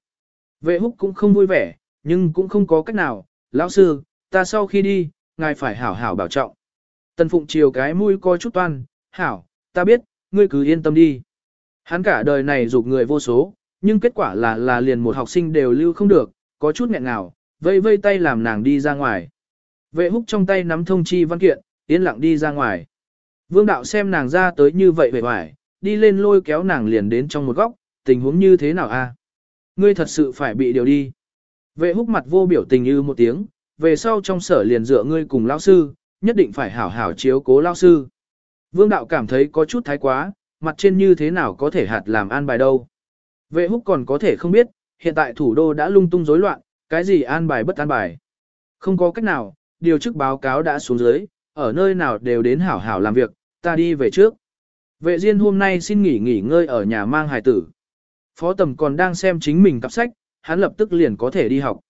Vệ húc cũng không vui vẻ, nhưng cũng không có cách nào, lão sư, ta sau khi đi, ngài phải hảo hảo bảo trọng. Tần Phụng chiều cái mũi coi chút toan, hảo, ta biết, ngươi cứ yên tâm đi. Hắn cả đời này dục người vô số, nhưng kết quả là là liền một học sinh đều lưu không được, có chút nghẹn ngào, vây vây tay làm nàng đi ra ngoài. Vệ húc trong tay nắm thông chi văn kiện, yên lặng đi ra ngoài. Vương đạo xem nàng ra tới như vậy vẻ vải, đi lên lôi kéo nàng liền đến trong một góc, tình huống như thế nào a? Ngươi thật sự phải bị điều đi. Vệ húc mặt vô biểu tình như một tiếng, về sau trong sở liền dựa ngươi cùng lão sư, nhất định phải hảo hảo chiếu cố lão sư. Vương đạo cảm thấy có chút thái quá, mặt trên như thế nào có thể hạt làm an bài đâu. Vệ húc còn có thể không biết, hiện tại thủ đô đã lung tung rối loạn, cái gì an bài bất an bài. Không có cách nào, điều chức báo cáo đã xuống dưới, ở nơi nào đều đến hảo hảo làm việc, ta đi về trước. Vệ Diên hôm nay xin nghỉ nghỉ ngơi ở nhà mang hài tử. Phó tầm còn đang xem chính mình cặp sách, hắn lập tức liền có thể đi học.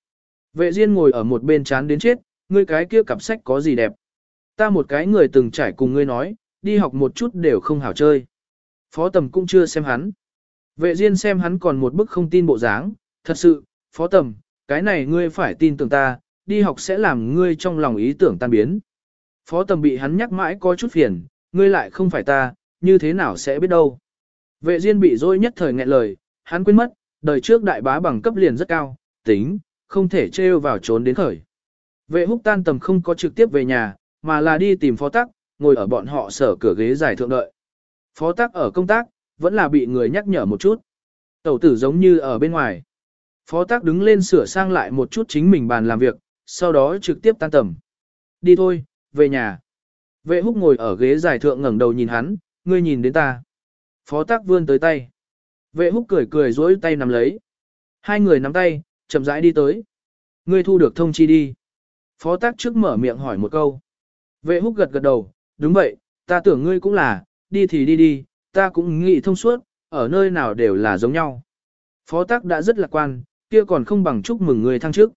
Vệ Diên ngồi ở một bên chán đến chết, ngươi cái kia cặp sách có gì đẹp. Ta một cái người từng trải cùng ngươi nói, đi học một chút đều không hảo chơi. Phó tầm cũng chưa xem hắn. Vệ Diên xem hắn còn một bức không tin bộ dáng, thật sự, phó tầm, cái này ngươi phải tin tưởng ta, đi học sẽ làm ngươi trong lòng ý tưởng tan biến. Phó tầm bị hắn nhắc mãi có chút phiền, ngươi lại không phải ta, như thế nào sẽ biết đâu. Vệ Diên bị dối nhất thời nghẹn lời, hắn quên mất, đời trước đại bá bằng cấp liền rất cao, tính, không thể treo vào trốn đến khởi. Vệ húc tan tầm không có trực tiếp về nhà, mà là đi tìm phó tắc, ngồi ở bọn họ sở cửa ghế dài thượng đợi. Phó tác ở công tác, vẫn là bị người nhắc nhở một chút. Tẩu tử giống như ở bên ngoài. Phó tác đứng lên sửa sang lại một chút chính mình bàn làm việc, sau đó trực tiếp tan tầm. Đi thôi, về nhà. Vệ húc ngồi ở ghế dài thượng ngẩng đầu nhìn hắn, ngươi nhìn đến ta. Phó tác vươn tới tay. Vệ húc cười cười dối tay nắm lấy. Hai người nắm tay, chậm rãi đi tới. Ngươi thu được thông chi đi. Phó tác trước mở miệng hỏi một câu. Vệ húc gật gật đầu, đúng vậy, ta tưởng ngươi cũng là, đi thì đi đi, ta cũng nghĩ thông suốt, ở nơi nào đều là giống nhau. Phó tác đã rất lạc quan, kia còn không bằng chúc mừng người thăng chức.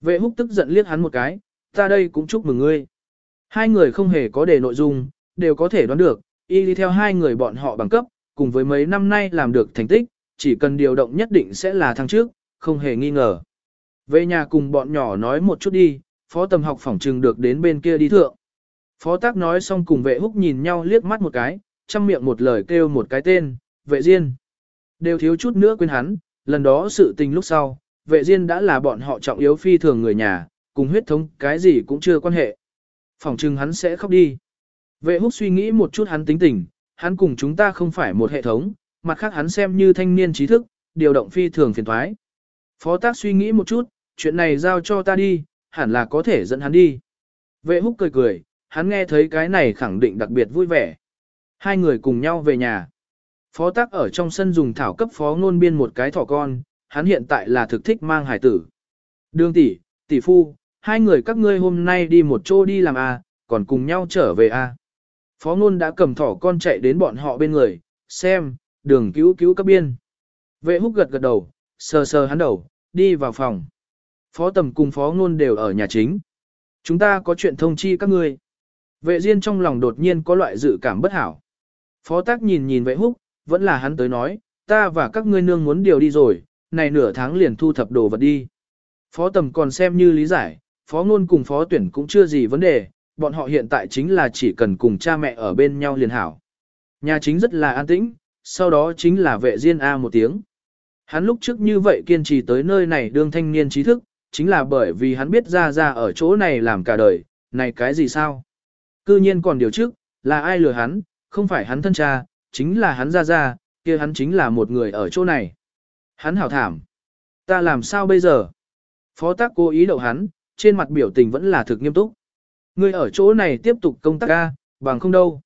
Vệ húc tức giận liếc hắn một cái, ta đây cũng chúc mừng ngươi. Hai người không hề có đề nội dung, đều có thể đoán được, y đi theo hai người bọn họ bằng cấp, cùng với mấy năm nay làm được thành tích, chỉ cần điều động nhất định sẽ là thăng trước, không hề nghi ngờ. Về nhà cùng bọn nhỏ nói một chút đi, phó tầm học phỏng trừng được đến bên kia đi thượng. Phó tác nói xong cùng vệ húc nhìn nhau liếc mắt một cái, chăm miệng một lời kêu một cái tên, vệ diên. Đều thiếu chút nữa quên hắn, lần đó sự tình lúc sau, vệ diên đã là bọn họ trọng yếu phi thường người nhà, cùng huyết thống cái gì cũng chưa quan hệ. Phỏng chừng hắn sẽ khóc đi. Vệ húc suy nghĩ một chút hắn tính tình, hắn cùng chúng ta không phải một hệ thống, mặt khác hắn xem như thanh niên trí thức, điều động phi thường phiền thoái. Phó tác suy nghĩ một chút, chuyện này giao cho ta đi, hẳn là có thể dẫn hắn đi. Vệ húc cười cười, hắn nghe thấy cái này khẳng định đặc biệt vui vẻ. Hai người cùng nhau về nhà. Phó tác ở trong sân dùng thảo cấp phó ngôn biên một cái thỏ con, hắn hiện tại là thực thích mang hải tử. Đường tỷ, tỷ phu, hai người các ngươi hôm nay đi một chỗ đi làm à, còn cùng nhau trở về à. Phó ngôn đã cầm thỏ con chạy đến bọn họ bên người, xem, đường cứu cứu cấp biên. Vệ húc gật gật đầu, sờ sờ hắn đầu, đi vào phòng. Phó tầm cùng phó ngôn đều ở nhà chính. Chúng ta có chuyện thông chi các ngươi. Vệ Diên trong lòng đột nhiên có loại dự cảm bất hảo. Phó tác nhìn nhìn vệ húc, vẫn là hắn tới nói, ta và các ngươi nương muốn điều đi rồi, này nửa tháng liền thu thập đồ vật đi. Phó tầm còn xem như lý giải, phó ngôn cùng phó tuyển cũng chưa gì vấn đề, bọn họ hiện tại chính là chỉ cần cùng cha mẹ ở bên nhau liền hảo. Nhà chính rất là an tĩnh, sau đó chính là vệ Diên A một tiếng. Hắn lúc trước như vậy kiên trì tới nơi này đương thanh niên trí thức, chính là bởi vì hắn biết ra ra ở chỗ này làm cả đời, này cái gì sao? Cư nhiên còn điều trước, là ai lừa hắn, không phải hắn thân cha, chính là hắn ra ra, kia hắn chính là một người ở chỗ này. Hắn hảo thảm. Ta làm sao bây giờ? Phó tác cố ý đậu hắn, trên mặt biểu tình vẫn là thực nghiêm túc. Ngươi ở chỗ này tiếp tục công tác ca, bằng không đâu.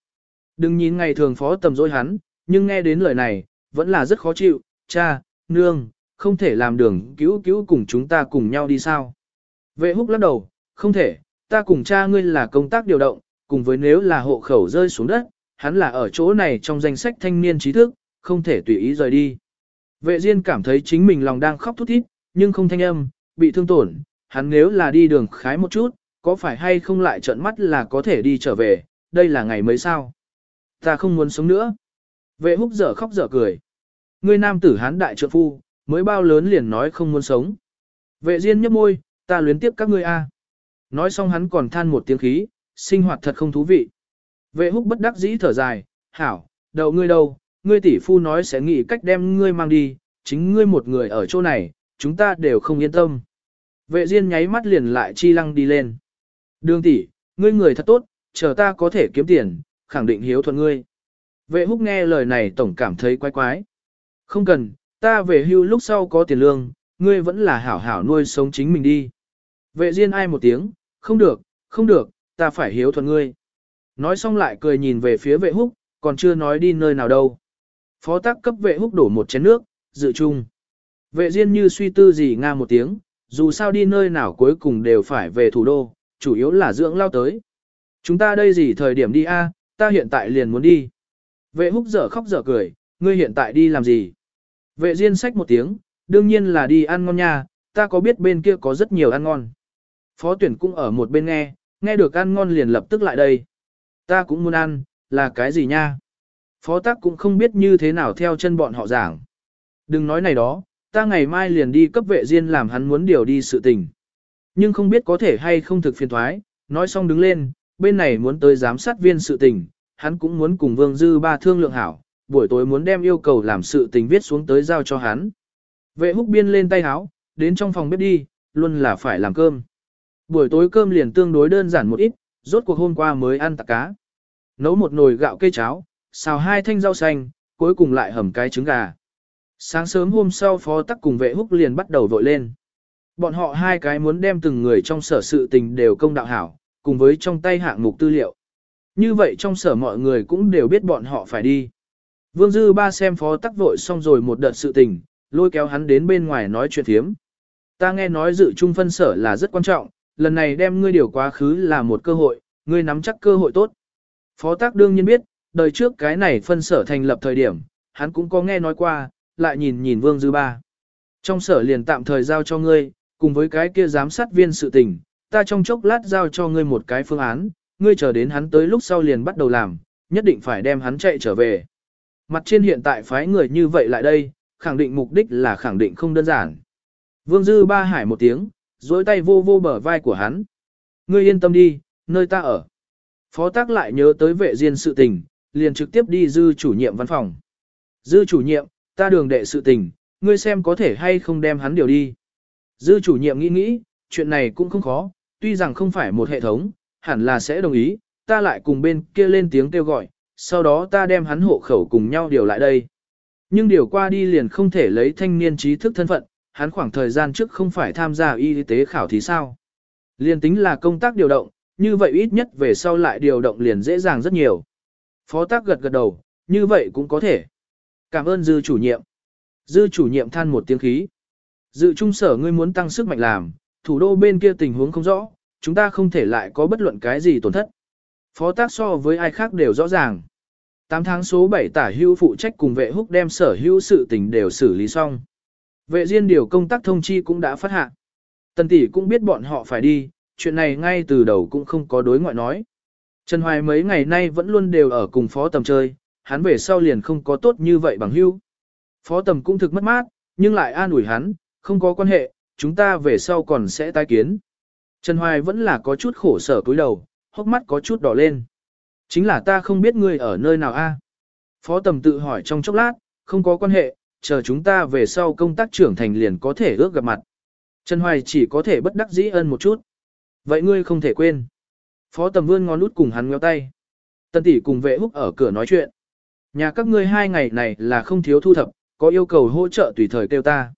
Đừng nhìn ngày thường phó tầm dối hắn, nhưng nghe đến lời này, vẫn là rất khó chịu, cha, nương, không thể làm đường cứu cứu cùng chúng ta cùng nhau đi sao. Vệ húc lắc đầu, không thể, ta cùng cha ngươi là công tác điều động, cùng với nếu là hộ khẩu rơi xuống đất, hắn là ở chỗ này trong danh sách thanh niên trí thức, không thể tùy ý rời đi. Vệ Diên cảm thấy chính mình lòng đang khóc thút thít, nhưng không thanh âm, bị thương tổn, hắn nếu là đi đường khái một chút, có phải hay không lại trợn mắt là có thể đi trở về, đây là ngày mấy sao. Ta không muốn sống nữa. Vệ húc dở khóc dở cười. Ngươi nam tử hán đại trượng phu, mới bao lớn liền nói không muốn sống. Vệ Diên nhếch môi, ta luyến tiếp các ngươi a. Nói xong hắn còn than một tiếng khí, sinh hoạt thật không thú vị. Vệ húc bất đắc dĩ thở dài, hảo, đầu ngươi đâu, ngươi tỷ phu nói sẽ nghĩ cách đem ngươi mang đi, chính ngươi một người ở chỗ này, chúng ta đều không yên tâm. Vệ Diên nháy mắt liền lại chi lăng đi lên. Đường tỷ, ngươi người thật tốt, chờ ta có thể kiếm tiền, khẳng định hiếu thuận ngươi. Vệ húc nghe lời này tổng cảm thấy quái quái. Không cần, ta về hưu lúc sau có tiền lương, ngươi vẫn là hảo hảo nuôi sống chính mình đi. Vệ Diên ai một tiếng, không được, không được, ta phải hiếu thuận ngươi. Nói xong lại cười nhìn về phía vệ húc, còn chưa nói đi nơi nào đâu. Phó tác cấp vệ húc đổ một chén nước, dự chung. Vệ Diên như suy tư gì nga một tiếng, dù sao đi nơi nào cuối cùng đều phải về thủ đô, chủ yếu là dưỡng lao tới. Chúng ta đây gì thời điểm đi a? ta hiện tại liền muốn đi. Vệ húc dở khóc dở cười, ngươi hiện tại đi làm gì? Vệ Diên sách một tiếng, đương nhiên là đi ăn ngon nha, ta có biết bên kia có rất nhiều ăn ngon. Phó tuyển cũng ở một bên nghe, nghe được ăn ngon liền lập tức lại đây. Ta cũng muốn ăn, là cái gì nha? Phó tác cũng không biết như thế nào theo chân bọn họ giảng. Đừng nói này đó, ta ngày mai liền đi cấp vệ riêng làm hắn muốn điều đi sự tình. Nhưng không biết có thể hay không thực phiền thoái, nói xong đứng lên, bên này muốn tới giám sát viên sự tình, hắn cũng muốn cùng Vương Dư ba thương lượng hảo, buổi tối muốn đem yêu cầu làm sự tình viết xuống tới giao cho hắn. Vệ húc biên lên tay háo, đến trong phòng bếp đi, luôn là phải làm cơm. Buổi tối cơm liền tương đối đơn giản một ít, rốt cuộc hôm qua mới ăn tạc cá. Nấu một nồi gạo cây cháo, xào hai thanh rau xanh, cuối cùng lại hầm cái trứng gà. Sáng sớm hôm sau phó tắc cùng vệ húc liền bắt đầu vội lên. Bọn họ hai cái muốn đem từng người trong sở sự tình đều công đạo hảo, cùng với trong tay hạng mục tư liệu. Như vậy trong sở mọi người cũng đều biết bọn họ phải đi. Vương Dư ba xem phó tắc vội xong rồi một đợt sự tình, lôi kéo hắn đến bên ngoài nói chuyện thiếm. Ta nghe nói dự trung phân sở là rất quan trọng, lần này đem ngươi điều quá khứ là một cơ hội, ngươi nắm chắc cơ hội tốt. Phó tác đương nhiên biết, đời trước cái này phân sở thành lập thời điểm, hắn cũng có nghe nói qua, lại nhìn nhìn Vương Dư Ba. Trong sở liền tạm thời giao cho ngươi, cùng với cái kia giám sát viên sự tình, ta trong chốc lát giao cho ngươi một cái phương án, ngươi chờ đến hắn tới lúc sau liền bắt đầu làm, nhất định phải đem hắn chạy trở về. Mặt trên hiện tại phái người như vậy lại đây, khẳng định mục đích là khẳng định không đơn giản. Vương Dư Ba hải một tiếng, dối tay vô vô bờ vai của hắn. Ngươi yên tâm đi, nơi ta ở. Phó tác lại nhớ tới vệ diên sự tình, liền trực tiếp đi dư chủ nhiệm văn phòng. Dư chủ nhiệm, ta đường đệ sự tình, ngươi xem có thể hay không đem hắn điều đi. Dư chủ nhiệm nghĩ nghĩ, chuyện này cũng không khó, tuy rằng không phải một hệ thống, hẳn là sẽ đồng ý, ta lại cùng bên kia lên tiếng kêu gọi, sau đó ta đem hắn hộ khẩu cùng nhau điều lại đây. Nhưng điều qua đi liền không thể lấy thanh niên trí thức thân phận, hắn khoảng thời gian trước không phải tham gia y tế khảo thí sao. Liên tính là công tác điều động, như vậy ít nhất về sau lại điều động liền dễ dàng rất nhiều. Phó tác gật gật đầu, như vậy cũng có thể. Cảm ơn dư chủ nhiệm. Dư chủ nhiệm than một tiếng khí. Dự trung sở ngươi muốn tăng sức mạnh làm, thủ đô bên kia tình huống không rõ, chúng ta không thể lại có bất luận cái gì tổn thất. Phó tác so với ai khác đều rõ ràng. 8 tháng số 7 tả hưu phụ trách cùng vệ húc đem sở hữu sự tình đều xử lý xong. Vệ riêng điều công tác thông chi cũng đã phát hạ. Tần tỷ cũng biết bọn họ phải đi, chuyện này ngay từ đầu cũng không có đối ngoại nói. Trần Hoài mấy ngày nay vẫn luôn đều ở cùng phó tầm chơi, hắn về sau liền không có tốt như vậy bằng hưu. Phó tầm cũng thực mất mát, nhưng lại an ủi hắn, không có quan hệ, chúng ta về sau còn sẽ tái kiến. Trần Hoài vẫn là có chút khổ sở cúi đầu, hốc mắt có chút đỏ lên. Chính là ta không biết ngươi ở nơi nào a. Phó tầm tự hỏi trong chốc lát, không có quan hệ, chờ chúng ta về sau công tác trưởng thành liền có thể ước gặp mặt. Trần Hoài chỉ có thể bất đắc dĩ ân một chút. Vậy ngươi không thể quên. Phó tầm vươn ngón út cùng hắn ngéo tay. Tân tỷ cùng vệ húc ở cửa nói chuyện. Nhà các ngươi hai ngày này là không thiếu thu thập, có yêu cầu hỗ trợ tùy thời kêu ta.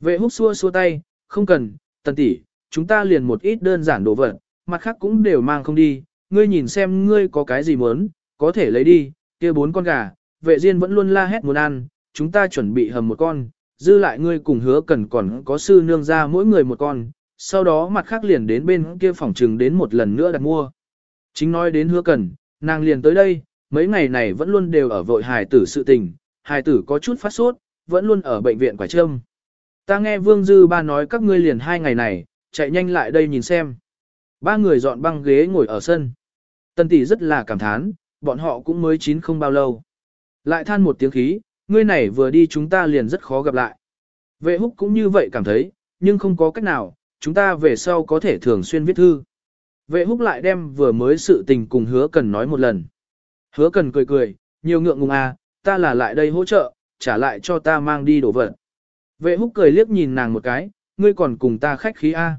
Vệ húc xua xua tay, không cần, tân tỷ, chúng ta liền một ít đơn giản đồ vật, mặt khác cũng đều mang không đi, ngươi nhìn xem ngươi có cái gì muốn, có thể lấy đi, kia bốn con gà, vệ diên vẫn luôn la hét muốn ăn, chúng ta chuẩn bị hầm một con, dư lại ngươi cùng hứa cần còn có sư nương ra mỗi người một con, sau đó mặt khác liền đến bên kia phòng trừng đến một lần nữa đặt mua. Chính nói đến hứa cần, nàng liền tới đây, mấy ngày này vẫn luôn đều ở vội hài tử sự tình, hài tử có chút phát sốt, vẫn luôn ở bệnh viện quả trâm. Ta nghe Vương Dư ba nói các ngươi liền hai ngày này, chạy nhanh lại đây nhìn xem. Ba người dọn băng ghế ngồi ở sân. Tân tỷ rất là cảm thán, bọn họ cũng mới chín không bao lâu. Lại than một tiếng khí, ngươi này vừa đi chúng ta liền rất khó gặp lại. Vệ húc cũng như vậy cảm thấy, nhưng không có cách nào, chúng ta về sau có thể thường xuyên viết thư. Vệ húc lại đem vừa mới sự tình cùng hứa cần nói một lần. Hứa cần cười cười, nhiều ngượng ngùng à, ta là lại đây hỗ trợ, trả lại cho ta mang đi đồ vật. Vệ húc cười liếc nhìn nàng một cái, ngươi còn cùng ta khách khí a. À.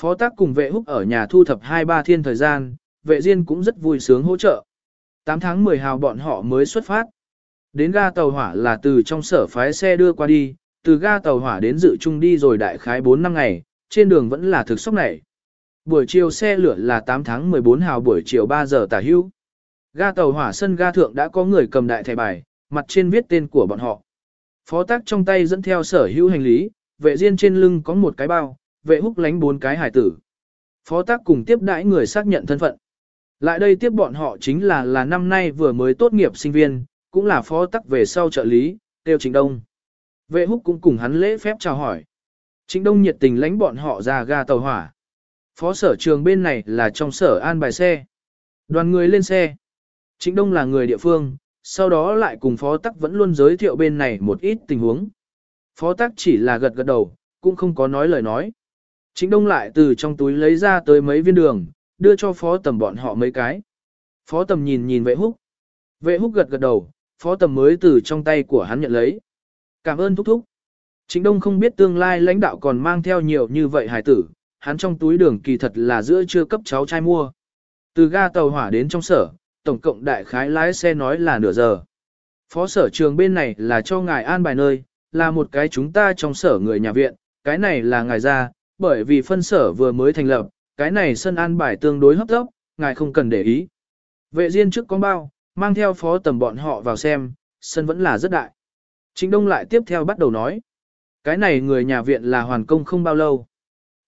Phó tác cùng vệ húc ở nhà thu thập hai ba thiên thời gian, vệ diên cũng rất vui sướng hỗ trợ. 8 tháng 10 hào bọn họ mới xuất phát. Đến ga tàu hỏa là từ trong sở phái xe đưa qua đi, từ ga tàu hỏa đến dự trung đi rồi đại khái 4 năm ngày, trên đường vẫn là thực sốc này. Buổi chiều xe lửa là 8 tháng 14 hào buổi chiều 3 giờ tả hưu. Ga tàu hỏa sân ga thượng đã có người cầm đại thẻ bài, mặt trên viết tên của bọn họ. Phó tác trong tay dẫn theo sở hữu hành lý, vệ riêng trên lưng có một cái bao, vệ húc lánh bốn cái hải tử. Phó tác cùng tiếp đãi người xác nhận thân phận. Lại đây tiếp bọn họ chính là là năm nay vừa mới tốt nghiệp sinh viên, cũng là phó tắc về sau trợ lý, Tiêu Trịnh Đông. Vệ húc cũng cùng hắn lễ phép chào hỏi. Trịnh Đông nhiệt tình lãnh bọn họ ra ga tàu hỏa. Phó sở trường bên này là trong sở an bài xe. Đoàn người lên xe. Trịnh Đông là người địa phương, sau đó lại cùng phó tắc vẫn luôn giới thiệu bên này một ít tình huống. Phó tắc chỉ là gật gật đầu, cũng không có nói lời nói. Trịnh Đông lại từ trong túi lấy ra tới mấy viên đường, đưa cho phó tầm bọn họ mấy cái. Phó tầm nhìn nhìn vệ húc. Vệ húc gật gật đầu, phó tầm mới từ trong tay của hắn nhận lấy. Cảm ơn thúc thúc. Trịnh Đông không biết tương lai lãnh đạo còn mang theo nhiều như vậy hải tử, hắn trong túi đường kỳ thật là giữa chưa cấp cháu trai mua. Từ ga tàu hỏa đến trong sở, tổng cộng đại khái lái xe nói là nửa giờ. Phó sở trường bên này là cho ngài an bài nơi, là một cái chúng ta trong sở người nhà viện, cái này là ngài ra, bởi vì phân sở vừa mới thành lập, cái này sân an bài tương đối hấp tốc, ngài không cần để ý. Vệ riêng trước con bao, mang theo phó tầm bọn họ vào xem, sân vẫn là rất đại. Trịnh Đông lại tiếp theo bắt đầu nói. Cái này người nhà viện là hoàn công không bao lâu.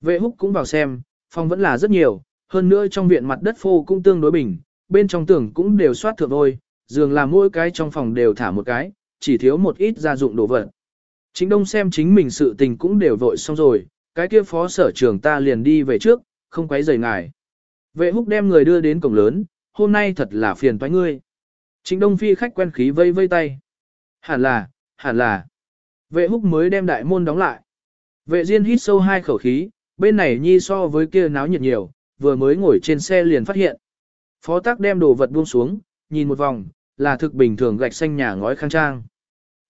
Vệ húc cũng vào xem, phòng vẫn là rất nhiều, hơn nữa trong viện mặt đất phô cũng tương đối bình, bên trong tường cũng đều soát thượng thôi, giường là mỗi cái trong phòng đều thả một cái, chỉ thiếu một ít gia dụng đồ vật. Trịnh Đông xem chính mình sự tình cũng đều vội xong rồi, cái kia phó sở trưởng ta liền đi về trước, không quấy rầy ngài. Vệ húc đem người đưa đến cổng lớn, hôm nay thật là phiền toái ngươi. Trịnh Đông Phi khách quen khí vây vây tay. Hẳn là, hẳn là. Vệ húc mới đem đại môn đóng lại. Vệ Diên hít sâu hai khẩu khí, bên này nhi so với kia náo nhiệt nhiều, vừa mới ngồi trên xe liền phát hiện. Phó tác đem đồ vật buông xuống, nhìn một vòng, là thực bình thường gạch xanh nhà ngói khang trang.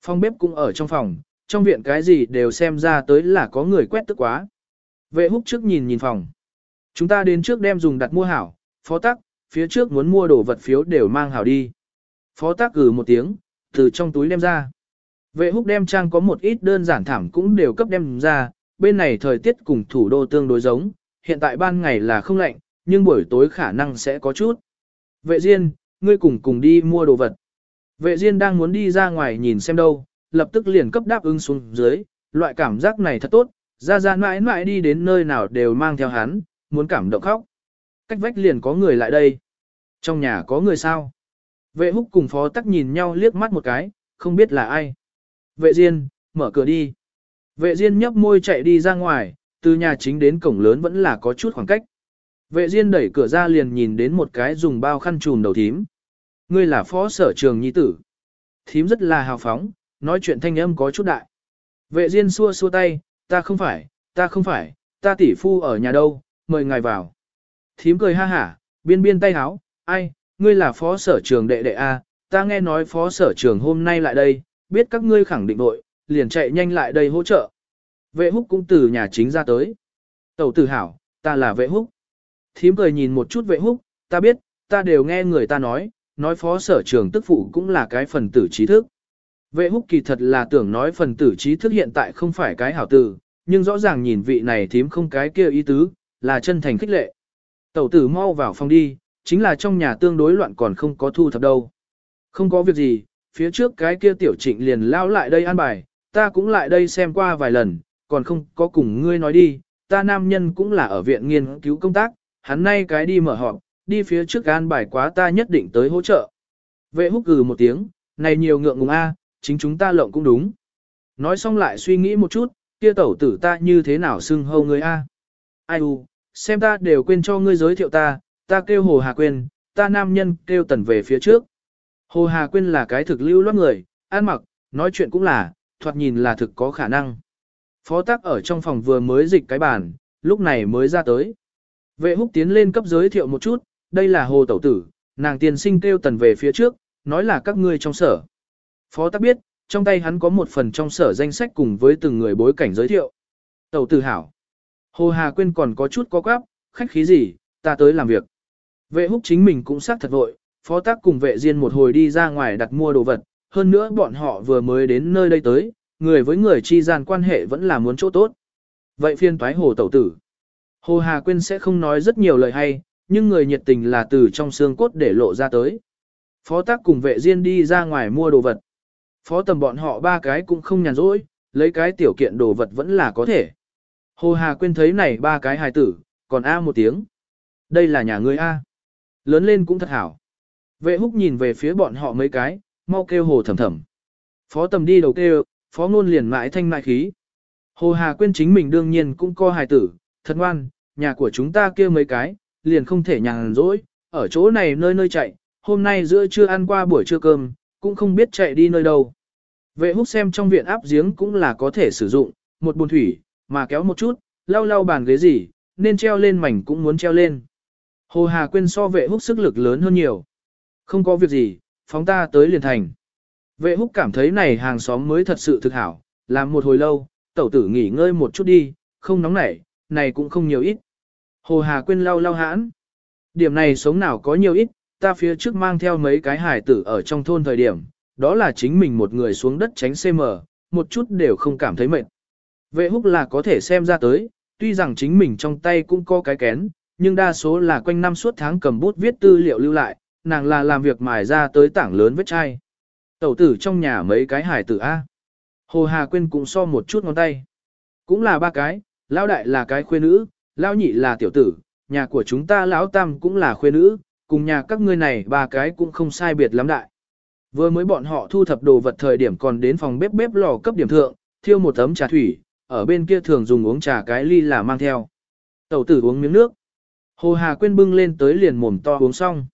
Phòng bếp cũng ở trong phòng, trong viện cái gì đều xem ra tới là có người quét tức quá. Vệ húc trước nhìn nhìn phòng. Chúng ta đến trước đem dùng đặt mua hảo, phó tắc, phía trước muốn mua đồ vật phiếu đều mang hảo đi. Phó tác cử một tiếng, từ trong túi đem ra. Vệ húc đem trang có một ít đơn giản thảm cũng đều cấp đem ra, bên này thời tiết cùng thủ đô tương đối giống, hiện tại ban ngày là không lạnh, nhưng buổi tối khả năng sẽ có chút. Vệ Diên, ngươi cùng cùng đi mua đồ vật. Vệ Diên đang muốn đi ra ngoài nhìn xem đâu, lập tức liền cấp đáp ứng xuống dưới, loại cảm giác này thật tốt, ra ra mãi mãi đi đến nơi nào đều mang theo hắn, muốn cảm động khóc. Cách vách liền có người lại đây. Trong nhà có người sao? Vệ húc cùng phó tắc nhìn nhau liếc mắt một cái, không biết là ai. Vệ Diên, mở cửa đi. Vệ Diên nhấp môi chạy đi ra ngoài, từ nhà chính đến cổng lớn vẫn là có chút khoảng cách. Vệ Diên đẩy cửa ra liền nhìn đến một cái dùng bao khăn trùm đầu thím. Ngươi là phó sở trường nhi tử. Thím rất là hào phóng, nói chuyện thanh âm có chút đại. Vệ Diên xua xua tay, ta không phải, ta không phải, ta tỷ phu ở nhà đâu, mời ngài vào. Thím cười ha hả, biên biên tay háo, ai, ngươi là phó sở trường đệ đệ A, ta nghe nói phó sở trường hôm nay lại đây, biết các ngươi khẳng định đội, liền chạy nhanh lại đây hỗ trợ. Vệ húc cũng từ nhà chính ra tới. Tẩu tử hảo, ta là vệ húc. Thím cười nhìn một chút vệ húc, ta biết, ta đều nghe người ta nói, nói phó sở trường tức phụ cũng là cái phần tử trí thức. Vệ húc kỳ thật là tưởng nói phần tử trí thức hiện tại không phải cái hảo tử, nhưng rõ ràng nhìn vị này thím không cái kia ý tứ, là chân thành khích lệ. Tẩu tử mau vào phòng đi, chính là trong nhà tương đối loạn còn không có thu thập đâu. Không có việc gì, phía trước cái kia tiểu trịnh liền lao lại đây an bài, ta cũng lại đây xem qua vài lần, còn không có cùng ngươi nói đi, ta nam nhân cũng là ở viện nghiên cứu công tác, hắn nay cái đi mở họp, đi phía trước an bài quá ta nhất định tới hỗ trợ. Vệ húc gừ một tiếng, này nhiều ngượng ngùng a, chính chúng ta lộng cũng đúng. Nói xong lại suy nghĩ một chút, kia tẩu tử ta như thế nào xưng hâu ngươi a? Ai u, xem ta đều quên cho ngươi giới thiệu ta, ta kêu Hồ Hà Quyên, ta nam nhân kêu tần về phía trước. Hồ Hà Quyên là cái thực lưu loát người, ăn mặc, nói chuyện cũng là, thoạt nhìn là thực có khả năng. Phó tác ở trong phòng vừa mới dịch cái bàn, lúc này mới ra tới. Vệ húc tiến lên cấp giới thiệu một chút, đây là hồ tẩu tử, nàng tiền sinh kêu tần về phía trước, nói là các ngươi trong sở. Phó tác biết, trong tay hắn có một phần trong sở danh sách cùng với từng người bối cảnh giới thiệu. Tẩu tử hảo. Hồ Hà Quyên còn có chút có quáp, khách khí gì, ta tới làm việc. Vệ húc chính mình cũng xác thật vội, phó tác cùng vệ diên một hồi đi ra ngoài đặt mua đồ vật, hơn nữa bọn họ vừa mới đến nơi đây tới, người với người chi gian quan hệ vẫn là muốn chỗ tốt. Vậy phiên toái hồ tẩu tử. Hồ Hà Quyên sẽ không nói rất nhiều lời hay, nhưng người nhiệt tình là từ trong xương cốt để lộ ra tới. Phó tác cùng vệ diên đi ra ngoài mua đồ vật. Phó tầm bọn họ ba cái cũng không nhàn rỗi, lấy cái tiểu kiện đồ vật vẫn là có thể. Hồ Hà Quyên thấy này ba cái hài tử, còn A một tiếng. Đây là nhà ngươi A. Lớn lên cũng thật hảo. Vệ húc nhìn về phía bọn họ mấy cái, mau kêu hồ thầm thầm. Phó tầm đi đầu kêu, phó ngôn liền mãi thanh mại khí. Hồ Hà Quyên chính mình đương nhiên cũng co hài tử, thật ngoan, nhà của chúng ta kia mấy cái, liền không thể nhàn rỗi, ở chỗ này nơi nơi chạy, hôm nay giữa trưa ăn qua buổi trưa cơm, cũng không biết chạy đi nơi đâu. Vệ húc xem trong viện áp giếng cũng là có thể sử dụng, một bồn thủy, mà kéo một chút, lau lau bàn ghế gì, nên treo lên mảnh cũng muốn treo lên. Hồ Hà Quyên so vệ húc sức lực lớn hơn nhiều. Không có việc gì, phóng ta tới liền thành. Vệ húc cảm thấy này hàng xóm mới thật sự thực hảo, làm một hồi lâu, tẩu tử nghỉ ngơi một chút đi, không nóng nảy, này cũng không nhiều ít. Hồ Hà Quyên lau lau hãn. Điểm này sống nào có nhiều ít, ta phía trước mang theo mấy cái hải tử ở trong thôn thời điểm, đó là chính mình một người xuống đất tránh CM, một chút đều không cảm thấy mệt. Vệ húc là có thể xem ra tới, tuy rằng chính mình trong tay cũng có cái kén, nhưng đa số là quanh năm suốt tháng cầm bút viết tư liệu lưu lại, nàng là làm việc mài ra tới tảng lớn vết chai. Tẩu tử trong nhà mấy cái hải tử A. Hồ Hà Quyên cũng so một chút ngón tay. Cũng là ba cái, lão đại là cái khuê nữ, lão nhị là tiểu tử, nhà của chúng ta lão tam cũng là khuê nữ, cùng nhà các ngươi này ba cái cũng không sai biệt lắm đại. Vừa mới bọn họ thu thập đồ vật thời điểm còn đến phòng bếp bếp lò cấp điểm thượng, thiêu một tấm trà thủy, ở bên kia thường dùng uống trà cái ly là mang theo. Tẩu tử uống miếng nước. Hồ Hà Quyên bưng lên tới liền mồm to uống xong.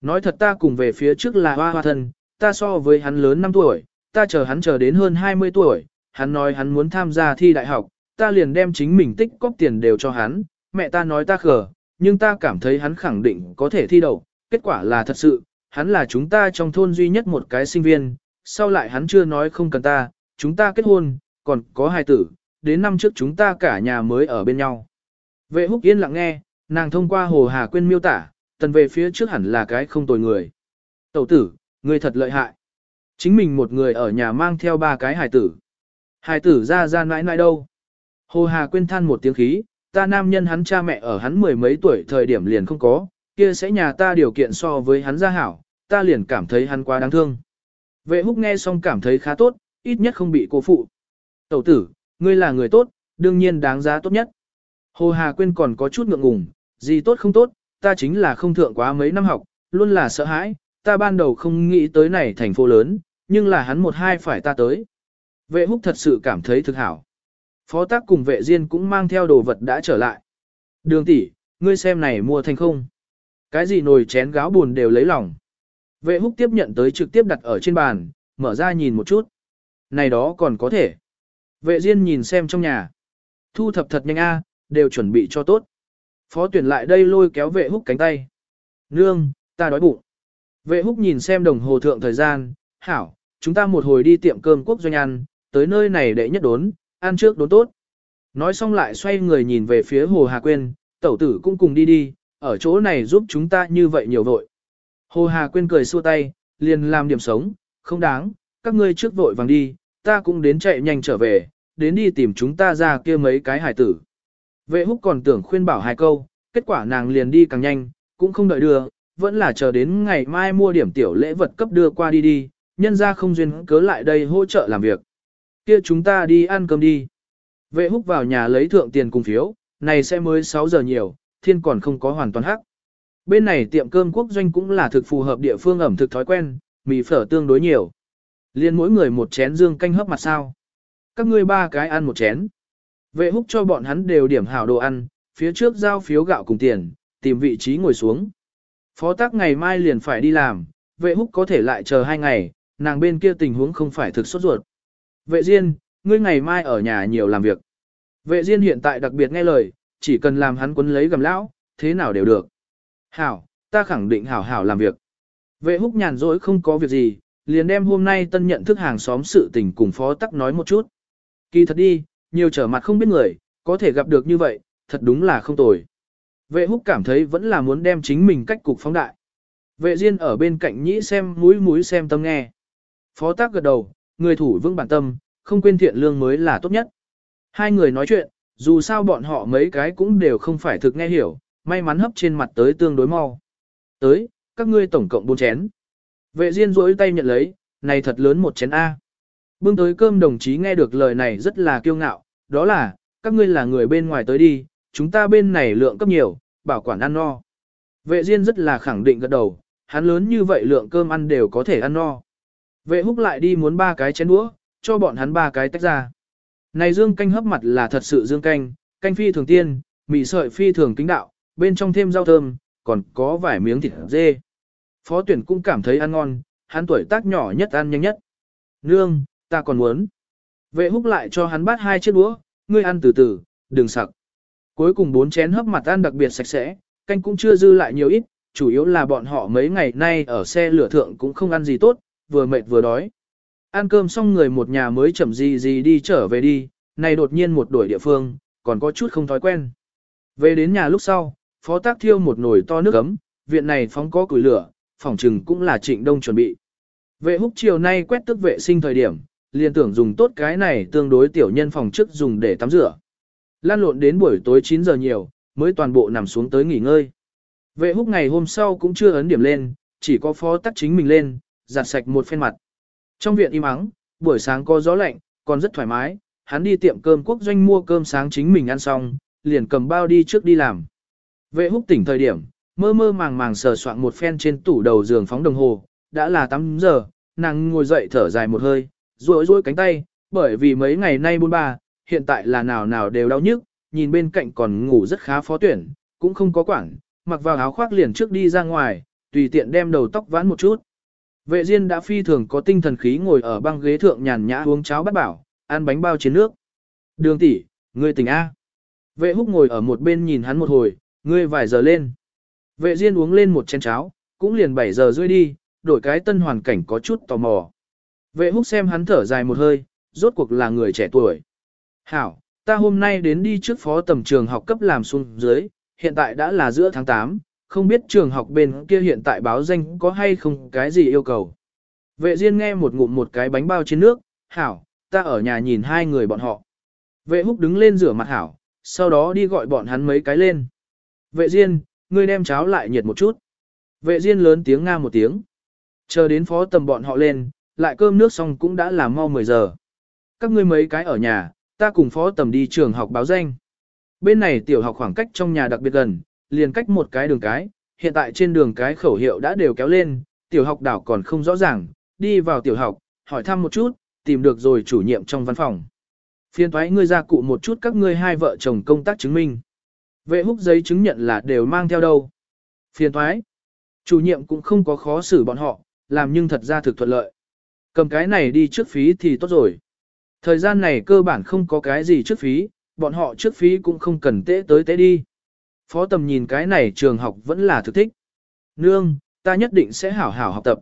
Nói thật ta cùng về phía trước là hoa hoa thân, ta so với hắn lớn 5 tuổi, ta chờ hắn chờ đến hơn 20 tuổi, hắn nói hắn muốn tham gia thi đại học, ta liền đem chính mình tích cóp tiền đều cho hắn, mẹ ta nói ta khờ, nhưng ta cảm thấy hắn khẳng định có thể thi đậu, kết quả là thật sự, hắn là chúng ta trong thôn duy nhất một cái sinh viên, sau lại hắn chưa nói không cần ta, chúng ta kết hôn, còn có hai tử, đến năm trước chúng ta cả nhà mới ở bên nhau. Vệ húc yên lặng nghe, nàng thông qua hồ hà quyên miêu tả, tần về phía trước hẳn là cái không tồi người. Tẩu tử, người thật lợi hại. Chính mình một người ở nhà mang theo ba cái hài tử. Hài tử ra ra nãi nãi đâu. Hồ Hà quyên than một tiếng khí, ta nam nhân hắn cha mẹ ở hắn mười mấy tuổi thời điểm liền không có, kia sẽ nhà ta điều kiện so với hắn gia hảo, ta liền cảm thấy hắn quá đáng thương. Vệ húc nghe xong cảm thấy khá tốt, ít nhất không bị cô phụ. Tẩu tử, ngươi là người tốt, đương nhiên đáng giá tốt nhất. Hồ Hà Quyên còn có chút ngượng ngùng, gì tốt không tốt, ta chính là không thượng quá mấy năm học, luôn là sợ hãi, ta ban đầu không nghĩ tới này thành phố lớn, nhưng là hắn một hai phải ta tới. Vệ húc thật sự cảm thấy thực hảo. Phó tác cùng vệ diên cũng mang theo đồ vật đã trở lại. Đường tỷ, ngươi xem này mua thành không? Cái gì nồi chén gáo buồn đều lấy lòng. Vệ húc tiếp nhận tới trực tiếp đặt ở trên bàn, mở ra nhìn một chút. Này đó còn có thể. Vệ diên nhìn xem trong nhà. Thu thập thật nhanh a, đều chuẩn bị cho tốt. Phó tuyển lại đây lôi kéo vệ húc cánh tay. Nương, ta đói bụng. Vệ húc nhìn xem đồng hồ thượng thời gian, hảo, chúng ta một hồi đi tiệm cơm quốc doanh ăn, tới nơi này để nhất đốn, ăn trước đốn tốt. Nói xong lại xoay người nhìn về phía Hồ Hà Quyên, tẩu tử cũng cùng đi đi, ở chỗ này giúp chúng ta như vậy nhiều vội. Hồ Hà Quyên cười xua tay, liền làm điểm sống, không đáng, các ngươi trước vội vàng đi, ta cũng đến chạy nhanh trở về, đến đi tìm chúng ta ra kia mấy cái hải tử. Vệ húc còn tưởng khuyên bảo hai câu, kết quả nàng liền đi càng nhanh, cũng không đợi đưa, vẫn là chờ đến ngày mai mua điểm tiểu lễ vật cấp đưa qua đi đi, nhân ra không duyên cớ lại đây hỗ trợ làm việc. Kia chúng ta đi ăn cơm đi. Vệ húc vào nhà lấy thượng tiền cùng phiếu, này sẽ mới 6 giờ nhiều, thiên còn không có hoàn toàn hắc. Bên này tiệm cơm quốc doanh cũng là thực phù hợp địa phương ẩm thực thói quen, mì phở tương đối nhiều. Liên mỗi người một chén dương canh hấp mặt sao. Các ngươi ba cái ăn một chén. Vệ húc cho bọn hắn đều điểm hảo đồ ăn, phía trước giao phiếu gạo cùng tiền, tìm vị trí ngồi xuống. Phó tác ngày mai liền phải đi làm, vệ húc có thể lại chờ hai ngày, nàng bên kia tình huống không phải thực sốt ruột. Vệ Diên, ngươi ngày mai ở nhà nhiều làm việc. Vệ Diên hiện tại đặc biệt nghe lời, chỉ cần làm hắn quấn lấy gầm lão, thế nào đều được. Hảo, ta khẳng định hảo hảo làm việc. Vệ húc nhàn rỗi không có việc gì, liền đem hôm nay tân nhận thức hàng xóm sự tình cùng phó tắc nói một chút. Kỳ thật đi, nhiều trở mặt không biết người, có thể gặp được như vậy, thật đúng là không tồi. Vệ húc cảm thấy vẫn là muốn đem chính mình cách cục phóng đại. Vệ Diên ở bên cạnh nhĩ xem mũi mũi xem tâm nghe. Phó tác gật đầu, người thủ vững bản tâm, không quên thiện lương mới là tốt nhất. Hai người nói chuyện, dù sao bọn họ mấy cái cũng đều không phải thực nghe hiểu, may mắn hấp trên mặt tới tương đối mau. Tới, các ngươi tổng cộng bốn chén. Vệ Diên rỗi tay nhận lấy, này thật lớn một chén A. Bưng tới cơm đồng chí nghe được lời này rất là kiêu ngạo, đó là, các ngươi là người bên ngoài tới đi, chúng ta bên này lượng cấp nhiều, bảo quản ăn no. Vệ Diên rất là khẳng định gật đầu, hắn lớn như vậy lượng cơm ăn đều có thể ăn no. Vệ húc lại đi muốn ba cái chén đũa, cho bọn hắn ba cái tách ra. Này dương canh hấp mặt là thật sự dương canh, canh phi thường tiên, mì sợi phi thường kính đạo, bên trong thêm rau thơm, còn có vài miếng thịt dê. Phó tuyển cũng cảm thấy ăn ngon, hắn tuổi tác nhỏ nhất ăn nhanh nhất. Nương, ta còn muốn. Vệ húc lại cho hắn bát hai chiếc đũa, ngươi ăn từ từ, đừng sặc. Cuối cùng bốn chén hấp mặt ăn đặc biệt sạch sẽ, canh cũng chưa dư lại nhiều ít, chủ yếu là bọn họ mấy ngày nay ở xe lửa thượng cũng không ăn gì tốt, vừa mệt vừa đói. Ăn cơm xong người một nhà mới chậm gì gì đi trở về đi, này đột nhiên một đổi địa phương, còn có chút không thói quen. Về đến nhà lúc sau, phó tác thiêu một nồi to nước ấm, viện này phóng có củi lửa, phòng trừng cũng là trịnh đông chuẩn bị. Vệ húc chiều nay quét tức vệ sinh thời điểm, liền tưởng dùng tốt cái này tương đối tiểu nhân phòng trước dùng để tắm rửa. Lan lộn đến buổi tối 9 giờ nhiều, mới toàn bộ nằm xuống tới nghỉ ngơi. Vệ húc ngày hôm sau cũng chưa ấn điểm lên, chỉ có phó tắc chính mình lên, giặt sạch một phen mặt. Trong viện im ắng, buổi sáng có gió lạnh, còn rất thoải mái, hắn đi tiệm cơm quốc doanh mua cơm sáng chính mình ăn xong, liền cầm bao đi trước đi làm. Vệ húc tỉnh thời điểm, mơ mơ màng màng sờ soạn một phen trên tủ đầu giường phóng đồng hồ, đã là 8 giờ, nàng ngồi dậy thở dài một hơi, rối rối cánh tay, bởi vì mấy ngày nay buôn ba, hiện tại là nào nào đều đau nhức, nhìn bên cạnh còn ngủ rất khá phó tuyển, cũng không có quảng, mặc vào áo khoác liền trước đi ra ngoài, tùy tiện đem đầu tóc vãn một chút. Vệ Diên đã phi thường có tinh thần khí ngồi ở băng ghế thượng nhàn nhã uống cháo bát bảo, ăn bánh bao chiến nước. Đường tỷ, ngươi tỉnh A. Vệ húc ngồi ở một bên nhìn hắn một hồi, ngươi vài giờ lên. Vệ Diên uống lên một chén cháo, cũng liền 7 giờ rưỡi đi, đổi cái tân hoàn cảnh có chút tò mò. Vệ húc xem hắn thở dài một hơi, rốt cuộc là người trẻ tuổi. Hảo, ta hôm nay đến đi trước phó tầm trường học cấp làm xuống dưới, hiện tại đã là giữa tháng 8, không biết trường học bên kia hiện tại báo danh có hay không cái gì yêu cầu. Vệ Diên nghe một ngụm một cái bánh bao trên nước, hảo, ta ở nhà nhìn hai người bọn họ. Vệ húc đứng lên rửa mặt hảo, sau đó đi gọi bọn hắn mấy cái lên. Vệ Diên, ngươi đem cháo lại nhiệt một chút. Vệ Diên lớn tiếng nga một tiếng. Chờ đến phó tầm bọn họ lên, lại cơm nước xong cũng đã là mau 10 giờ. Các ngươi mấy cái ở nhà, ta cùng phó tầm đi trường học báo danh. Bên này tiểu học khoảng cách trong nhà đặc biệt gần, liền cách một cái đường cái, hiện tại trên đường cái khẩu hiệu đã đều kéo lên, tiểu học đảo còn không rõ ràng, đi vào tiểu học, hỏi thăm một chút, tìm được rồi chủ nhiệm trong văn phòng. Phiên thoái ngươi ra cụ một chút các ngươi hai vợ chồng công tác chứng minh. Vệ húc giấy chứng nhận là đều mang theo đâu. Phiên thoái. Chủ nhiệm cũng không có khó xử bọn họ, làm nhưng thật ra thực thuận lợi. Cầm cái này đi trước phí thì tốt rồi. Thời gian này cơ bản không có cái gì trước phí, bọn họ trước phí cũng không cần tế tới tế đi. Phó tầm nhìn cái này trường học vẫn là thực thích. Nương, ta nhất định sẽ hảo hảo học tập.